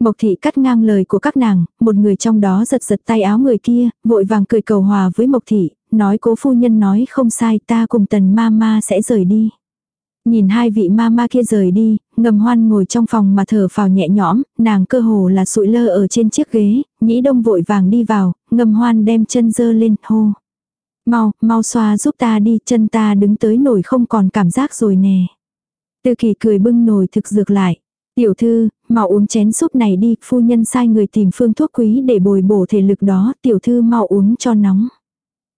Mộc thị cắt ngang lời của các nàng, một người trong đó giật giật tay áo người kia, vội vàng cười cầu hòa với Mộc thị, nói cố phu nhân nói không sai ta cùng tần ma ma sẽ rời đi. Nhìn hai vị ma ma kia rời đi, ngầm hoan ngồi trong phòng mà thở phào nhẹ nhõm, nàng cơ hồ là sụi lơ ở trên chiếc ghế, nhĩ đông vội vàng đi vào, ngầm hoan đem chân dơ lên, hô. Mau, mau xoa giúp ta đi, chân ta đứng tới nổi không còn cảm giác rồi nè. Tư kỳ cười bưng nồi thực dược lại. Tiểu thư, mau uống chén súp này đi, phu nhân sai người tìm phương thuốc quý để bồi bổ thể lực đó, tiểu thư mau uống cho nóng.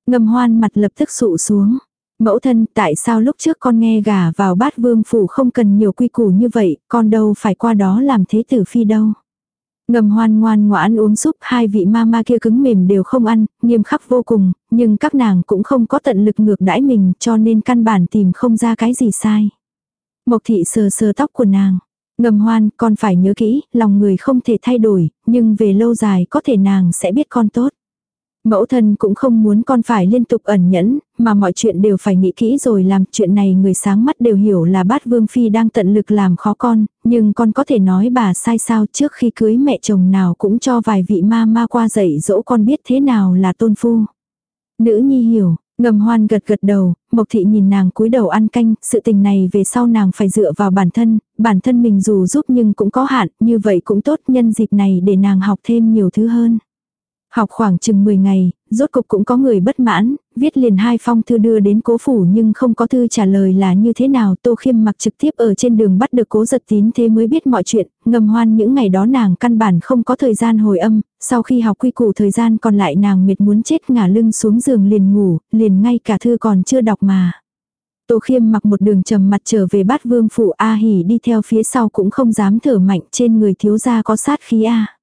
Ngầm hoan mặt lập tức sụ xuống. Mẫu thân, tại sao lúc trước con nghe gà vào bát vương phủ không cần nhiều quy củ như vậy, con đâu phải qua đó làm thế tử phi đâu. Ngầm hoan ngoan ngoãn uống súp hai vị ma ma kia cứng mềm đều không ăn, nghiêm khắc vô cùng, nhưng các nàng cũng không có tận lực ngược đãi mình cho nên căn bản tìm không ra cái gì sai. Mộc thị sờ sờ tóc của nàng. Ngầm hoan, con phải nhớ kỹ, lòng người không thể thay đổi, nhưng về lâu dài có thể nàng sẽ biết con tốt. Mẫu thân cũng không muốn con phải liên tục ẩn nhẫn, mà mọi chuyện đều phải nghĩ kỹ rồi làm chuyện này người sáng mắt đều hiểu là bát vương phi đang tận lực làm khó con, nhưng con có thể nói bà sai sao trước khi cưới mẹ chồng nào cũng cho vài vị ma ma qua dạy dỗ con biết thế nào là tôn phu. Nữ nhi hiểu, Ngầm hoan gật gật đầu, Mộc thị nhìn nàng cúi đầu ăn canh, sự tình này về sau nàng phải dựa vào bản thân, bản thân mình dù giúp nhưng cũng có hạn, như vậy cũng tốt nhân dịp này để nàng học thêm nhiều thứ hơn. Học khoảng chừng 10 ngày, rốt cục cũng có người bất mãn, viết liền hai phong thư đưa đến cố phủ nhưng không có thư trả lời là như thế nào. Tô khiêm mặc trực tiếp ở trên đường bắt được cố giật tín thế mới biết mọi chuyện, ngầm hoan những ngày đó nàng căn bản không có thời gian hồi âm, sau khi học quy củ thời gian còn lại nàng mệt muốn chết ngả lưng xuống giường liền ngủ, liền ngay cả thư còn chưa đọc mà. Tô khiêm mặc một đường trầm mặt trở về bát vương phủ A hỉ đi theo phía sau cũng không dám thở mạnh trên người thiếu gia có sát khí A.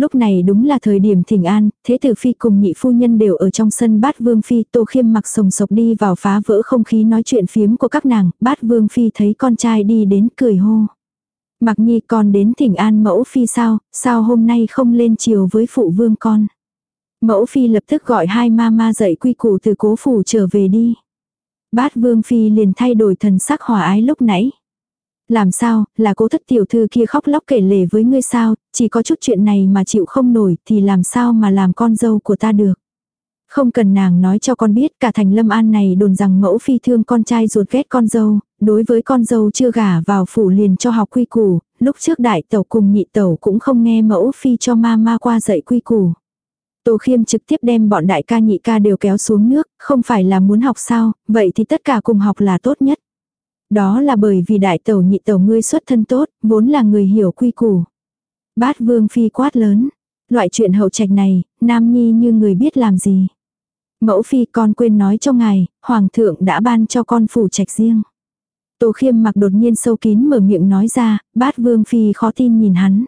Lúc này đúng là thời điểm thỉnh an, thế tử phi cùng nhị phu nhân đều ở trong sân bát vương phi, tô khiêm mặc sồng sộc đi vào phá vỡ không khí nói chuyện phiếm của các nàng, bát vương phi thấy con trai đi đến cười hô. Mặc nhi con đến thỉnh an mẫu phi sao, sao hôm nay không lên chiều với phụ vương con. Mẫu phi lập tức gọi hai ma ma dậy quy củ từ cố phủ trở về đi. Bát vương phi liền thay đổi thần sắc hòa ái lúc nãy. Làm sao, là cố thất tiểu thư kia khóc lóc kể lể với ngươi sao, chỉ có chút chuyện này mà chịu không nổi thì làm sao mà làm con dâu của ta được. Không cần nàng nói cho con biết cả thành lâm an này đồn rằng mẫu phi thương con trai ruột ghét con dâu, đối với con dâu chưa gả vào phủ liền cho học quy củ, lúc trước đại tẩu cùng nhị tẩu cũng không nghe mẫu phi cho ma ma qua dạy quy củ. Tô khiêm trực tiếp đem bọn đại ca nhị ca đều kéo xuống nước, không phải là muốn học sao, vậy thì tất cả cùng học là tốt nhất. Đó là bởi vì đại tẩu nhị tẩu ngươi xuất thân tốt, vốn là người hiểu quy củ. Bát vương phi quát lớn. Loại chuyện hậu trạch này, nam nhi như người biết làm gì. Mẫu phi con quên nói cho ngài, hoàng thượng đã ban cho con phủ trạch riêng. Tô khiêm mặc đột nhiên sâu kín mở miệng nói ra, bát vương phi khó tin nhìn hắn.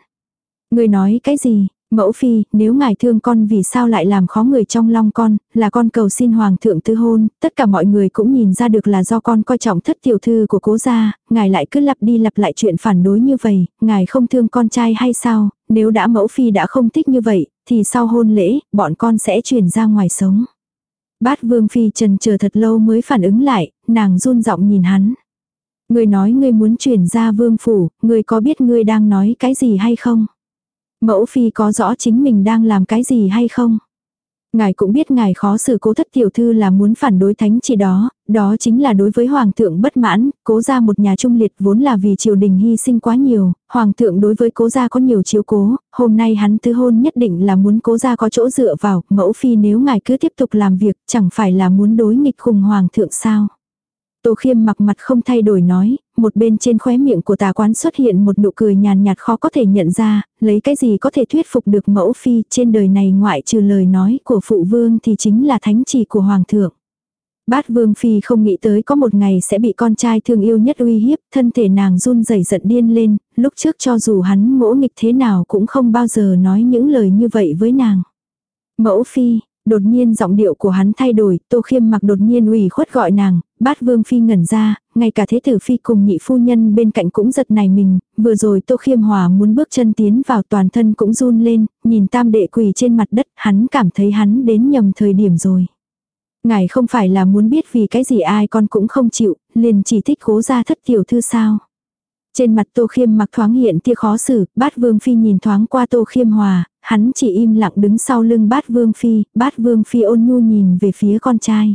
Người nói cái gì, Mẫu phi, nếu ngài thương con vì sao lại làm khó người trong long con, là con cầu xin hoàng thượng tư hôn, tất cả mọi người cũng nhìn ra được là do con coi trọng thất tiểu thư của cố gia, ngài lại cứ lặp đi lặp lại chuyện phản đối như vậy, ngài không thương con trai hay sao, nếu đã mẫu phi đã không thích như vậy, thì sau hôn lễ, bọn con sẽ chuyển ra ngoài sống. Bát vương phi trần chờ thật lâu mới phản ứng lại, nàng run giọng nhìn hắn. Người nói ngươi muốn chuyển ra vương phủ, ngươi có biết ngươi đang nói cái gì hay không? Mẫu phi có rõ chính mình đang làm cái gì hay không? Ngài cũng biết ngài khó xử cố thất tiểu thư là muốn phản đối thánh chỉ đó, đó chính là đối với hoàng thượng bất mãn, cố ra một nhà trung liệt vốn là vì triều đình hy sinh quá nhiều, hoàng thượng đối với cố gia có nhiều chiếu cố, hôm nay hắn tư hôn nhất định là muốn cố gia có chỗ dựa vào, mẫu phi nếu ngài cứ tiếp tục làm việc chẳng phải là muốn đối nghịch cùng hoàng thượng sao. Tô khiêm mặc mặt không thay đổi nói, một bên trên khóe miệng của tà quán xuất hiện một nụ cười nhàn nhạt khó có thể nhận ra, lấy cái gì có thể thuyết phục được mẫu phi trên đời này ngoại trừ lời nói của phụ vương thì chính là thánh chỉ của hoàng thượng. Bát vương phi không nghĩ tới có một ngày sẽ bị con trai thương yêu nhất uy hiếp, thân thể nàng run rẩy giận điên lên, lúc trước cho dù hắn ngỗ nghịch thế nào cũng không bao giờ nói những lời như vậy với nàng. Mẫu phi, Đột nhiên giọng điệu của hắn thay đổi, Tô Khiêm mặc đột nhiên ủy khuất gọi nàng, bát vương phi ngẩn ra, ngay cả thế tử phi cùng nhị phu nhân bên cạnh cũng giật này mình, vừa rồi Tô Khiêm Hòa muốn bước chân tiến vào toàn thân cũng run lên, nhìn tam đệ quỳ trên mặt đất, hắn cảm thấy hắn đến nhầm thời điểm rồi. Ngài không phải là muốn biết vì cái gì ai con cũng không chịu, liền chỉ thích cố ra thất tiểu thư sao. Trên mặt Tô Khiêm mặc thoáng hiện tia khó xử, bát vương phi nhìn thoáng qua Tô Khiêm Hòa, hắn chỉ im lặng đứng sau lưng bát vương phi, bát vương phi ôn nhu nhìn về phía con trai.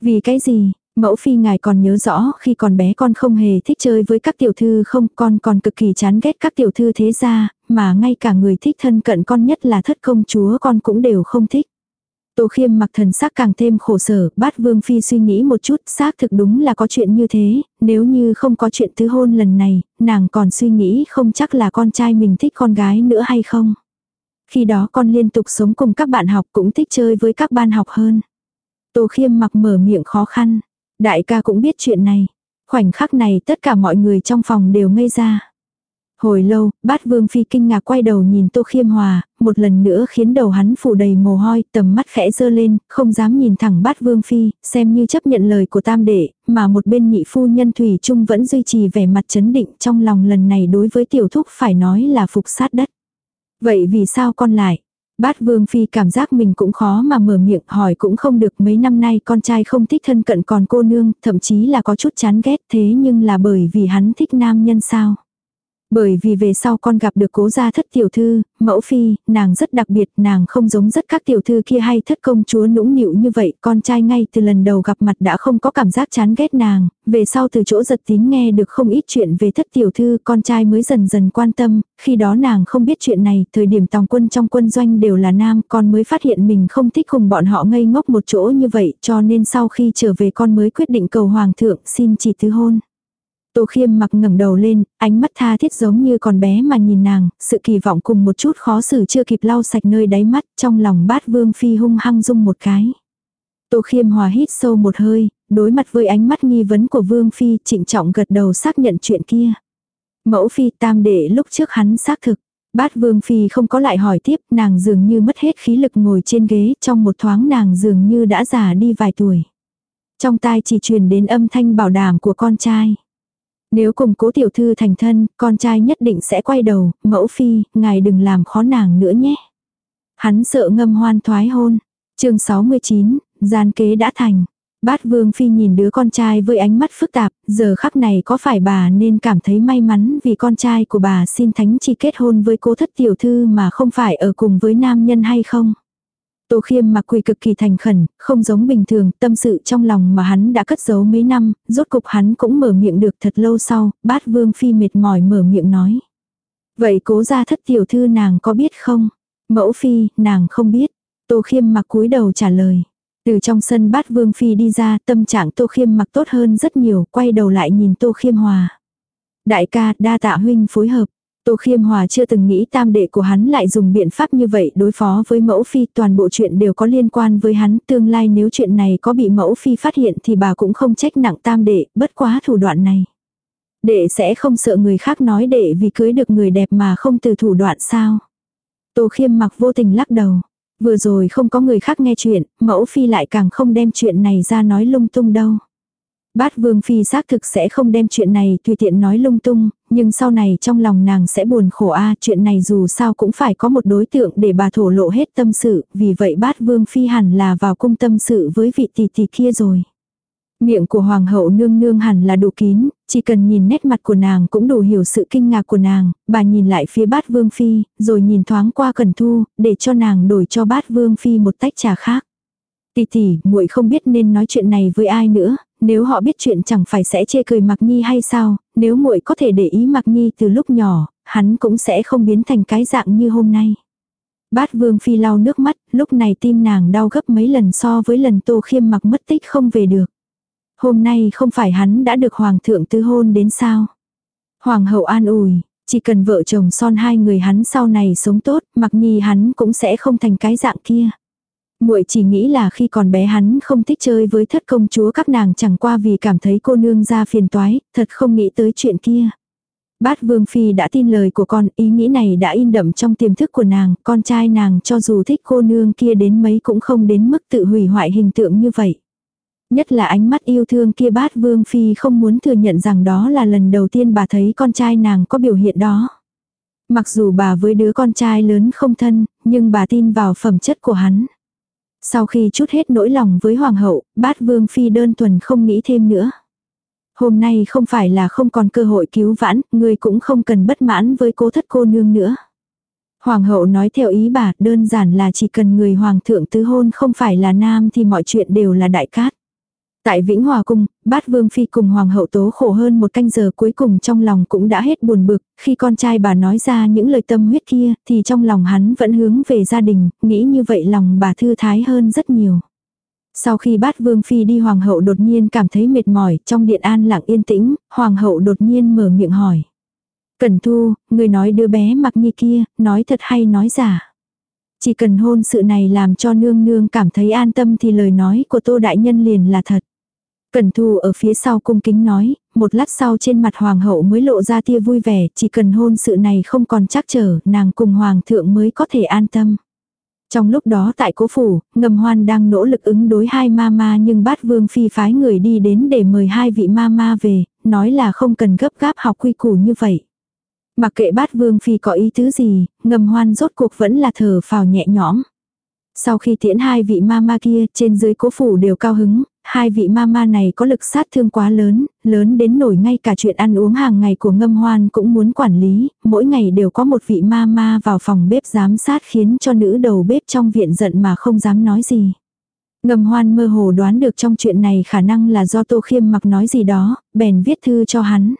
Vì cái gì, mẫu phi ngài còn nhớ rõ khi còn bé con không hề thích chơi với các tiểu thư không, con còn cực kỳ chán ghét các tiểu thư thế gia, mà ngay cả người thích thân cận con nhất là thất công chúa con cũng đều không thích. Tô khiêm mặc thần sắc càng thêm khổ sở, bát vương phi suy nghĩ một chút, xác thực đúng là có chuyện như thế, nếu như không có chuyện thứ hôn lần này, nàng còn suy nghĩ không chắc là con trai mình thích con gái nữa hay không. Khi đó con liên tục sống cùng các bạn học cũng thích chơi với các ban học hơn. Tô khiêm mặc mở miệng khó khăn, đại ca cũng biết chuyện này. Khoảnh khắc này tất cả mọi người trong phòng đều ngây ra. Hồi lâu, bát vương phi kinh ngạc quay đầu nhìn tô khiêm hòa, một lần nữa khiến đầu hắn phủ đầy mồ hôi, tầm mắt khẽ dơ lên, không dám nhìn thẳng bát vương phi, xem như chấp nhận lời của tam đệ, mà một bên nhị phu nhân thủy trung vẫn duy trì vẻ mặt chấn định trong lòng lần này đối với tiểu thúc phải nói là phục sát đất. Vậy vì sao con lại? Bát Vương Phi cảm giác mình cũng khó mà mở miệng hỏi cũng không được mấy năm nay con trai không thích thân cận còn cô nương, thậm chí là có chút chán ghét thế nhưng là bởi vì hắn thích nam nhân sao. Bởi vì về sau con gặp được cố gia thất tiểu thư, mẫu phi, nàng rất đặc biệt, nàng không giống rất các tiểu thư kia hay thất công chúa nũng nịu như vậy, con trai ngay từ lần đầu gặp mặt đã không có cảm giác chán ghét nàng, về sau từ chỗ giật tín nghe được không ít chuyện về thất tiểu thư, con trai mới dần dần quan tâm, khi đó nàng không biết chuyện này, thời điểm tòng quân trong quân doanh đều là nam, con mới phát hiện mình không thích cùng bọn họ ngây ngốc một chỗ như vậy, cho nên sau khi trở về con mới quyết định cầu hoàng thượng xin chỉ thứ hôn. Tô khiêm mặc ngẩng đầu lên, ánh mắt tha thiết giống như còn bé mà nhìn nàng, sự kỳ vọng cùng một chút khó xử chưa kịp lau sạch nơi đáy mắt, trong lòng bát vương phi hung hăng rung một cái. Tô khiêm hòa hít sâu một hơi, đối mặt với ánh mắt nghi vấn của vương phi, trịnh trọng gật đầu xác nhận chuyện kia. Mẫu phi tam đệ lúc trước hắn xác thực. Bát vương phi không có lại hỏi tiếp, nàng dường như mất hết khí lực ngồi trên ghế, trong một thoáng nàng dường như đã già đi vài tuổi. Trong tai chỉ truyền đến âm thanh bảo đảm của con trai. Nếu cùng cố tiểu thư thành thân, con trai nhất định sẽ quay đầu, mẫu phi, ngài đừng làm khó nàng nữa nhé. Hắn sợ ngâm hoan thoái hôn. chương 69, gian kế đã thành. Bát Vương Phi nhìn đứa con trai với ánh mắt phức tạp, giờ khắc này có phải bà nên cảm thấy may mắn vì con trai của bà xin thánh chỉ kết hôn với cố thất tiểu thư mà không phải ở cùng với nam nhân hay không? Tô khiêm mặc quỳ cực kỳ thành khẩn, không giống bình thường, tâm sự trong lòng mà hắn đã cất giấu mấy năm, rốt cục hắn cũng mở miệng được thật lâu sau, bát vương phi mệt mỏi mở miệng nói. Vậy cố ra thất tiểu thư nàng có biết không? Mẫu phi, nàng không biết. Tô khiêm mặc cúi đầu trả lời. Từ trong sân bát vương phi đi ra, tâm trạng tô khiêm mặc tốt hơn rất nhiều, quay đầu lại nhìn tô khiêm hòa. Đại ca, đa tạ huynh phối hợp. Tô Khiêm Hòa chưa từng nghĩ tam đệ của hắn lại dùng biện pháp như vậy đối phó với mẫu phi toàn bộ chuyện đều có liên quan với hắn tương lai nếu chuyện này có bị mẫu phi phát hiện thì bà cũng không trách nặng tam đệ bất quá thủ đoạn này. Đệ sẽ không sợ người khác nói đệ vì cưới được người đẹp mà không từ thủ đoạn sao. Tô Khiêm mặc vô tình lắc đầu. Vừa rồi không có người khác nghe chuyện, mẫu phi lại càng không đem chuyện này ra nói lung tung đâu. Bát Vương Phi xác thực sẽ không đem chuyện này tùy tiện nói lung tung, nhưng sau này trong lòng nàng sẽ buồn khổ a chuyện này dù sao cũng phải có một đối tượng để bà thổ lộ hết tâm sự, vì vậy Bát Vương Phi hẳn là vào cung tâm sự với vị tỷ tỷ kia rồi. Miệng của Hoàng hậu nương nương hẳn là đủ kín, chỉ cần nhìn nét mặt của nàng cũng đủ hiểu sự kinh ngạc của nàng, bà nhìn lại phía bát vương phi, rồi nhìn thoáng qua Cần Thu, để cho nàng đổi cho bát vương phi một tách trà khác. Tỷ tỷ, muội không biết nên nói chuyện này với ai nữa, nếu họ biết chuyện chẳng phải sẽ chê cười Mạc Nhi hay sao, nếu muội có thể để ý Mạc Nhi từ lúc nhỏ, hắn cũng sẽ không biến thành cái dạng như hôm nay. Bát Vương Phi lau nước mắt, lúc này tim nàng đau gấp mấy lần so với lần Tô Khiêm mặc mất tích không về được. Hôm nay không phải hắn đã được Hoàng thượng tư hôn đến sao? Hoàng hậu an ủi, chỉ cần vợ chồng son hai người hắn sau này sống tốt, mặc nhi hắn cũng sẽ không thành cái dạng kia muội chỉ nghĩ là khi còn bé hắn không thích chơi với thất công chúa các nàng chẳng qua vì cảm thấy cô nương ra phiền toái, thật không nghĩ tới chuyện kia. Bát Vương Phi đã tin lời của con, ý nghĩ này đã in đậm trong tiềm thức của nàng, con trai nàng cho dù thích cô nương kia đến mấy cũng không đến mức tự hủy hoại hình tượng như vậy. Nhất là ánh mắt yêu thương kia bát Vương Phi không muốn thừa nhận rằng đó là lần đầu tiên bà thấy con trai nàng có biểu hiện đó. Mặc dù bà với đứa con trai lớn không thân, nhưng bà tin vào phẩm chất của hắn. Sau khi chút hết nỗi lòng với hoàng hậu, bát vương phi đơn thuần không nghĩ thêm nữa. Hôm nay không phải là không còn cơ hội cứu vãn, người cũng không cần bất mãn với cố thất cô nương nữa. Hoàng hậu nói theo ý bà, đơn giản là chỉ cần người hoàng thượng tứ hôn không phải là nam thì mọi chuyện đều là đại cát. Tại Vĩnh Hòa Cung, bát vương phi cùng hoàng hậu tố khổ hơn một canh giờ cuối cùng trong lòng cũng đã hết buồn bực, khi con trai bà nói ra những lời tâm huyết kia, thì trong lòng hắn vẫn hướng về gia đình, nghĩ như vậy lòng bà thư thái hơn rất nhiều. Sau khi bát vương phi đi hoàng hậu đột nhiên cảm thấy mệt mỏi, trong điện an lặng yên tĩnh, hoàng hậu đột nhiên mở miệng hỏi. Cẩn thu, người nói đứa bé mặc nhi kia, nói thật hay nói giả. Chỉ cần hôn sự này làm cho nương nương cảm thấy an tâm thì lời nói của tô đại nhân liền là thật. Cẩn thu ở phía sau cung kính nói, một lát sau trên mặt hoàng hậu mới lộ ra tia vui vẻ, chỉ cần hôn sự này không còn chắc trở, nàng cùng hoàng thượng mới có thể an tâm. Trong lúc đó tại cố phủ, ngầm hoan đang nỗ lực ứng đối hai ma ma nhưng bát vương phi phái người đi đến để mời hai vị ma ma về, nói là không cần gấp gáp học quy củ như vậy. Mặc kệ bát vương phi có ý tứ gì, ngầm hoan rốt cuộc vẫn là thở phào nhẹ nhõm. Sau khi tiễn hai vị ma ma kia, trên dưới cố phủ đều cao hứng, hai vị ma ma này có lực sát thương quá lớn, lớn đến nổi ngay cả chuyện ăn uống hàng ngày của ngâm hoan cũng muốn quản lý, mỗi ngày đều có một vị ma ma vào phòng bếp giám sát khiến cho nữ đầu bếp trong viện giận mà không dám nói gì. Ngâm hoan mơ hồ đoán được trong chuyện này khả năng là do Tô Khiêm mặc nói gì đó, bèn viết thư cho hắn.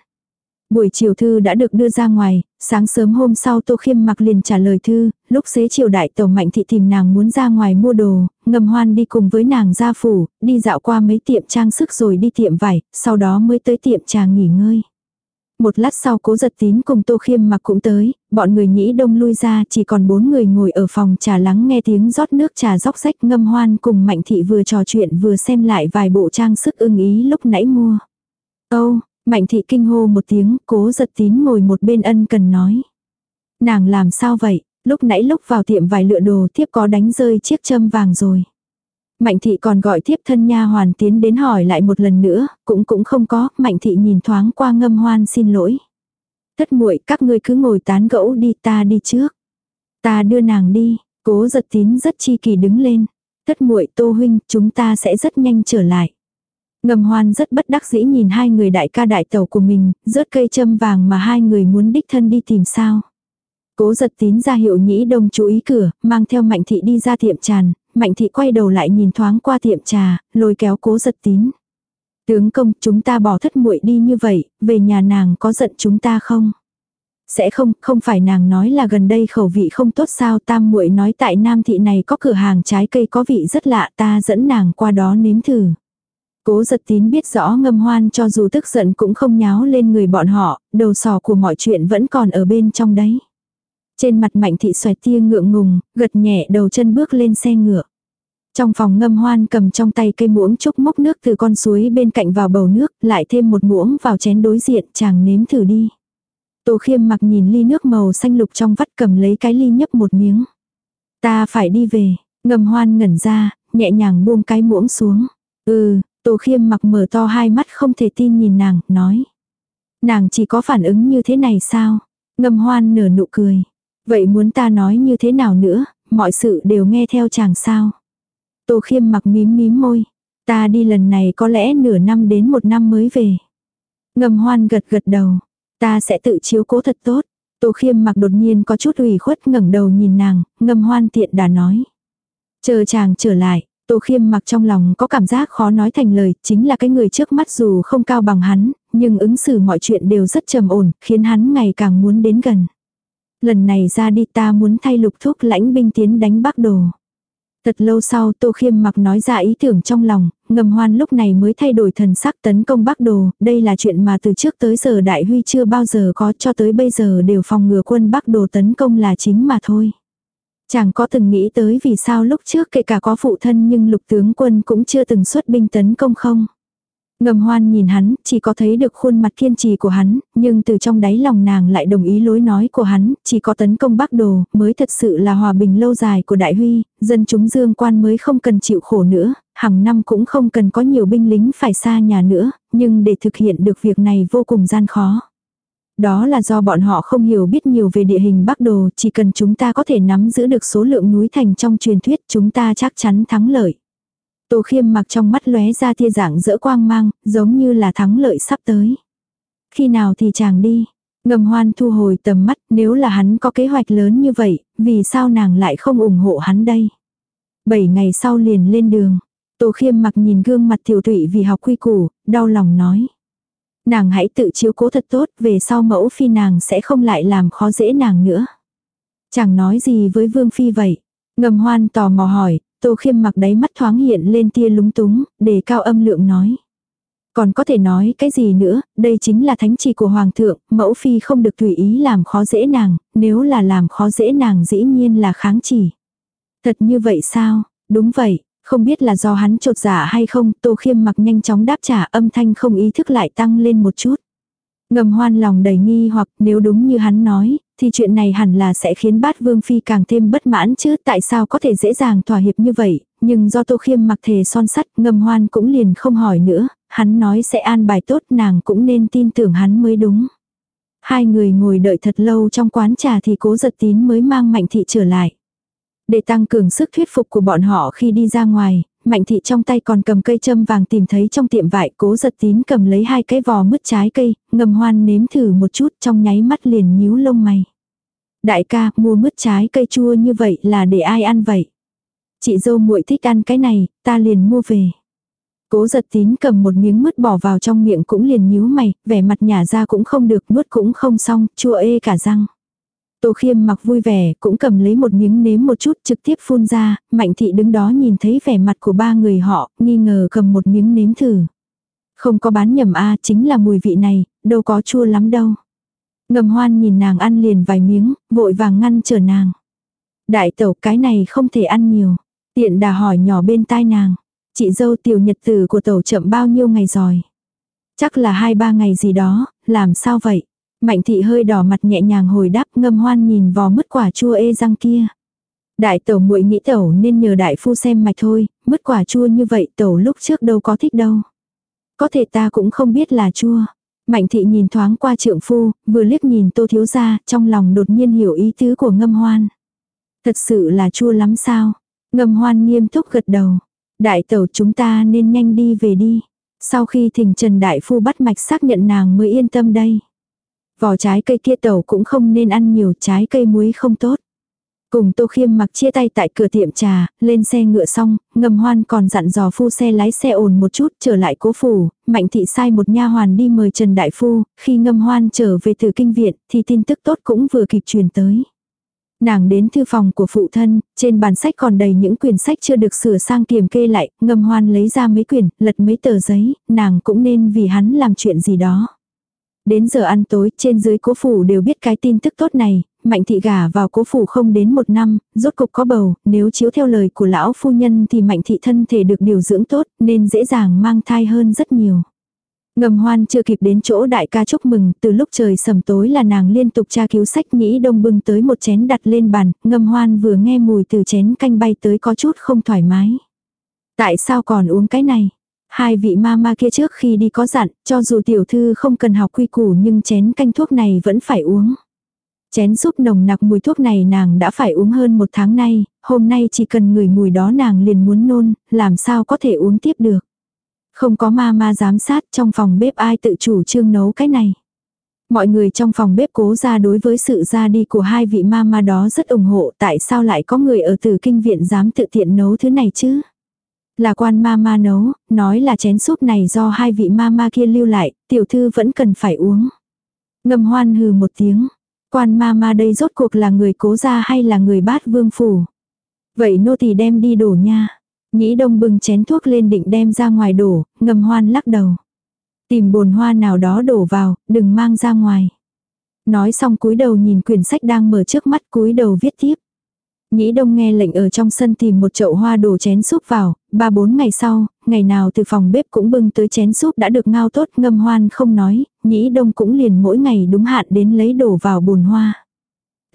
Buổi chiều thư đã được đưa ra ngoài, sáng sớm hôm sau Tô Khiêm mặc liền trả lời thư, lúc xế chiều đại tàu mạnh thị tìm nàng muốn ra ngoài mua đồ, ngầm hoan đi cùng với nàng ra phủ, đi dạo qua mấy tiệm trang sức rồi đi tiệm vải, sau đó mới tới tiệm trà nghỉ ngơi. Một lát sau cố giật tín cùng Tô Khiêm mặc cũng tới, bọn người nhĩ đông lui ra chỉ còn bốn người ngồi ở phòng trà lắng nghe tiếng rót nước trà róc rách ngâm hoan cùng mạnh thị vừa trò chuyện vừa xem lại vài bộ trang sức ưng ý lúc nãy mua. Âu, Mạnh thị kinh hô một tiếng, cố giật tín ngồi một bên ân cần nói. Nàng làm sao vậy, lúc nãy lúc vào tiệm vài lựa đồ thiếp có đánh rơi chiếc châm vàng rồi. Mạnh thị còn gọi thiếp thân nha hoàn tiến đến hỏi lại một lần nữa, cũng cũng không có, mạnh thị nhìn thoáng qua ngâm hoan xin lỗi. Thất muội các ngươi cứ ngồi tán gẫu đi ta đi trước. Ta đưa nàng đi, cố giật tín rất chi kỳ đứng lên. Thất muội tô huynh chúng ta sẽ rất nhanh trở lại. Ngầm hoan rất bất đắc dĩ nhìn hai người đại ca đại tàu của mình, rớt cây châm vàng mà hai người muốn đích thân đi tìm sao. Cố giật tín ra hiệu nhĩ đông chú ý cửa, mang theo mạnh thị đi ra tiệm tràn, mạnh thị quay đầu lại nhìn thoáng qua tiệm trà, lôi kéo cố giật tín. Tướng công chúng ta bỏ thất muội đi như vậy, về nhà nàng có giận chúng ta không? Sẽ không, không phải nàng nói là gần đây khẩu vị không tốt sao tam muội nói tại nam thị này có cửa hàng trái cây có vị rất lạ ta dẫn nàng qua đó nếm thử. Cố giật tín biết rõ ngâm hoan cho dù tức giận cũng không nháo lên người bọn họ, đầu sò của mọi chuyện vẫn còn ở bên trong đấy. Trên mặt mạnh thị xoẹt tia ngượng ngùng, gật nhẹ đầu chân bước lên xe ngựa. Trong phòng ngâm hoan cầm trong tay cây muỗng chúc mốc nước từ con suối bên cạnh vào bầu nước, lại thêm một muỗng vào chén đối diện, chàng nếm thử đi. Tô khiêm mặc nhìn ly nước màu xanh lục trong vắt cầm lấy cái ly nhấp một miếng. Ta phải đi về, ngâm hoan ngẩn ra, nhẹ nhàng buông cái muỗng xuống. Ừ, Tô khiêm mặc mở to hai mắt không thể tin nhìn nàng, nói. Nàng chỉ có phản ứng như thế này sao? Ngâm hoan nở nụ cười. Vậy muốn ta nói như thế nào nữa, mọi sự đều nghe theo chàng sao? Tô khiêm mặc mím mím môi. Ta đi lần này có lẽ nửa năm đến một năm mới về. Ngâm hoan gật gật đầu. Ta sẽ tự chiếu cố thật tốt. Tô khiêm mặc đột nhiên có chút ủy khuất ngẩng đầu nhìn nàng, ngâm hoan tiện đã nói. Chờ chàng trở lại, Tô khiêm mặc trong lòng có cảm giác khó nói thành lời, chính là cái người trước mắt dù không cao bằng hắn, nhưng ứng xử mọi chuyện đều rất trầm ổn, khiến hắn ngày càng muốn đến gần. Lần này ra đi ta muốn thay lục thúc lãnh binh tiến đánh bắc đồ. Thật lâu sau Tô Khiêm mặc nói ra ý tưởng trong lòng, ngầm hoan lúc này mới thay đổi thần sắc tấn công Bắc Đồ, đây là chuyện mà từ trước tới giờ Đại Huy chưa bao giờ có cho tới bây giờ đều phòng ngừa quân Bắc Đồ tấn công là chính mà thôi. chẳng có từng nghĩ tới vì sao lúc trước kể cả có phụ thân nhưng lục tướng quân cũng chưa từng xuất binh tấn công không? Ngầm hoan nhìn hắn, chỉ có thấy được khuôn mặt kiên trì của hắn, nhưng từ trong đáy lòng nàng lại đồng ý lối nói của hắn, chỉ có tấn công bắc đồ, mới thật sự là hòa bình lâu dài của đại huy, dân chúng dương quan mới không cần chịu khổ nữa, hàng năm cũng không cần có nhiều binh lính phải xa nhà nữa, nhưng để thực hiện được việc này vô cùng gian khó. Đó là do bọn họ không hiểu biết nhiều về địa hình Bắc Đồ, chỉ cần chúng ta có thể nắm giữ được số lượng núi thành trong truyền thuyết chúng ta chắc chắn thắng lợi. Tô khiêm mặc trong mắt lóe ra tia dạng dỡ quang mang, giống như là thắng lợi sắp tới. Khi nào thì chàng đi. Ngầm hoan thu hồi tầm mắt, nếu là hắn có kế hoạch lớn như vậy, vì sao nàng lại không ủng hộ hắn đây? Bảy ngày sau liền lên đường. Tô khiêm mặc nhìn gương mặt tiểu tụy vì học quy củ, đau lòng nói. Nàng hãy tự chiếu cố thật tốt, về sau mẫu phi nàng sẽ không lại làm khó dễ nàng nữa. Chẳng nói gì với vương phi vậy. Ngầm hoan tò mò hỏi, tô khiêm mặc đáy mắt thoáng hiện lên tia lúng túng, để cao âm lượng nói. Còn có thể nói cái gì nữa, đây chính là thánh chỉ của hoàng thượng, mẫu phi không được tùy ý làm khó dễ nàng, nếu là làm khó dễ nàng dĩ nhiên là kháng chỉ. Thật như vậy sao? Đúng vậy, không biết là do hắn trột giả hay không, Tô Khiêm mặc nhanh chóng đáp trả âm thanh không ý thức lại tăng lên một chút. Ngầm hoan lòng đầy nghi hoặc nếu đúng như hắn nói, thì chuyện này hẳn là sẽ khiến bát vương phi càng thêm bất mãn chứ tại sao có thể dễ dàng thỏa hiệp như vậy, nhưng do tô khiêm mặc thề son sắt ngầm hoan cũng liền không hỏi nữa, hắn nói sẽ an bài tốt nàng cũng nên tin tưởng hắn mới đúng. Hai người ngồi đợi thật lâu trong quán trà thì cố giật tín mới mang mạnh thị trở lại. Để tăng cường sức thuyết phục của bọn họ khi đi ra ngoài, Mạnh thị trong tay còn cầm cây châm vàng tìm thấy trong tiệm vải cố giật tín cầm lấy hai cái vò mứt trái cây, ngầm hoan nếm thử một chút trong nháy mắt liền nhíu lông mày. Đại ca, mua mứt trái cây chua như vậy là để ai ăn vậy? Chị dâu muội thích ăn cái này, ta liền mua về. Cố giật tín cầm một miếng mứt bỏ vào trong miệng cũng liền nhíu mày, vẻ mặt nhả ra cũng không được, nuốt cũng không xong, chua ê cả răng. Tô khiêm mặc vui vẻ, cũng cầm lấy một miếng nếm một chút trực tiếp phun ra, mạnh thị đứng đó nhìn thấy vẻ mặt của ba người họ, nghi ngờ cầm một miếng nếm thử. Không có bán nhầm a chính là mùi vị này, đâu có chua lắm đâu. Ngầm hoan nhìn nàng ăn liền vài miếng, vội vàng ngăn trở nàng. Đại tẩu cái này không thể ăn nhiều. Tiện đà hỏi nhỏ bên tai nàng. Chị dâu tiểu nhật tử của tẩu chậm bao nhiêu ngày rồi. Chắc là hai ba ngày gì đó, làm sao vậy? Mạnh thị hơi đỏ mặt nhẹ nhàng hồi đáp ngâm hoan nhìn vò mứt quả chua ê răng kia. Đại tẩu muội nghĩ tẩu nên nhờ đại phu xem mạch thôi, mứt quả chua như vậy tẩu lúc trước đâu có thích đâu. Có thể ta cũng không biết là chua. Mạnh thị nhìn thoáng qua trượng phu, vừa liếc nhìn tô thiếu gia, trong lòng đột nhiên hiểu ý tứ của ngâm hoan. Thật sự là chua lắm sao? Ngâm hoan nghiêm túc gật đầu. Đại tẩu chúng ta nên nhanh đi về đi. Sau khi thỉnh Trần Đại Phu bắt mạch xác nhận nàng mới yên tâm đây. Vỏ trái cây kia tẩu cũng không nên ăn nhiều trái cây muối không tốt. Cùng Tô Khiêm mặc chia tay tại cửa tiệm trà, lên xe ngựa xong, ngầm hoan còn dặn dò phu xe lái xe ồn một chút trở lại cố phủ, mạnh thị sai một nha hoàn đi mời Trần Đại Phu, khi ngâm hoan trở về từ kinh viện thì tin tức tốt cũng vừa kịp truyền tới. Nàng đến thư phòng của phụ thân, trên bàn sách còn đầy những quyển sách chưa được sửa sang kiểm kê lại, ngâm hoan lấy ra mấy quyển, lật mấy tờ giấy, nàng cũng nên vì hắn làm chuyện gì đó. Đến giờ ăn tối, trên dưới cố phủ đều biết cái tin tức tốt này, mạnh thị gả vào cố phủ không đến một năm, rốt cục có bầu, nếu chiếu theo lời của lão phu nhân thì mạnh thị thân thể được điều dưỡng tốt, nên dễ dàng mang thai hơn rất nhiều. Ngầm hoan chưa kịp đến chỗ đại ca chúc mừng, từ lúc trời sầm tối là nàng liên tục tra cứu sách nhĩ đông bưng tới một chén đặt lên bàn, ngầm hoan vừa nghe mùi từ chén canh bay tới có chút không thoải mái. Tại sao còn uống cái này? Hai vị ma ma kia trước khi đi có dặn, cho dù tiểu thư không cần học quy củ nhưng chén canh thuốc này vẫn phải uống. Chén súp nồng nặc mùi thuốc này nàng đã phải uống hơn một tháng nay, hôm nay chỉ cần ngửi mùi đó nàng liền muốn nôn, làm sao có thể uống tiếp được. Không có ma ma giám sát trong phòng bếp ai tự chủ trương nấu cái này. Mọi người trong phòng bếp cố ra đối với sự ra đi của hai vị ma ma đó rất ủng hộ tại sao lại có người ở từ kinh viện dám tự tiện nấu thứ này chứ. Là quan ma ma nấu, nói là chén súp này do hai vị ma ma kia lưu lại, tiểu thư vẫn cần phải uống. Ngầm hoan hừ một tiếng. Quan ma ma đây rốt cuộc là người cố gia hay là người bát vương phủ. Vậy nô tỳ đem đi đổ nha. Nhĩ đông bưng chén thuốc lên định đem ra ngoài đổ, ngầm hoan lắc đầu. Tìm bồn hoa nào đó đổ vào, đừng mang ra ngoài. Nói xong cúi đầu nhìn quyển sách đang mở trước mắt cúi đầu viết tiếp. Nhĩ đông nghe lệnh ở trong sân tìm một chậu hoa đổ chén súp vào, ba bốn ngày sau, ngày nào từ phòng bếp cũng bưng tới chén súp đã được ngao tốt ngâm hoan không nói, nhĩ đông cũng liền mỗi ngày đúng hạn đến lấy đổ vào bùn hoa.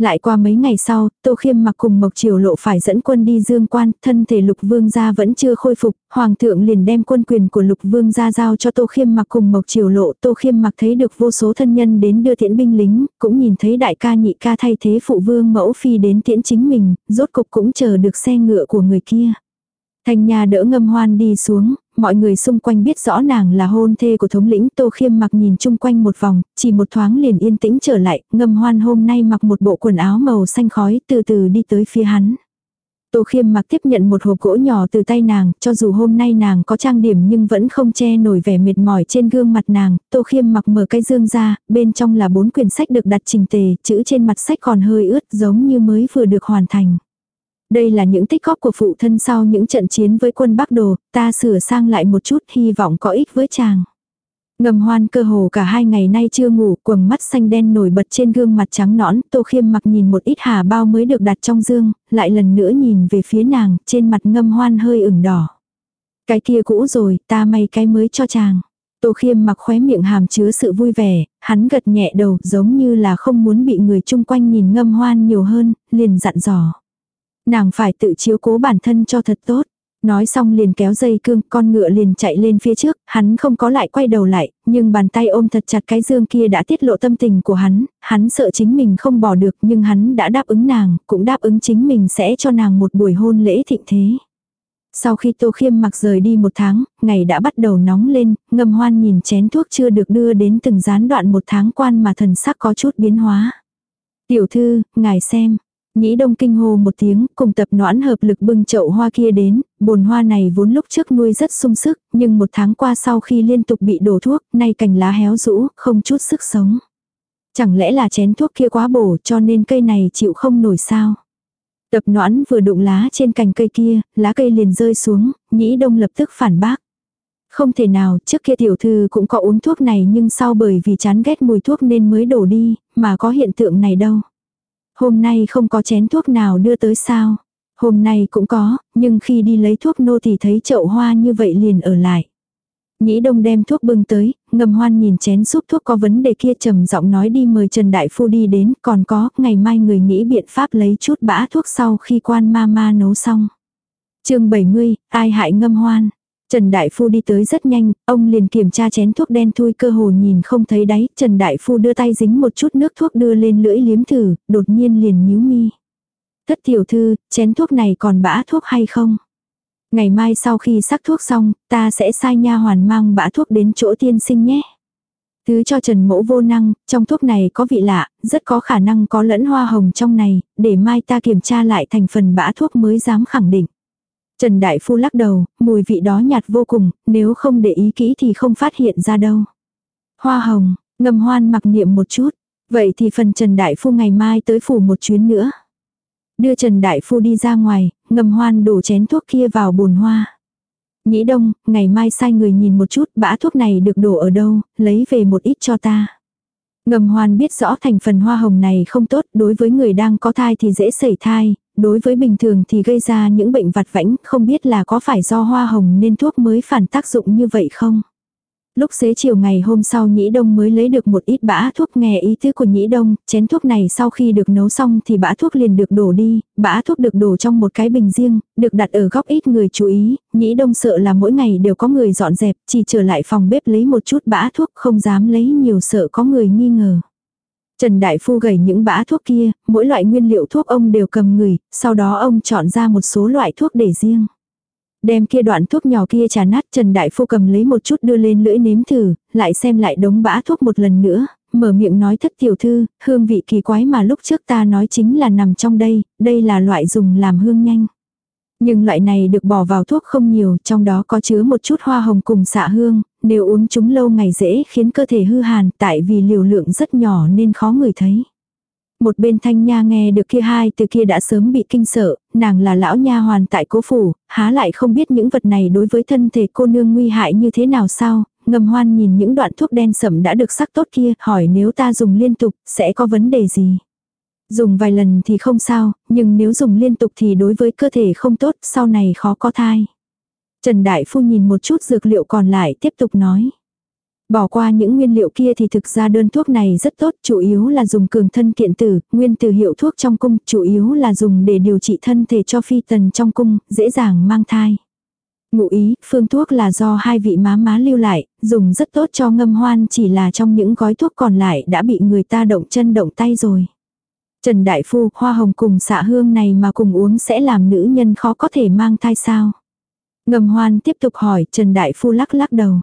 Lại qua mấy ngày sau, Tô Khiêm mặc cùng Mộc Triều Lộ phải dẫn quân đi dương quan, thân thể Lục Vương gia vẫn chưa khôi phục, Hoàng thượng liền đem quân quyền của Lục Vương gia giao cho Tô Khiêm mặc cùng Mộc Triều Lộ. Tô Khiêm mặc thấy được vô số thân nhân đến đưa tiễn binh lính, cũng nhìn thấy đại ca nhị ca thay thế phụ vương mẫu phi đến tiễn chính mình, rốt cục cũng chờ được xe ngựa của người kia. Thanh Nha đỡ ngâm hoan đi xuống, mọi người xung quanh biết rõ nàng là hôn thê của thống lĩnh Tô Khiêm mặc nhìn chung quanh một vòng, chỉ một thoáng liền yên tĩnh trở lại, ngâm hoan hôm nay mặc một bộ quần áo màu xanh khói từ từ đi tới phía hắn. Tô Khiêm mặc tiếp nhận một hộp gỗ nhỏ từ tay nàng, cho dù hôm nay nàng có trang điểm nhưng vẫn không che nổi vẻ mệt mỏi trên gương mặt nàng. Tô Khiêm mặc mở cái dương ra, bên trong là bốn quyển sách được đặt trình tề, chữ trên mặt sách còn hơi ướt giống như mới vừa được hoàn thành. Đây là những tích góp của phụ thân sau những trận chiến với quân Bắc Đồ, ta sửa sang lại một chút hy vọng có ích với chàng. Ngầm hoan cơ hồ cả hai ngày nay chưa ngủ, quầng mắt xanh đen nổi bật trên gương mặt trắng nõn, tô khiêm mặc nhìn một ít hà bao mới được đặt trong dương, lại lần nữa nhìn về phía nàng, trên mặt ngâm hoan hơi ửng đỏ. Cái kia cũ rồi, ta may cái mới cho chàng. Tô khiêm mặc khóe miệng hàm chứa sự vui vẻ, hắn gật nhẹ đầu giống như là không muốn bị người chung quanh nhìn ngâm hoan nhiều hơn, liền dặn dò. Nàng phải tự chiếu cố bản thân cho thật tốt. Nói xong liền kéo dây cương, con ngựa liền chạy lên phía trước, hắn không có lại quay đầu lại, nhưng bàn tay ôm thật chặt cái dương kia đã tiết lộ tâm tình của hắn, hắn sợ chính mình không bỏ được nhưng hắn đã đáp ứng nàng, cũng đáp ứng chính mình sẽ cho nàng một buổi hôn lễ thịnh thế. Sau khi Tô Khiêm mặc rời đi một tháng, ngày đã bắt đầu nóng lên, ngâm hoan nhìn chén thuốc chưa được đưa đến từng gián đoạn một tháng quan mà thần sắc có chút biến hóa. Tiểu thư, ngài xem, Nhĩ đông kinh hô một tiếng, cùng tập noãn hợp lực bưng chậu hoa kia đến, bồn hoa này vốn lúc trước nuôi rất sung sức, nhưng một tháng qua sau khi liên tục bị đổ thuốc, nay cành lá héo rũ, không chút sức sống. Chẳng lẽ là chén thuốc kia quá bổ cho nên cây này chịu không nổi sao? Tập noãn vừa đụng lá trên cành cây kia, lá cây liền rơi xuống, nhĩ đông lập tức phản bác. Không thể nào, trước kia tiểu thư cũng có uống thuốc này nhưng sau bởi vì chán ghét mùi thuốc nên mới đổ đi, mà có hiện tượng này đâu. Hôm nay không có chén thuốc nào đưa tới sao? Hôm nay cũng có, nhưng khi đi lấy thuốc nô thì thấy chậu hoa như vậy liền ở lại. Nhĩ đông đem thuốc bưng tới, ngầm hoan nhìn chén súp thuốc có vấn đề kia trầm giọng nói đi mời Trần Đại Phu đi đến, còn có, ngày mai người nghĩ biện pháp lấy chút bã thuốc sau khi quan ma ma nấu xong. chương 70, ai hại ngâm hoan. Trần Đại Phu đi tới rất nhanh, ông liền kiểm tra chén thuốc đen thui cơ hồ nhìn không thấy đáy, Trần Đại Phu đưa tay dính một chút nước thuốc đưa lên lưỡi liếm thử, đột nhiên liền nhíu mi. Thất tiểu thư, chén thuốc này còn bã thuốc hay không? Ngày mai sau khi sắc thuốc xong, ta sẽ sai nha hoàn mang bã thuốc đến chỗ tiên sinh nhé. Thứ cho Trần Mỗ vô năng, trong thuốc này có vị lạ, rất có khả năng có lẫn hoa hồng trong này, để mai ta kiểm tra lại thành phần bã thuốc mới dám khẳng định. Trần Đại Phu lắc đầu, mùi vị đó nhạt vô cùng, nếu không để ý kỹ thì không phát hiện ra đâu. Hoa hồng, ngầm hoan mặc niệm một chút. Vậy thì phần Trần Đại Phu ngày mai tới phủ một chuyến nữa. Đưa Trần Đại Phu đi ra ngoài, ngầm hoan đổ chén thuốc kia vào bồn hoa. Nhĩ đông, ngày mai sai người nhìn một chút bã thuốc này được đổ ở đâu, lấy về một ít cho ta. Ngầm hoan biết rõ thành phần hoa hồng này không tốt, đối với người đang có thai thì dễ sẩy thai, đối với bình thường thì gây ra những bệnh vặt vãnh, không biết là có phải do hoa hồng nên thuốc mới phản tác dụng như vậy không? Lúc xế chiều ngày hôm sau Nhĩ Đông mới lấy được một ít bã thuốc nghe ý tứ của Nhĩ Đông, chén thuốc này sau khi được nấu xong thì bã thuốc liền được đổ đi, bã thuốc được đổ trong một cái bình riêng, được đặt ở góc ít người chú ý, Nhĩ Đông sợ là mỗi ngày đều có người dọn dẹp, chỉ trở lại phòng bếp lấy một chút bã thuốc không dám lấy nhiều sợ có người nghi ngờ. Trần Đại Phu gầy những bã thuốc kia, mỗi loại nguyên liệu thuốc ông đều cầm người, sau đó ông chọn ra một số loại thuốc để riêng. Đem kia đoạn thuốc nhỏ kia trà nát Trần Đại Phu cầm lấy một chút đưa lên lưỡi nếm thử, lại xem lại đống bã thuốc một lần nữa, mở miệng nói thất tiểu thư, hương vị kỳ quái mà lúc trước ta nói chính là nằm trong đây, đây là loại dùng làm hương nhanh. Nhưng loại này được bỏ vào thuốc không nhiều, trong đó có chứa một chút hoa hồng cùng xạ hương, nếu uống chúng lâu ngày dễ khiến cơ thể hư hàn tại vì liều lượng rất nhỏ nên khó người thấy. Một bên thanh nha nghe được kia hai từ kia đã sớm bị kinh sợ, nàng là lão nha hoàn tại cố phủ, há lại không biết những vật này đối với thân thể cô nương nguy hại như thế nào sao, ngầm hoan nhìn những đoạn thuốc đen sẩm đã được sắc tốt kia, hỏi nếu ta dùng liên tục, sẽ có vấn đề gì. Dùng vài lần thì không sao, nhưng nếu dùng liên tục thì đối với cơ thể không tốt, sau này khó có thai. Trần Đại Phu nhìn một chút dược liệu còn lại tiếp tục nói. Bỏ qua những nguyên liệu kia thì thực ra đơn thuốc này rất tốt, chủ yếu là dùng cường thân kiện tử, nguyên từ hiệu thuốc trong cung, chủ yếu là dùng để điều trị thân thể cho phi tần trong cung, dễ dàng mang thai. Ngụ ý, phương thuốc là do hai vị má má lưu lại, dùng rất tốt cho ngâm hoan chỉ là trong những gói thuốc còn lại đã bị người ta động chân động tay rồi. Trần Đại Phu, hoa hồng cùng xạ hương này mà cùng uống sẽ làm nữ nhân khó có thể mang thai sao? Ngầm hoan tiếp tục hỏi, Trần Đại Phu lắc lắc đầu.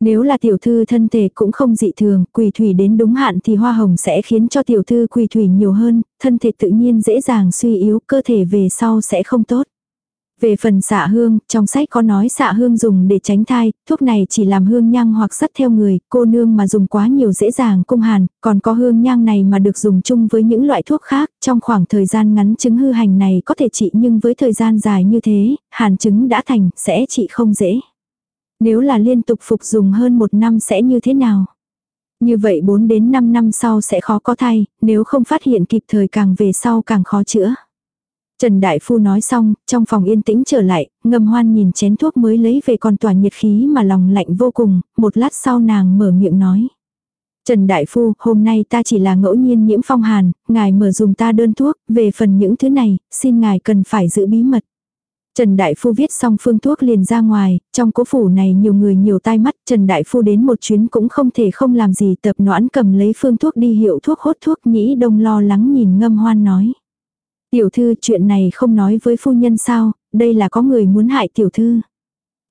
Nếu là tiểu thư thân thể cũng không dị thường, quỳ thủy đến đúng hạn thì hoa hồng sẽ khiến cho tiểu thư quỳ thủy nhiều hơn, thân thể tự nhiên dễ dàng suy yếu, cơ thể về sau sẽ không tốt. Về phần xạ hương, trong sách có nói xạ hương dùng để tránh thai, thuốc này chỉ làm hương nhang hoặc sắt theo người, cô nương mà dùng quá nhiều dễ dàng cung hàn, còn có hương nhang này mà được dùng chung với những loại thuốc khác, trong khoảng thời gian ngắn chứng hư hành này có thể trị nhưng với thời gian dài như thế, hàn chứng đã thành, sẽ trị không dễ. Nếu là liên tục phục dùng hơn một năm sẽ như thế nào? Như vậy 4 đến 5 năm sau sẽ khó có thai, nếu không phát hiện kịp thời càng về sau càng khó chữa. Trần Đại Phu nói xong, trong phòng yên tĩnh trở lại, ngâm hoan nhìn chén thuốc mới lấy về còn tỏa nhiệt khí mà lòng lạnh vô cùng, một lát sau nàng mở miệng nói. Trần Đại Phu, hôm nay ta chỉ là ngẫu nhiên nhiễm phong hàn, ngài mở dùng ta đơn thuốc, về phần những thứ này, xin ngài cần phải giữ bí mật. Trần Đại Phu viết xong phương thuốc liền ra ngoài, trong cố phủ này nhiều người nhiều tai mắt, Trần Đại Phu đến một chuyến cũng không thể không làm gì tập noãn cầm lấy phương thuốc đi hiệu thuốc hốt thuốc nhĩ đông lo lắng nhìn ngâm hoan nói. Tiểu thư chuyện này không nói với phu nhân sao, đây là có người muốn hại tiểu thư.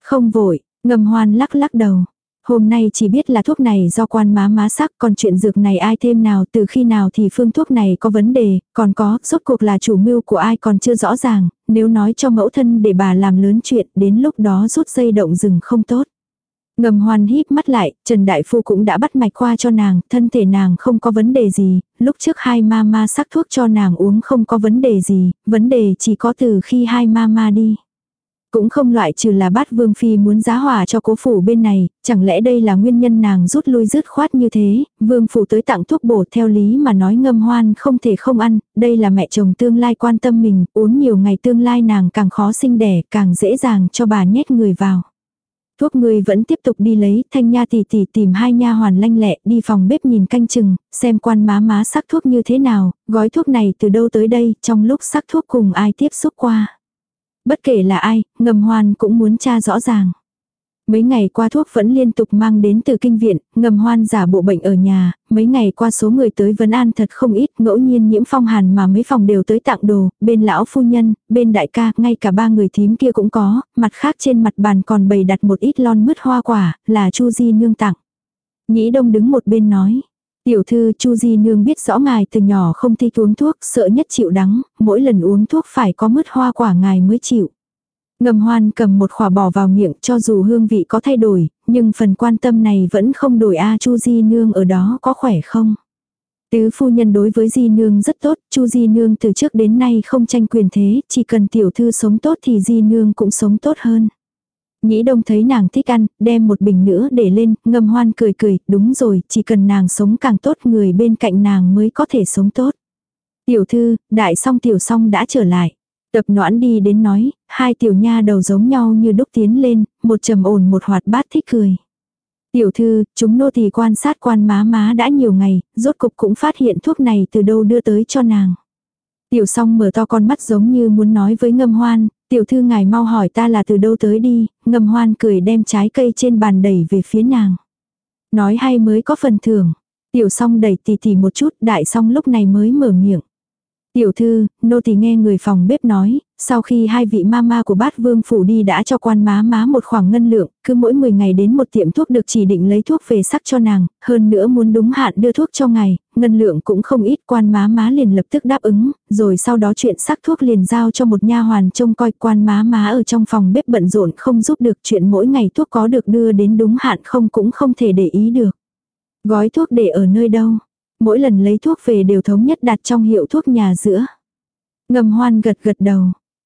Không vội, ngầm hoan lắc lắc đầu. Hôm nay chỉ biết là thuốc này do quan má má sắc còn chuyện dược này ai thêm nào từ khi nào thì phương thuốc này có vấn đề, còn có, rốt cuộc là chủ mưu của ai còn chưa rõ ràng, nếu nói cho mẫu thân để bà làm lớn chuyện đến lúc đó rút dây động rừng không tốt. Ngầm hoan híp mắt lại, Trần Đại Phu cũng đã bắt mạch qua cho nàng, thân thể nàng không có vấn đề gì, lúc trước hai ma ma sắc thuốc cho nàng uống không có vấn đề gì, vấn đề chỉ có từ khi hai ma ma đi. Cũng không loại trừ là bát vương phi muốn giá hòa cho cố phủ bên này, chẳng lẽ đây là nguyên nhân nàng rút lui dứt khoát như thế, vương phủ tới tặng thuốc bổ theo lý mà nói ngâm hoan không thể không ăn, đây là mẹ chồng tương lai quan tâm mình, uống nhiều ngày tương lai nàng càng khó sinh đẻ, càng dễ dàng cho bà nhét người vào thuốc ngươi vẫn tiếp tục đi lấy, thanh nha tỷ tỷ tìm hai nha hoàn lanh lẹ, đi phòng bếp nhìn canh chừng, xem quan má má sắc thuốc như thế nào, gói thuốc này từ đâu tới đây, trong lúc sắc thuốc cùng ai tiếp xúc qua. Bất kể là ai, ngầm hoàn cũng muốn tra rõ ràng. Mấy ngày qua thuốc vẫn liên tục mang đến từ kinh viện, ngầm hoan giả bộ bệnh ở nhà, mấy ngày qua số người tới vấn an thật không ít, ngẫu nhiên nhiễm phong hàn mà mấy phòng đều tới tặng đồ, bên lão phu nhân, bên đại ca, ngay cả ba người thím kia cũng có, mặt khác trên mặt bàn còn bày đặt một ít lon mứt hoa quả, là Chu Di nương tặng. Nhĩ đông đứng một bên nói. Tiểu thư Chu Di Nương biết rõ ngài từ nhỏ không thích uống thuốc, sợ nhất chịu đắng, mỗi lần uống thuốc phải có mứt hoa quả ngài mới chịu. Ngầm hoan cầm một khỏa bỏ vào miệng cho dù hương vị có thay đổi, nhưng phần quan tâm này vẫn không đổi A Chu Di Nương ở đó có khỏe không. Tứ phu nhân đối với Di Nương rất tốt, Chu Di Nương từ trước đến nay không tranh quyền thế, chỉ cần tiểu thư sống tốt thì Di Nương cũng sống tốt hơn. Nhĩ đông thấy nàng thích ăn, đem một bình nữa để lên, ngâm hoan cười cười, đúng rồi, chỉ cần nàng sống càng tốt người bên cạnh nàng mới có thể sống tốt. Tiểu thư, đại song tiểu song đã trở lại. Tập noãn đi đến nói, hai tiểu nha đầu giống nhau như đúc tiến lên, một trầm ổn một hoạt bát thích cười. Tiểu thư, chúng nô tỳ quan sát quan má má đã nhiều ngày, rốt cục cũng phát hiện thuốc này từ đâu đưa tới cho nàng. Tiểu song mở to con mắt giống như muốn nói với ngâm hoan, tiểu thư ngài mau hỏi ta là từ đâu tới đi, ngâm hoan cười đem trái cây trên bàn đẩy về phía nàng. Nói hay mới có phần thưởng. Tiểu song đẩy tì tì một chút, đại song lúc này mới mở miệng. Tiểu thư, nô tỳ nghe người phòng bếp nói, sau khi hai vị mama của bát vương phủ đi đã cho quan má má một khoảng ngân lượng, cứ mỗi 10 ngày đến một tiệm thuốc được chỉ định lấy thuốc về sắc cho nàng, hơn nữa muốn đúng hạn đưa thuốc cho ngài, ngân lượng cũng không ít quan má má liền lập tức đáp ứng, rồi sau đó chuyện sắc thuốc liền giao cho một nha hoàn trông coi quan má má ở trong phòng bếp bận rộn không giúp được chuyện mỗi ngày thuốc có được đưa đến đúng hạn không cũng không thể để ý được. Gói thuốc để ở nơi đâu? Mỗi lần lấy thuốc về đều thống nhất đặt trong hiệu thuốc nhà giữa. Ngầm hoan gật gật đầu.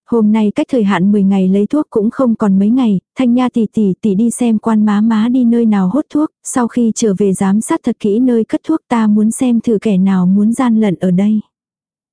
Hôm nay cách thời hạn 10 ngày lấy thuốc cũng không còn mấy ngày, thanh nha tỷ tỷ tỷ đi xem quan má má đi nơi nào hốt thuốc, sau khi trở về giám sát thật kỹ nơi cất thuốc ta muốn xem thử kẻ nào muốn gian lận ở đây.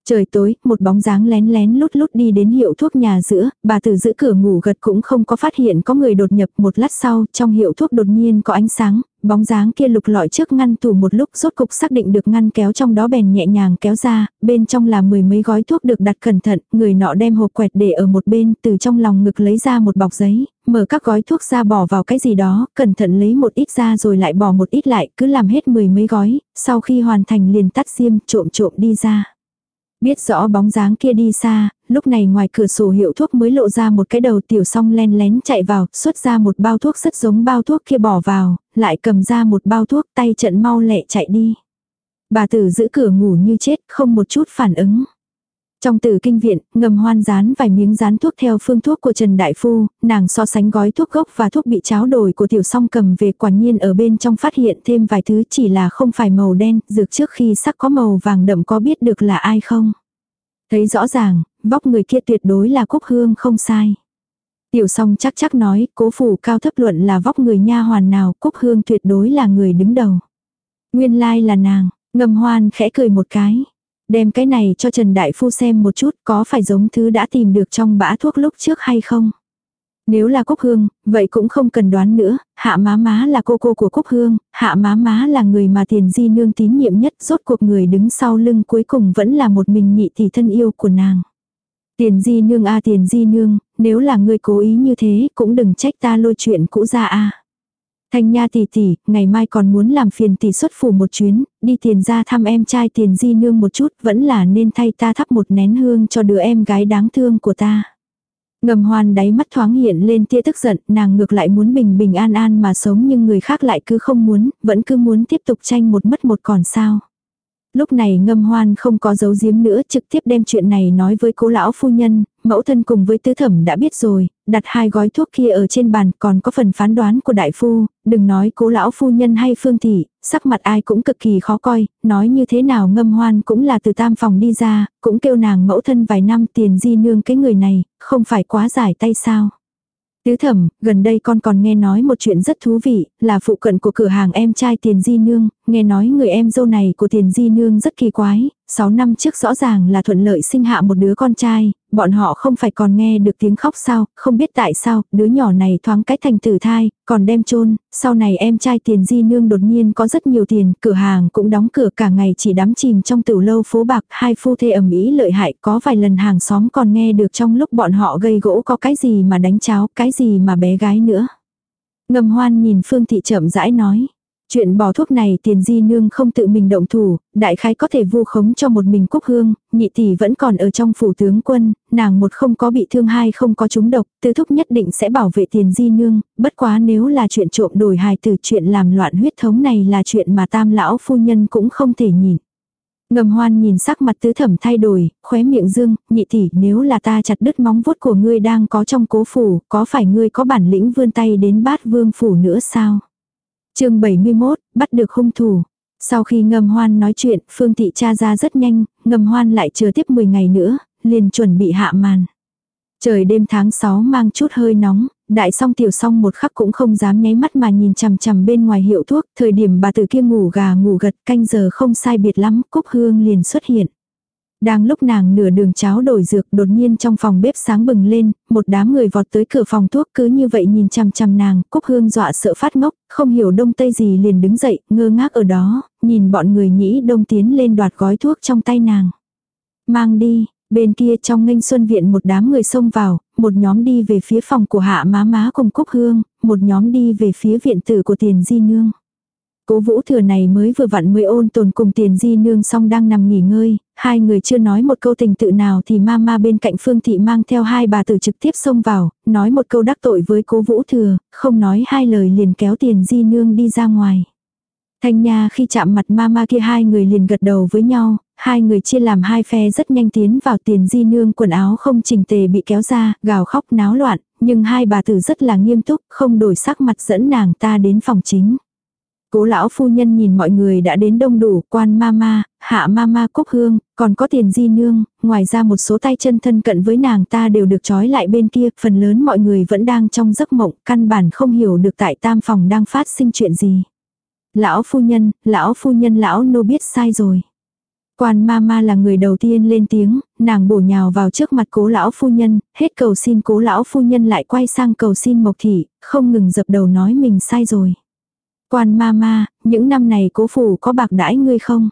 Trời tối, một bóng dáng lén lén lút lút đi đến hiệu thuốc nhà giữa, bà tử giữ cửa ngủ gật cũng không có phát hiện có người đột nhập một lát sau, trong hiệu thuốc đột nhiên có ánh sáng, bóng dáng kia lục lọi trước ngăn tủ một lúc rốt cục xác định được ngăn kéo trong đó bèn nhẹ nhàng kéo ra, bên trong là mười mấy gói thuốc được đặt cẩn thận, người nọ đem hộp quẹt để ở một bên, từ trong lòng ngực lấy ra một bọc giấy, mở các gói thuốc ra bỏ vào cái gì đó, cẩn thận lấy một ít ra rồi lại bỏ một ít lại, cứ làm hết mười mấy gói, sau khi hoàn thành liền tắt diêm trộm trộm đi ra. Biết rõ bóng dáng kia đi xa, lúc này ngoài cửa sổ hiệu thuốc mới lộ ra một cái đầu tiểu song len lén chạy vào, xuất ra một bao thuốc rất giống bao thuốc kia bỏ vào, lại cầm ra một bao thuốc tay trận mau lẹ chạy đi. Bà tử giữ cửa ngủ như chết, không một chút phản ứng. Trong tử kinh viện, ngầm hoan rán vài miếng rán thuốc theo phương thuốc của Trần Đại Phu, nàng so sánh gói thuốc gốc và thuốc bị cháo đổi của tiểu song cầm về quả nhiên ở bên trong phát hiện thêm vài thứ chỉ là không phải màu đen, dược trước khi sắc có màu vàng đậm có biết được là ai không. Thấy rõ ràng, vóc người kia tuyệt đối là cúc hương không sai. Tiểu song chắc chắc nói, cố phủ cao thấp luận là vóc người nha hoàn nào, cúc hương tuyệt đối là người đứng đầu. Nguyên lai là nàng, ngầm hoan khẽ cười một cái. Đem cái này cho Trần Đại Phu xem một chút có phải giống thứ đã tìm được trong bã thuốc lúc trước hay không. Nếu là Cúc Hương, vậy cũng không cần đoán nữa, hạ má má là cô cô của Cúc Hương, hạ má má là người mà tiền di nương tín nhiệm nhất, rốt cuộc người đứng sau lưng cuối cùng vẫn là một mình nhị tỷ thân yêu của nàng. Tiền di nương a tiền di nương, nếu là người cố ý như thế cũng đừng trách ta lôi chuyện cũ ra a. Thanh Nha tỷ tỷ, ngày mai còn muốn làm phiền tỷ xuất phủ một chuyến, đi tiền ra thăm em trai tiền di nương một chút, vẫn là nên thay ta thắp một nén hương cho đứa em gái đáng thương của ta. Ngầm hoan đáy mắt thoáng hiện lên tia tức giận, nàng ngược lại muốn bình bình an an mà sống nhưng người khác lại cứ không muốn, vẫn cứ muốn tiếp tục tranh một mất một còn sao. Lúc này ngâm hoan không có dấu giếm nữa trực tiếp đem chuyện này nói với cố lão phu nhân, mẫu thân cùng với tứ thẩm đã biết rồi, đặt hai gói thuốc kia ở trên bàn còn có phần phán đoán của đại phu, đừng nói cố lão phu nhân hay phương thị, sắc mặt ai cũng cực kỳ khó coi, nói như thế nào ngâm hoan cũng là từ tam phòng đi ra, cũng kêu nàng mẫu thân vài năm tiền di nương cái người này, không phải quá giải tay sao. Tứ thẩm, gần đây con còn nghe nói một chuyện rất thú vị, là phụ cận của cửa hàng em trai tiền di nương, nghe nói người em dâu này của tiền di nương rất kỳ quái, 6 năm trước rõ ràng là thuận lợi sinh hạ một đứa con trai, bọn họ không phải còn nghe được tiếng khóc sao, không biết tại sao, đứa nhỏ này thoáng cách thành tử thai, còn đem chôn sau này em trai tiền di nương đột nhiên có rất nhiều tiền, cửa hàng cũng đóng cửa cả ngày chỉ đắm chìm trong tiểu lâu phố bạc, hai phu thê ẩm ý lợi hại, có vài lần hàng xóm còn nghe được trong lúc bọn họ gây gỗ có cái gì mà đánh cháo, cái gì mà bé gái nữa. Ngầm hoan nhìn Phương Thị chậm rãi nói. Chuyện bỏ thuốc này tiền di nương không tự mình động thủ, đại khái có thể vu khống cho một mình cúc hương, nhị tỷ vẫn còn ở trong phủ tướng quân, nàng một không có bị thương hai không có trúng độc, tứ thúc nhất định sẽ bảo vệ tiền di nương, bất quá nếu là chuyện trộm đổi hài từ chuyện làm loạn huyết thống này là chuyện mà tam lão phu nhân cũng không thể nhìn. Ngầm hoan nhìn sắc mặt tứ thẩm thay đổi, khóe miệng dương, nhị tỷ nếu là ta chặt đứt móng vuốt của ngươi đang có trong cố phủ, có phải ngươi có bản lĩnh vươn tay đến bát vương phủ nữa sao? Chương 71, bắt được hung thủ. Sau khi ngầm hoan nói chuyện, Phương Thị cha ra rất nhanh, ngầm hoan lại chờ tiếp 10 ngày nữa, liền chuẩn bị hạ màn. Trời đêm tháng 6 mang chút hơi nóng, đại song tiểu song một khắc cũng không dám nháy mắt mà nhìn chằm chằm bên ngoài hiệu thuốc, thời điểm bà tử kia ngủ gà ngủ gật canh giờ không sai biệt lắm, cúc hương liền xuất hiện. Đang lúc nàng nửa đường cháo đổi dược đột nhiên trong phòng bếp sáng bừng lên, một đám người vọt tới cửa phòng thuốc cứ như vậy nhìn chằm chằm nàng, cúc hương dọa sợ phát ngốc, không hiểu đông tây gì liền đứng dậy, ngơ ngác ở đó, nhìn bọn người nhĩ đông tiến lên đoạt gói thuốc trong tay nàng. Mang đi, bên kia trong nghênh xuân viện một đám người xông vào, một nhóm đi về phía phòng của hạ má má cùng cúc hương, một nhóm đi về phía viện tử của tiền di nương. Cố vũ thừa này mới vừa vặn mới ôn tồn cùng tiền di nương xong đang nằm nghỉ ngơi, hai người chưa nói một câu tình tự nào thì mama bên cạnh phương thị mang theo hai bà tử trực tiếp xông vào, nói một câu đắc tội với cố vũ thừa, không nói hai lời liền kéo tiền di nương đi ra ngoài. Thanh Nha khi chạm mặt mama kia hai người liền gật đầu với nhau, hai người chia làm hai phe rất nhanh tiến vào tiền di nương quần áo không chỉnh tề bị kéo ra, gào khóc náo loạn, nhưng hai bà tử rất là nghiêm túc, không đổi sắc mặt dẫn nàng ta đến phòng chính. Cố lão phu nhân nhìn mọi người đã đến đông đủ, quan mama, hạ mama cúc hương, còn có tiền di nương, ngoài ra một số tay chân thân cận với nàng ta đều được trói lại bên kia, phần lớn mọi người vẫn đang trong giấc mộng, căn bản không hiểu được tại tam phòng đang phát sinh chuyện gì. Lão phu nhân, lão phu nhân lão nô biết sai rồi. Quan ma ma là người đầu tiên lên tiếng, nàng bổ nhào vào trước mặt cố lão phu nhân, hết cầu xin cố lão phu nhân lại quay sang cầu xin Mộc Thị, không ngừng dập đầu nói mình sai rồi. Quan ma ma, những năm này cố phủ có bạc đãi ngươi không?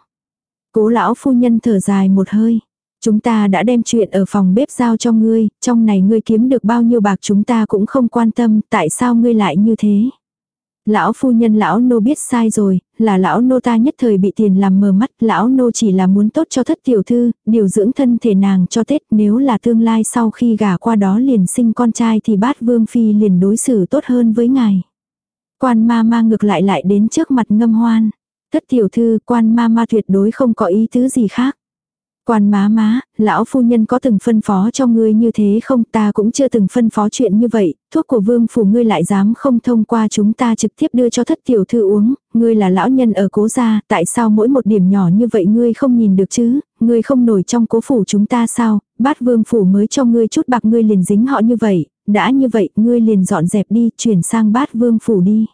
Cố lão phu nhân thở dài một hơi. Chúng ta đã đem chuyện ở phòng bếp giao cho ngươi, trong này ngươi kiếm được bao nhiêu bạc chúng ta cũng không quan tâm, tại sao ngươi lại như thế? Lão phu nhân lão nô biết sai rồi, là lão nô ta nhất thời bị tiền làm mờ mắt, lão nô chỉ là muốn tốt cho thất tiểu thư, điều dưỡng thân thể nàng cho Tết, nếu là tương lai sau khi gả qua đó liền sinh con trai thì bát vương phi liền đối xử tốt hơn với ngài. Quan ma ma ngược lại lại đến trước mặt ngâm hoan. Thất tiểu thư, quan ma ma tuyệt đối không có ý tứ gì khác. Quan má má, lão phu nhân có từng phân phó cho ngươi như thế không? Ta cũng chưa từng phân phó chuyện như vậy, thuốc của vương phủ ngươi lại dám không thông qua chúng ta trực tiếp đưa cho thất tiểu thư uống, ngươi là lão nhân ở cố gia, tại sao mỗi một điểm nhỏ như vậy ngươi không nhìn được chứ, ngươi không nổi trong cố phủ chúng ta sao, bát vương phủ mới cho ngươi chút bạc ngươi liền dính họ như vậy, đã như vậy ngươi liền dọn dẹp đi, chuyển sang bát vương phủ đi.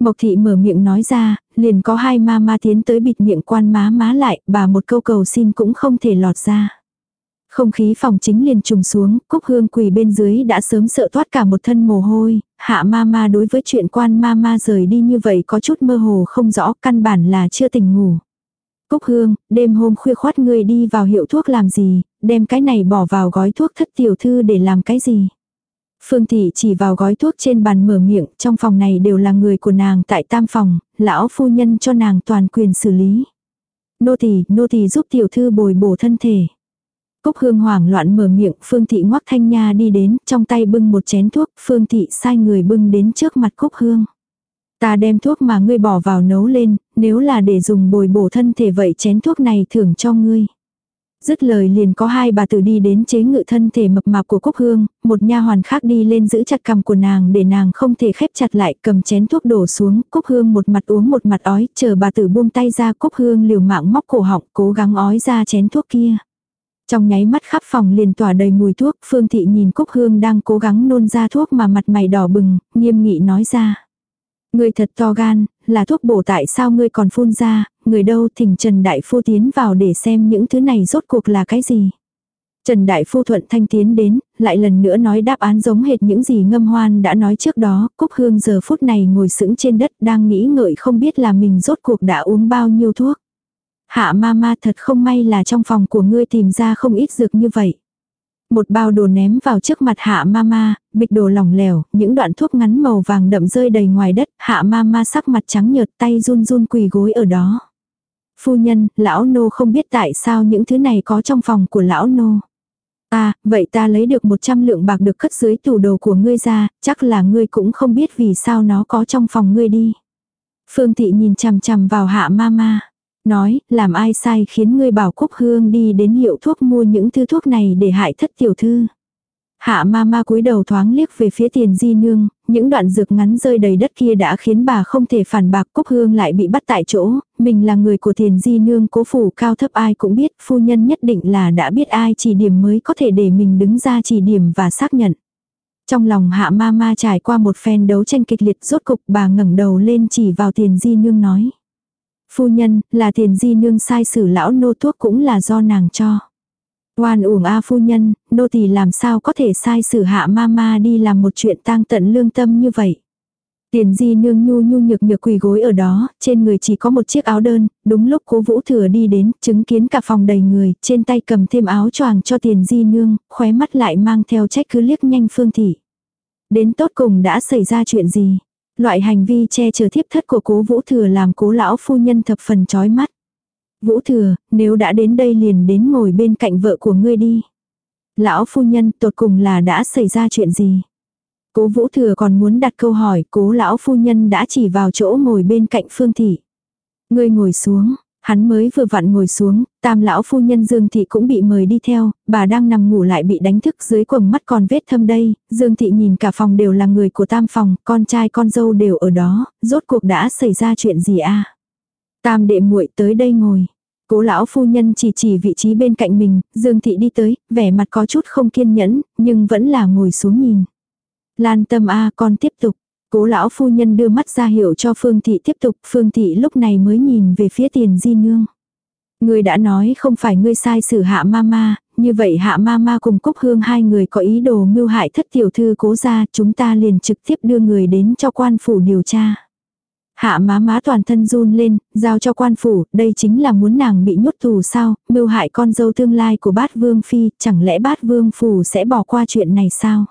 Mộc thị mở miệng nói ra, liền có hai ma ma tiến tới bịt miệng quan má má lại, bà một câu cầu xin cũng không thể lọt ra. Không khí phòng chính liền trùng xuống, cúc hương quỳ bên dưới đã sớm sợ thoát cả một thân mồ hôi, hạ ma ma đối với chuyện quan ma ma rời đi như vậy có chút mơ hồ không rõ, căn bản là chưa tỉnh ngủ. Cúc hương, đêm hôm khuya khoát người đi vào hiệu thuốc làm gì, đem cái này bỏ vào gói thuốc thất tiểu thư để làm cái gì. Phương Thị chỉ vào gói thuốc trên bàn mở miệng, trong phòng này đều là người của nàng tại tam phòng, lão phu nhân cho nàng toàn quyền xử lý. Nô tỳ, nô tỳ giúp tiểu thư bồi bổ thân thể. Cúc hương hoảng loạn mở miệng, Phương Thị ngoắc thanh nha đi đến, trong tay bưng một chén thuốc, Phương Thị sai người bưng đến trước mặt Cúc hương. Ta đem thuốc mà ngươi bỏ vào nấu lên, nếu là để dùng bồi bổ thân thể vậy chén thuốc này thưởng cho ngươi. Dứt lời liền có hai bà tử đi đến chế ngự thân thể mập mạp của Cúc Hương, một nha hoàn khác đi lên giữ chặt cầm của nàng để nàng không thể khép chặt lại, cầm chén thuốc đổ xuống, Cúc Hương một mặt uống một mặt ói, chờ bà tử buông tay ra Cúc Hương liều mạng móc cổ họng, cố gắng ói ra chén thuốc kia. Trong nháy mắt khắp phòng liền tỏa đầy mùi thuốc, Phương Thị nhìn Cúc Hương đang cố gắng nôn ra thuốc mà mặt mày đỏ bừng, nghiêm nghị nói ra. Người thật to gan, là thuốc bổ tại sao ngươi còn phun ra, người đâu thỉnh Trần Đại Phu tiến vào để xem những thứ này rốt cuộc là cái gì. Trần Đại Phu thuận thanh tiến đến, lại lần nữa nói đáp án giống hệt những gì ngâm hoan đã nói trước đó, Cúc Hương giờ phút này ngồi sững trên đất đang nghĩ ngợi không biết là mình rốt cuộc đã uống bao nhiêu thuốc. Hạ ma ma thật không may là trong phòng của ngươi tìm ra không ít dược như vậy. Một bao đồ ném vào trước mặt hạ mama, bịch đồ lỏng lẻo, những đoạn thuốc ngắn màu vàng đậm rơi đầy ngoài đất, hạ mama sắc mặt trắng nhợt tay run run quỳ gối ở đó. Phu nhân, lão nô không biết tại sao những thứ này có trong phòng của lão nô. À, vậy ta lấy được 100 lượng bạc được cất dưới tủ đồ của ngươi ra, chắc là ngươi cũng không biết vì sao nó có trong phòng ngươi đi. Phương thị nhìn chằm chằm vào hạ mama nói, làm ai sai khiến ngươi bảo Cúc Hương đi đến hiệu thuốc mua những thứ thuốc này để hại thất tiểu thư. Hạ ma ma cúi đầu thoáng liếc về phía tiền di nương, những đoạn dược ngắn rơi đầy đất kia đã khiến bà không thể phản bạc Cúc Hương lại bị bắt tại chỗ, mình là người của tiền di nương cố phủ cao thấp ai cũng biết, phu nhân nhất định là đã biết ai chỉ điểm mới có thể để mình đứng ra chỉ điểm và xác nhận. Trong lòng hạ ma ma trải qua một phen đấu tranh kịch liệt rốt cục bà ngẩng đầu lên chỉ vào tiền di nương nói. Phu nhân, là tiền di nương sai xử lão nô thuốc cũng là do nàng cho. Oan uổng a phu nhân, nô tỳ làm sao có thể sai xử hạ ma ma đi làm một chuyện tang tận lương tâm như vậy. Tiền di nương nhu nhu nhược nhược quỳ gối ở đó, trên người chỉ có một chiếc áo đơn, đúng lúc cố vũ thừa đi đến, chứng kiến cả phòng đầy người, trên tay cầm thêm áo choàng cho tiền di nương, khóe mắt lại mang theo trách cứ liếc nhanh phương thị. Đến tốt cùng đã xảy ra chuyện gì? Loại hành vi che chở thiếp thất của cố Vũ Thừa làm cố lão phu nhân thập phần chói mắt. Vũ Thừa, nếu đã đến đây liền đến ngồi bên cạnh vợ của ngươi đi. Lão phu nhân tột cùng là đã xảy ra chuyện gì? Cố Vũ Thừa còn muốn đặt câu hỏi, cố lão phu nhân đã chỉ vào chỗ ngồi bên cạnh Phương Thị. Ngươi ngồi xuống, Hắn mới vừa vặn ngồi xuống, tam lão phu nhân Dương Thị cũng bị mời đi theo, bà đang nằm ngủ lại bị đánh thức dưới quầng mắt còn vết thâm đây, Dương Thị nhìn cả phòng đều là người của tam phòng, con trai con dâu đều ở đó, rốt cuộc đã xảy ra chuyện gì a Tam đệ muội tới đây ngồi. Cố lão phu nhân chỉ chỉ vị trí bên cạnh mình, Dương Thị đi tới, vẻ mặt có chút không kiên nhẫn, nhưng vẫn là ngồi xuống nhìn. Lan tâm a con tiếp tục. Cố lão phu nhân đưa mắt ra hiệu cho Phương Thị tiếp tục, Phương Thị lúc này mới nhìn về phía tiền di nương. Ngươi đã nói không phải ngươi sai xử hạ mama, như vậy hạ mama cùng Cúc Hương hai người có ý đồ mưu hại thất tiểu thư cố ra, chúng ta liền trực tiếp đưa người đến cho quan phủ điều tra. Hạ má má toàn thân run lên, giao cho quan phủ, đây chính là muốn nàng bị nhốt tù sao, mưu hại con dâu tương lai của bát vương phi, chẳng lẽ bát vương phủ sẽ bỏ qua chuyện này sao?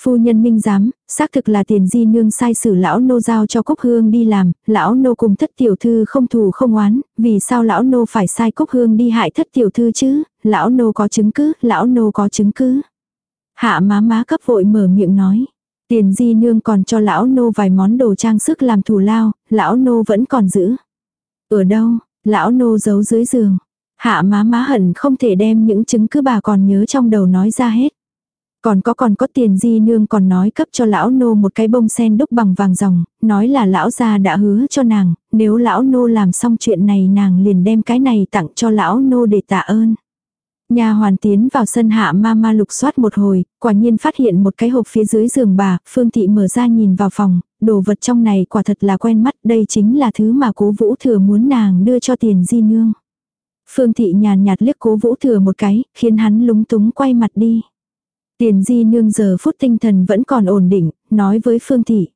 Phu nhân minh giám, xác thực là tiền di nương sai xử lão nô giao cho Cúc Hương đi làm, lão nô cùng thất tiểu thư không thù không oán, vì sao lão nô phải sai Cúc Hương đi hại thất tiểu thư chứ, lão nô có chứng cứ, lão nô có chứng cứ. Hạ má má cấp vội mở miệng nói. Tiền di nương còn cho lão nô vài món đồ trang sức làm thù lao, lão nô vẫn còn giữ. Ở đâu, lão nô giấu dưới giường. Hạ má má hận không thể đem những chứng cứ bà còn nhớ trong đầu nói ra hết. Còn có còn có tiền di nương còn nói cấp cho lão nô một cái bông sen đúc bằng vàng ròng, nói là lão gia đã hứa cho nàng, nếu lão nô làm xong chuyện này nàng liền đem cái này tặng cho lão nô để tạ ơn. Nhà hoàn tiến vào sân hạ ma ma lục soát một hồi, quả nhiên phát hiện một cái hộp phía dưới giường bà, Phương Thị mở ra nhìn vào phòng, đồ vật trong này quả thật là quen mắt, đây chính là thứ mà cố vũ thừa muốn nàng đưa cho tiền di nương. Phương Thị nhàn nhạt liếc cố vũ thừa một cái, khiến hắn lúng túng quay mặt đi. Tiền di nương giờ phút tinh thần vẫn còn ổn định, nói với Phương Thị.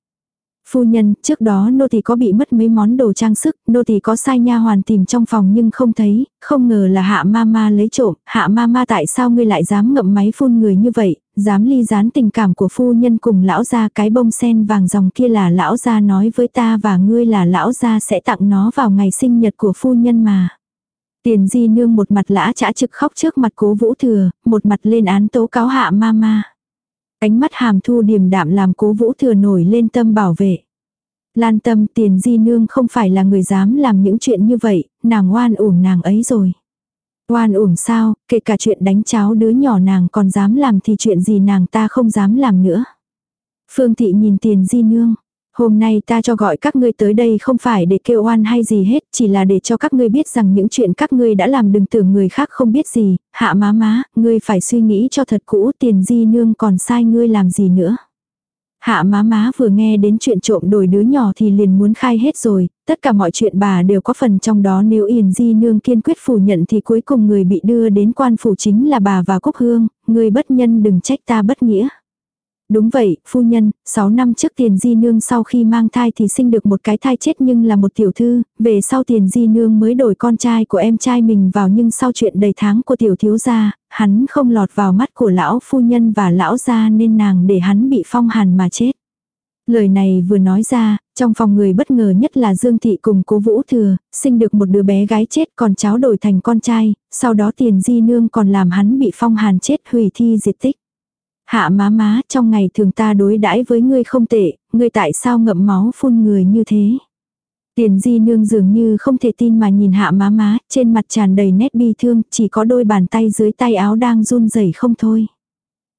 Phu nhân, trước đó nô tỳ có bị mất mấy món đồ trang sức, nô tỳ có sai nha hoàn tìm trong phòng nhưng không thấy, không ngờ là hạ ma ma lấy trộm, hạ ma ma tại sao ngươi lại dám ngậm máy phun người như vậy, dám ly gián tình cảm của phu nhân cùng lão gia cái bông sen vàng dòng kia là lão gia nói với ta và ngươi là lão gia sẽ tặng nó vào ngày sinh nhật của phu nhân mà. Tiền di nương một mặt lã chả trực khóc trước mặt cố vũ thừa, một mặt lên án tố cáo hạ ma ma. Ánh mắt hàm thu điềm đạm làm cố vũ thừa nổi lên tâm bảo vệ. Lan tâm tiền di nương không phải là người dám làm những chuyện như vậy, nàng oan uổng nàng ấy rồi. Oan uổng sao, kể cả chuyện đánh cháo đứa nhỏ nàng còn dám làm thì chuyện gì nàng ta không dám làm nữa. Phương thị nhìn tiền di nương. Hôm nay ta cho gọi các ngươi tới đây không phải để kêu oan hay gì hết, chỉ là để cho các ngươi biết rằng những chuyện các ngươi đã làm đừng tưởng người khác không biết gì, hạ má má, ngươi phải suy nghĩ cho thật cũ tiền di nương còn sai ngươi làm gì nữa. Hạ má má vừa nghe đến chuyện trộm đổi đứa nhỏ thì liền muốn khai hết rồi, tất cả mọi chuyện bà đều có phần trong đó nếu Yền Di Nương kiên quyết phủ nhận thì cuối cùng người bị đưa đến quan phủ chính là bà và Cúc Hương, người bất nhân đừng trách ta bất nghĩa. Đúng vậy, phu nhân, 6 năm trước tiền di nương sau khi mang thai thì sinh được một cái thai chết nhưng là một tiểu thư, về sau tiền di nương mới đổi con trai của em trai mình vào nhưng sau chuyện đầy tháng của tiểu thiếu gia, hắn không lọt vào mắt của lão phu nhân và lão gia nên nàng để hắn bị phong hàn mà chết. Lời này vừa nói ra, trong phòng người bất ngờ nhất là Dương Thị cùng cố Vũ Thừa, sinh được một đứa bé gái chết còn cháu đổi thành con trai, sau đó tiền di nương còn làm hắn bị phong hàn chết hủy thi diệt tích. Hạ má má, trong ngày thường ta đối đãi với ngươi không tệ, ngươi tại sao ngậm máu phun người như thế? Tiền di nương dường như không thể tin mà nhìn hạ má má, trên mặt tràn đầy nét bi thương, chỉ có đôi bàn tay dưới tay áo đang run rẩy không thôi.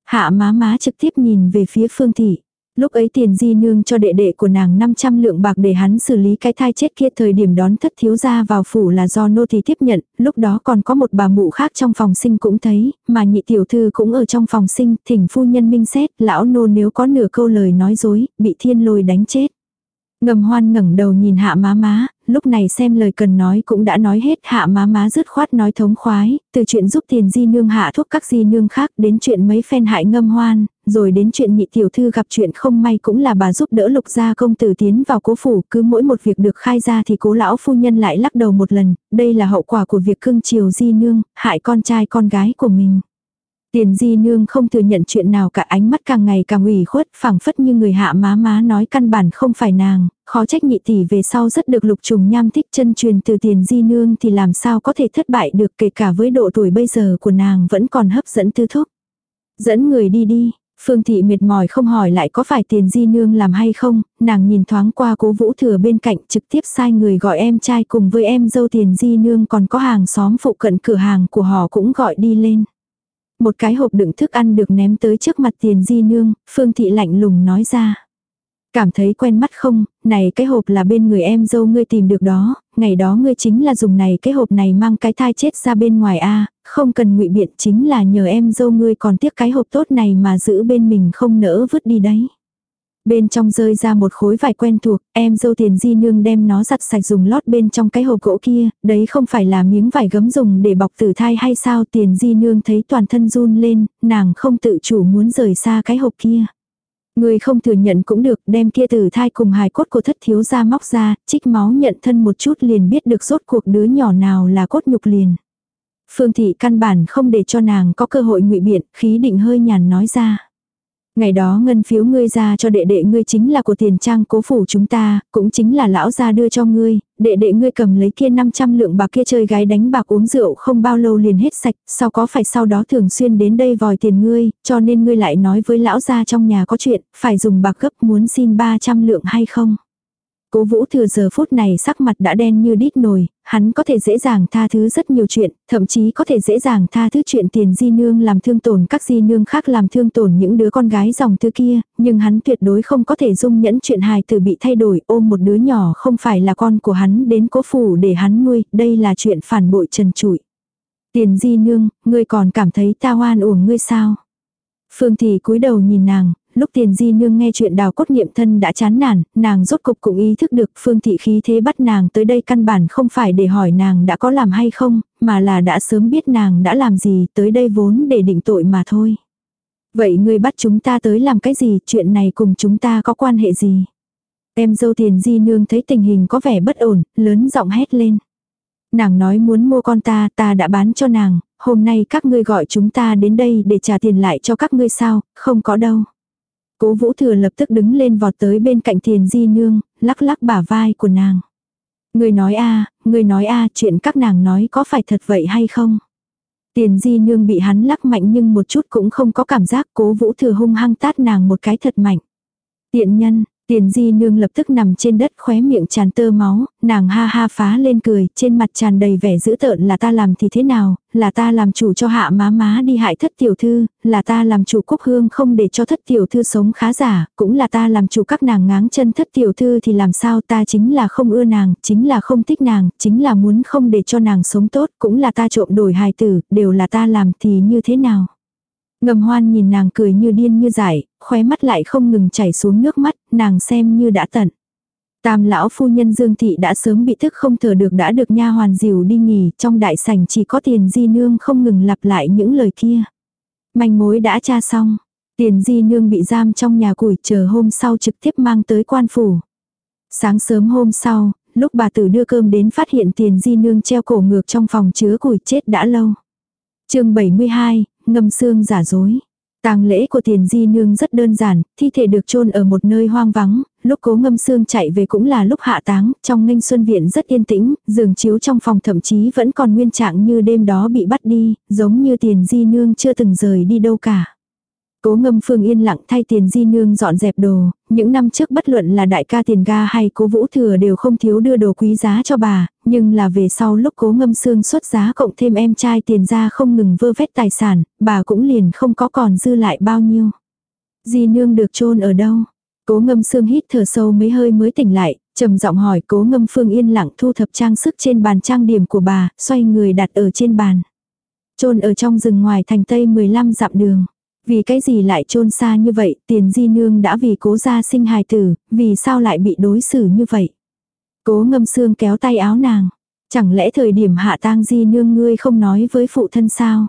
Hạ má má trực tiếp nhìn về phía phương thị. Lúc ấy tiền di nương cho đệ đệ của nàng 500 lượng bạc để hắn xử lý cái thai chết kia thời điểm đón thất thiếu gia vào phủ là do nô thì tiếp nhận, lúc đó còn có một bà mụ khác trong phòng sinh cũng thấy, mà nhị tiểu thư cũng ở trong phòng sinh, thỉnh phu nhân minh xét, lão nô nếu có nửa câu lời nói dối, bị thiên lôi đánh chết. Ngầm hoan ngẩng đầu nhìn hạ má má, lúc này xem lời cần nói cũng đã nói hết hạ má má dứt khoát nói thống khoái, từ chuyện giúp tiền di nương hạ thuốc các di nương khác đến chuyện mấy phen hại ngâm hoan, rồi đến chuyện nhị tiểu thư gặp chuyện không may cũng là bà giúp đỡ lục gia công tử tiến vào cố phủ, cứ mỗi một việc được khai ra thì cố lão phu nhân lại lắc đầu một lần, đây là hậu quả của việc cưng chiều di nương, hại con trai con gái của mình. Tiền di nương không thừa nhận chuyện nào cả ánh mắt càng ngày càng ủy khuất, phảng phất như người hạ má má nói căn bản không phải nàng, khó trách nhị tỷ về sau rất được lục trùng nham thích chân truyền từ tiền di nương thì làm sao có thể thất bại được kể cả với độ tuổi bây giờ của nàng vẫn còn hấp dẫn tư thúc. Dẫn người đi đi, Phương thị mệt mỏi không hỏi lại có phải tiền di nương làm hay không, nàng nhìn thoáng qua cố vũ thừa bên cạnh trực tiếp sai người gọi em trai cùng với em dâu tiền di nương còn có hàng xóm phụ cận cửa hàng của họ cũng gọi đi lên. Một cái hộp đựng thức ăn được ném tới trước mặt tiền di nương, Phương thị lạnh lùng nói ra. Cảm thấy quen mắt không, này cái hộp là bên người em dâu ngươi tìm được đó, ngày đó ngươi chính là dùng này cái hộp này mang cái thai chết ra bên ngoài a không cần ngụy biện chính là nhờ em dâu ngươi còn tiếc cái hộp tốt này mà giữ bên mình không nỡ vứt đi đấy. Bên trong rơi ra một khối vải quen thuộc, em dâu tiền di nương đem nó giặt sạch dùng lót bên trong cái hộp gỗ kia, đấy không phải là miếng vải gấm dùng để bọc tử thai hay sao tiền di nương thấy toàn thân run lên, nàng không tự chủ muốn rời xa cái hộp kia. Người không thừa nhận cũng được, đem kia tử thai cùng hài cốt của thất thiếu ra móc ra, trích máu nhận thân một chút liền biết được rốt cuộc đứa nhỏ nào là cốt nhục liền. Phương thị căn bản không để cho nàng có cơ hội ngụy biện, khí định hơi nhàn nói ra. Ngày đó ngân phiếu ngươi ra cho đệ đệ ngươi chính là của tiền trang cố phủ chúng ta, cũng chính là lão gia đưa cho ngươi, đệ đệ ngươi cầm lấy kia 500 lượng bạc kia chơi gái đánh bạc uống rượu không bao lâu liền hết sạch, sau có phải sau đó thường xuyên đến đây vòi tiền ngươi, cho nên ngươi lại nói với lão gia trong nhà có chuyện, phải dùng bạc gấp muốn xin 300 lượng hay không. Cố vũ thừa giờ phút này sắc mặt đã đen như đít nồi, hắn có thể dễ dàng tha thứ rất nhiều chuyện, thậm chí có thể dễ dàng tha thứ chuyện tiền di nương làm thương tổn các di nương khác làm thương tổn những đứa con gái dòng thư kia, nhưng hắn tuyệt đối không có thể dung nhẫn chuyện hài tử bị thay đổi ôm một đứa nhỏ không phải là con của hắn đến cố phủ để hắn nuôi, đây là chuyện phản bội trần trụi. Tiền di nương, ngươi còn cảm thấy ta oan uổng ngươi sao? Phương Thị cúi đầu nhìn nàng, lúc tiền di nương nghe chuyện đào cốt nghiệm thân đã chán nản, nàng rốt cục cũng ý thức được phương thị khí thế bắt nàng tới đây căn bản không phải để hỏi nàng đã có làm hay không, mà là đã sớm biết nàng đã làm gì tới đây vốn để định tội mà thôi. Vậy ngươi bắt chúng ta tới làm cái gì, chuyện này cùng chúng ta có quan hệ gì? Em dâu tiền di nương thấy tình hình có vẻ bất ổn, lớn giọng hét lên. Nàng nói muốn mua con ta, ta đã bán cho nàng, hôm nay các ngươi gọi chúng ta đến đây để trả tiền lại cho các ngươi sao, không có đâu. Cố vũ thừa lập tức đứng lên vọt tới bên cạnh thiền di nương, lắc lắc bả vai của nàng. Người nói a người nói a chuyện các nàng nói có phải thật vậy hay không? Tiền di nương bị hắn lắc mạnh nhưng một chút cũng không có cảm giác cố vũ thừa hung hăng tát nàng một cái thật mạnh. Tiện nhân, Tiền di nương lập tức nằm trên đất khóe miệng tràn tơ máu, nàng ha ha phá lên cười, trên mặt tràn đầy vẻ dữ tợn là ta làm thì thế nào, là ta làm chủ cho hạ má má đi hại thất tiểu thư, là ta làm chủ quốc hương không để cho thất tiểu thư sống khá giả, cũng là ta làm chủ các nàng ngáng chân thất tiểu thư thì làm sao ta chính là không ưa nàng, chính là không thích nàng, chính là muốn không để cho nàng sống tốt, cũng là ta trộm đổi hài tử, đều là ta làm thì như thế nào. Ngầm hoan nhìn nàng cười như điên như dại, khóe mắt lại không ngừng chảy xuống nước mắt, nàng xem như đã tận. Tam lão phu nhân Dương Thị đã sớm bị thức không thở được đã được nha hoàn dìu đi nghỉ, trong đại sảnh chỉ có tiền di nương không ngừng lặp lại những lời kia. Manh mối đã tra xong, tiền di nương bị giam trong nhà củi chờ hôm sau trực tiếp mang tới quan phủ. Sáng sớm hôm sau, lúc bà tử đưa cơm đến phát hiện tiền di nương treo cổ ngược trong phòng chứa củi chết đã lâu. chương 72, ngâm xương giả dối. Tàng lễ của tiền di nương rất đơn giản, thi thể được chôn ở một nơi hoang vắng, lúc cố ngâm xương chạy về cũng là lúc hạ táng, trong nghênh xuân viện rất yên tĩnh, giường chiếu trong phòng thậm chí vẫn còn nguyên trạng như đêm đó bị bắt đi, giống như tiền di nương chưa từng rời đi đâu cả. Cố ngâm phương yên lặng thay tiền di nương dọn dẹp đồ, những năm trước bất luận là đại ca tiền ga hay cố vũ thừa đều không thiếu đưa đồ quý giá cho bà, nhưng là về sau lúc cố ngâm xương xuất giá cộng thêm em trai tiền ra không ngừng vơ vét tài sản, bà cũng liền không có còn dư lại bao nhiêu. Di nương được chôn ở đâu? Cố ngâm xương hít thở sâu mấy hơi mới tỉnh lại, trầm giọng hỏi cố ngâm phương yên lặng thu thập trang sức trên bàn trang điểm của bà, xoay người đặt ở trên bàn. chôn ở trong rừng ngoài thành tây 15 dặm đường. Vì cái gì lại chôn xa như vậy, tiền di nương đã vì cố gia sinh hài tử, vì sao lại bị đối xử như vậy. Cố ngâm xương kéo tay áo nàng. Chẳng lẽ thời điểm hạ tang di nương ngươi không nói với phụ thân sao?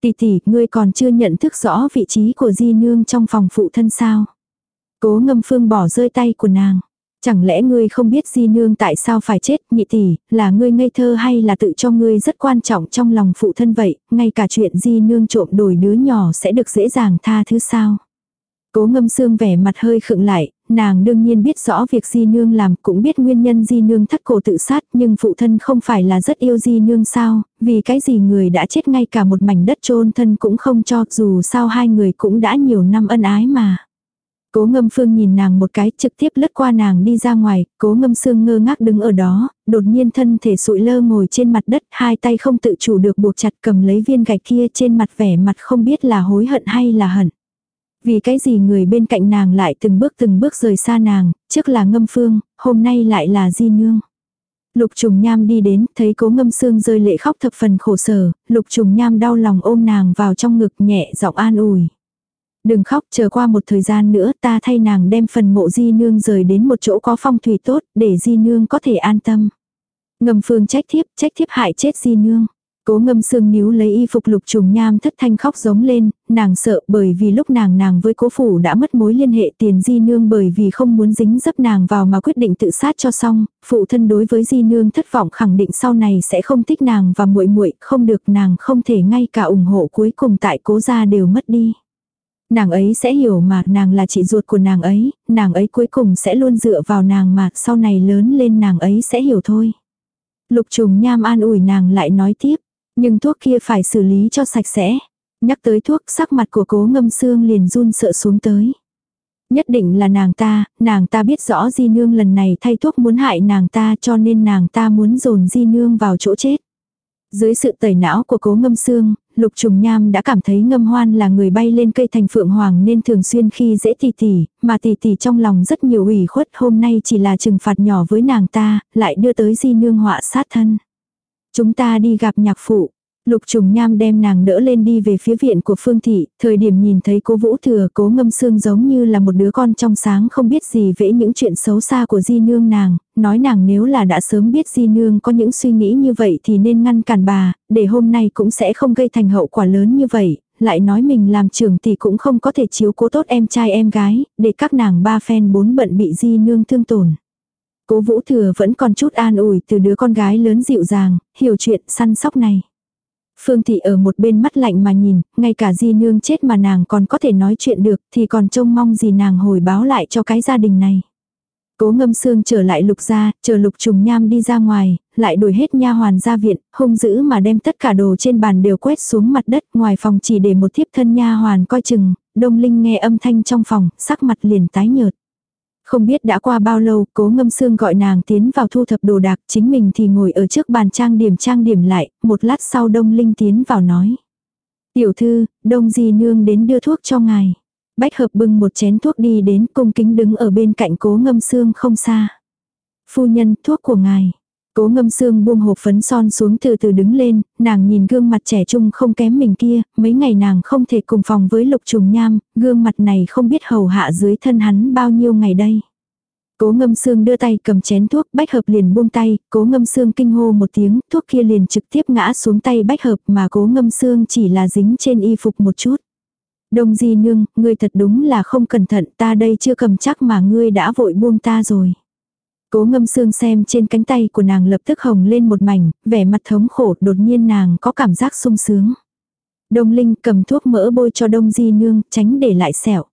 Tỷ tỷ, ngươi còn chưa nhận thức rõ vị trí của di nương trong phòng phụ thân sao? Cố ngâm phương bỏ rơi tay của nàng. Chẳng lẽ ngươi không biết di nương tại sao phải chết, nhị tỷ, là ngươi ngây thơ hay là tự cho ngươi rất quan trọng trong lòng phụ thân vậy, ngay cả chuyện di nương trộm đổi đứa nhỏ sẽ được dễ dàng tha thứ sao. Cố ngâm xương vẻ mặt hơi khựng lại, nàng đương nhiên biết rõ việc di nương làm, cũng biết nguyên nhân di nương thắt cổ tự sát, nhưng phụ thân không phải là rất yêu di nương sao, vì cái gì người đã chết ngay cả một mảnh đất chôn thân cũng không cho, dù sao hai người cũng đã nhiều năm ân ái mà. Cố ngâm phương nhìn nàng một cái trực tiếp lướt qua nàng đi ra ngoài, cố ngâm xương ngơ ngác đứng ở đó, đột nhiên thân thể sụi lơ ngồi trên mặt đất, hai tay không tự chủ được buộc chặt cầm lấy viên gạch kia trên mặt vẻ mặt không biết là hối hận hay là hận. Vì cái gì người bên cạnh nàng lại từng bước từng bước rời xa nàng, trước là ngâm phương, hôm nay lại là di nương. Lục trùng nham đi đến, thấy cố ngâm xương rơi lệ khóc thập phần khổ sở, lục trùng nham đau lòng ôm nàng vào trong ngực nhẹ giọng an ủi. Đừng khóc chờ qua một thời gian nữa ta thay nàng đem phần mộ di nương rời đến một chỗ có phong thủy tốt để di nương có thể an tâm. Ngầm phương trách thiếp, trách thiếp hại chết di nương. Cố ngâm sương níu lấy y phục lục trùng nham thất thanh khóc giống lên, nàng sợ bởi vì lúc nàng nàng với cố phủ đã mất mối liên hệ tiền di nương bởi vì không muốn dính dấp nàng vào mà quyết định tự sát cho xong, phụ thân đối với di nương thất vọng khẳng định sau này sẽ không thích nàng và muội muội không được nàng không thể ngay cả ủng hộ cuối cùng tại cố gia đều mất đi. Nàng ấy sẽ hiểu mà nàng là chị ruột của nàng ấy, nàng ấy cuối cùng sẽ luôn dựa vào nàng mà sau này lớn lên nàng ấy sẽ hiểu thôi. Lục trùng nham an ủi nàng lại nói tiếp, nhưng thuốc kia phải xử lý cho sạch sẽ. Nhắc tới thuốc sắc mặt của cố ngâm xương liền run sợ xuống tới. Nhất định là nàng ta, nàng ta biết rõ di nương lần này thay thuốc muốn hại nàng ta cho nên nàng ta muốn dồn di nương vào chỗ chết. Dưới sự tẩy não của cố ngâm xương, lục trùng nham đã cảm thấy ngâm hoan là người bay lên cây thành phượng hoàng nên thường xuyên khi dễ tì tì, mà tì tì trong lòng rất nhiều ủy khuất hôm nay chỉ là trừng phạt nhỏ với nàng ta, lại đưa tới di nương họa sát thân. Chúng ta đi gặp nhạc phụ. Lục trùng nham đem nàng đỡ lên đi về phía viện của Phương Thị, thời điểm nhìn thấy cố vũ thừa cố ngâm xương giống như là một đứa con trong sáng không biết gì vẽ những chuyện xấu xa của di nương nàng, nói nàng nếu là đã sớm biết di nương có những suy nghĩ như vậy thì nên ngăn cản bà, để hôm nay cũng sẽ không gây thành hậu quả lớn như vậy, lại nói mình làm trưởng thì cũng không có thể chiếu cố tốt em trai em gái, để các nàng ba phen bốn bận bị di nương thương tổn. Cố vũ thừa vẫn còn chút an ủi từ đứa con gái lớn dịu dàng, hiểu chuyện săn sóc này. Phương Thị ở một bên mắt lạnh mà nhìn, ngay cả di nương chết mà nàng còn có thể nói chuyện được thì còn trông mong gì nàng hồi báo lại cho cái gia đình này. Cố ngâm xương trở lại lục ra, chờ lục trùng nham đi ra ngoài, lại đuổi hết nha hoàn ra viện, hung dữ mà đem tất cả đồ trên bàn đều quét xuống mặt đất, ngoài phòng chỉ để một thiếp thân nha hoàn coi chừng, đông linh nghe âm thanh trong phòng, sắc mặt liền tái nhợt. Không biết đã qua bao lâu, cố ngâm xương gọi nàng tiến vào thu thập đồ đạc, chính mình thì ngồi ở trước bàn trang điểm trang điểm lại, một lát sau đông linh tiến vào nói. Tiểu thư, đông di nương đến đưa thuốc cho ngài. Bách hợp bưng một chén thuốc đi đến cung kính đứng ở bên cạnh cố ngâm xương không xa. Phu nhân, thuốc của ngài. Cố ngâm xương buông hộp phấn son xuống từ từ đứng lên, nàng nhìn gương mặt trẻ trung không kém mình kia, mấy ngày nàng không thể cùng phòng với lục trùng nham, gương mặt này không biết hầu hạ dưới thân hắn bao nhiêu ngày đây. Cố ngâm xương đưa tay cầm chén thuốc, bách hợp liền buông tay, cố ngâm xương kinh hô một tiếng, thuốc kia liền trực tiếp ngã xuống tay bách hợp mà cố ngâm xương chỉ là dính trên y phục một chút. Đông di nương, ngươi thật đúng là không cẩn thận, ta đây chưa cầm chắc mà ngươi đã vội buông ta rồi. Cố ngâm xương xem trên cánh tay của nàng lập tức hồng lên một mảnh, vẻ mặt thống khổ đột nhiên nàng có cảm giác sung sướng. Đông Linh cầm thuốc mỡ bôi cho Đông Di Nương, tránh để lại sẹo.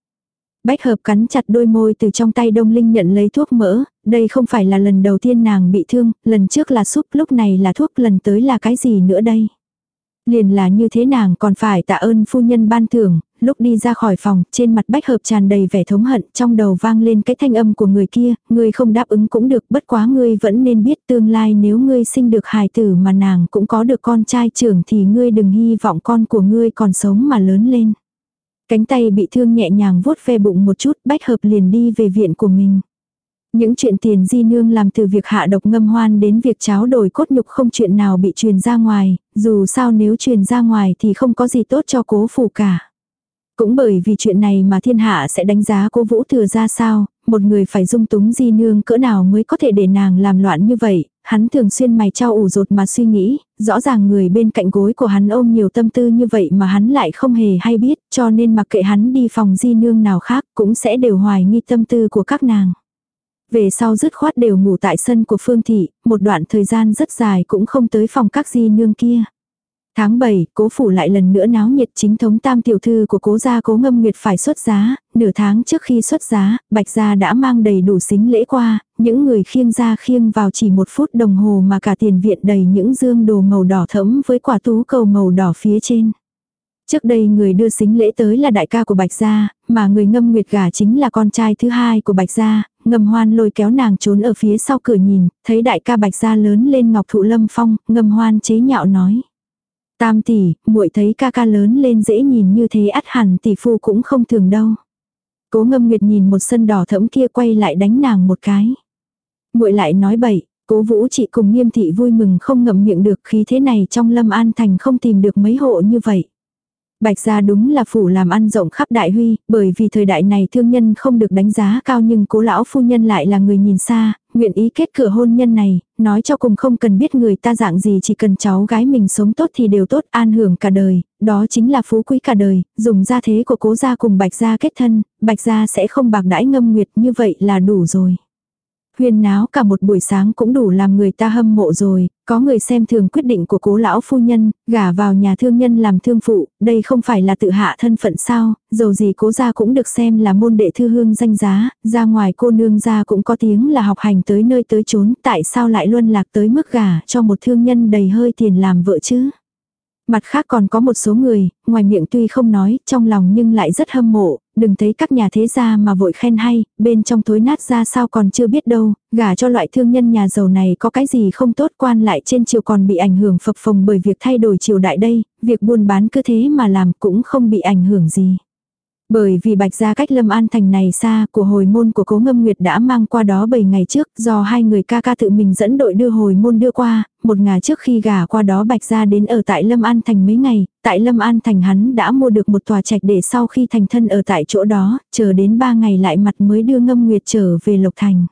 Bách hợp cắn chặt đôi môi từ trong tay Đông Linh nhận lấy thuốc mỡ, đây không phải là lần đầu tiên nàng bị thương, lần trước là súp, lúc này là thuốc, lần tới là cái gì nữa đây. Liền là như thế nàng còn phải tạ ơn phu nhân ban thưởng, lúc đi ra khỏi phòng, trên mặt bách hợp tràn đầy vẻ thống hận, trong đầu vang lên cái thanh âm của người kia, ngươi không đáp ứng cũng được, bất quá ngươi vẫn nên biết tương lai nếu ngươi sinh được hài tử mà nàng cũng có được con trai trưởng thì ngươi đừng hy vọng con của ngươi còn sống mà lớn lên. Cánh tay bị thương nhẹ nhàng vuốt ve bụng một chút, bách hợp liền đi về viện của mình. Những chuyện tiền di nương làm từ việc hạ độc ngâm hoan đến việc cháo đổi cốt nhục không chuyện nào bị truyền ra ngoài, dù sao nếu truyền ra ngoài thì không có gì tốt cho cố phủ cả. Cũng bởi vì chuyện này mà thiên hạ sẽ đánh giá cô Vũ Thừa ra sao, một người phải dung túng di nương cỡ nào mới có thể để nàng làm loạn như vậy, hắn thường xuyên mày trao ủ rột mà suy nghĩ, rõ ràng người bên cạnh gối của hắn ôm nhiều tâm tư như vậy mà hắn lại không hề hay biết, cho nên mặc kệ hắn đi phòng di nương nào khác cũng sẽ đều hoài nghi tâm tư của các nàng. Về sau dứt khoát đều ngủ tại sân của Phương Thị, một đoạn thời gian rất dài cũng không tới phòng các di nương kia. Tháng 7, cố phủ lại lần nữa náo nhiệt chính thống tam tiểu thư của cố gia cố ngâm nguyệt phải xuất giá, nửa tháng trước khi xuất giá, bạch gia đã mang đầy đủ xính lễ qua, những người khiêng ra khiêng vào chỉ một phút đồng hồ mà cả tiền viện đầy những dương đồ màu đỏ thẫm với quả tú cầu màu đỏ phía trên. Trước đây người đưa xính lễ tới là đại ca của Bạch Gia, mà người ngâm nguyệt gả chính là con trai thứ hai của Bạch Gia, ngâm hoan lôi kéo nàng trốn ở phía sau cửa nhìn, thấy đại ca Bạch Gia lớn lên ngọc thụ lâm phong, ngâm hoan chế nhạo nói. Tam tỷ, muội thấy ca ca lớn lên dễ nhìn như thế ắt hẳn tỷ phu cũng không thường đâu. Cố ngâm nguyệt nhìn một sân đỏ thẫm kia quay lại đánh nàng một cái. muội lại nói bậy, cố vũ chị cùng nghiêm thị vui mừng không ngậm miệng được khí thế này trong lâm an thành không tìm được mấy hộ như vậy. Bạch gia đúng là phủ làm ăn rộng khắp đại huy, bởi vì thời đại này thương nhân không được đánh giá cao nhưng cố lão phu nhân lại là người nhìn xa, nguyện ý kết cửa hôn nhân này, nói cho cùng không cần biết người ta dạng gì chỉ cần cháu gái mình sống tốt thì đều tốt an hưởng cả đời, đó chính là phú quý cả đời, dùng gia thế của cố gia cùng bạch gia kết thân, bạch gia sẽ không bạc đãi ngâm nguyệt như vậy là đủ rồi. Huyên náo cả một buổi sáng cũng đủ làm người ta hâm mộ rồi, có người xem thường quyết định của cố lão phu nhân, gả vào nhà thương nhân làm thương phụ, đây không phải là tự hạ thân phận sao, dầu gì cố gia cũng được xem là môn đệ thư hương danh giá, ra ngoài cô nương gia cũng có tiếng là học hành tới nơi tới chốn, tại sao lại luân lạc tới mức gả cho một thương nhân đầy hơi tiền làm vợ chứ? Mặt khác còn có một số người, ngoài miệng tuy không nói, trong lòng nhưng lại rất hâm mộ, đừng thấy các nhà thế gia mà vội khen hay, bên trong thối nát ra sao còn chưa biết đâu, gả cho loại thương nhân nhà giàu này có cái gì không tốt quan lại trên triều còn bị ảnh hưởng phập phồng bởi việc thay đổi triều đại đây, việc buôn bán cứ thế mà làm cũng không bị ảnh hưởng gì. Bởi vì bạch gia cách Lâm An Thành này xa, của hồi môn của cố ngâm nguyệt đã mang qua đó 7 ngày trước, do hai người ca ca tự mình dẫn đội đưa hồi môn đưa qua, một ngày trước khi gả qua đó bạch gia đến ở tại Lâm An Thành mấy ngày, tại Lâm An Thành hắn đã mua được một tòa trạch để sau khi thành thân ở tại chỗ đó, chờ đến 3 ngày lại mặt mới đưa ngâm nguyệt trở về Lộc Thành.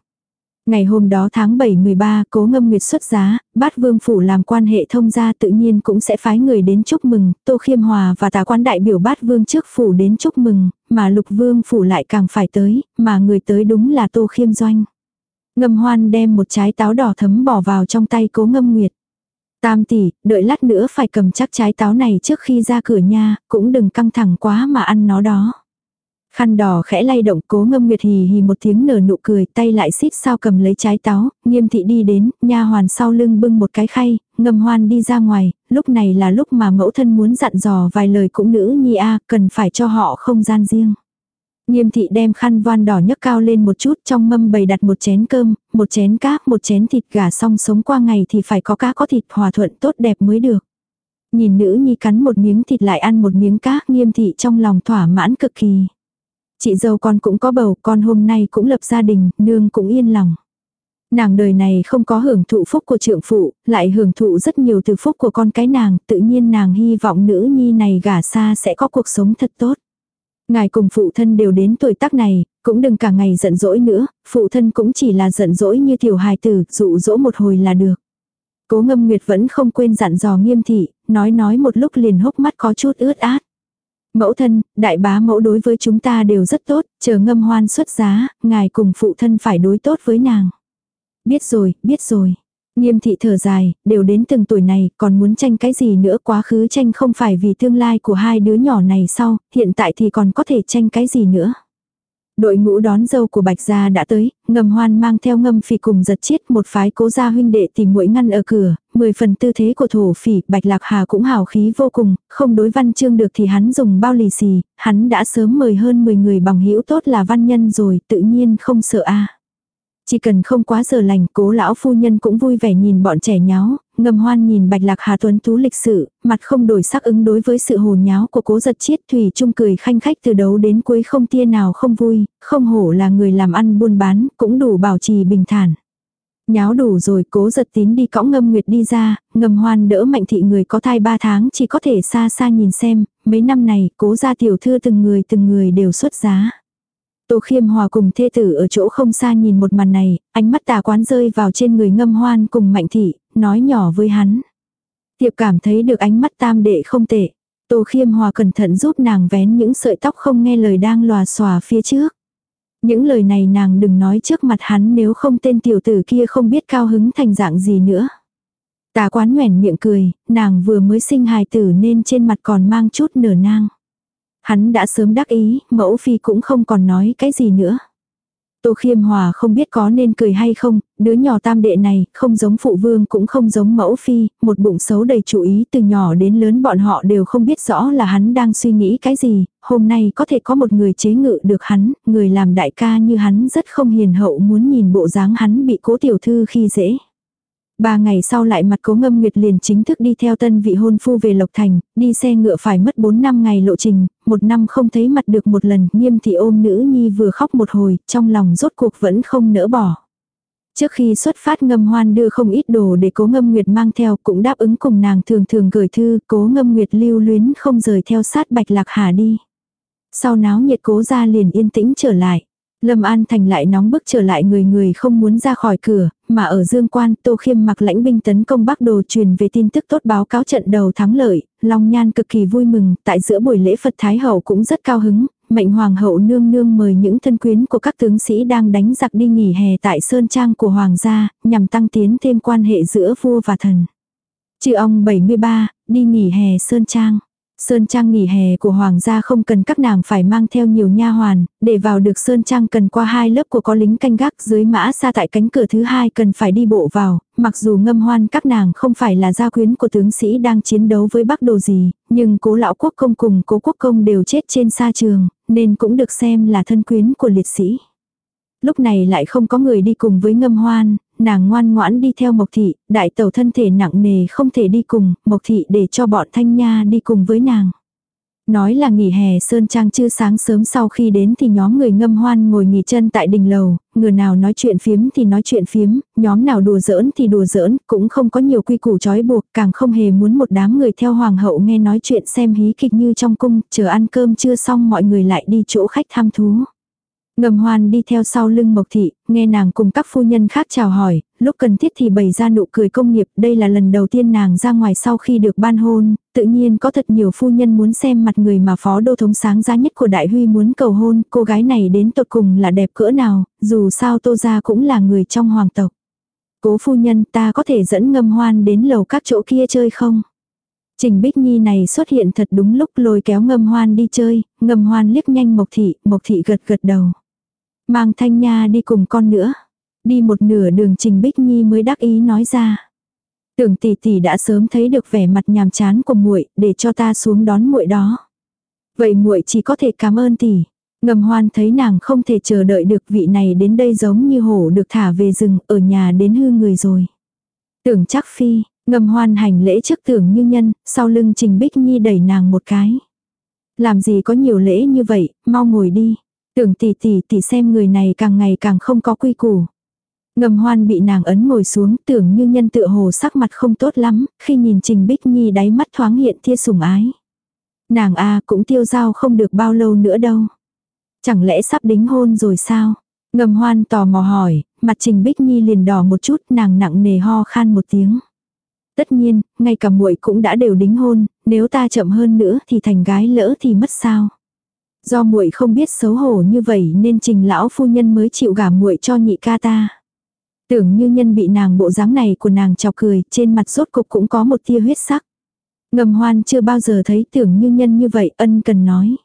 Ngày hôm đó tháng 7-13, cố ngâm nguyệt xuất giá, bát vương phủ làm quan hệ thông gia tự nhiên cũng sẽ phái người đến chúc mừng, tô khiêm hòa và tà quan đại biểu bát vương trước phủ đến chúc mừng, mà lục vương phủ lại càng phải tới, mà người tới đúng là tô khiêm doanh. Ngâm hoan đem một trái táo đỏ thấm bỏ vào trong tay cố ngâm nguyệt. Tam tỷ, đợi lát nữa phải cầm chắc trái táo này trước khi ra cửa nha, cũng đừng căng thẳng quá mà ăn nó đó. Khăn đỏ khẽ lay động cố ngâm nguyệt hì hì một tiếng nở nụ cười tay lại xít sao cầm lấy trái táo, nghiêm thị đi đến, nha hoàn sau lưng bưng một cái khay, ngâm hoan đi ra ngoài, lúc này là lúc mà mẫu thân muốn dặn dò vài lời cũng nữ nhi a cần phải cho họ không gian riêng. Nghiêm thị đem khăn voan đỏ nhấc cao lên một chút trong mâm bày đặt một chén cơm, một chén cá, một chén thịt gà xong sống qua ngày thì phải có cá có thịt hòa thuận tốt đẹp mới được. Nhìn nữ nhi cắn một miếng thịt lại ăn một miếng cá nghiêm thị trong lòng thỏa mãn cực kỳ. Chị dâu con cũng có bầu, con hôm nay cũng lập gia đình, nương cũng yên lòng. Nàng đời này không có hưởng thụ phúc của trượng phụ, lại hưởng thụ rất nhiều từ phúc của con cái nàng, tự nhiên nàng hy vọng nữ nhi này gả xa sẽ có cuộc sống thật tốt. Ngài cùng phụ thân đều đến tuổi tác này, cũng đừng cả ngày giận dỗi nữa, phụ thân cũng chỉ là giận dỗi như tiểu hài tử, dụ dỗ một hồi là được. Cố ngâm nguyệt vẫn không quên dặn dò nghiêm thị, nói nói một lúc liền hốc mắt có chút ướt át. Mẫu thân, đại bá mẫu đối với chúng ta đều rất tốt, chờ ngâm hoan xuất giá, ngài cùng phụ thân phải đối tốt với nàng. Biết rồi, biết rồi. Nghiêm thị thở dài, đều đến từng tuổi này, còn muốn tranh cái gì nữa quá khứ tranh không phải vì tương lai của hai đứa nhỏ này sau, hiện tại thì còn có thể tranh cái gì nữa. Đội ngũ đón dâu của Bạch Gia đã tới, ngầm hoan mang theo ngâm phỉ cùng giật chiết một phái cố gia huynh đệ tìm mũi ngăn ở cửa, mười phần tư thế của thổ phỉ, Bạch Lạc Hà cũng hào khí vô cùng, không đối văn chương được thì hắn dùng bao lì xì, hắn đã sớm mời hơn 10 người bằng hữu tốt là văn nhân rồi, tự nhiên không sợ a. Chỉ cần không quá giờ lành, cố lão phu nhân cũng vui vẻ nhìn bọn trẻ nháo, ngầm hoan nhìn bạch lạc hà tuấn tú lịch sự, mặt không đổi sắc ứng đối với sự hồ nháo của cố giật chiết thủy trung cười khanh khách từ đầu đến cuối không tia nào không vui, không hổ là người làm ăn buôn bán, cũng đủ bảo trì bình thản. Nháo đủ rồi cố giật tín đi cõng ngâm nguyệt đi ra, ngầm hoan đỡ mạnh thị người có thai ba tháng chỉ có thể xa xa nhìn xem, mấy năm này cố gia tiểu thư từng người từng người đều xuất giá. Tô khiêm hòa cùng thê tử ở chỗ không xa nhìn một màn này, ánh mắt tà quán rơi vào trên người ngâm hoan cùng mạnh thị, nói nhỏ với hắn. Tiệp cảm thấy được ánh mắt tam đệ không tệ. Tô khiêm hòa cẩn thận giúp nàng vén những sợi tóc không nghe lời đang lòa xòa phía trước. Những lời này nàng đừng nói trước mặt hắn nếu không tên tiểu tử kia không biết cao hứng thành dạng gì nữa. Tà quán nhoẻn miệng cười, nàng vừa mới sinh hài tử nên trên mặt còn mang chút nở nang. Hắn đã sớm đắc ý, mẫu phi cũng không còn nói cái gì nữa. Tô khiêm hòa không biết có nên cười hay không, đứa nhỏ tam đệ này, không giống phụ vương cũng không giống mẫu phi, một bụng xấu đầy chủ ý từ nhỏ đến lớn bọn họ đều không biết rõ là hắn đang suy nghĩ cái gì, hôm nay có thể có một người chế ngự được hắn, người làm đại ca như hắn rất không hiền hậu muốn nhìn bộ dáng hắn bị cố tiểu thư khi dễ. Ba ngày sau lại mặt cố ngâm nguyệt liền chính thức đi theo tân vị hôn phu về Lộc Thành, đi xe ngựa phải mất 4 năm ngày lộ trình, một năm không thấy mặt được một lần, nghiêm thị ôm nữ nhi vừa khóc một hồi, trong lòng rốt cuộc vẫn không nỡ bỏ. Trước khi xuất phát ngâm hoan đưa không ít đồ để cố ngâm nguyệt mang theo cũng đáp ứng cùng nàng thường thường gửi thư cố ngâm nguyệt lưu luyến không rời theo sát bạch lạc hà đi. Sau náo nhiệt cố ra liền yên tĩnh trở lại. Lâm An Thành lại nóng bức trở lại người người không muốn ra khỏi cửa, mà ở Dương Quan Tô Khiêm mặc lãnh binh tấn công Bắc Đồ truyền về tin tức tốt báo cáo trận đầu thắng lợi, Long Nhan cực kỳ vui mừng, tại giữa buổi lễ Phật Thái Hậu cũng rất cao hứng, mệnh Hoàng hậu nương nương mời những thân quyến của các tướng sĩ đang đánh giặc đi nghỉ hè tại Sơn Trang của Hoàng gia, nhằm tăng tiến thêm quan hệ giữa vua và thần. Chư ông 73, đi nghỉ hè Sơn Trang. Sơn Trang nghỉ hè của Hoàng gia không cần các nàng phải mang theo nhiều nha hoàn, để vào được Sơn Trang cần qua hai lớp của có lính canh gác dưới mã xa tại cánh cửa thứ hai cần phải đi bộ vào, mặc dù ngâm hoan các nàng không phải là gia quyến của tướng sĩ đang chiến đấu với bắc đồ gì, nhưng cố lão quốc công cùng cố quốc công đều chết trên sa trường, nên cũng được xem là thân quyến của liệt sĩ. Lúc này lại không có người đi cùng với ngâm hoan, nàng ngoan ngoãn đi theo Mộc Thị, đại tẩu thân thể nặng nề không thể đi cùng, Mộc Thị để cho bọn Thanh Nha đi cùng với nàng. Nói là nghỉ hè Sơn Trang chưa sáng sớm sau khi đến thì nhóm người ngâm hoan ngồi nghỉ chân tại đình lầu, người nào nói chuyện phiếm thì nói chuyện phiếm, nhóm nào đùa giỡn thì đùa giỡn, cũng không có nhiều quy củ trói buộc, càng không hề muốn một đám người theo hoàng hậu nghe nói chuyện xem hí kịch như trong cung, chờ ăn cơm chưa xong mọi người lại đi chỗ khách thăm thú. Ngầm hoan đi theo sau lưng Mộc Thị, nghe nàng cùng các phu nhân khác chào hỏi, lúc cần thiết thì bày ra nụ cười công nghiệp, đây là lần đầu tiên nàng ra ngoài sau khi được ban hôn, tự nhiên có thật nhiều phu nhân muốn xem mặt người mà phó đô thống sáng giá nhất của Đại Huy muốn cầu hôn, cô gái này đến tột cùng là đẹp cỡ nào, dù sao tô gia cũng là người trong hoàng tộc. Cố phu nhân ta có thể dẫn ngâm hoan đến lầu các chỗ kia chơi không? Trình Bích Nhi này xuất hiện thật đúng lúc lôi kéo ngâm hoan đi chơi, ngâm hoan liếc nhanh Mộc Thị, Mộc Thị gật gật đầu. Mang Thanh Nha đi cùng con nữa. Đi một nửa đường Trình Bích Nhi mới đắc ý nói ra. Tưởng tỷ tỷ đã sớm thấy được vẻ mặt nhàm chán của muội, để cho ta xuống đón muội đó. Vậy muội chỉ có thể cảm ơn tỷ. Ngầm hoan thấy nàng không thể chờ đợi được vị này đến đây giống như hổ được thả về rừng ở nhà đến hư người rồi. Tưởng chắc phi, ngầm hoan hành lễ trước tưởng như nhân, sau lưng Trình Bích Nhi đẩy nàng một cái. Làm gì có nhiều lễ như vậy, mau ngồi đi. Tưởng tỷ tỷ tỷ xem người này càng ngày càng không có quy củ. Ngầm hoan bị nàng ấn ngồi xuống tưởng như nhân tựa hồ sắc mặt không tốt lắm, khi nhìn Trình Bích Nhi đáy mắt thoáng hiện tia sủng ái. Nàng a cũng tiêu giao không được bao lâu nữa đâu. Chẳng lẽ sắp đính hôn rồi sao? Ngầm hoan tò mò hỏi, mặt Trình Bích Nhi liền đỏ một chút nàng nặng nề ho khan một tiếng. Tất nhiên, ngay cả muội cũng đã đều đính hôn, nếu ta chậm hơn nữa thì thành gái lỡ thì mất sao? Do muội không biết xấu hổ như vậy nên trình lão phu nhân mới chịu gả muội cho nhị ca ta. Tưởng như nhân bị nàng bộ dáng này của nàng chọc cười, trên mặt rốt cục cũng có một tia huyết sắc. Ngầm hoan chưa bao giờ thấy tưởng như nhân như vậy, ân cần nói.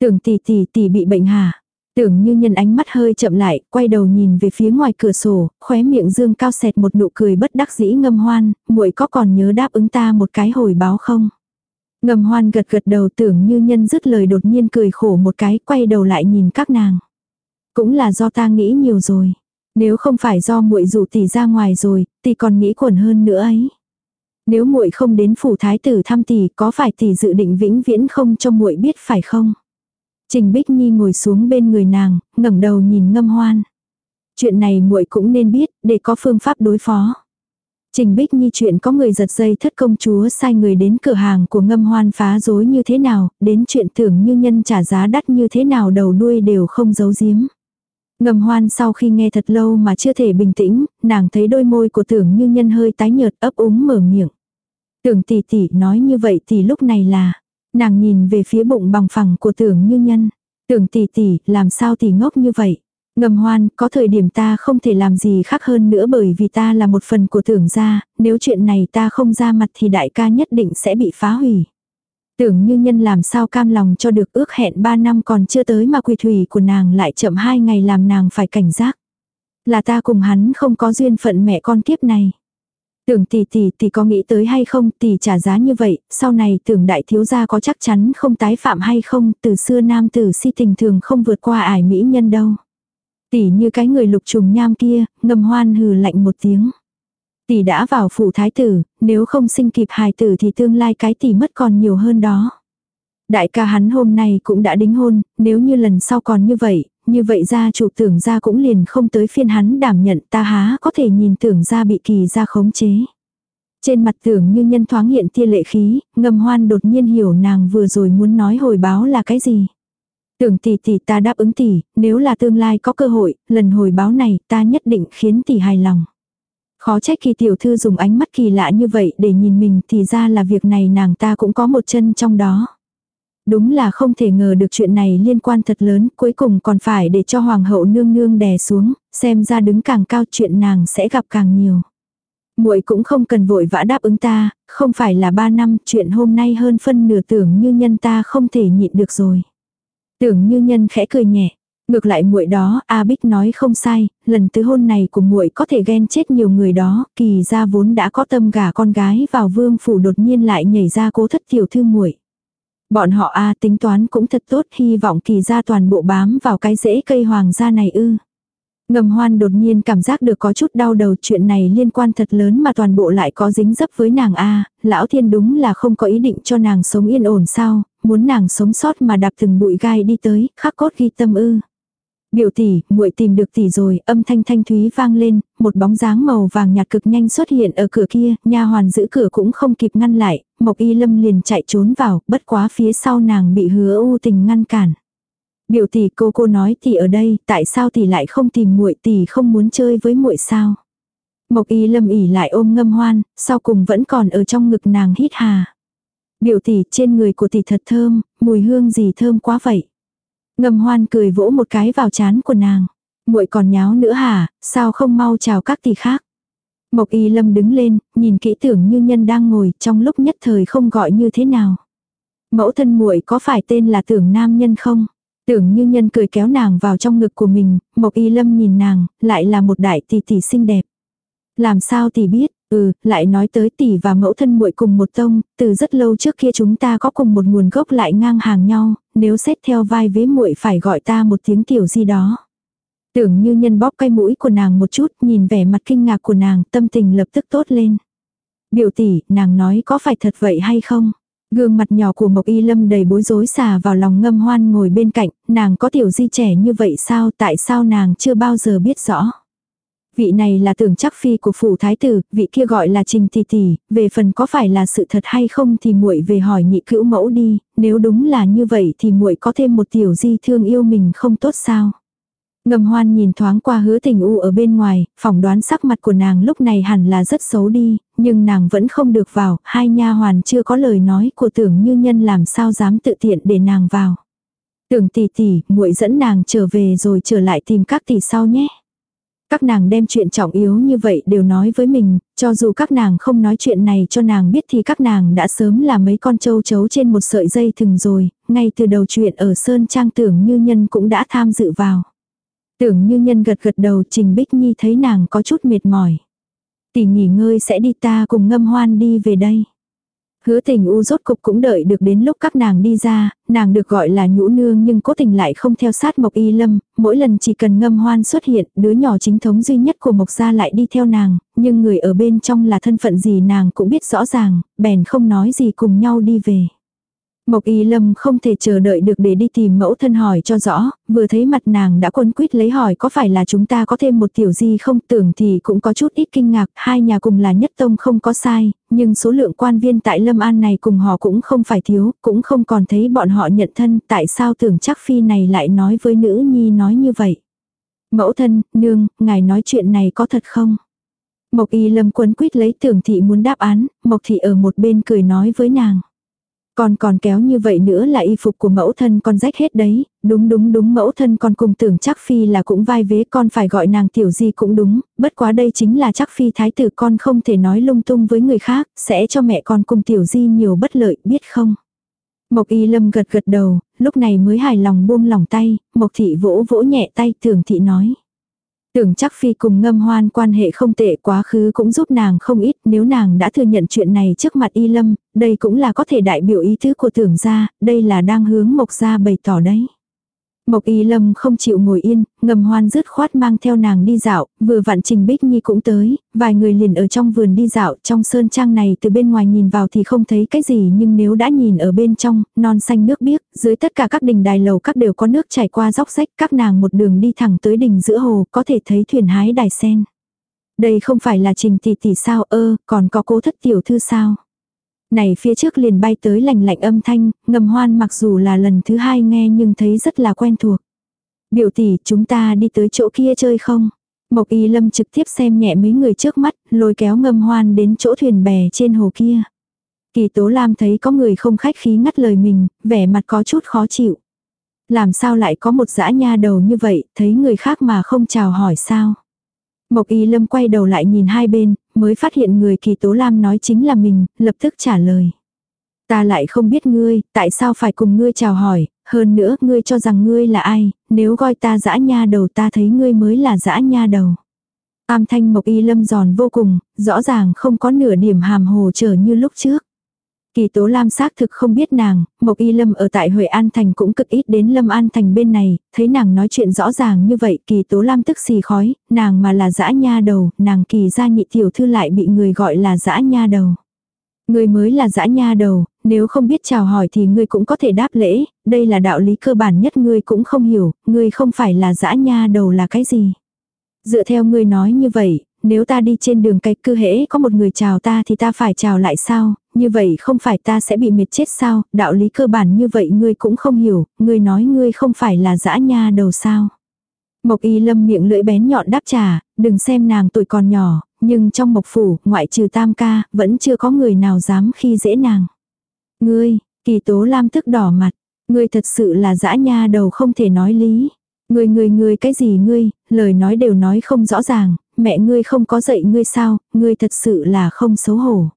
Tưởng tỷ tỷ tỷ bị bệnh hả? Tưởng như nhân ánh mắt hơi chậm lại, quay đầu nhìn về phía ngoài cửa sổ, khóe miệng dương cao sẹt một nụ cười bất đắc dĩ ngâm hoan, muội có còn nhớ đáp ứng ta một cái hồi báo không? Ngầm hoan gật gật đầu tưởng như nhân dứt lời đột nhiên cười khổ một cái quay đầu lại nhìn các nàng. Cũng là do ta nghĩ nhiều rồi. Nếu không phải do muội dụ tỷ ra ngoài rồi, tỷ còn nghĩ quẩn hơn nữa ấy. Nếu muội không đến phủ thái tử thăm tỷ, có phải tỷ dự định vĩnh viễn không cho muội biết phải không? Trình Bích Nhi ngồi xuống bên người nàng, ngẩng đầu nhìn Ngâm Hoan. Chuyện này muội cũng nên biết, để có phương pháp đối phó. Trình Bích Nhi chuyện có người giật dây thất công chúa sai người đến cửa hàng của ngâm hoan phá rối như thế nào, đến chuyện thưởng như nhân trả giá đắt như thế nào đầu đuôi đều không giấu giếm. Ngầm hoan sau khi nghe thật lâu mà chưa thể bình tĩnh, nàng thấy đôi môi của tưởng như nhân hơi tái nhợt ấp úng mở miệng. Tưởng tỷ tỷ nói như vậy thì lúc này là, nàng nhìn về phía bụng bằng phẳng của tưởng như nhân. Tưởng tỷ tỷ, làm sao tỷ ngốc như vậy? Ngầm hoan, có thời điểm ta không thể làm gì khác hơn nữa bởi vì ta là một phần của tưởng gia, nếu chuyện này ta không ra mặt thì đại ca nhất định sẽ bị phá hủy. Tưởng như nhân làm sao cam lòng cho được ước hẹn 3 năm còn chưa tới mà quỳ thủy của nàng lại chậm 2 ngày làm nàng phải cảnh giác. Là ta cùng hắn không có duyên phận mẹ con kiếp này. Tưởng tỷ tỷ tỷ có nghĩ tới hay không tỷ trả giá như vậy, sau này tưởng đại thiếu gia có chắc chắn không tái phạm hay không, từ xưa nam tử si tình thường không vượt qua ải mỹ nhân đâu. Tỷ như cái người lục trùng nham kia, ngầm hoan hừ lạnh một tiếng. Tỷ đã vào phủ thái tử, nếu không sinh kịp hài tử thì tương lai cái tỷ mất còn nhiều hơn đó. Đại ca hắn hôm nay cũng đã đính hôn, nếu như lần sau còn như vậy, như vậy ra chủ tưởng ra cũng liền không tới phiên hắn đảm nhận ta há có thể nhìn tưởng ra bị kỳ ra khống chế. Trên mặt tưởng như nhân thoáng hiện tia lệ khí, ngầm hoan đột nhiên hiểu nàng vừa rồi muốn nói hồi báo là cái gì. Tưởng tỷ tỷ ta đáp ứng tỷ, nếu là tương lai có cơ hội, lần hồi báo này ta nhất định khiến tỷ hài lòng. Khó trách khi tiểu thư dùng ánh mắt kỳ lạ như vậy để nhìn mình thì ra là việc này nàng ta cũng có một chân trong đó. Đúng là không thể ngờ được chuyện này liên quan thật lớn, cuối cùng còn phải để cho hoàng hậu nương nương đè xuống, xem ra đứng càng cao chuyện nàng sẽ gặp càng nhiều. Muội cũng không cần vội vã đáp ứng ta, không phải là ba năm, chuyện hôm nay hơn phân nửa tưởng như nhân ta không thể nhịn được rồi. Tưởng như nhân khẽ cười nhẹ, Ngược lại muội đó, A Bích nói không sai, lần tứ hôn này của muội có thể ghen chết nhiều người đó, kỳ ra vốn đã có tâm gả con gái vào vương phủ đột nhiên lại nhảy ra cố thất tiểu thư muội. Bọn họ A tính toán cũng thật tốt, hy vọng kỳ ra toàn bộ bám vào cái rễ cây hoàng gia này ư. Ngầm hoan đột nhiên cảm giác được có chút đau đầu chuyện này liên quan thật lớn mà toàn bộ lại có dính dấp với nàng A, lão thiên đúng là không có ý định cho nàng sống yên ổn sao, muốn nàng sống sót mà đạp từng bụi gai đi tới, khắc cốt ghi tâm ư. Biểu tỷ, muội tìm được tỷ rồi, âm thanh thanh thúy vang lên, một bóng dáng màu vàng nhạt cực nhanh xuất hiện ở cửa kia, nha hoàn giữ cửa cũng không kịp ngăn lại, Mộc Y Lâm liền chạy trốn vào, bất quá phía sau nàng bị Hứa U Tình ngăn cản. Biểu tỷ cô cô nói tỷ ở đây, tại sao tỷ lại không tìm muội, tỷ không muốn chơi với muội sao? Mộc Y Lâm ỉ lại ôm Ngâm Hoan, sau cùng vẫn còn ở trong ngực nàng hít hà. Biểu tỷ trên người của tỷ thật thơm, mùi hương gì thơm quá vậy. ngầm hoan cười vỗ một cái vào chán của nàng. muội còn nháo nữa hả, sao không mau chào các tỷ khác. Mộc y lâm đứng lên, nhìn kỹ tưởng như nhân đang ngồi trong lúc nhất thời không gọi như thế nào. Mẫu thân muội có phải tên là tưởng nam nhân không? Tưởng như nhân cười kéo nàng vào trong ngực của mình, Mộc y lâm nhìn nàng, lại là một đại tỷ tỷ xinh đẹp. Làm sao tỷ biết, Ừ, lại nói tới tỷ và mẫu thân muội cùng một tông, từ rất lâu trước kia chúng ta có cùng một nguồn gốc lại ngang hàng nhau, nếu xét theo vai vế muội phải gọi ta một tiếng tiểu gì đó. Tưởng như nhân bóp cái mũi của nàng một chút, nhìn vẻ mặt kinh ngạc của nàng, tâm tình lập tức tốt lên. Biểu tỷ, nàng nói có phải thật vậy hay không? Gương mặt nhỏ của Mộc Y Lâm đầy bối rối xà vào lòng ngâm hoan ngồi bên cạnh, nàng có tiểu di trẻ như vậy sao, tại sao nàng chưa bao giờ biết rõ? Vị này là tưởng chắc phi của phủ thái tử, vị kia gọi là trình tỷ tỷ, về phần có phải là sự thật hay không thì muội về hỏi nhị cữu mẫu đi, nếu đúng là như vậy thì muội có thêm một tiểu di thương yêu mình không tốt sao. Ngầm hoan nhìn thoáng qua hứa tình u ở bên ngoài, phỏng đoán sắc mặt của nàng lúc này hẳn là rất xấu đi, nhưng nàng vẫn không được vào, hai nha hoàn chưa có lời nói của tưởng như nhân làm sao dám tự tiện để nàng vào. Tưởng tỷ tỷ, muội dẫn nàng trở về rồi trở lại tìm các tỷ sau nhé. Các nàng đem chuyện trọng yếu như vậy đều nói với mình, cho dù các nàng không nói chuyện này cho nàng biết thì các nàng đã sớm là mấy con châu chấu trên một sợi dây thừng rồi, ngay từ đầu chuyện ở Sơn Trang tưởng như nhân cũng đã tham dự vào. Tưởng như nhân gật gật đầu Trình Bích Nhi thấy nàng có chút mệt mỏi. Tỷ nghỉ ngơi sẽ đi ta cùng ngâm hoan đi về đây. Hứa tình u rốt cục cũng đợi được đến lúc các nàng đi ra, nàng được gọi là nhũ nương nhưng cố tình lại không theo sát Mộc Y Lâm, mỗi lần chỉ cần ngâm hoan xuất hiện, đứa nhỏ chính thống duy nhất của Mộc gia lại đi theo nàng, nhưng người ở bên trong là thân phận gì nàng cũng biết rõ ràng, bèn không nói gì cùng nhau đi về. Mộc Y Lâm không thể chờ đợi được để đi tìm mẫu thân hỏi cho rõ, vừa thấy mặt nàng đã quân quyết lấy hỏi có phải là chúng ta có thêm một tiểu di không tưởng thì cũng có chút ít kinh ngạc, hai nhà cùng là nhất tông không có sai, nhưng số lượng quan viên tại Lâm An này cùng họ cũng không phải thiếu, cũng không còn thấy bọn họ nhận thân, tại sao tưởng chắc phi này lại nói với nữ nhi nói như vậy. Mẫu thân, nương, ngài nói chuyện này có thật không? Mộc Y Lâm quân quyết lấy tưởng thị muốn đáp án, Mộc thị ở một bên cười nói với nàng. Con còn kéo như vậy nữa là y phục của mẫu thân con rách hết đấy, đúng đúng đúng mẫu thân con cùng tưởng chắc phi là cũng vai vế con phải gọi nàng tiểu di cũng đúng, bất quá đây chính là chắc phi thái tử con không thể nói lung tung với người khác, sẽ cho mẹ con cùng tiểu di nhiều bất lợi, biết không? Mộc y lâm gật gật đầu, lúc này mới hài lòng buông lòng tay, mộc thị vỗ vỗ nhẹ tay tưởng thị nói. Tưởng chắc phi cùng ngâm hoan quan hệ không tệ quá khứ cũng giúp nàng không ít nếu nàng đã thừa nhận chuyện này trước mặt y lâm, đây cũng là có thể đại biểu ý thức của tưởng gia, đây là đang hướng mộc gia bày tỏ đấy. Mộc Y Lâm không chịu ngồi yên, ngầm hoan dứt khoát mang theo nàng đi dạo, vừa vặn Trình Bích Nhi cũng tới, vài người liền ở trong vườn đi dạo, trong sơn trang này từ bên ngoài nhìn vào thì không thấy cái gì nhưng nếu đã nhìn ở bên trong, non xanh nước biếc, dưới tất cả các đình đài lầu các đều có nước chảy qua dốc rách, các nàng một đường đi thẳng tới đỉnh giữa hồ, có thể thấy thuyền hái đài sen. Đây không phải là Trình tỷ tỷ sao ơ, còn có cố thất tiểu thư sao? Này phía trước liền bay tới lành lạnh âm thanh, ngầm hoan mặc dù là lần thứ hai nghe nhưng thấy rất là quen thuộc. Biểu tỷ chúng ta đi tới chỗ kia chơi không? Mộc y lâm trực tiếp xem nhẹ mấy người trước mắt, lôi kéo ngâm hoan đến chỗ thuyền bè trên hồ kia. Kỳ tố lam thấy có người không khách khí ngắt lời mình, vẻ mặt có chút khó chịu. Làm sao lại có một dã nha đầu như vậy, thấy người khác mà không chào hỏi sao? Mộc y lâm quay đầu lại nhìn hai bên, mới phát hiện người kỳ tố lam nói chính là mình, lập tức trả lời. Ta lại không biết ngươi, tại sao phải cùng ngươi chào hỏi, hơn nữa ngươi cho rằng ngươi là ai, nếu gọi ta dã nha đầu ta thấy ngươi mới là dã nha đầu. Am thanh mộc y lâm giòn vô cùng, rõ ràng không có nửa điểm hàm hồ trở như lúc trước. Kỳ Tố Lam xác thực không biết nàng, Mộc Y Lâm ở tại Huệ An Thành cũng cực ít đến Lâm An Thành bên này, thấy nàng nói chuyện rõ ràng như vậy, Kỳ Tố Lam tức xì khói, nàng mà là dã nha đầu, nàng kỳ gia nhị tiểu thư lại bị người gọi là dã nha đầu. Người mới là dã nha đầu, nếu không biết chào hỏi thì ngươi cũng có thể đáp lễ, đây là đạo lý cơ bản nhất ngươi cũng không hiểu, ngươi không phải là dã nha đầu là cái gì. Dựa theo ngươi nói như vậy, nếu ta đi trên đường cái cư hễ có một người chào ta thì ta phải chào lại sao, như vậy không phải ta sẽ bị mệt chết sao, đạo lý cơ bản như vậy ngươi cũng không hiểu, ngươi nói ngươi không phải là dã nha đầu sao. Mộc y lâm miệng lưỡi bén nhọn đáp trả, đừng xem nàng tuổi còn nhỏ, nhưng trong mộc phủ, ngoại trừ tam ca, vẫn chưa có người nào dám khi dễ nàng. Ngươi, kỳ tố lam tức đỏ mặt, ngươi thật sự là dã nha đầu không thể nói lý. Ngươi ngươi ngươi cái gì ngươi, lời nói đều nói không rõ ràng, mẹ ngươi không có dạy ngươi sao, ngươi thật sự là không xấu hổ.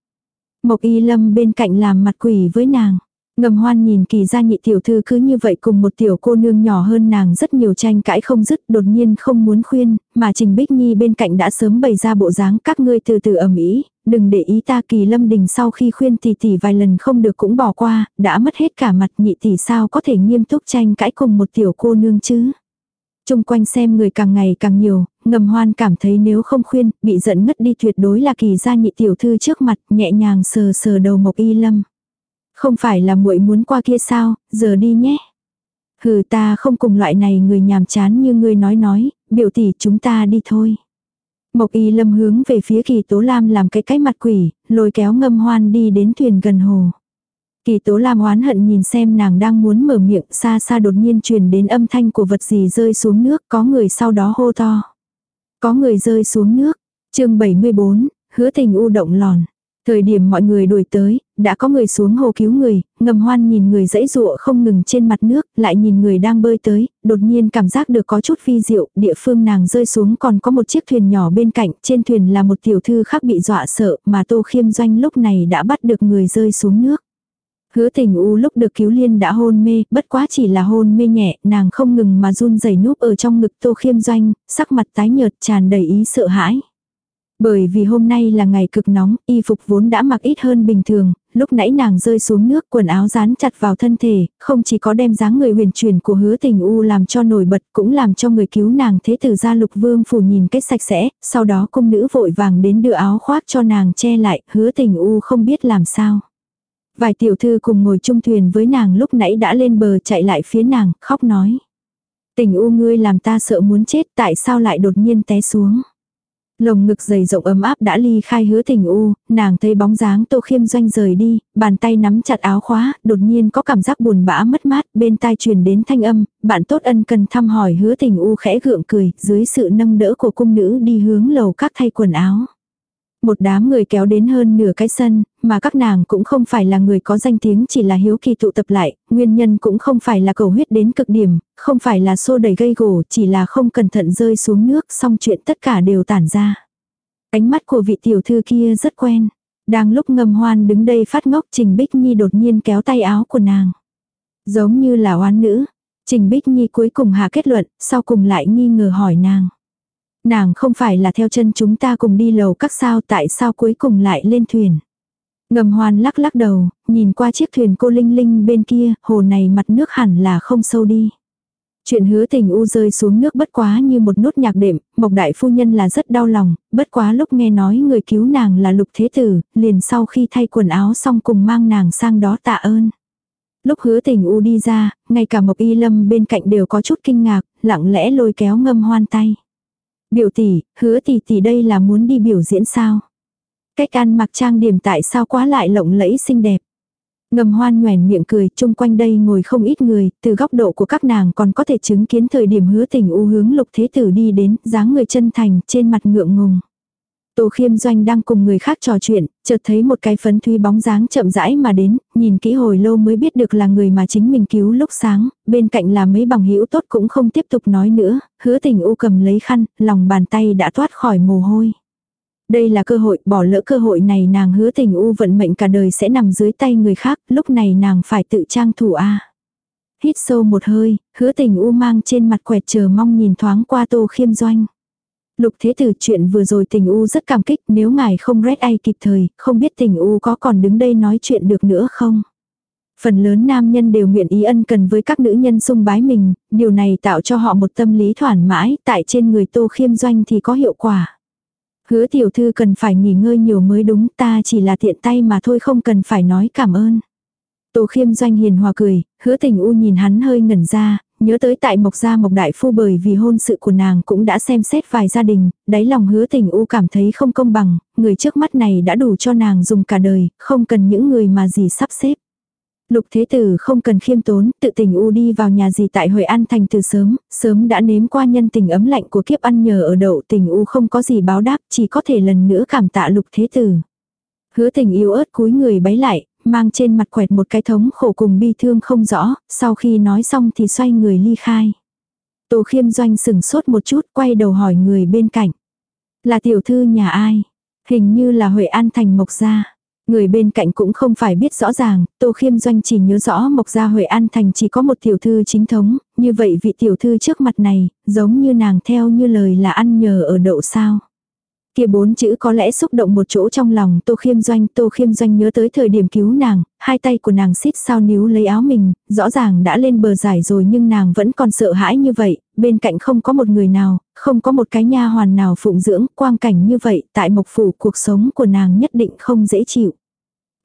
Mộc y lâm bên cạnh làm mặt quỷ với nàng. Ngầm hoan nhìn kỳ gia nhị tiểu thư cứ như vậy cùng một tiểu cô nương nhỏ hơn nàng rất nhiều tranh cãi không dứt đột nhiên không muốn khuyên, mà Trình Bích Nhi bên cạnh đã sớm bày ra bộ dáng các ngươi từ từ ẩm ý, đừng để ý ta kỳ lâm đình sau khi khuyên tỷ tỷ vài lần không được cũng bỏ qua, đã mất hết cả mặt nhị tỷ sao có thể nghiêm túc tranh cãi cùng một tiểu cô nương chứ. Trung quanh xem người càng ngày càng nhiều, ngầm hoan cảm thấy nếu không khuyên, bị giận ngất đi tuyệt đối là kỳ gia nhị tiểu thư trước mặt, nhẹ nhàng sờ sờ đầu mộc y lâm. Không phải là muội muốn qua kia sao, giờ đi nhé. Hừ ta không cùng loại này người nhàm chán như ngươi nói nói, biểu tỷ chúng ta đi thôi. Mộc y lâm hướng về phía kỳ tố lam làm cái cái mặt quỷ, lôi kéo ngâm hoan đi đến thuyền gần hồ. Kỳ tố lam oán hận nhìn xem nàng đang muốn mở miệng xa xa đột nhiên truyền đến âm thanh của vật gì rơi xuống nước có người sau đó hô to. Có người rơi xuống nước. chương 74, hứa tình u động lòn. Thời điểm mọi người đuổi tới, đã có người xuống hồ cứu người, ngầm hoan nhìn người dãy ruộng không ngừng trên mặt nước, lại nhìn người đang bơi tới, đột nhiên cảm giác được có chút phi diệu, địa phương nàng rơi xuống còn có một chiếc thuyền nhỏ bên cạnh, trên thuyền là một tiểu thư khác bị dọa sợ, mà tô khiêm doanh lúc này đã bắt được người rơi xuống nước. Hứa tình u lúc được cứu liên đã hôn mê, bất quá chỉ là hôn mê nhẹ, nàng không ngừng mà run rẩy núp ở trong ngực tô khiêm doanh, sắc mặt tái nhợt tràn đầy ý sợ hãi. Bởi vì hôm nay là ngày cực nóng, y phục vốn đã mặc ít hơn bình thường, lúc nãy nàng rơi xuống nước quần áo dán chặt vào thân thể, không chỉ có đem dáng người huyền chuyển của hứa tình u làm cho nổi bật cũng làm cho người cứu nàng thế tử gia lục vương phủ nhìn cách sạch sẽ, sau đó cung nữ vội vàng đến đưa áo khoác cho nàng che lại, hứa tình u không biết làm sao. Vài tiểu thư cùng ngồi chung thuyền với nàng lúc nãy đã lên bờ chạy lại phía nàng, khóc nói. Tình u ngươi làm ta sợ muốn chết tại sao lại đột nhiên té xuống. Lồng ngực dày rộng ấm áp đã ly khai hứa tình u, nàng thấy bóng dáng tô khiêm doanh rời đi, bàn tay nắm chặt áo khóa, đột nhiên có cảm giác buồn bã mất mát, bên tai truyền đến thanh âm, bạn tốt ân cần thăm hỏi hứa tình u khẽ gượng cười, dưới sự nâng đỡ của cung nữ đi hướng lầu các thay quần áo. Một đám người kéo đến hơn nửa cái sân, mà các nàng cũng không phải là người có danh tiếng chỉ là hiếu kỳ tụ tập lại, nguyên nhân cũng không phải là cầu huyết đến cực điểm, không phải là xô đẩy gây gổ, chỉ là không cẩn thận rơi xuống nước xong chuyện tất cả đều tản ra. Ánh mắt của vị tiểu thư kia rất quen. Đang lúc ngầm hoan đứng đây phát ngốc Trình Bích Nhi đột nhiên kéo tay áo của nàng. Giống như là oán nữ. Trình Bích Nhi cuối cùng hạ kết luận, sau cùng lại nghi ngờ hỏi nàng. Nàng không phải là theo chân chúng ta cùng đi lầu các sao tại sao cuối cùng lại lên thuyền. Ngầm hoan lắc lắc đầu, nhìn qua chiếc thuyền cô Linh Linh bên kia, hồ này mặt nước hẳn là không sâu đi. Chuyện hứa tình u rơi xuống nước bất quá như một nốt nhạc đệm, Mộc Đại Phu Nhân là rất đau lòng, bất quá lúc nghe nói người cứu nàng là lục thế tử, liền sau khi thay quần áo xong cùng mang nàng sang đó tạ ơn. Lúc hứa tình u đi ra, ngay cả Mộc Y Lâm bên cạnh đều có chút kinh ngạc, lặng lẽ lôi kéo ngâm hoan tay. Biểu tỷ, hứa tỷ tỷ đây là muốn đi biểu diễn sao? Cách ăn mặc trang điểm tại sao quá lại lộng lẫy xinh đẹp. Ngầm hoan nhoèn miệng cười, chung quanh đây ngồi không ít người, từ góc độ của các nàng còn có thể chứng kiến thời điểm hứa tình u hướng lục thế tử đi đến, dáng người chân thành, trên mặt ngượng ngùng. Tô khiêm doanh đang cùng người khác trò chuyện, chợt thấy một cái phấn thuy bóng dáng chậm rãi mà đến, nhìn kỹ hồi lâu mới biết được là người mà chính mình cứu lúc sáng, bên cạnh là mấy bằng hữu tốt cũng không tiếp tục nói nữa, hứa tình u cầm lấy khăn, lòng bàn tay đã thoát khỏi mồ hôi. Đây là cơ hội, bỏ lỡ cơ hội này nàng hứa tình u vận mệnh cả đời sẽ nằm dưới tay người khác, lúc này nàng phải tự trang thủ a. Hít sâu một hơi, hứa tình u mang trên mặt quẹt chờ mong nhìn thoáng qua tô khiêm doanh. Lục thế tử chuyện vừa rồi tình u rất cảm kích nếu ngài không rét ai kịp thời, không biết tình u có còn đứng đây nói chuyện được nữa không? Phần lớn nam nhân đều nguyện ý ân cần với các nữ nhân sung bái mình, điều này tạo cho họ một tâm lý thoải mái, tại trên người tô khiêm doanh thì có hiệu quả. Hứa tiểu thư cần phải nghỉ ngơi nhiều mới đúng ta chỉ là tiện tay mà thôi không cần phải nói cảm ơn. Tô khiêm doanh hiền hòa cười, hứa tình u nhìn hắn hơi ngẩn ra, nhớ tới tại mộc gia mộc đại phu bởi vì hôn sự của nàng cũng đã xem xét vài gia đình, đáy lòng hứa tình u cảm thấy không công bằng, người trước mắt này đã đủ cho nàng dùng cả đời, không cần những người mà gì sắp xếp. Lục thế tử không cần khiêm tốn, tự tình u đi vào nhà gì tại Huệ An thành từ sớm, sớm đã nếm qua nhân tình ấm lạnh của kiếp ăn nhờ ở đậu tình u không có gì báo đáp, chỉ có thể lần nữa cảm tạ lục thế tử. Hứa tình yêu ớt cúi người bấy lại, mang trên mặt quẹt một cái thống khổ cùng bi thương không rõ, sau khi nói xong thì xoay người ly khai. Tổ khiêm doanh sừng sốt một chút, quay đầu hỏi người bên cạnh. Là tiểu thư nhà ai? Hình như là Huệ An thành mộc gia. Người bên cạnh cũng không phải biết rõ ràng, Tô Khiêm Doanh chỉ nhớ rõ Mộc Gia Huệ An Thành chỉ có một tiểu thư chính thống, như vậy vị tiểu thư trước mặt này, giống như nàng theo như lời là ăn nhờ ở đậu sao. Kia bốn chữ có lẽ xúc động một chỗ trong lòng Tô Khiêm Doanh, Tô Khiêm Doanh nhớ tới thời điểm cứu nàng, hai tay của nàng xít sao níu lấy áo mình, rõ ràng đã lên bờ giải rồi nhưng nàng vẫn còn sợ hãi như vậy, bên cạnh không có một người nào, không có một cái nha hoàn nào phụng dưỡng, quang cảnh như vậy, tại mộc phủ cuộc sống của nàng nhất định không dễ chịu.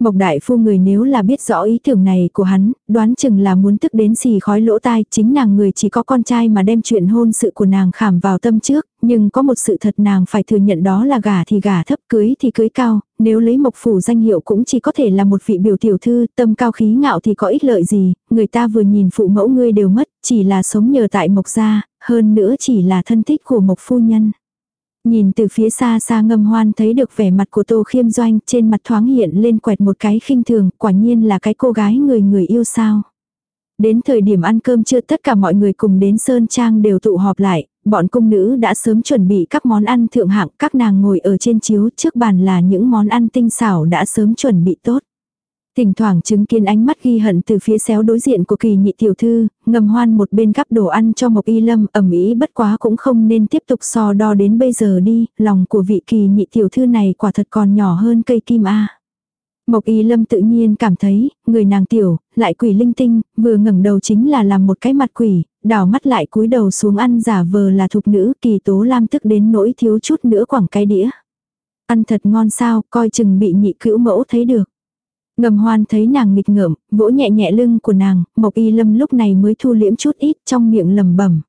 Mộc đại phu người nếu là biết rõ ý tưởng này của hắn, đoán chừng là muốn tức đến xì khói lỗ tai, chính nàng người chỉ có con trai mà đem chuyện hôn sự của nàng khảm vào tâm trước, nhưng có một sự thật nàng phải thừa nhận đó là gả thì gả thấp cưới thì cưới cao, nếu lấy mộc phủ danh hiệu cũng chỉ có thể là một vị biểu tiểu thư, tâm cao khí ngạo thì có ích lợi gì, người ta vừa nhìn phụ mẫu ngươi đều mất, chỉ là sống nhờ tại mộc gia, hơn nữa chỉ là thân thích của mộc phu nhân. Nhìn từ phía xa xa ngâm hoan thấy được vẻ mặt của Tô Khiêm Doanh trên mặt thoáng hiện lên quẹt một cái khinh thường, quả nhiên là cái cô gái người người yêu sao. Đến thời điểm ăn cơm chưa tất cả mọi người cùng đến Sơn Trang đều tụ họp lại, bọn cung nữ đã sớm chuẩn bị các món ăn thượng hạng, các nàng ngồi ở trên chiếu trước bàn là những món ăn tinh xảo đã sớm chuẩn bị tốt. Thỉnh thoảng chứng kiến ánh mắt ghi hận từ phía xéo đối diện của kỳ nhị tiểu thư, ngầm hoan một bên gắp đồ ăn cho Mộc Y Lâm ẩm ý bất quá cũng không nên tiếp tục so đo đến bây giờ đi, lòng của vị kỳ nhị tiểu thư này quả thật còn nhỏ hơn cây kim A. Mộc Y Lâm tự nhiên cảm thấy, người nàng tiểu, lại quỷ linh tinh, vừa ngẩng đầu chính là làm một cái mặt quỷ, đảo mắt lại cúi đầu xuống ăn giả vờ là thục nữ, kỳ tố lam tức đến nỗi thiếu chút nữa quẳng cái đĩa. Ăn thật ngon sao, coi chừng bị nhị cữu mẫu thấy được. Ngầm hoan thấy nàng nghịch ngợm, vỗ nhẹ nhẹ lưng của nàng, Mộc Y Lâm lúc này mới thu liễm chút ít trong miệng lầm bẩm.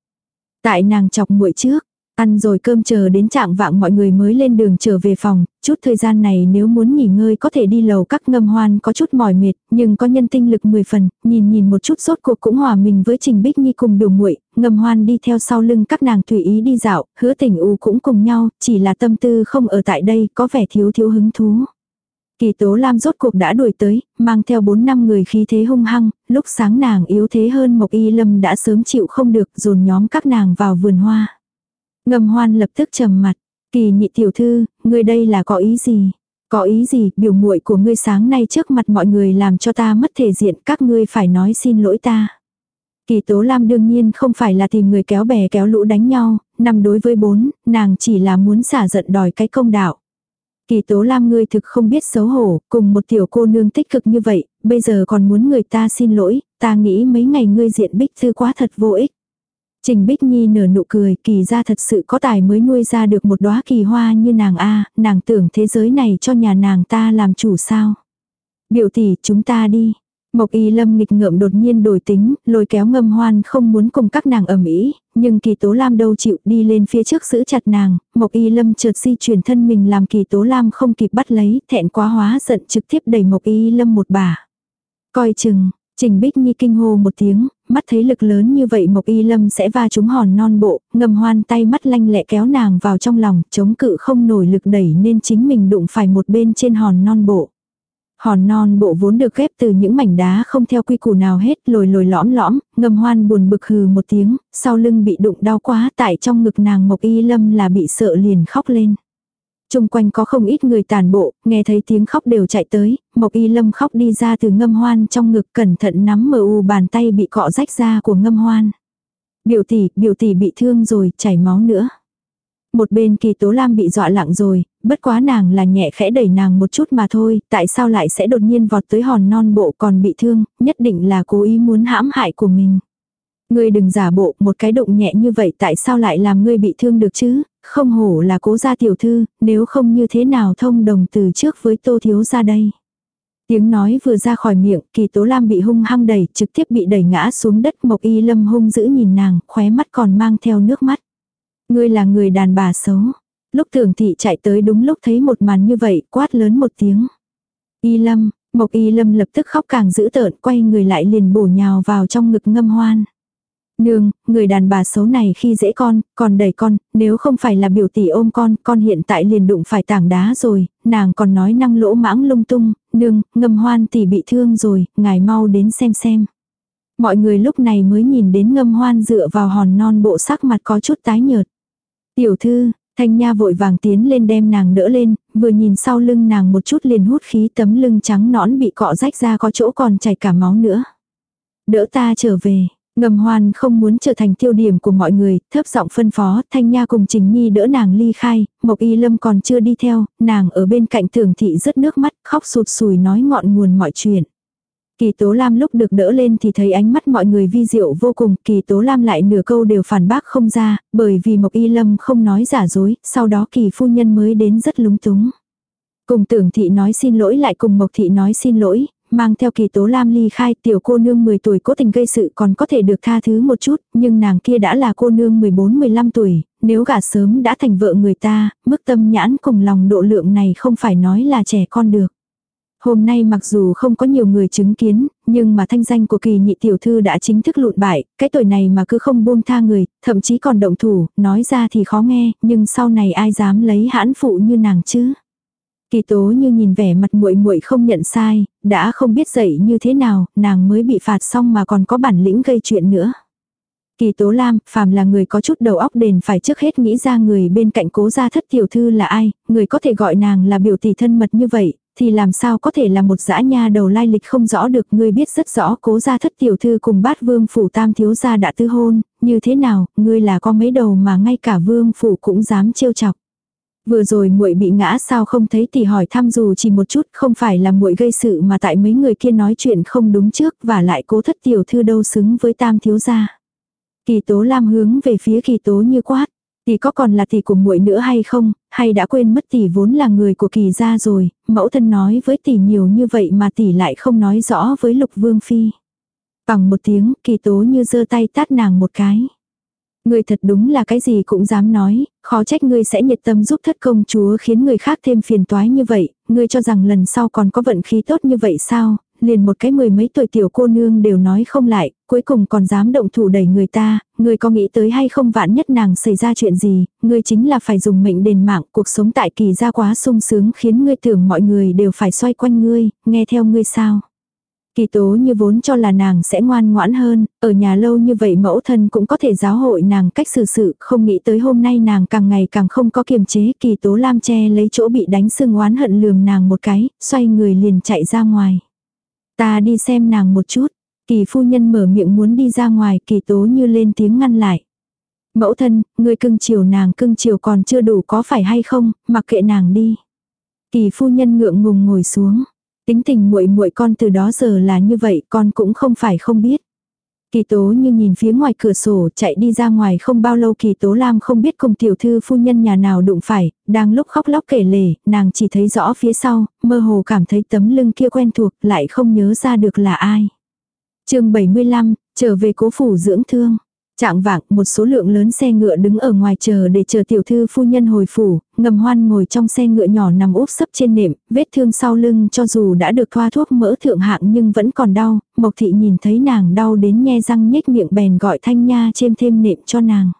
Tại nàng chọc muội trước, ăn rồi cơm chờ đến trạng vạng mọi người mới lên đường trở về phòng, chút thời gian này nếu muốn nghỉ ngơi có thể đi lầu các ngâm hoan có chút mỏi mệt, nhưng có nhân tinh lực 10 phần, nhìn nhìn một chút sốt cuộc cũng hòa mình với Trình Bích Nhi cùng biểu muội ngâm hoan đi theo sau lưng các nàng tùy ý đi dạo, hứa tình u cũng cùng nhau, chỉ là tâm tư không ở tại đây, có vẻ thiếu thiếu hứng thú. Kỳ Tố Lam rốt cuộc đã đuổi tới, mang theo 4 năm người khí thế hung hăng, lúc sáng nàng yếu thế hơn Mộc Y Lâm đã sớm chịu không được dồn nhóm các nàng vào vườn hoa. Ngầm hoan lập tức trầm mặt, kỳ nhị tiểu thư, ngươi đây là có ý gì? Có ý gì, biểu muội của ngươi sáng nay trước mặt mọi người làm cho ta mất thể diện, các ngươi phải nói xin lỗi ta. Kỳ Tố Lam đương nhiên không phải là tìm người kéo bè kéo lũ đánh nhau, nằm đối với bốn, nàng chỉ là muốn xả giận đòi cái công đạo. Kỳ tố lam ngươi thực không biết xấu hổ, cùng một tiểu cô nương tích cực như vậy, bây giờ còn muốn người ta xin lỗi, ta nghĩ mấy ngày ngươi diện bích thư quá thật vô ích. Trình Bích Nhi nở nụ cười, kỳ ra thật sự có tài mới nuôi ra được một đóa kỳ hoa như nàng a, nàng tưởng thế giới này cho nhà nàng ta làm chủ sao? Biểu tỷ, chúng ta đi. Mộc Y Lâm nghịch ngợm đột nhiên đổi tính, lôi kéo ngâm hoan không muốn cùng các nàng ẩm ý, nhưng Kỳ Tố Lam đâu chịu đi lên phía trước giữ chặt nàng, Mộc Y Lâm chợt di chuyển thân mình làm Kỳ Tố Lam không kịp bắt lấy, thẹn quá hóa giận trực tiếp đẩy Mộc Y Lâm một bà. Coi chừng, Trình Bích Nhi kinh hô một tiếng, mắt thấy lực lớn như vậy Mộc Y Lâm sẽ va trúng hòn non bộ, ngầm hoan tay mắt lanh lẹ kéo nàng vào trong lòng, chống cự không nổi lực đẩy nên chính mình đụng phải một bên trên hòn non bộ. Hòn non bộ vốn được ghép từ những mảnh đá không theo quy củ nào hết, lồi lồi lõm lõm, ngầm hoan buồn bực hừ một tiếng, sau lưng bị đụng đau quá tại trong ngực nàng Mộc Y Lâm là bị sợ liền khóc lên. Trung quanh có không ít người tàn bộ, nghe thấy tiếng khóc đều chạy tới, Mộc Y Lâm khóc đi ra từ ngâm hoan trong ngực cẩn thận nắm mờ u bàn tay bị cọ rách ra của ngâm hoan. Biểu tỷ, biểu tỷ bị thương rồi, chảy máu nữa. Một bên kỳ tố lam bị dọa lặng rồi, bất quá nàng là nhẹ khẽ đẩy nàng một chút mà thôi, tại sao lại sẽ đột nhiên vọt tới hòn non bộ còn bị thương, nhất định là cố ý muốn hãm hại của mình. Ngươi đừng giả bộ, một cái động nhẹ như vậy tại sao lại làm ngươi bị thương được chứ, không hổ là cố gia tiểu thư, nếu không như thế nào thông đồng từ trước với tô thiếu ra đây. Tiếng nói vừa ra khỏi miệng, kỳ tố lam bị hung hăng đẩy, trực tiếp bị đẩy ngã xuống đất mộc y lâm hung giữ nhìn nàng, khóe mắt còn mang theo nước mắt. Ngươi là người đàn bà xấu. Lúc tưởng thị chạy tới đúng lúc thấy một màn như vậy, quát lớn một tiếng. Y lâm, mộc y lâm lập tức khóc càng dữ tợn, quay người lại liền bổ nhào vào trong ngực ngâm hoan. Nương, người đàn bà xấu này khi dễ con, còn đẩy con, nếu không phải là biểu tỷ ôm con, con hiện tại liền đụng phải tảng đá rồi, nàng còn nói năng lỗ mãng lung tung, nương, ngâm hoan tỷ bị thương rồi, ngài mau đến xem xem. Mọi người lúc này mới nhìn đến ngâm hoan dựa vào hòn non bộ sắc mặt có chút tái nhợt. Tiểu thư, thanh nha vội vàng tiến lên đem nàng đỡ lên, vừa nhìn sau lưng nàng một chút liền hút khí tấm lưng trắng nõn bị cọ rách ra có chỗ còn chảy cả máu nữa. Đỡ ta trở về, Ngầm hoan không muốn trở thành tiêu điểm của mọi người, thấp giọng phân phó, Thanh Nha cùng Trình Nhi đỡ nàng ly khai, Mộc Y Lâm còn chưa đi theo, nàng ở bên cạnh thường thị rất nước mắt, khóc sụt sùi nói ngọn nguồn mọi chuyện. Kỳ Tố Lam lúc được đỡ lên thì thấy ánh mắt mọi người vi diệu vô cùng, Kỳ Tố Lam lại nửa câu đều phản bác không ra, bởi vì Mộc Y Lâm không nói giả dối, sau đó Kỳ phu nhân mới đến rất lúng túng. Cùng tưởng thị nói xin lỗi lại cùng Mộc thị nói xin lỗi, mang theo kỳ tố lam ly khai tiểu cô nương 10 tuổi cố tình gây sự còn có thể được tha thứ một chút, nhưng nàng kia đã là cô nương 14-15 tuổi, nếu gả sớm đã thành vợ người ta, mức tâm nhãn cùng lòng độ lượng này không phải nói là trẻ con được. Hôm nay mặc dù không có nhiều người chứng kiến, nhưng mà thanh danh của kỳ nhị tiểu thư đã chính thức lụn bại, cái tuổi này mà cứ không buông tha người, thậm chí còn động thủ, nói ra thì khó nghe, nhưng sau này ai dám lấy hãn phụ như nàng chứ. Kỳ tố như nhìn vẻ mặt muội muội không nhận sai, đã không biết dậy như thế nào, nàng mới bị phạt xong mà còn có bản lĩnh gây chuyện nữa. Kỳ tố lam, phàm là người có chút đầu óc đền phải trước hết nghĩ ra người bên cạnh cố gia thất tiểu thư là ai, người có thể gọi nàng là biểu tỷ thân mật như vậy, thì làm sao có thể là một dã nha đầu lai lịch không rõ được ngươi biết rất rõ cố gia thất tiểu thư cùng bát vương phủ tam thiếu gia đã tư hôn, như thế nào, ngươi là có mấy đầu mà ngay cả vương phủ cũng dám trêu chọc. Vừa rồi muội bị ngã sao không thấy thì hỏi thăm dù chỉ một chút không phải là muội gây sự mà tại mấy người kia nói chuyện không đúng trước và lại cố thất tiểu thư đâu xứng với tam thiếu gia. Kỳ tố lam hướng về phía kỳ tố như quát. Tỷ có còn là tỷ của muội nữa hay không, hay đã quên mất tỷ vốn là người của kỳ gia rồi, mẫu thân nói với tỷ nhiều như vậy mà tỷ lại không nói rõ với lục vương phi. Bằng một tiếng, kỳ tố như giơ tay tát nàng một cái. Ngươi thật đúng là cái gì cũng dám nói, khó trách ngươi sẽ nhiệt tâm giúp thất công chúa khiến người khác thêm phiền toái như vậy, ngươi cho rằng lần sau còn có vận khí tốt như vậy sao, liền một cái mười mấy tuổi tiểu cô nương đều nói không lại, cuối cùng còn dám động thủ đẩy người ta, người có nghĩ tới hay không vạn nhất nàng xảy ra chuyện gì, người chính là phải dùng mệnh đền mạng, cuộc sống tại kỳ gia quá sung sướng khiến ngươi tưởng mọi người đều phải xoay quanh ngươi, nghe theo ngươi sao. Kỳ tố như vốn cho là nàng sẽ ngoan ngoãn hơn, ở nhà lâu như vậy mẫu thân cũng có thể giáo hội nàng cách xử sự, không nghĩ tới hôm nay nàng càng ngày càng không có kiềm chế. Kỳ tố lam che lấy chỗ bị đánh sưng oán hận lườm nàng một cái, xoay người liền chạy ra ngoài. Ta đi xem nàng một chút. Kỳ phu nhân mở miệng muốn đi ra ngoài, kỳ tố như lên tiếng ngăn lại. Mẫu thân, người cưng chiều nàng cưng chiều còn chưa đủ có phải hay không, mặc kệ nàng đi. Kỳ phu nhân ngượng ngùng ngồi xuống. Tính tình muội muội con từ đó giờ là như vậy, con cũng không phải không biết. Kỳ tố như nhìn phía ngoài cửa sổ chạy đi ra ngoài không bao lâu kỳ tố lam không biết cùng tiểu thư phu nhân nhà nào đụng phải, đang lúc khóc lóc kể lể, nàng chỉ thấy rõ phía sau, mơ hồ cảm thấy tấm lưng kia quen thuộc, lại không nhớ ra được là ai. chương 75, trở về cố phủ dưỡng thương. Trạng vạng, một số lượng lớn xe ngựa đứng ở ngoài chờ để chờ tiểu thư phu nhân hồi phủ, ngầm hoan ngồi trong xe ngựa nhỏ nằm úp sấp trên nệm, vết thương sau lưng cho dù đã được thoa thuốc mỡ thượng hạng nhưng vẫn còn đau, Mộc thị nhìn thấy nàng đau đến nhe răng nhếch miệng bèn gọi thanh nha chêm thêm nệm cho nàng.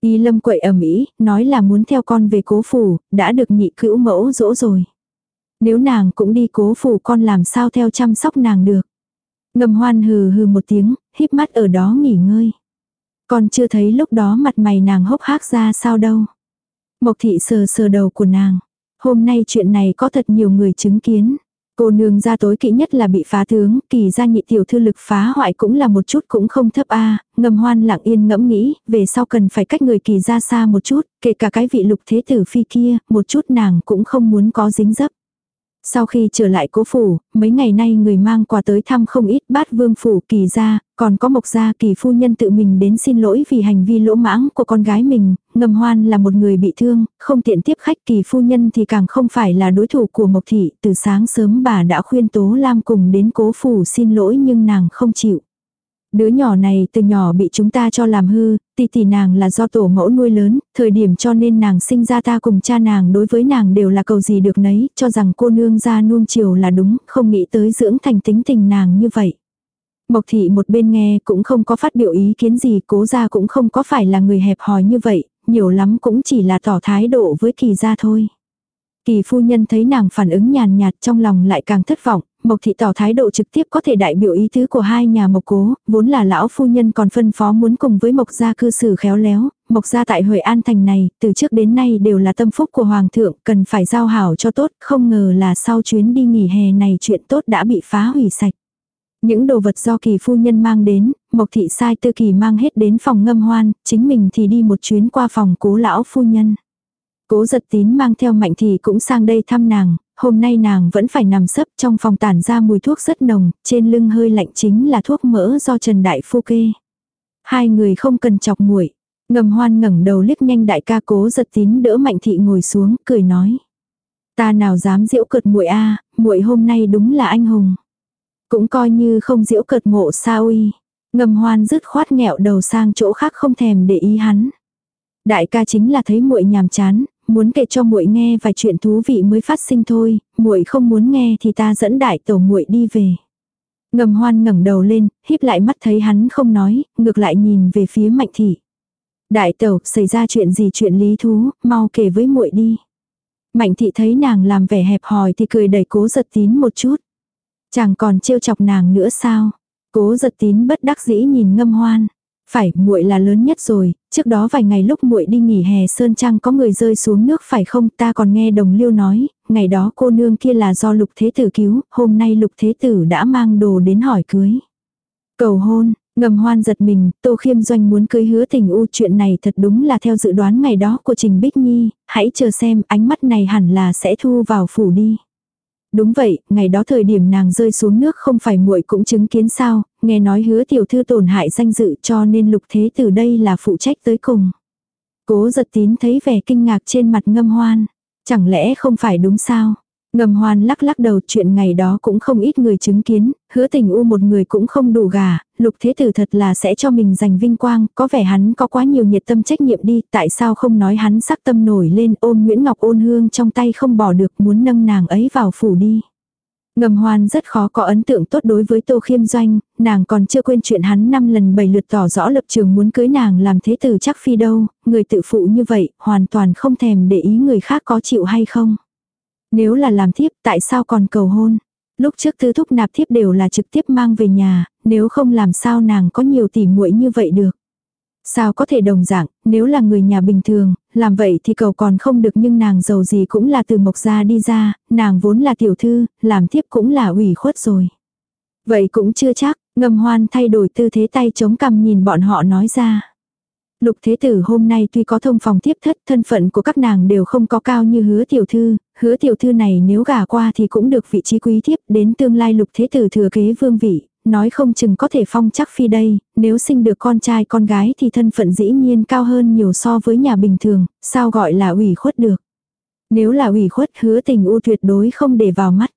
Y lâm quậy ầm ĩ nói là muốn theo con về cố phủ, đã được nhị cữu mẫu dỗ rồi. Nếu nàng cũng đi cố phủ con làm sao theo chăm sóc nàng được. Ngầm hoan hừ hừ một tiếng, híp mắt ở đó nghỉ ngơi. Còn chưa thấy lúc đó mặt mày nàng hốc hác ra sao đâu. Mộc thị sờ sờ đầu của nàng. Hôm nay chuyện này có thật nhiều người chứng kiến. Cô nương ra tối kỵ nhất là bị phá tướng, kỳ ra nhị tiểu thư lực phá hoại cũng là một chút cũng không thấp a ngầm hoan lặng yên ngẫm nghĩ, về sau cần phải cách người kỳ ra xa một chút, kể cả cái vị lục thế tử phi kia, một chút nàng cũng không muốn có dính dấp. Sau khi trở lại cố phủ, mấy ngày nay người mang quà tới thăm không ít bát vương phủ kỳ gia, còn có mộc gia kỳ phu nhân tự mình đến xin lỗi vì hành vi lỗ mãng của con gái mình, ngầm hoan là một người bị thương, không tiện tiếp khách kỳ phu nhân thì càng không phải là đối thủ của mộc thị, từ sáng sớm bà đã khuyên Tố Lam cùng đến cố phủ xin lỗi nhưng nàng không chịu. Đứa nhỏ này từ nhỏ bị chúng ta cho làm hư, tỷ tỷ nàng là do tổ mẫu nuôi lớn, thời điểm cho nên nàng sinh ra ta cùng cha nàng đối với nàng đều là cầu gì được nấy, cho rằng cô nương ra nuông chiều là đúng, không nghĩ tới dưỡng thành tính tình nàng như vậy. Mộc thị một bên nghe cũng không có phát biểu ý kiến gì, cố ra cũng không có phải là người hẹp hòi như vậy, nhiều lắm cũng chỉ là tỏ thái độ với kỳ gia thôi. Kỳ phu nhân thấy nàng phản ứng nhàn nhạt trong lòng lại càng thất vọng, Mộc thị tỏ thái độ trực tiếp có thể đại biểu ý tứ của hai nhà Mộc cố, vốn là lão phu nhân còn phân phó muốn cùng với Mộc gia cư xử khéo léo, Mộc gia tại Huệ An thành này, từ trước đến nay đều là tâm phúc của hoàng thượng, cần phải giao hảo cho tốt, không ngờ là sau chuyến đi nghỉ hè này chuyện tốt đã bị phá hủy sạch. Những đồ vật do kỳ phu nhân mang đến, Mộc thị sai tư kỳ mang hết đến phòng ngâm hoan, chính mình thì đi một chuyến qua phòng cố lão phu nhân. Cố giật tín mang theo mạnh thì cũng sang đây thăm nàng, hôm nay nàng vẫn phải nằm sấp trong phòng tản ra mùi thuốc rất nồng, trên lưng hơi lạnh chính là thuốc mỡ do Trần Đại Phu kê. Hai người không cần chọc muội ngầm hoan ngẩng đầu liếc nhanh đại ca cố giật tín đỡ mạnh thị ngồi xuống, cười nói. Ta nào dám diễu cợt muội a à, muội hôm nay đúng là anh hùng. Cũng coi như không diễu cợt ngộ sao uy. Ngầm hoan dứt khoát nghẹo đầu sang chỗ khác không thèm để ý hắn. Đại ca chính là thấy muội nhàm chán, muốn kể cho muội nghe vài chuyện thú vị mới phát sinh thôi, muội không muốn nghe thì ta dẫn đại tổ muội đi về. Ngầm hoan ngẩng đầu lên, híp lại mắt thấy hắn không nói, ngược lại nhìn về phía mạnh thị. Đại tẩu, xảy ra chuyện gì chuyện lý thú, mau kể với muội đi. Mạnh thị thấy nàng làm vẻ hẹp hòi thì cười đẩy cố giật tín một chút. Chàng còn trêu chọc nàng nữa sao? Cố giật tín bất đắc dĩ nhìn ngâm hoan. Phải, muội là lớn nhất rồi, trước đó vài ngày lúc muội đi nghỉ hè sơn trang có người rơi xuống nước phải không? Ta còn nghe đồng liêu nói, ngày đó cô nương kia là do lục thế tử cứu, hôm nay lục thế tử đã mang đồ đến hỏi cưới. Cầu hôn, ngầm hoan giật mình, tô khiêm doanh muốn cưới hứa tình u chuyện này thật đúng là theo dự đoán ngày đó của Trình Bích Nhi, hãy chờ xem ánh mắt này hẳn là sẽ thu vào phủ đi. Đúng vậy, ngày đó thời điểm nàng rơi xuống nước không phải muội cũng chứng kiến sao, nghe nói hứa tiểu thư tổn hại danh dự cho nên lục thế từ đây là phụ trách tới cùng. Cố giật tín thấy vẻ kinh ngạc trên mặt ngâm hoan. Chẳng lẽ không phải đúng sao? Ngầm hoan lắc lắc đầu chuyện ngày đó cũng không ít người chứng kiến, hứa tình u một người cũng không đủ gà, lục thế tử thật là sẽ cho mình giành vinh quang, có vẻ hắn có quá nhiều nhiệt tâm trách nhiệm đi, tại sao không nói hắn sắc tâm nổi lên ôm Nguyễn Ngọc ôn hương trong tay không bỏ được muốn nâng nàng ấy vào phủ đi. Ngầm hoan rất khó có ấn tượng tốt đối với Tô Khiêm Doanh, nàng còn chưa quên chuyện hắn năm lần bảy lượt tỏ rõ lập trường muốn cưới nàng làm thế tử chắc phi đâu, người tự phụ như vậy, hoàn toàn không thèm để ý người khác có chịu hay không. Nếu là làm thiếp tại sao còn cầu hôn? Lúc trước tư thúc nạp thiếp đều là trực tiếp mang về nhà, nếu không làm sao nàng có nhiều tỉ muội như vậy được. Sao có thể đồng dạng, nếu là người nhà bình thường, làm vậy thì cầu còn không được nhưng nàng giàu gì cũng là từ mộc gia đi ra, nàng vốn là tiểu thư, làm thiếp cũng là ủy khuất rồi. Vậy cũng chưa chắc, ngầm hoan thay đổi tư thế tay chống cằm nhìn bọn họ nói ra. Lục thế tử hôm nay tuy có thông phòng tiếp thất thân phận của các nàng đều không có cao như hứa tiểu thư, hứa tiểu thư này nếu gả qua thì cũng được vị trí quý thiếp đến tương lai lục thế tử thừa kế vương vị, nói không chừng có thể phong chắc phi đây, nếu sinh được con trai con gái thì thân phận dĩ nhiên cao hơn nhiều so với nhà bình thường, sao gọi là ủy khuất được. Nếu là ủy khuất hứa tình u tuyệt đối không để vào mắt.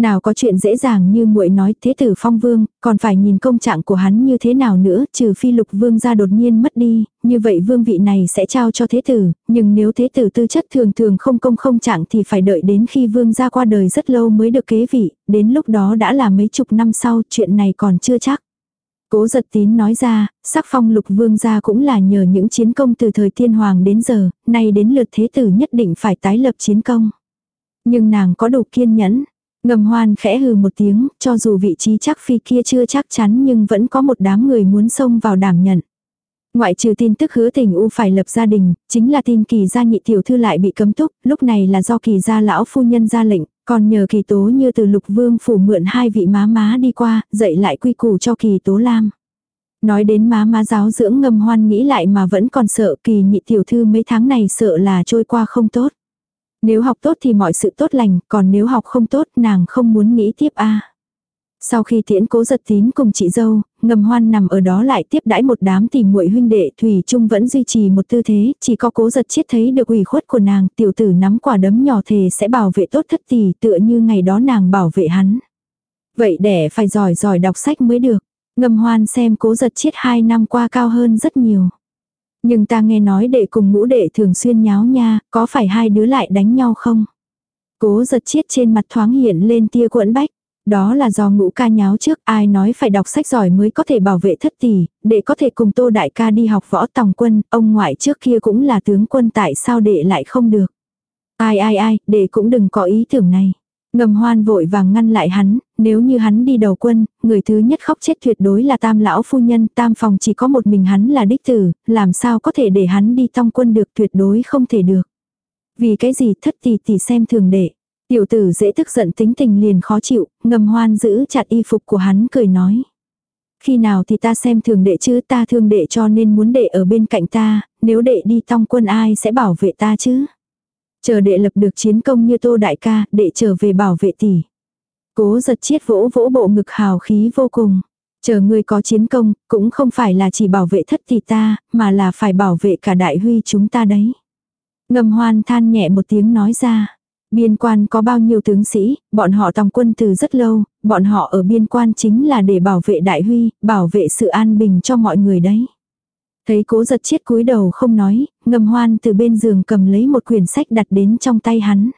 Nào có chuyện dễ dàng như muội nói thế tử phong vương, còn phải nhìn công trạng của hắn như thế nào nữa, trừ phi lục vương ra đột nhiên mất đi, như vậy vương vị này sẽ trao cho thế tử, nhưng nếu thế tử tư chất thường thường không công không trạng thì phải đợi đến khi vương ra qua đời rất lâu mới được kế vị, đến lúc đó đã là mấy chục năm sau, chuyện này còn chưa chắc. Cố giật tín nói ra, sắc phong lục vương gia cũng là nhờ những chiến công từ thời tiên hoàng đến giờ, nay đến lượt thế tử nhất định phải tái lập chiến công. Nhưng nàng có đủ kiên nhẫn, Ngầm hoan khẽ hừ một tiếng, cho dù vị trí chắc phi kia chưa chắc chắn nhưng vẫn có một đám người muốn xông vào đảm nhận. Ngoại trừ tin tức hứa tình u phải lập gia đình, chính là tin kỳ gia nhị tiểu thư lại bị cấm túc, lúc này là do kỳ gia lão phu nhân ra lệnh, còn nhờ kỳ tố như từ lục vương phủ mượn hai vị má má đi qua, dạy lại quy củ cho kỳ tố lam. Nói đến má má giáo dưỡng ngầm hoan nghĩ lại mà vẫn còn sợ kỳ nhị tiểu thư mấy tháng này sợ là trôi qua không tốt. Nếu học tốt thì mọi sự tốt lành, còn nếu học không tốt nàng không muốn nghĩ tiếp a. Sau khi tiễn cố giật tín cùng chị dâu, ngầm hoan nằm ở đó lại tiếp đãi một đám tìm muội huynh đệ Thủy Trung vẫn duy trì một tư thế, chỉ có cố giật chiết thấy được ủy khuất của nàng, tiểu tử nắm quả đấm nhỏ thề sẽ bảo vệ tốt thất tỷ tựa như ngày đó nàng bảo vệ hắn. Vậy để phải giỏi giỏi đọc sách mới được. Ngầm hoan xem cố giật chiết hai năm qua cao hơn rất nhiều. Nhưng ta nghe nói đệ cùng ngũ đệ thường xuyên nháo nha, có phải hai đứa lại đánh nhau không? Cố giật chiết trên mặt thoáng hiện lên tia cuộn bách. Đó là do ngũ ca nháo trước, ai nói phải đọc sách giỏi mới có thể bảo vệ thất tỷ, đệ có thể cùng tô đại ca đi học võ tòng quân, ông ngoại trước kia cũng là tướng quân tại sao đệ lại không được. Ai ai ai, đệ cũng đừng có ý tưởng này. Ngầm hoan vội vàng ngăn lại hắn, nếu như hắn đi đầu quân, người thứ nhất khóc chết tuyệt đối là tam lão phu nhân, tam phòng chỉ có một mình hắn là đích tử, làm sao có thể để hắn đi trong quân được tuyệt đối không thể được. Vì cái gì thất tỷ tỷ xem thường đệ. Tiểu tử dễ tức giận tính tình liền khó chịu, ngầm hoan giữ chặt y phục của hắn cười nói. Khi nào thì ta xem thường đệ chứ ta thương đệ cho nên muốn đệ ở bên cạnh ta, nếu đệ đi trong quân ai sẽ bảo vệ ta chứ. Chờ đệ lập được chiến công như tô đại ca, đệ trở về bảo vệ tỷ. Cố giật chiết vỗ vỗ bộ ngực hào khí vô cùng. Chờ ngươi có chiến công, cũng không phải là chỉ bảo vệ thất tỷ ta, mà là phải bảo vệ cả đại huy chúng ta đấy. Ngầm hoan than nhẹ một tiếng nói ra. Biên quan có bao nhiêu tướng sĩ, bọn họ tòng quân từ rất lâu, bọn họ ở biên quan chính là để bảo vệ đại huy, bảo vệ sự an bình cho mọi người đấy. Thấy cố giật chiết cúi đầu không nói, ngầm hoan từ bên giường cầm lấy một quyển sách đặt đến trong tay hắn.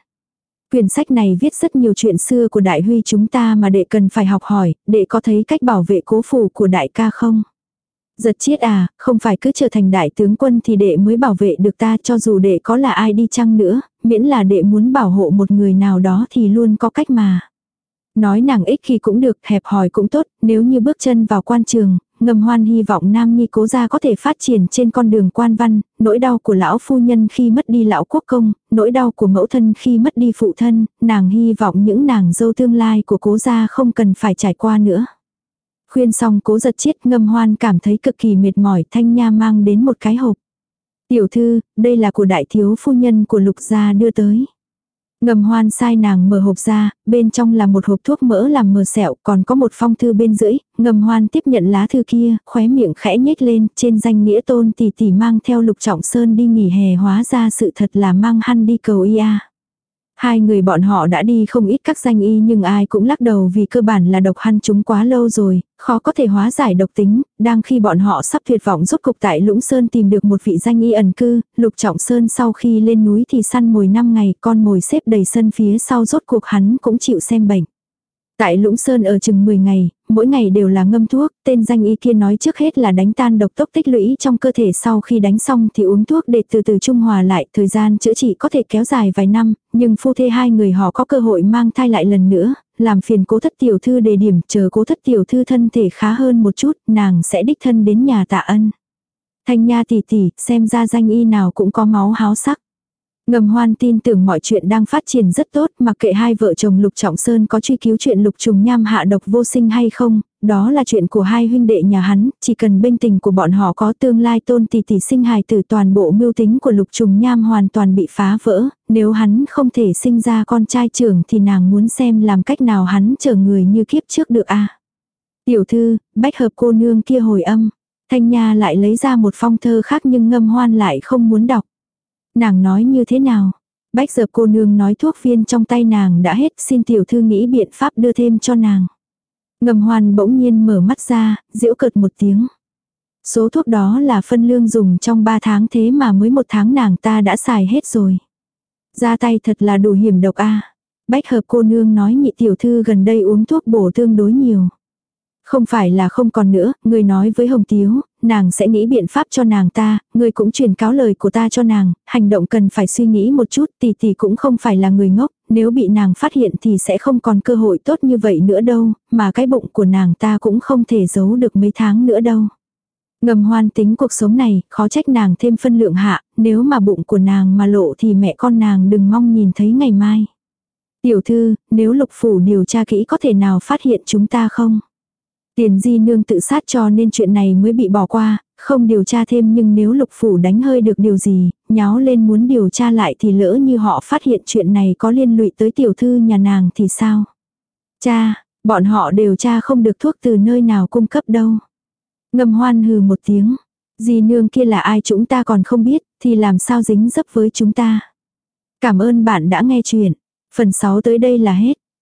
Quyển sách này viết rất nhiều chuyện xưa của đại huy chúng ta mà đệ cần phải học hỏi, đệ có thấy cách bảo vệ cố phủ của đại ca không? Giật chiết à, không phải cứ trở thành đại tướng quân thì đệ mới bảo vệ được ta cho dù đệ có là ai đi chăng nữa, miễn là đệ muốn bảo hộ một người nào đó thì luôn có cách mà. Nói nàng ích khi cũng được, hẹp hòi cũng tốt, nếu như bước chân vào quan trường, ngầm hoan hy vọng nam nhi cố gia có thể phát triển trên con đường quan văn, nỗi đau của lão phu nhân khi mất đi lão quốc công, nỗi đau của mẫu thân khi mất đi phụ thân, nàng hy vọng những nàng dâu tương lai của cố gia không cần phải trải qua nữa. Khuyên xong cố giật chiết ngâm hoan cảm thấy cực kỳ mệt mỏi thanh nha mang đến một cái hộp. Tiểu thư, đây là của đại thiếu phu nhân của lục gia đưa tới. Ngầm hoan sai nàng mở hộp ra, bên trong là một hộp thuốc mỡ làm mờ sẹo, còn có một phong thư bên dưới, ngầm hoan tiếp nhận lá thư kia, khóe miệng khẽ nhếch lên, trên danh nghĩa tôn tỷ tỷ mang theo lục trọng sơn đi nghỉ hè hóa ra sự thật là mang hăn đi cầu ia. Hai người bọn họ đã đi không ít các danh y nhưng ai cũng lắc đầu vì cơ bản là độc hăn chúng quá lâu rồi, khó có thể hóa giải độc tính, đang khi bọn họ sắp tuyệt vọng rốt cục tại Lũng Sơn tìm được một vị danh y ẩn cư, Lục Trọng Sơn sau khi lên núi thì săn mồi 5 ngày, con mồi xếp đầy sân phía sau rốt cuộc hắn cũng chịu xem bệnh. Tại Lũng Sơn ở chừng 10 ngày, mỗi ngày đều là ngâm thuốc, tên danh y kia nói trước hết là đánh tan độc tốc tích lũy trong cơ thể sau khi đánh xong thì uống thuốc để từ từ trung hòa lại, thời gian chữa trị có thể kéo dài vài năm, nhưng phu thê hai người họ có cơ hội mang thai lại lần nữa, làm phiền cố thất tiểu thư đề điểm chờ cố thất tiểu thư thân thể khá hơn một chút, nàng sẽ đích thân đến nhà tạ ân. Thanh nha tỷ tỷ, xem ra danh y nào cũng có máu háo sắc. Ngầm hoan tin tưởng mọi chuyện đang phát triển rất tốt, mặc kệ hai vợ chồng Lục Trọng Sơn có truy cứu chuyện Lục Trùng Nham hạ độc vô sinh hay không, đó là chuyện của hai huynh đệ nhà hắn, chỉ cần bên tình của bọn họ có tương lai tôn tỷ tỷ sinh hài từ toàn bộ mưu tính của Lục Trùng Nham hoàn toàn bị phá vỡ, nếu hắn không thể sinh ra con trai trưởng thì nàng muốn xem làm cách nào hắn chờ người như kiếp trước được a Tiểu thư, bách hợp cô nương kia hồi âm. Thanh Nha lại lấy ra một phong thơ khác nhưng ngâm hoan lại không muốn đọc. Nàng nói như thế nào? Bách dập cô nương nói thuốc viên trong tay nàng đã hết xin tiểu thư nghĩ biện pháp đưa thêm cho nàng. Ngầm hoàn bỗng nhiên mở mắt ra, giễu cợt một tiếng. Số thuốc đó là phân lương dùng trong 3 tháng thế mà mới một tháng nàng ta đã xài hết rồi. Ra tay thật là đủ hiểm độc a Bách hợp cô nương nói nhị tiểu thư gần đây uống thuốc bổ tương đối nhiều. Không phải là không còn nữa, người nói với Hồng Tiếu, nàng sẽ nghĩ biện pháp cho nàng ta, người cũng truyền cáo lời của ta cho nàng, hành động cần phải suy nghĩ một chút, tỷ tỷ cũng không phải là người ngốc, nếu bị nàng phát hiện thì sẽ không còn cơ hội tốt như vậy nữa đâu, mà cái bụng của nàng ta cũng không thể giấu được mấy tháng nữa đâu. Ngầm hoan tính cuộc sống này, khó trách nàng thêm phân lượng hạ, nếu mà bụng của nàng mà lộ thì mẹ con nàng đừng mong nhìn thấy ngày mai. Tiểu thư, nếu lục phủ điều tra kỹ có thể nào phát hiện chúng ta không? Tiền di nương tự sát cho nên chuyện này mới bị bỏ qua, không điều tra thêm nhưng nếu lục phủ đánh hơi được điều gì, nháo lên muốn điều tra lại thì lỡ như họ phát hiện chuyện này có liên lụy tới tiểu thư nhà nàng thì sao? Cha, bọn họ điều tra không được thuốc từ nơi nào cung cấp đâu. Ngầm hoan hừ một tiếng. Di nương kia là ai chúng ta còn không biết, thì làm sao dính dấp với chúng ta. Cảm ơn bạn đã nghe chuyện. Phần 6 tới đây là hết.